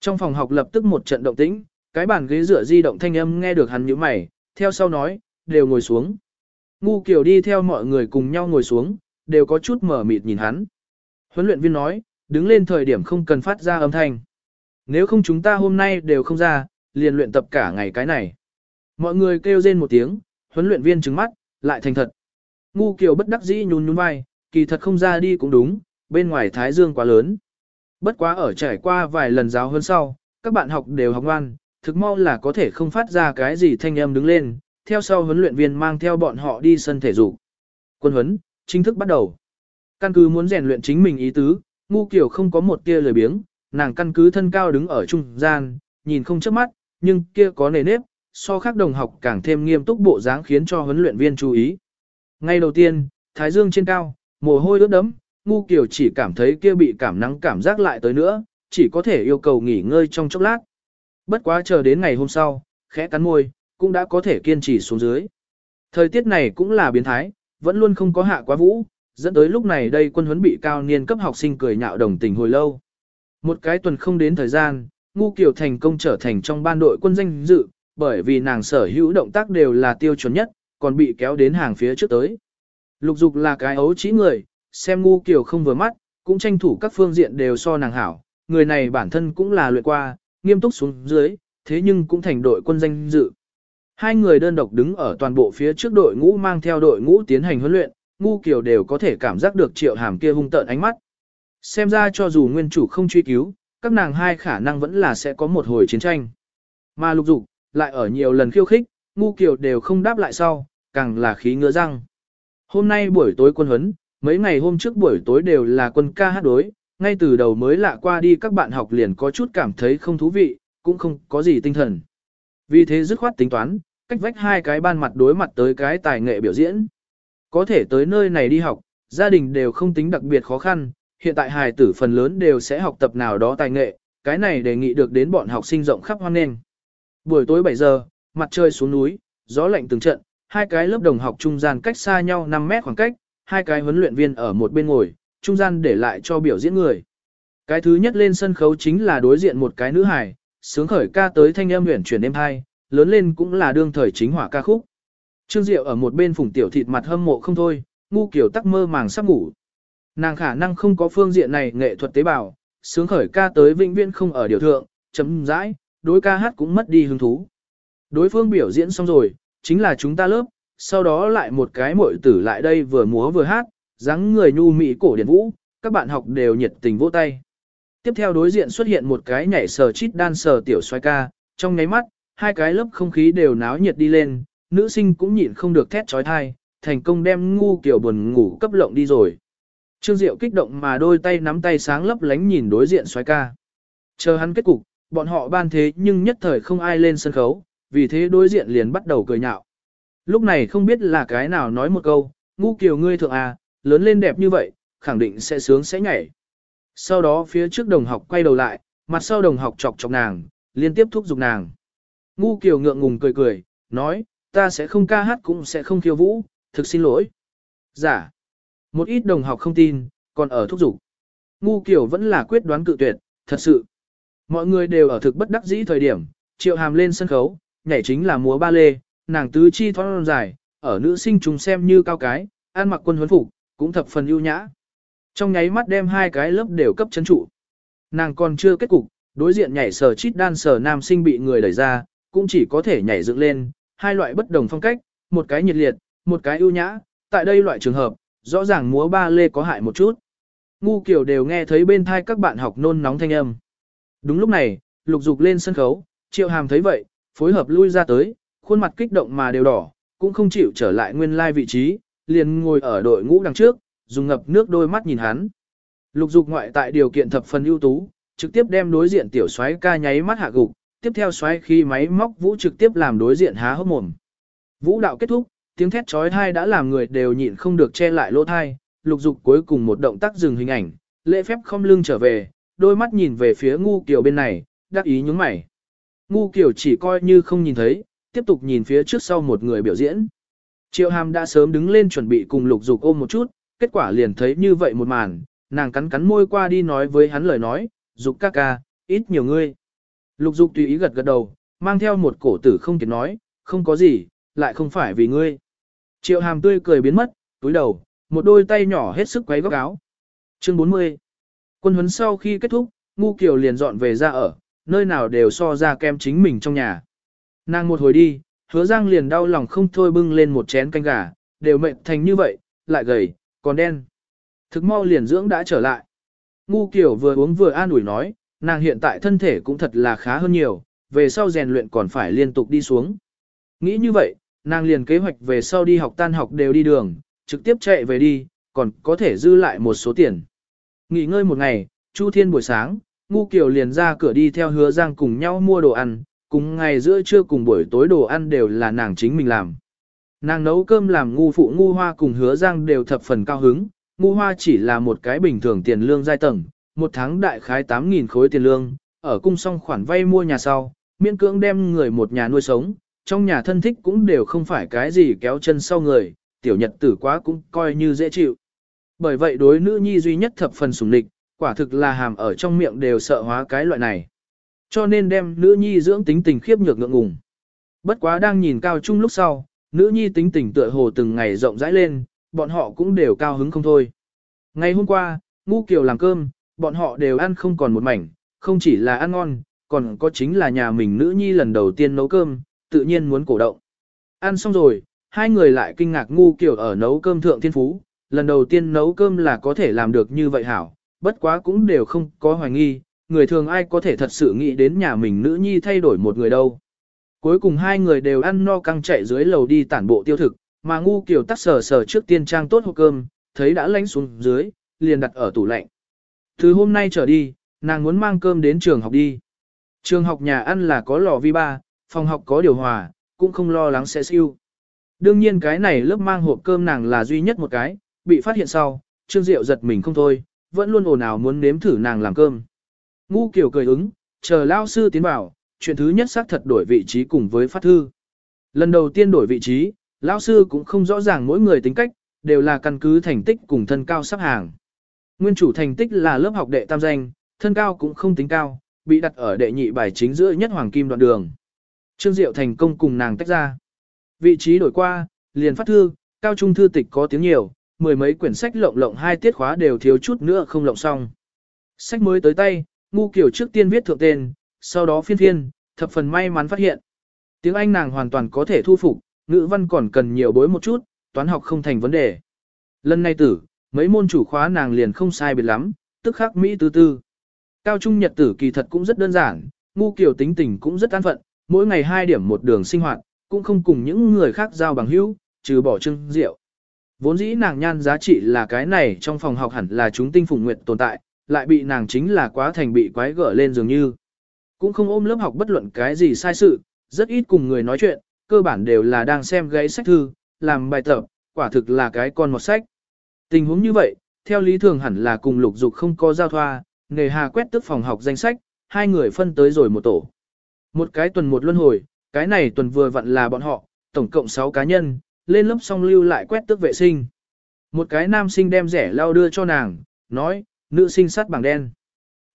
Trong phòng học lập tức một trận động tĩnh, cái bàn ghế rửa di động thanh âm nghe được hắn nhíu mày, theo sau nói, đều ngồi xuống. Ngu Kiều đi theo mọi người cùng nhau ngồi xuống, đều có chút mở mịt nhìn hắn. Huấn luyện viên nói, đứng lên thời điểm không cần phát ra âm thanh. Nếu không chúng ta hôm nay đều không ra, liền luyện tập cả ngày cái này. Mọi người kêu rên một tiếng, huấn luyện viên trừng mắt, lại thành thật. Ngu Kiều bất đắc dĩ nhún nhún vai, kỳ thật không ra đi cũng đúng, bên ngoài thái dương quá lớn. Bất quá ở trải qua vài lần giáo hơn sau, các bạn học đều học ngoan, thực mau là có thể không phát ra cái gì thanh âm đứng lên, theo sau huấn luyện viên mang theo bọn họ đi sân thể dục. Quân huấn, chính thức bắt đầu. Căn cứ muốn rèn luyện chính mình ý tứ, ngu kiểu không có một tia lời biếng, nàng căn cứ thân cao đứng ở trung gian, nhìn không chớp mắt, nhưng kia có nề nếp, so khác đồng học càng thêm nghiêm túc bộ dáng khiến cho huấn luyện viên chú ý. Ngay đầu tiên, thái dương trên cao, mồ hôi ướt đẫm, ngu Kiều chỉ cảm thấy kia bị cảm nắng cảm giác lại tới nữa, chỉ có thể yêu cầu nghỉ ngơi trong chốc lát. Bất quá chờ đến ngày hôm sau, khẽ cắn môi, cũng đã có thể kiên trì xuống dưới. Thời tiết này cũng là biến thái, vẫn luôn không có hạ quá vũ, dẫn tới lúc này đây quân huấn bị cao niên cấp học sinh cười nhạo đồng tình hồi lâu. Một cái tuần không đến thời gian, ngu Kiều thành công trở thành trong ban đội quân danh dự, bởi vì nàng sở hữu động tác đều là tiêu chuẩn nhất, còn bị kéo đến hàng phía trước tới. Lục dục là cái ấu trí người, xem ngu kiểu không vừa mắt, cũng tranh thủ các phương diện đều so nàng hảo, người này bản thân cũng là luyện qua, nghiêm túc xuống dưới, thế nhưng cũng thành đội quân danh dự. Hai người đơn độc đứng ở toàn bộ phía trước đội ngũ mang theo đội ngũ tiến hành huấn luyện, ngu kiểu đều có thể cảm giác được triệu hàm kia hung tợn ánh mắt. Xem ra cho dù nguyên chủ không truy cứu, các nàng hai khả năng vẫn là sẽ có một hồi chiến tranh. Mà lục dục, lại ở nhiều lần khiêu khích, ngu kiểu đều không đáp lại sau, càng là khí ngứa răng. Hôm nay buổi tối quân huấn, mấy ngày hôm trước buổi tối đều là quân ca hát đối, ngay từ đầu mới lạ qua đi các bạn học liền có chút cảm thấy không thú vị, cũng không có gì tinh thần. Vì thế dứt khoát tính toán, cách vách hai cái ban mặt đối mặt tới cái tài nghệ biểu diễn. Có thể tới nơi này đi học, gia đình đều không tính đặc biệt khó khăn, hiện tại hài tử phần lớn đều sẽ học tập nào đó tài nghệ, cái này đề nghị được đến bọn học sinh rộng khắp hoan nghênh. Buổi tối 7 giờ, mặt trời xuống núi, gió lạnh từng trận, hai cái lớp đồng học trung gian cách xa nhau 5 mét khoảng cách, hai cái huấn luyện viên ở một bên ngồi, trung gian để lại cho biểu diễn người. Cái thứ nhất lên sân khấu chính là đối diện một cái nữ hài, sướng khởi ca tới thanh âm huyền chuyển êm hai, lớn lên cũng là đương thời chính hỏa ca khúc. Trương Diệu ở một bên phùng tiểu thịt mặt hâm mộ không thôi, ngu kiểu tắc mơ màng sắp ngủ. Nàng khả năng không có phương diện này nghệ thuật tế bào, sướng khởi ca tới vĩnh viễn không ở điều thượng, chấm dãi, đối ca hát cũng mất đi hứng thú. Đối phương biểu diễn xong rồi, chính là chúng ta lớp, sau đó lại một cái muội tử lại đây vừa múa vừa hát, dáng người nhu mỹ cổ điển vũ, các bạn học đều nhiệt tình vỗ tay. Tiếp theo đối diện xuất hiện một cái nhảy sờ chít đan sờ tiểu xoay ca, trong nháy mắt, hai cái lớp không khí đều náo nhiệt đi lên, nữ sinh cũng nhịn không được thét trói thai, thành công đem ngu kiểu buồn ngủ cấp lộng đi rồi. Trương Diệu kích động mà đôi tay nắm tay sáng lấp lánh nhìn đối diện xoay ca. Chờ hắn kết cục, bọn họ ban thế nhưng nhất thời không ai lên sân khấu, vì thế đối diện liền bắt đầu cười nhạo. Lúc này không biết là cái nào nói một câu, ngu kiều ngươi thượng à, lớn lên đẹp như vậy, khẳng định sẽ sướng sẽ nhảy. Sau đó phía trước đồng học quay đầu lại, mặt sau đồng học chọc chọc nàng, liên tiếp thúc giục nàng. Ngu kiều ngượng ngùng cười cười, nói, ta sẽ không ca hát cũng sẽ không khiêu vũ, thực xin lỗi. Giả. Dạ. Một ít đồng học không tin, còn ở thúc giục. Ngu kiều vẫn là quyết đoán cự tuyệt, thật sự. Mọi người đều ở thực bất đắc dĩ thời điểm, triệu hàm lên sân khấu, nhảy chính là múa ba lê, nàng tứ chi thon dài, ở nữ sinh chúng xem như cao cái, ăn mặc quân huấn phục, cũng thập phần ưu nhã. Trong nháy mắt đem hai cái lớp đều cấp chân trụ. Nàng còn chưa kết cục, đối diện nhảy sờ chít đan sờ nam sinh bị người đẩy ra, cũng chỉ có thể nhảy dựng lên, hai loại bất đồng phong cách, một cái nhiệt liệt, một cái ưu nhã, tại đây loại trường hợp, rõ ràng múa ba lê có hại một chút. Ngu kiểu đều nghe thấy bên thai các bạn học nôn nóng thanh âm. Đúng lúc này, lục dục lên sân khấu, triệu hàm thấy vậy, phối hợp lui ra tới, khuôn mặt kích động mà đều đỏ, cũng không chịu trở lại nguyên lai vị trí, liền ngồi ở đội ngũ đằng trước, dùng ngập nước đôi mắt nhìn hắn. Lục dục ngoại tại điều kiện thập phần ưu tú, trực tiếp đem đối diện tiểu soái ca nháy mắt hạ gục, tiếp theo xoáy khi máy móc vũ trực tiếp làm đối diện há hốc mồm. Vũ đạo kết thúc, tiếng thét chói tai đã làm người đều nhịn không được che lại lỗ tai. lục dục cuối cùng một động tác dừng hình ảnh, lễ phép không lưng trở về, đôi mắt nhìn về phía ngu kiều bên này, đắc ý nhướng mày. Ngu kiều chỉ coi như không nhìn thấy, tiếp tục nhìn phía trước sau một người biểu diễn. Triệu hàm đã sớm đứng lên chuẩn bị cùng lục dục ôm một chút, kết quả liền thấy như vậy một màn, nàng cắn cắn môi qua đi nói với hắn lời nói, dục ca ca, ít nhiều ngươi. Lục dục tùy ý gật gật đầu, mang theo một cổ tử không kiệt nói, không có gì, lại không phải vì ngươi. Triệu hàm tươi cười biến mất, túi đầu, một đôi tay nhỏ hết sức quấy góc áo. Chương 40 Quân huấn sau khi kết thúc, ngu kiều liền dọn về ra ở, nơi nào đều so ra kem chính mình trong nhà. Nàng một hồi đi, hứa giang liền đau lòng không thôi bưng lên một chén canh gà, đều mệt thành như vậy, lại gầy, còn đen. Thực mau liền dưỡng đã trở lại. Ngu kiểu vừa uống vừa an ủi nói, nàng hiện tại thân thể cũng thật là khá hơn nhiều, về sau rèn luyện còn phải liên tục đi xuống. Nghĩ như vậy, nàng liền kế hoạch về sau đi học tan học đều đi đường, trực tiếp chạy về đi, còn có thể dư lại một số tiền. Nghỉ ngơi một ngày, Chu Thiên buổi sáng, Ngu Kiều liền ra cửa đi theo hứa Giang cùng nhau mua đồ ăn, cùng ngày giữa trưa cùng buổi tối đồ ăn đều là nàng chính mình làm. Nàng nấu cơm làm ngu phụ ngu hoa cùng hứa Giang đều thập phần cao hứng, ngu hoa chỉ là một cái bình thường tiền lương giai tầng, một tháng đại khái 8.000 khối tiền lương, ở cung song khoản vay mua nhà sau, miễn cưỡng đem người một nhà nuôi sống, trong nhà thân thích cũng đều không phải cái gì kéo chân sau người, tiểu nhật tử quá cũng coi như dễ chịu. Bởi vậy đối nữ nhi duy nhất thập phần sủng địch, quả thực là hàm ở trong miệng đều sợ hóa cái loại này. Cho nên đem nữ nhi dưỡng tính tình khiếp nhược ngượng ngùng. Bất quá đang nhìn cao trung lúc sau, nữ nhi tính tình tựa hồ từng ngày rộng rãi lên, bọn họ cũng đều cao hứng không thôi. Ngày hôm qua, ngu kiều làm cơm, bọn họ đều ăn không còn một mảnh, không chỉ là ăn ngon, còn có chính là nhà mình nữ nhi lần đầu tiên nấu cơm, tự nhiên muốn cổ động. Ăn xong rồi, hai người lại kinh ngạc ngu kiểu ở nấu cơm thượng thiên phú, lần đầu tiên nấu cơm là có thể làm được như vậy hảo, bất quá cũng đều không có hoài nghi, người thường ai có thể thật sự nghĩ đến nhà mình nữ nhi thay đổi một người đâu. Cuối cùng hai người đều ăn no căng chạy dưới lầu đi tản bộ tiêu thực, mà ngu kiểu tắt sờ sờ trước tiên trang tốt hộp cơm, thấy đã lánh xuống dưới, liền đặt ở tủ lạnh. Từ hôm nay trở đi, nàng muốn mang cơm đến trường học đi. Trường học nhà ăn là có lò vi ba, phòng học có điều hòa, cũng không lo lắng sẽ siêu. Đương nhiên cái này lớp mang hộp cơm nàng là duy nhất một cái, bị phát hiện sau, Trương Diệu giật mình không thôi, vẫn luôn ồn ào muốn nếm thử nàng làm cơm. Ngu kiểu cười ứng, chờ lao sư tiến vào, chuyện thứ nhất xác thật đổi vị trí cùng với phát thư. Lần đầu tiên đổi vị trí, lao sư cũng không rõ ràng mỗi người tính cách, đều là căn cứ thành tích cùng thân cao sắp hàng. Nguyên chủ thành tích là lớp học đệ tam danh, thân cao cũng không tính cao, bị đặt ở đệ nhị bài chính giữa nhất hoàng kim đoạn đường. Trương Diệu thành công cùng nàng tách ra. Vị trí đổi qua, liền phát thư, cao trung thư tịch có tiếng nhiều, mười mấy quyển sách lộng lộng hai tiết khóa đều thiếu chút nữa không lộng xong. Sách mới tới tay, ngu kiểu trước tiên viết thượng tên, sau đó phiên phiên, thập phần may mắn phát hiện. Tiếng Anh nàng hoàn toàn có thể thu phục, ngữ văn còn cần nhiều bối một chút, toán học không thành vấn đề. Lần này tử, mấy môn chủ khóa nàng liền không sai biệt lắm, tức khắc Mỹ tư tư. Cao trung nhật tử kỳ thật cũng rất đơn giản, ngu kiểu tính tình cũng rất an phận, mỗi ngày hai điểm một đường sinh hoạt, cũng không cùng những người khác giao bằng hữu, trừ bỏ trưng rượu. Vốn dĩ nàng nhan giá trị là cái này trong phòng học hẳn là chúng tinh phùng nguyện tồn tại, lại bị nàng chính là quá thành bị quái gở lên dường như. Cũng không ôm lớp học bất luận cái gì sai sự, rất ít cùng người nói chuyện, cơ bản đều là đang xem gãy sách thư, làm bài tập, quả thực là cái con một sách. Tình huống như vậy, theo lý thường hẳn là cùng lục dục không có giao thoa, nghề hà quét tức phòng học danh sách, hai người phân tới rồi một tổ. Một cái tuần một luân hồi, cái này tuần vừa vặn là bọn họ, tổng cộng 6 cá nhân, lên lớp xong lưu lại quét tước vệ sinh. Một cái nam sinh đem rẻ lau đưa cho nàng, nói, nữ sinh sát bảng đen.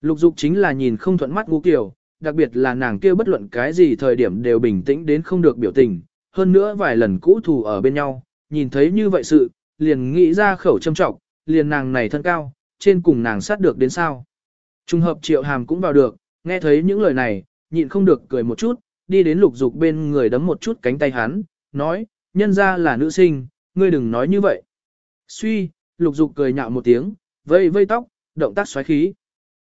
Lục dục chính là nhìn không thuận mắt ngũ kiểu, đặc biệt là nàng kia bất luận cái gì thời điểm đều bình tĩnh đến không được biểu tình, hơn nữa vài lần cũ thù ở bên nhau, nhìn thấy như vậy sự, liền nghĩ ra khẩu châm trọng, liền nàng này thân cao, trên cùng nàng sát được đến sao. Trung hợp triệu hàm cũng vào được, nghe thấy những lời này, nhịn không được cười một chút, đi đến lục dục bên người đấm một chút cánh tay hắn, nói, nhân ra là nữ sinh, ngươi đừng nói như vậy. Suy, lục dục cười nhạo một tiếng, vây vây tóc, động tác xoáy khí.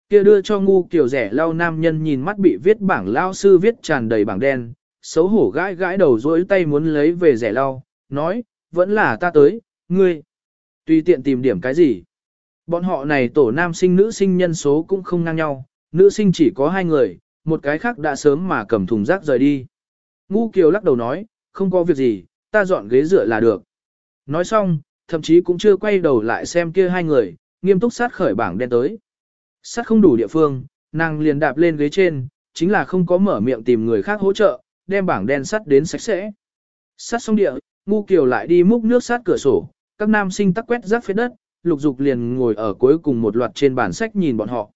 Kia đưa cho ngu kiểu rẻ lao nam nhân nhìn mắt bị viết bảng lao sư viết tràn đầy bảng đen, xấu hổ gãi gãi đầu dối tay muốn lấy về rẻ lao, nói, vẫn là ta tới, ngươi. Tùy tiện tìm điểm cái gì. Bọn họ này tổ nam sinh nữ sinh nhân số cũng không ngang nhau, nữ sinh chỉ có hai người, một cái khác đã sớm mà cầm thùng rác rời đi. Ngu Kiều lắc đầu nói, không có việc gì, ta dọn ghế dựa là được. Nói xong, thậm chí cũng chưa quay đầu lại xem kia hai người, nghiêm túc sát khởi bảng đen tới. Sát không đủ địa phương, nàng liền đạp lên ghế trên, chính là không có mở miệng tìm người khác hỗ trợ, đem bảng đen sắt đến sạch sẽ. Sát xong địa, ngu kiều lại đi múc nước sát cửa sổ, các nam sinh tắc quét rác phía đất, lục dục liền ngồi ở cuối cùng một loạt trên bản sách nhìn bọn họ.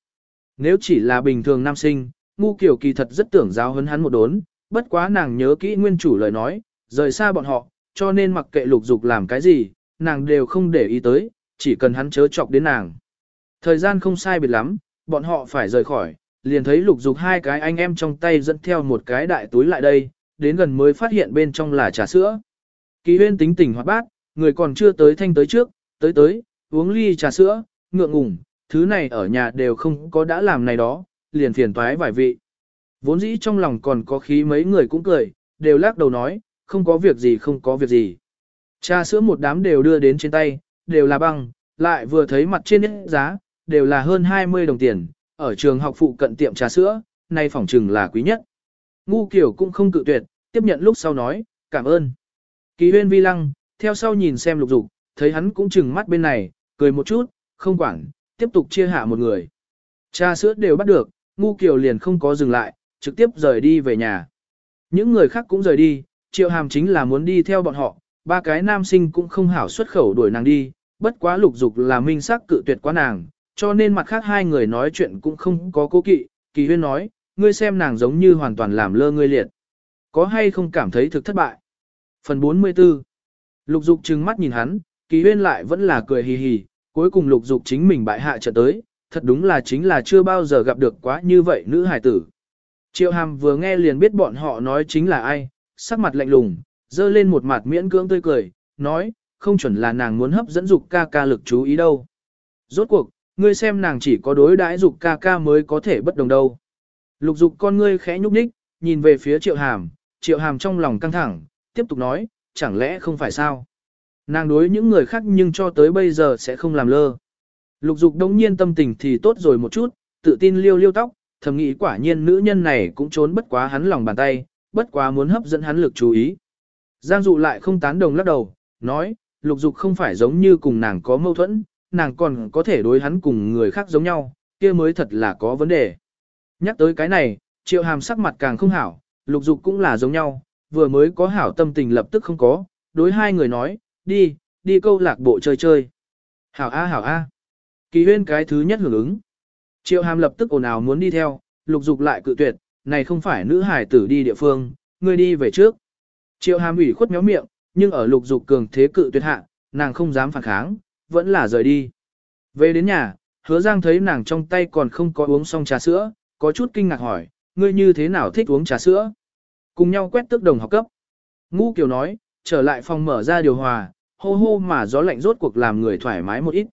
Nếu chỉ là bình thường nam sinh, ngu kiều kỳ thật rất tưởng giáo hấn hắn một đốn, bất quá nàng nhớ kỹ nguyên chủ lời nói, rời xa bọn họ, cho nên mặc kệ lục dục làm cái gì, nàng đều không để ý tới, chỉ cần hắn chớ chọc đến nàng. Thời gian không sai biệt lắm, bọn họ phải rời khỏi, liền thấy lục dục hai cái anh em trong tay dẫn theo một cái đại túi lại đây, đến gần mới phát hiện bên trong là trà sữa. Kỳ huyên tính tình hoạt bát, người còn chưa tới thanh tới trước, tới tới, uống ly trà sữa, ngượng ngùng, thứ này ở nhà đều không có đã làm này đó, liền phiền toái vài vị. Vốn dĩ trong lòng còn có khí mấy người cũng cười, đều lắc đầu nói, không có việc gì không có việc gì. Trà sữa một đám đều đưa đến trên tay, đều là băng, lại vừa thấy mặt trên nhất giá, đều là hơn 20 đồng tiền, ở trường học phụ cận tiệm trà sữa, nay phỏng trừng là quý nhất. Ngu kiểu cũng không cự tuyệt, tiếp nhận lúc sau nói, cảm ơn. Kỳ huyên vi lăng, theo sau nhìn xem lục dục, thấy hắn cũng chừng mắt bên này, cười một chút, không quản, tiếp tục chia hạ một người. Trà sữa đều bắt được, ngu kiểu liền không có dừng lại, trực tiếp rời đi về nhà. Những người khác cũng rời đi, triệu hàm chính là muốn đi theo bọn họ, ba cái nam sinh cũng không hảo xuất khẩu đuổi nàng đi, bất quá lục dục là minh sắc cự tuyệt quá nàng, cho nên mặt khác hai người nói chuyện cũng không có cố kỵ, kỳ huyên nói, ngươi xem nàng giống như hoàn toàn làm lơ ngươi liệt. Có hay không cảm thấy thực thất bại? Phần 44 Lục dục trừng mắt nhìn hắn, kỳ huyên lại vẫn là cười hì hì, cuối cùng lục dục chính mình bại hạ trận tới, thật đúng là chính là chưa bao giờ gặp được quá như vậy nữ hải tử. Triệu hàm vừa nghe liền biết bọn họ nói chính là ai, sắc mặt lạnh lùng, dơ lên một mặt miễn cưỡng tươi cười, nói, không chuẩn là nàng muốn hấp dẫn dục ca ca lực chú ý đâu. Rốt cuộc, ngươi xem nàng chỉ có đối đãi dục ca ca mới có thể bất đồng đâu. Lục dục con ngươi khẽ nhúc nhích, nhìn về phía triệu hàm, triệu hàm trong lòng căng thẳng, tiếp tục nói, chẳng lẽ không phải sao. Nàng đối những người khác nhưng cho tới bây giờ sẽ không làm lơ. Lục dục đống nhiên tâm tình thì tốt rồi một chút, tự tin liêu liêu tóc, thầm nghĩ quả nhiên nữ nhân này cũng trốn bất quá hắn lòng bàn tay, bất quá muốn hấp dẫn hắn lực chú ý. Giang dụ lại không tán đồng lắc đầu, nói, lục dục không phải giống như cùng nàng có mâu thuẫn, nàng còn có thể đối hắn cùng người khác giống nhau, kia mới thật là có vấn đề. Nhắc tới cái này, triệu hàm sắc mặt càng không hảo, lục dục cũng là giống nhau, vừa mới có hảo tâm tình lập tức không có, đối hai người nói, đi, đi câu lạc bộ chơi chơi. Hảo A hảo A. Kỳ huyên cái thứ nhất hưởng ứng. Triệu hàm lập tức ồn ào muốn đi theo, lục dục lại cự tuyệt, này không phải nữ hải tử đi địa phương, ngươi đi về trước. Triệu hàm ủy khuất méo miệng, nhưng ở lục dục cường thế cự tuyệt hạ, nàng không dám phản kháng, vẫn là rời đi. Về đến nhà, hứa giang thấy nàng trong tay còn không có uống xong trà sữa, có chút kinh ngạc hỏi, ngươi như thế nào thích uống trà sữa? Cùng nhau quét tước đồng học cấp. Ngũ Kiều nói, trở lại phòng mở ra điều hòa, hô hô mà gió lạnh rốt cuộc làm người thoải mái một ít.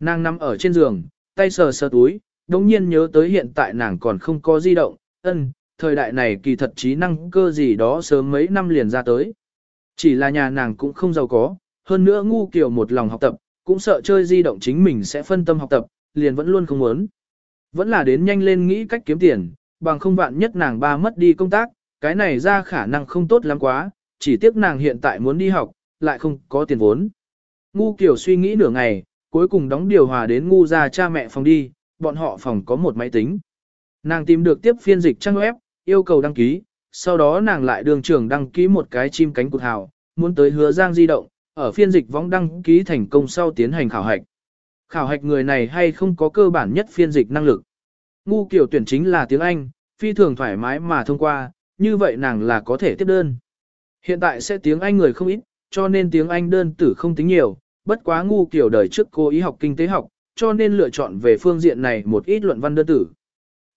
Nàng nằm ở trên giường, tay sờ sờ túi, đồng nhiên nhớ tới hiện tại nàng còn không có di động, ân, thời đại này kỳ thật trí năng cơ gì đó sớm mấy năm liền ra tới. Chỉ là nhà nàng cũng không giàu có, hơn nữa ngu kiểu một lòng học tập, cũng sợ chơi di động chính mình sẽ phân tâm học tập, liền vẫn luôn không muốn. Vẫn là đến nhanh lên nghĩ cách kiếm tiền, bằng không vạn nhất nàng ba mất đi công tác, cái này ra khả năng không tốt lắm quá, chỉ tiếc nàng hiện tại muốn đi học, lại không có tiền vốn. Ngu kiểu suy nghĩ nửa ngày, cuối cùng đóng điều hòa đến ngu ra cha mẹ phòng đi, bọn họ phòng có một máy tính. Nàng tìm được tiếp phiên dịch trang web, yêu cầu đăng ký, sau đó nàng lại đường trưởng đăng ký một cái chim cánh cụt hào, muốn tới hứa giang di động, ở phiên dịch võng đăng ký thành công sau tiến hành khảo hạch. Khảo hạch người này hay không có cơ bản nhất phiên dịch năng lực. Ngu kiểu tuyển chính là tiếng Anh, phi thường thoải mái mà thông qua, như vậy nàng là có thể tiếp đơn. Hiện tại sẽ tiếng Anh người không ít, cho nên tiếng Anh đơn tử không tính nhiều, bất quá ngu kiểu đời trước cô ý học kinh tế học, cho nên lựa chọn về phương diện này một ít luận văn đơn tử.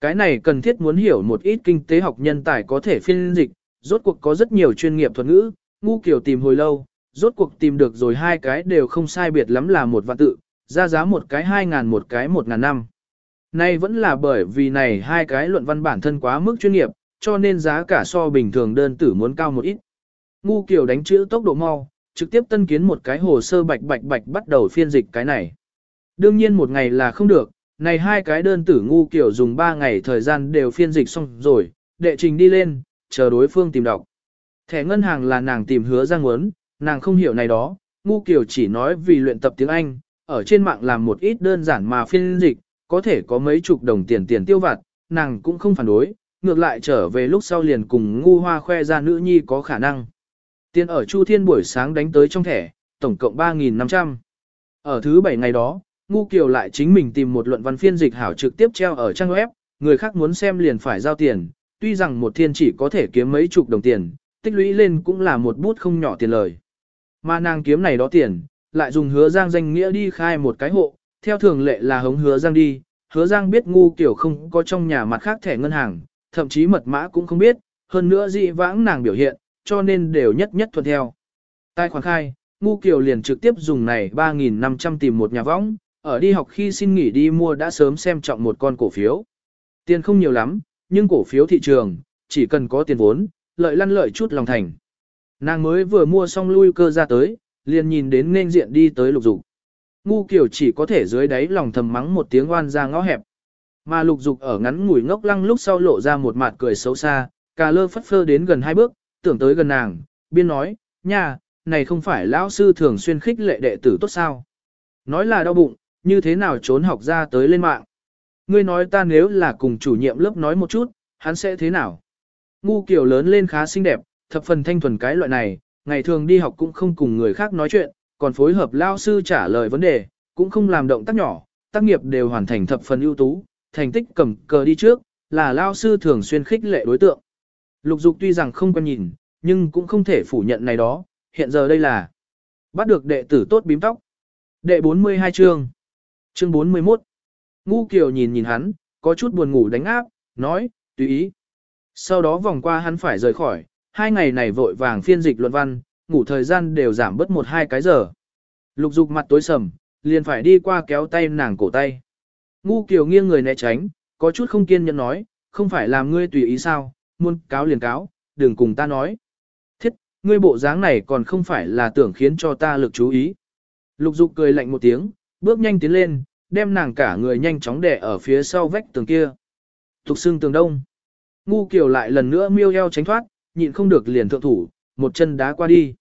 Cái này cần thiết muốn hiểu một ít kinh tế học nhân tài có thể phiên dịch, rốt cuộc có rất nhiều chuyên nghiệp thuật ngữ, ngu kiểu tìm hồi lâu, rốt cuộc tìm được rồi hai cái đều không sai biệt lắm là một vạn tự, ra giá một cái hai ngàn một cái một ngàn năm. Nay vẫn là bởi vì này hai cái luận văn bản thân quá mức chuyên nghiệp, cho nên giá cả so bình thường đơn tử muốn cao một ít. Ngu kiểu đánh chữ tốc độ mau, trực tiếp tân kiến một cái hồ sơ bạch bạch bạch bắt đầu phiên dịch cái này. Đương nhiên một ngày là không được, này hai cái đơn tử ngu kiểu dùng ba ngày thời gian đều phiên dịch xong rồi, đệ trình đi lên, chờ đối phương tìm đọc. Thẻ ngân hàng là nàng tìm hứa ra muốn, nàng không hiểu này đó, ngu kiểu chỉ nói vì luyện tập tiếng Anh, ở trên mạng làm một ít đơn giản mà phiên dịch, có thể có mấy chục đồng tiền tiền tiêu vặt, nàng cũng không phản đối, ngược lại trở về lúc sau liền cùng ngu hoa khoe ra nữ nhi có khả năng. Tiền ở Chu Thiên buổi sáng đánh tới trong thẻ, tổng cộng 3.500. Ở thứ bảy ngày đó, Ngu Kiều lại chính mình tìm một luận văn phiên dịch hảo trực tiếp treo ở trang web, người khác muốn xem liền phải giao tiền, tuy rằng một thiên chỉ có thể kiếm mấy chục đồng tiền, tích lũy lên cũng là một bút không nhỏ tiền lời. Mà nàng kiếm này đó tiền, lại dùng hứa giang danh nghĩa đi khai một cái hộ, theo thường lệ là hống hứa giang đi, hứa giang biết ngu kiểu không có trong nhà mặt khác thẻ ngân hàng, thậm chí mật mã cũng không biết, hơn nữa dị vãng nàng biểu hiện, cho nên đều nhất nhất thuận theo. Tài khoản khai, ngu kiểu liền trực tiếp dùng này 3.500 tìm một nhà võng, ở đi học khi xin nghỉ đi mua đã sớm xem trọng một con cổ phiếu. Tiền không nhiều lắm, nhưng cổ phiếu thị trường, chỉ cần có tiền vốn, lợi lăn lợi chút lòng thành. Nàng mới vừa mua xong lui cơ ra tới, liền nhìn đến nên diện đi tới lục dục. Ngu kiểu chỉ có thể dưới đáy lòng thầm mắng một tiếng oan ra ngõ hẹp. Mà lục dục ở ngắn ngủi ngốc lăng lúc sau lộ ra một mặt cười xấu xa, cà lơ phất phơ đến gần hai bước, tưởng tới gần nàng, biên nói, nha, này không phải lão sư thường xuyên khích lệ đệ tử tốt sao. Nói là đau bụng, như thế nào trốn học ra tới lên mạng. Ngươi nói ta nếu là cùng chủ nhiệm lớp nói một chút, hắn sẽ thế nào? Ngu kiểu lớn lên khá xinh đẹp, thập phần thanh thuần cái loại này, ngày thường đi học cũng không cùng người khác nói chuyện, còn phối hợp lao sư trả lời vấn đề, cũng không làm động tác nhỏ, tác nghiệp đều hoàn thành thập phần ưu tú, thành tích cầm cờ đi trước, là lao sư thường xuyên khích lệ đối tượng. Lục dục tuy rằng không quen nhìn, nhưng cũng không thể phủ nhận này đó, hiện giờ đây là bắt được đệ tử tốt bím tóc. Đệ 42 chương Chương 41 Ngu Kiều nhìn nhìn hắn, có chút buồn ngủ đánh áp, nói, tùy ý. Sau đó vòng qua hắn phải rời khỏi, hai ngày này vội vàng phiên dịch luận văn, ngủ thời gian đều giảm bớt một hai cái giờ. Lục dục mặt tối sầm, liền phải đi qua kéo tay nàng cổ tay. Ngu Kiều nghiêng người né tránh, có chút không kiên nhẫn nói, không phải làm ngươi tùy ý sao, muôn cáo liền cáo, đừng cùng ta nói. Thiết, ngươi bộ dáng này còn không phải là tưởng khiến cho ta lực chú ý. Lục dục cười lạnh một tiếng, bước nhanh tiến lên, đem nàng cả người nhanh chóng đè ở phía sau vách tường kia. Thục xương tường đông. Ngu Kiều lại lần nữa miêu eo tránh thoát, nhịn không được liền thượng thủ, một chân đá qua đi.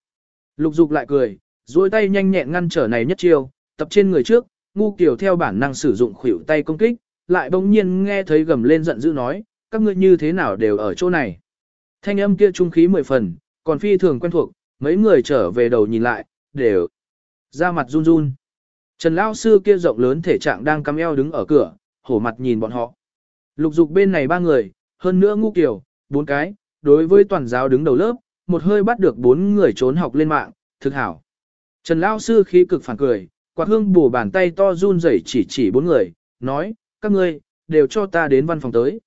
Lục dục lại cười, duỗi tay nhanh nhẹn ngăn trở này nhất chiêu, tập trên người trước, ngu Kiều theo bản năng sử dụng khuỷu tay công kích, lại bỗng nhiên nghe thấy gầm lên giận dữ nói, các ngươi như thế nào đều ở chỗ này. Thanh âm kia trung khí mười phần, còn phi thường quen thuộc, mấy người trở về đầu nhìn lại, đều ra mặt run run. Trần Lao Sư kia rộng lớn thể trạng đang cắm eo đứng ở cửa, hổ mặt nhìn bọn họ. Lục dục bên này ba người, hơn nữa ngu kiểu, bốn cái, đối với toàn giáo đứng đầu lớp, một hơi bắt được bốn người trốn học lên mạng, thực hảo. Trần Lao Sư khí cực phản cười, quạt hương bổ bàn tay to run rẩy chỉ chỉ bốn người, nói, các ngươi, đều cho ta đến văn phòng tới.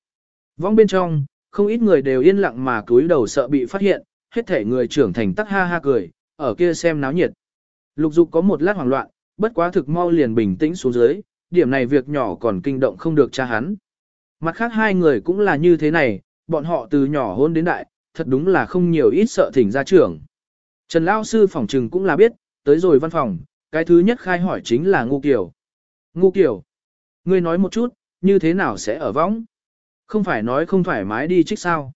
Vong bên trong, không ít người đều yên lặng mà cúi đầu sợ bị phát hiện, hết thể người trưởng thành tắc ha ha cười, ở kia xem náo nhiệt. Lục dục có một lát hoảng loạn, bất quá thực mau liền bình tĩnh xuống dưới, điểm này việc nhỏ còn kinh động không được cha hắn. Mặt khác hai người cũng là như thế này, bọn họ từ nhỏ hôn đến đại, thật đúng là không nhiều ít sợ thỉnh ra trưởng. Trần Lao Sư phòng trừng cũng là biết, tới rồi văn phòng, cái thứ nhất khai hỏi chính là Ngu Kiều. Ngu Kiều, ngươi nói một chút, như thế nào sẽ ở võng? Không phải nói không thoải mái đi trích sao?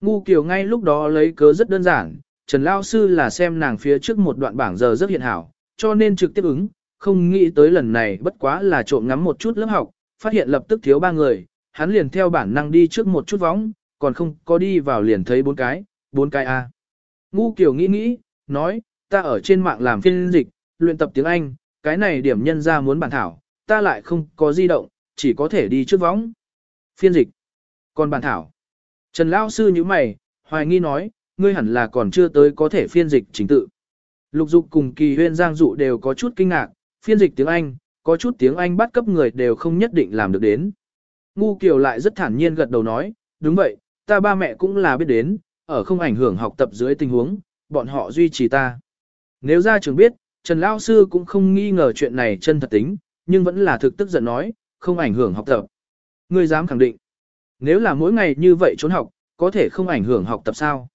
Ngu Kiều ngay lúc đó lấy cớ rất đơn giản, Trần Lao Sư là xem nàng phía trước một đoạn bảng giờ rất hiện hảo, cho nên trực tiếp ứng, không nghĩ tới lần này bất quá là trộm ngắm một chút lớp học, phát hiện lập tức thiếu ba người, hắn liền theo bản năng đi trước một chút vóng, còn không có đi vào liền thấy bốn cái, bốn cái A. Ngu Kiều nghĩ nghĩ, nói, ta ở trên mạng làm phiên dịch, luyện tập tiếng Anh, cái này điểm nhân ra muốn bản thảo, ta lại không có di động, chỉ có thể đi trước vóng. Phiên dịch. Còn bản thảo. Trần Lao Sư như mày, hoài nghi nói, ngươi hẳn là còn chưa tới có thể phiên dịch chính tự. Lục dục cùng kỳ huyên giang dụ đều có chút kinh ngạc, phiên dịch tiếng Anh, có chút tiếng Anh bắt cấp người đều không nhất định làm được đến. Ngu Kiều lại rất thản nhiên gật đầu nói, đúng vậy, ta ba mẹ cũng là biết đến, ở không ảnh hưởng học tập dưới tình huống, bọn họ duy trì ta. Nếu ra trường biết, Trần Lao Sư cũng không nghi ngờ chuyện này chân thật tính, nhưng vẫn là thực tức giận nói, không ảnh hưởng học tập. Ngươi dám khẳng định, nếu là mỗi ngày như vậy trốn học, có thể không ảnh hưởng học tập sao?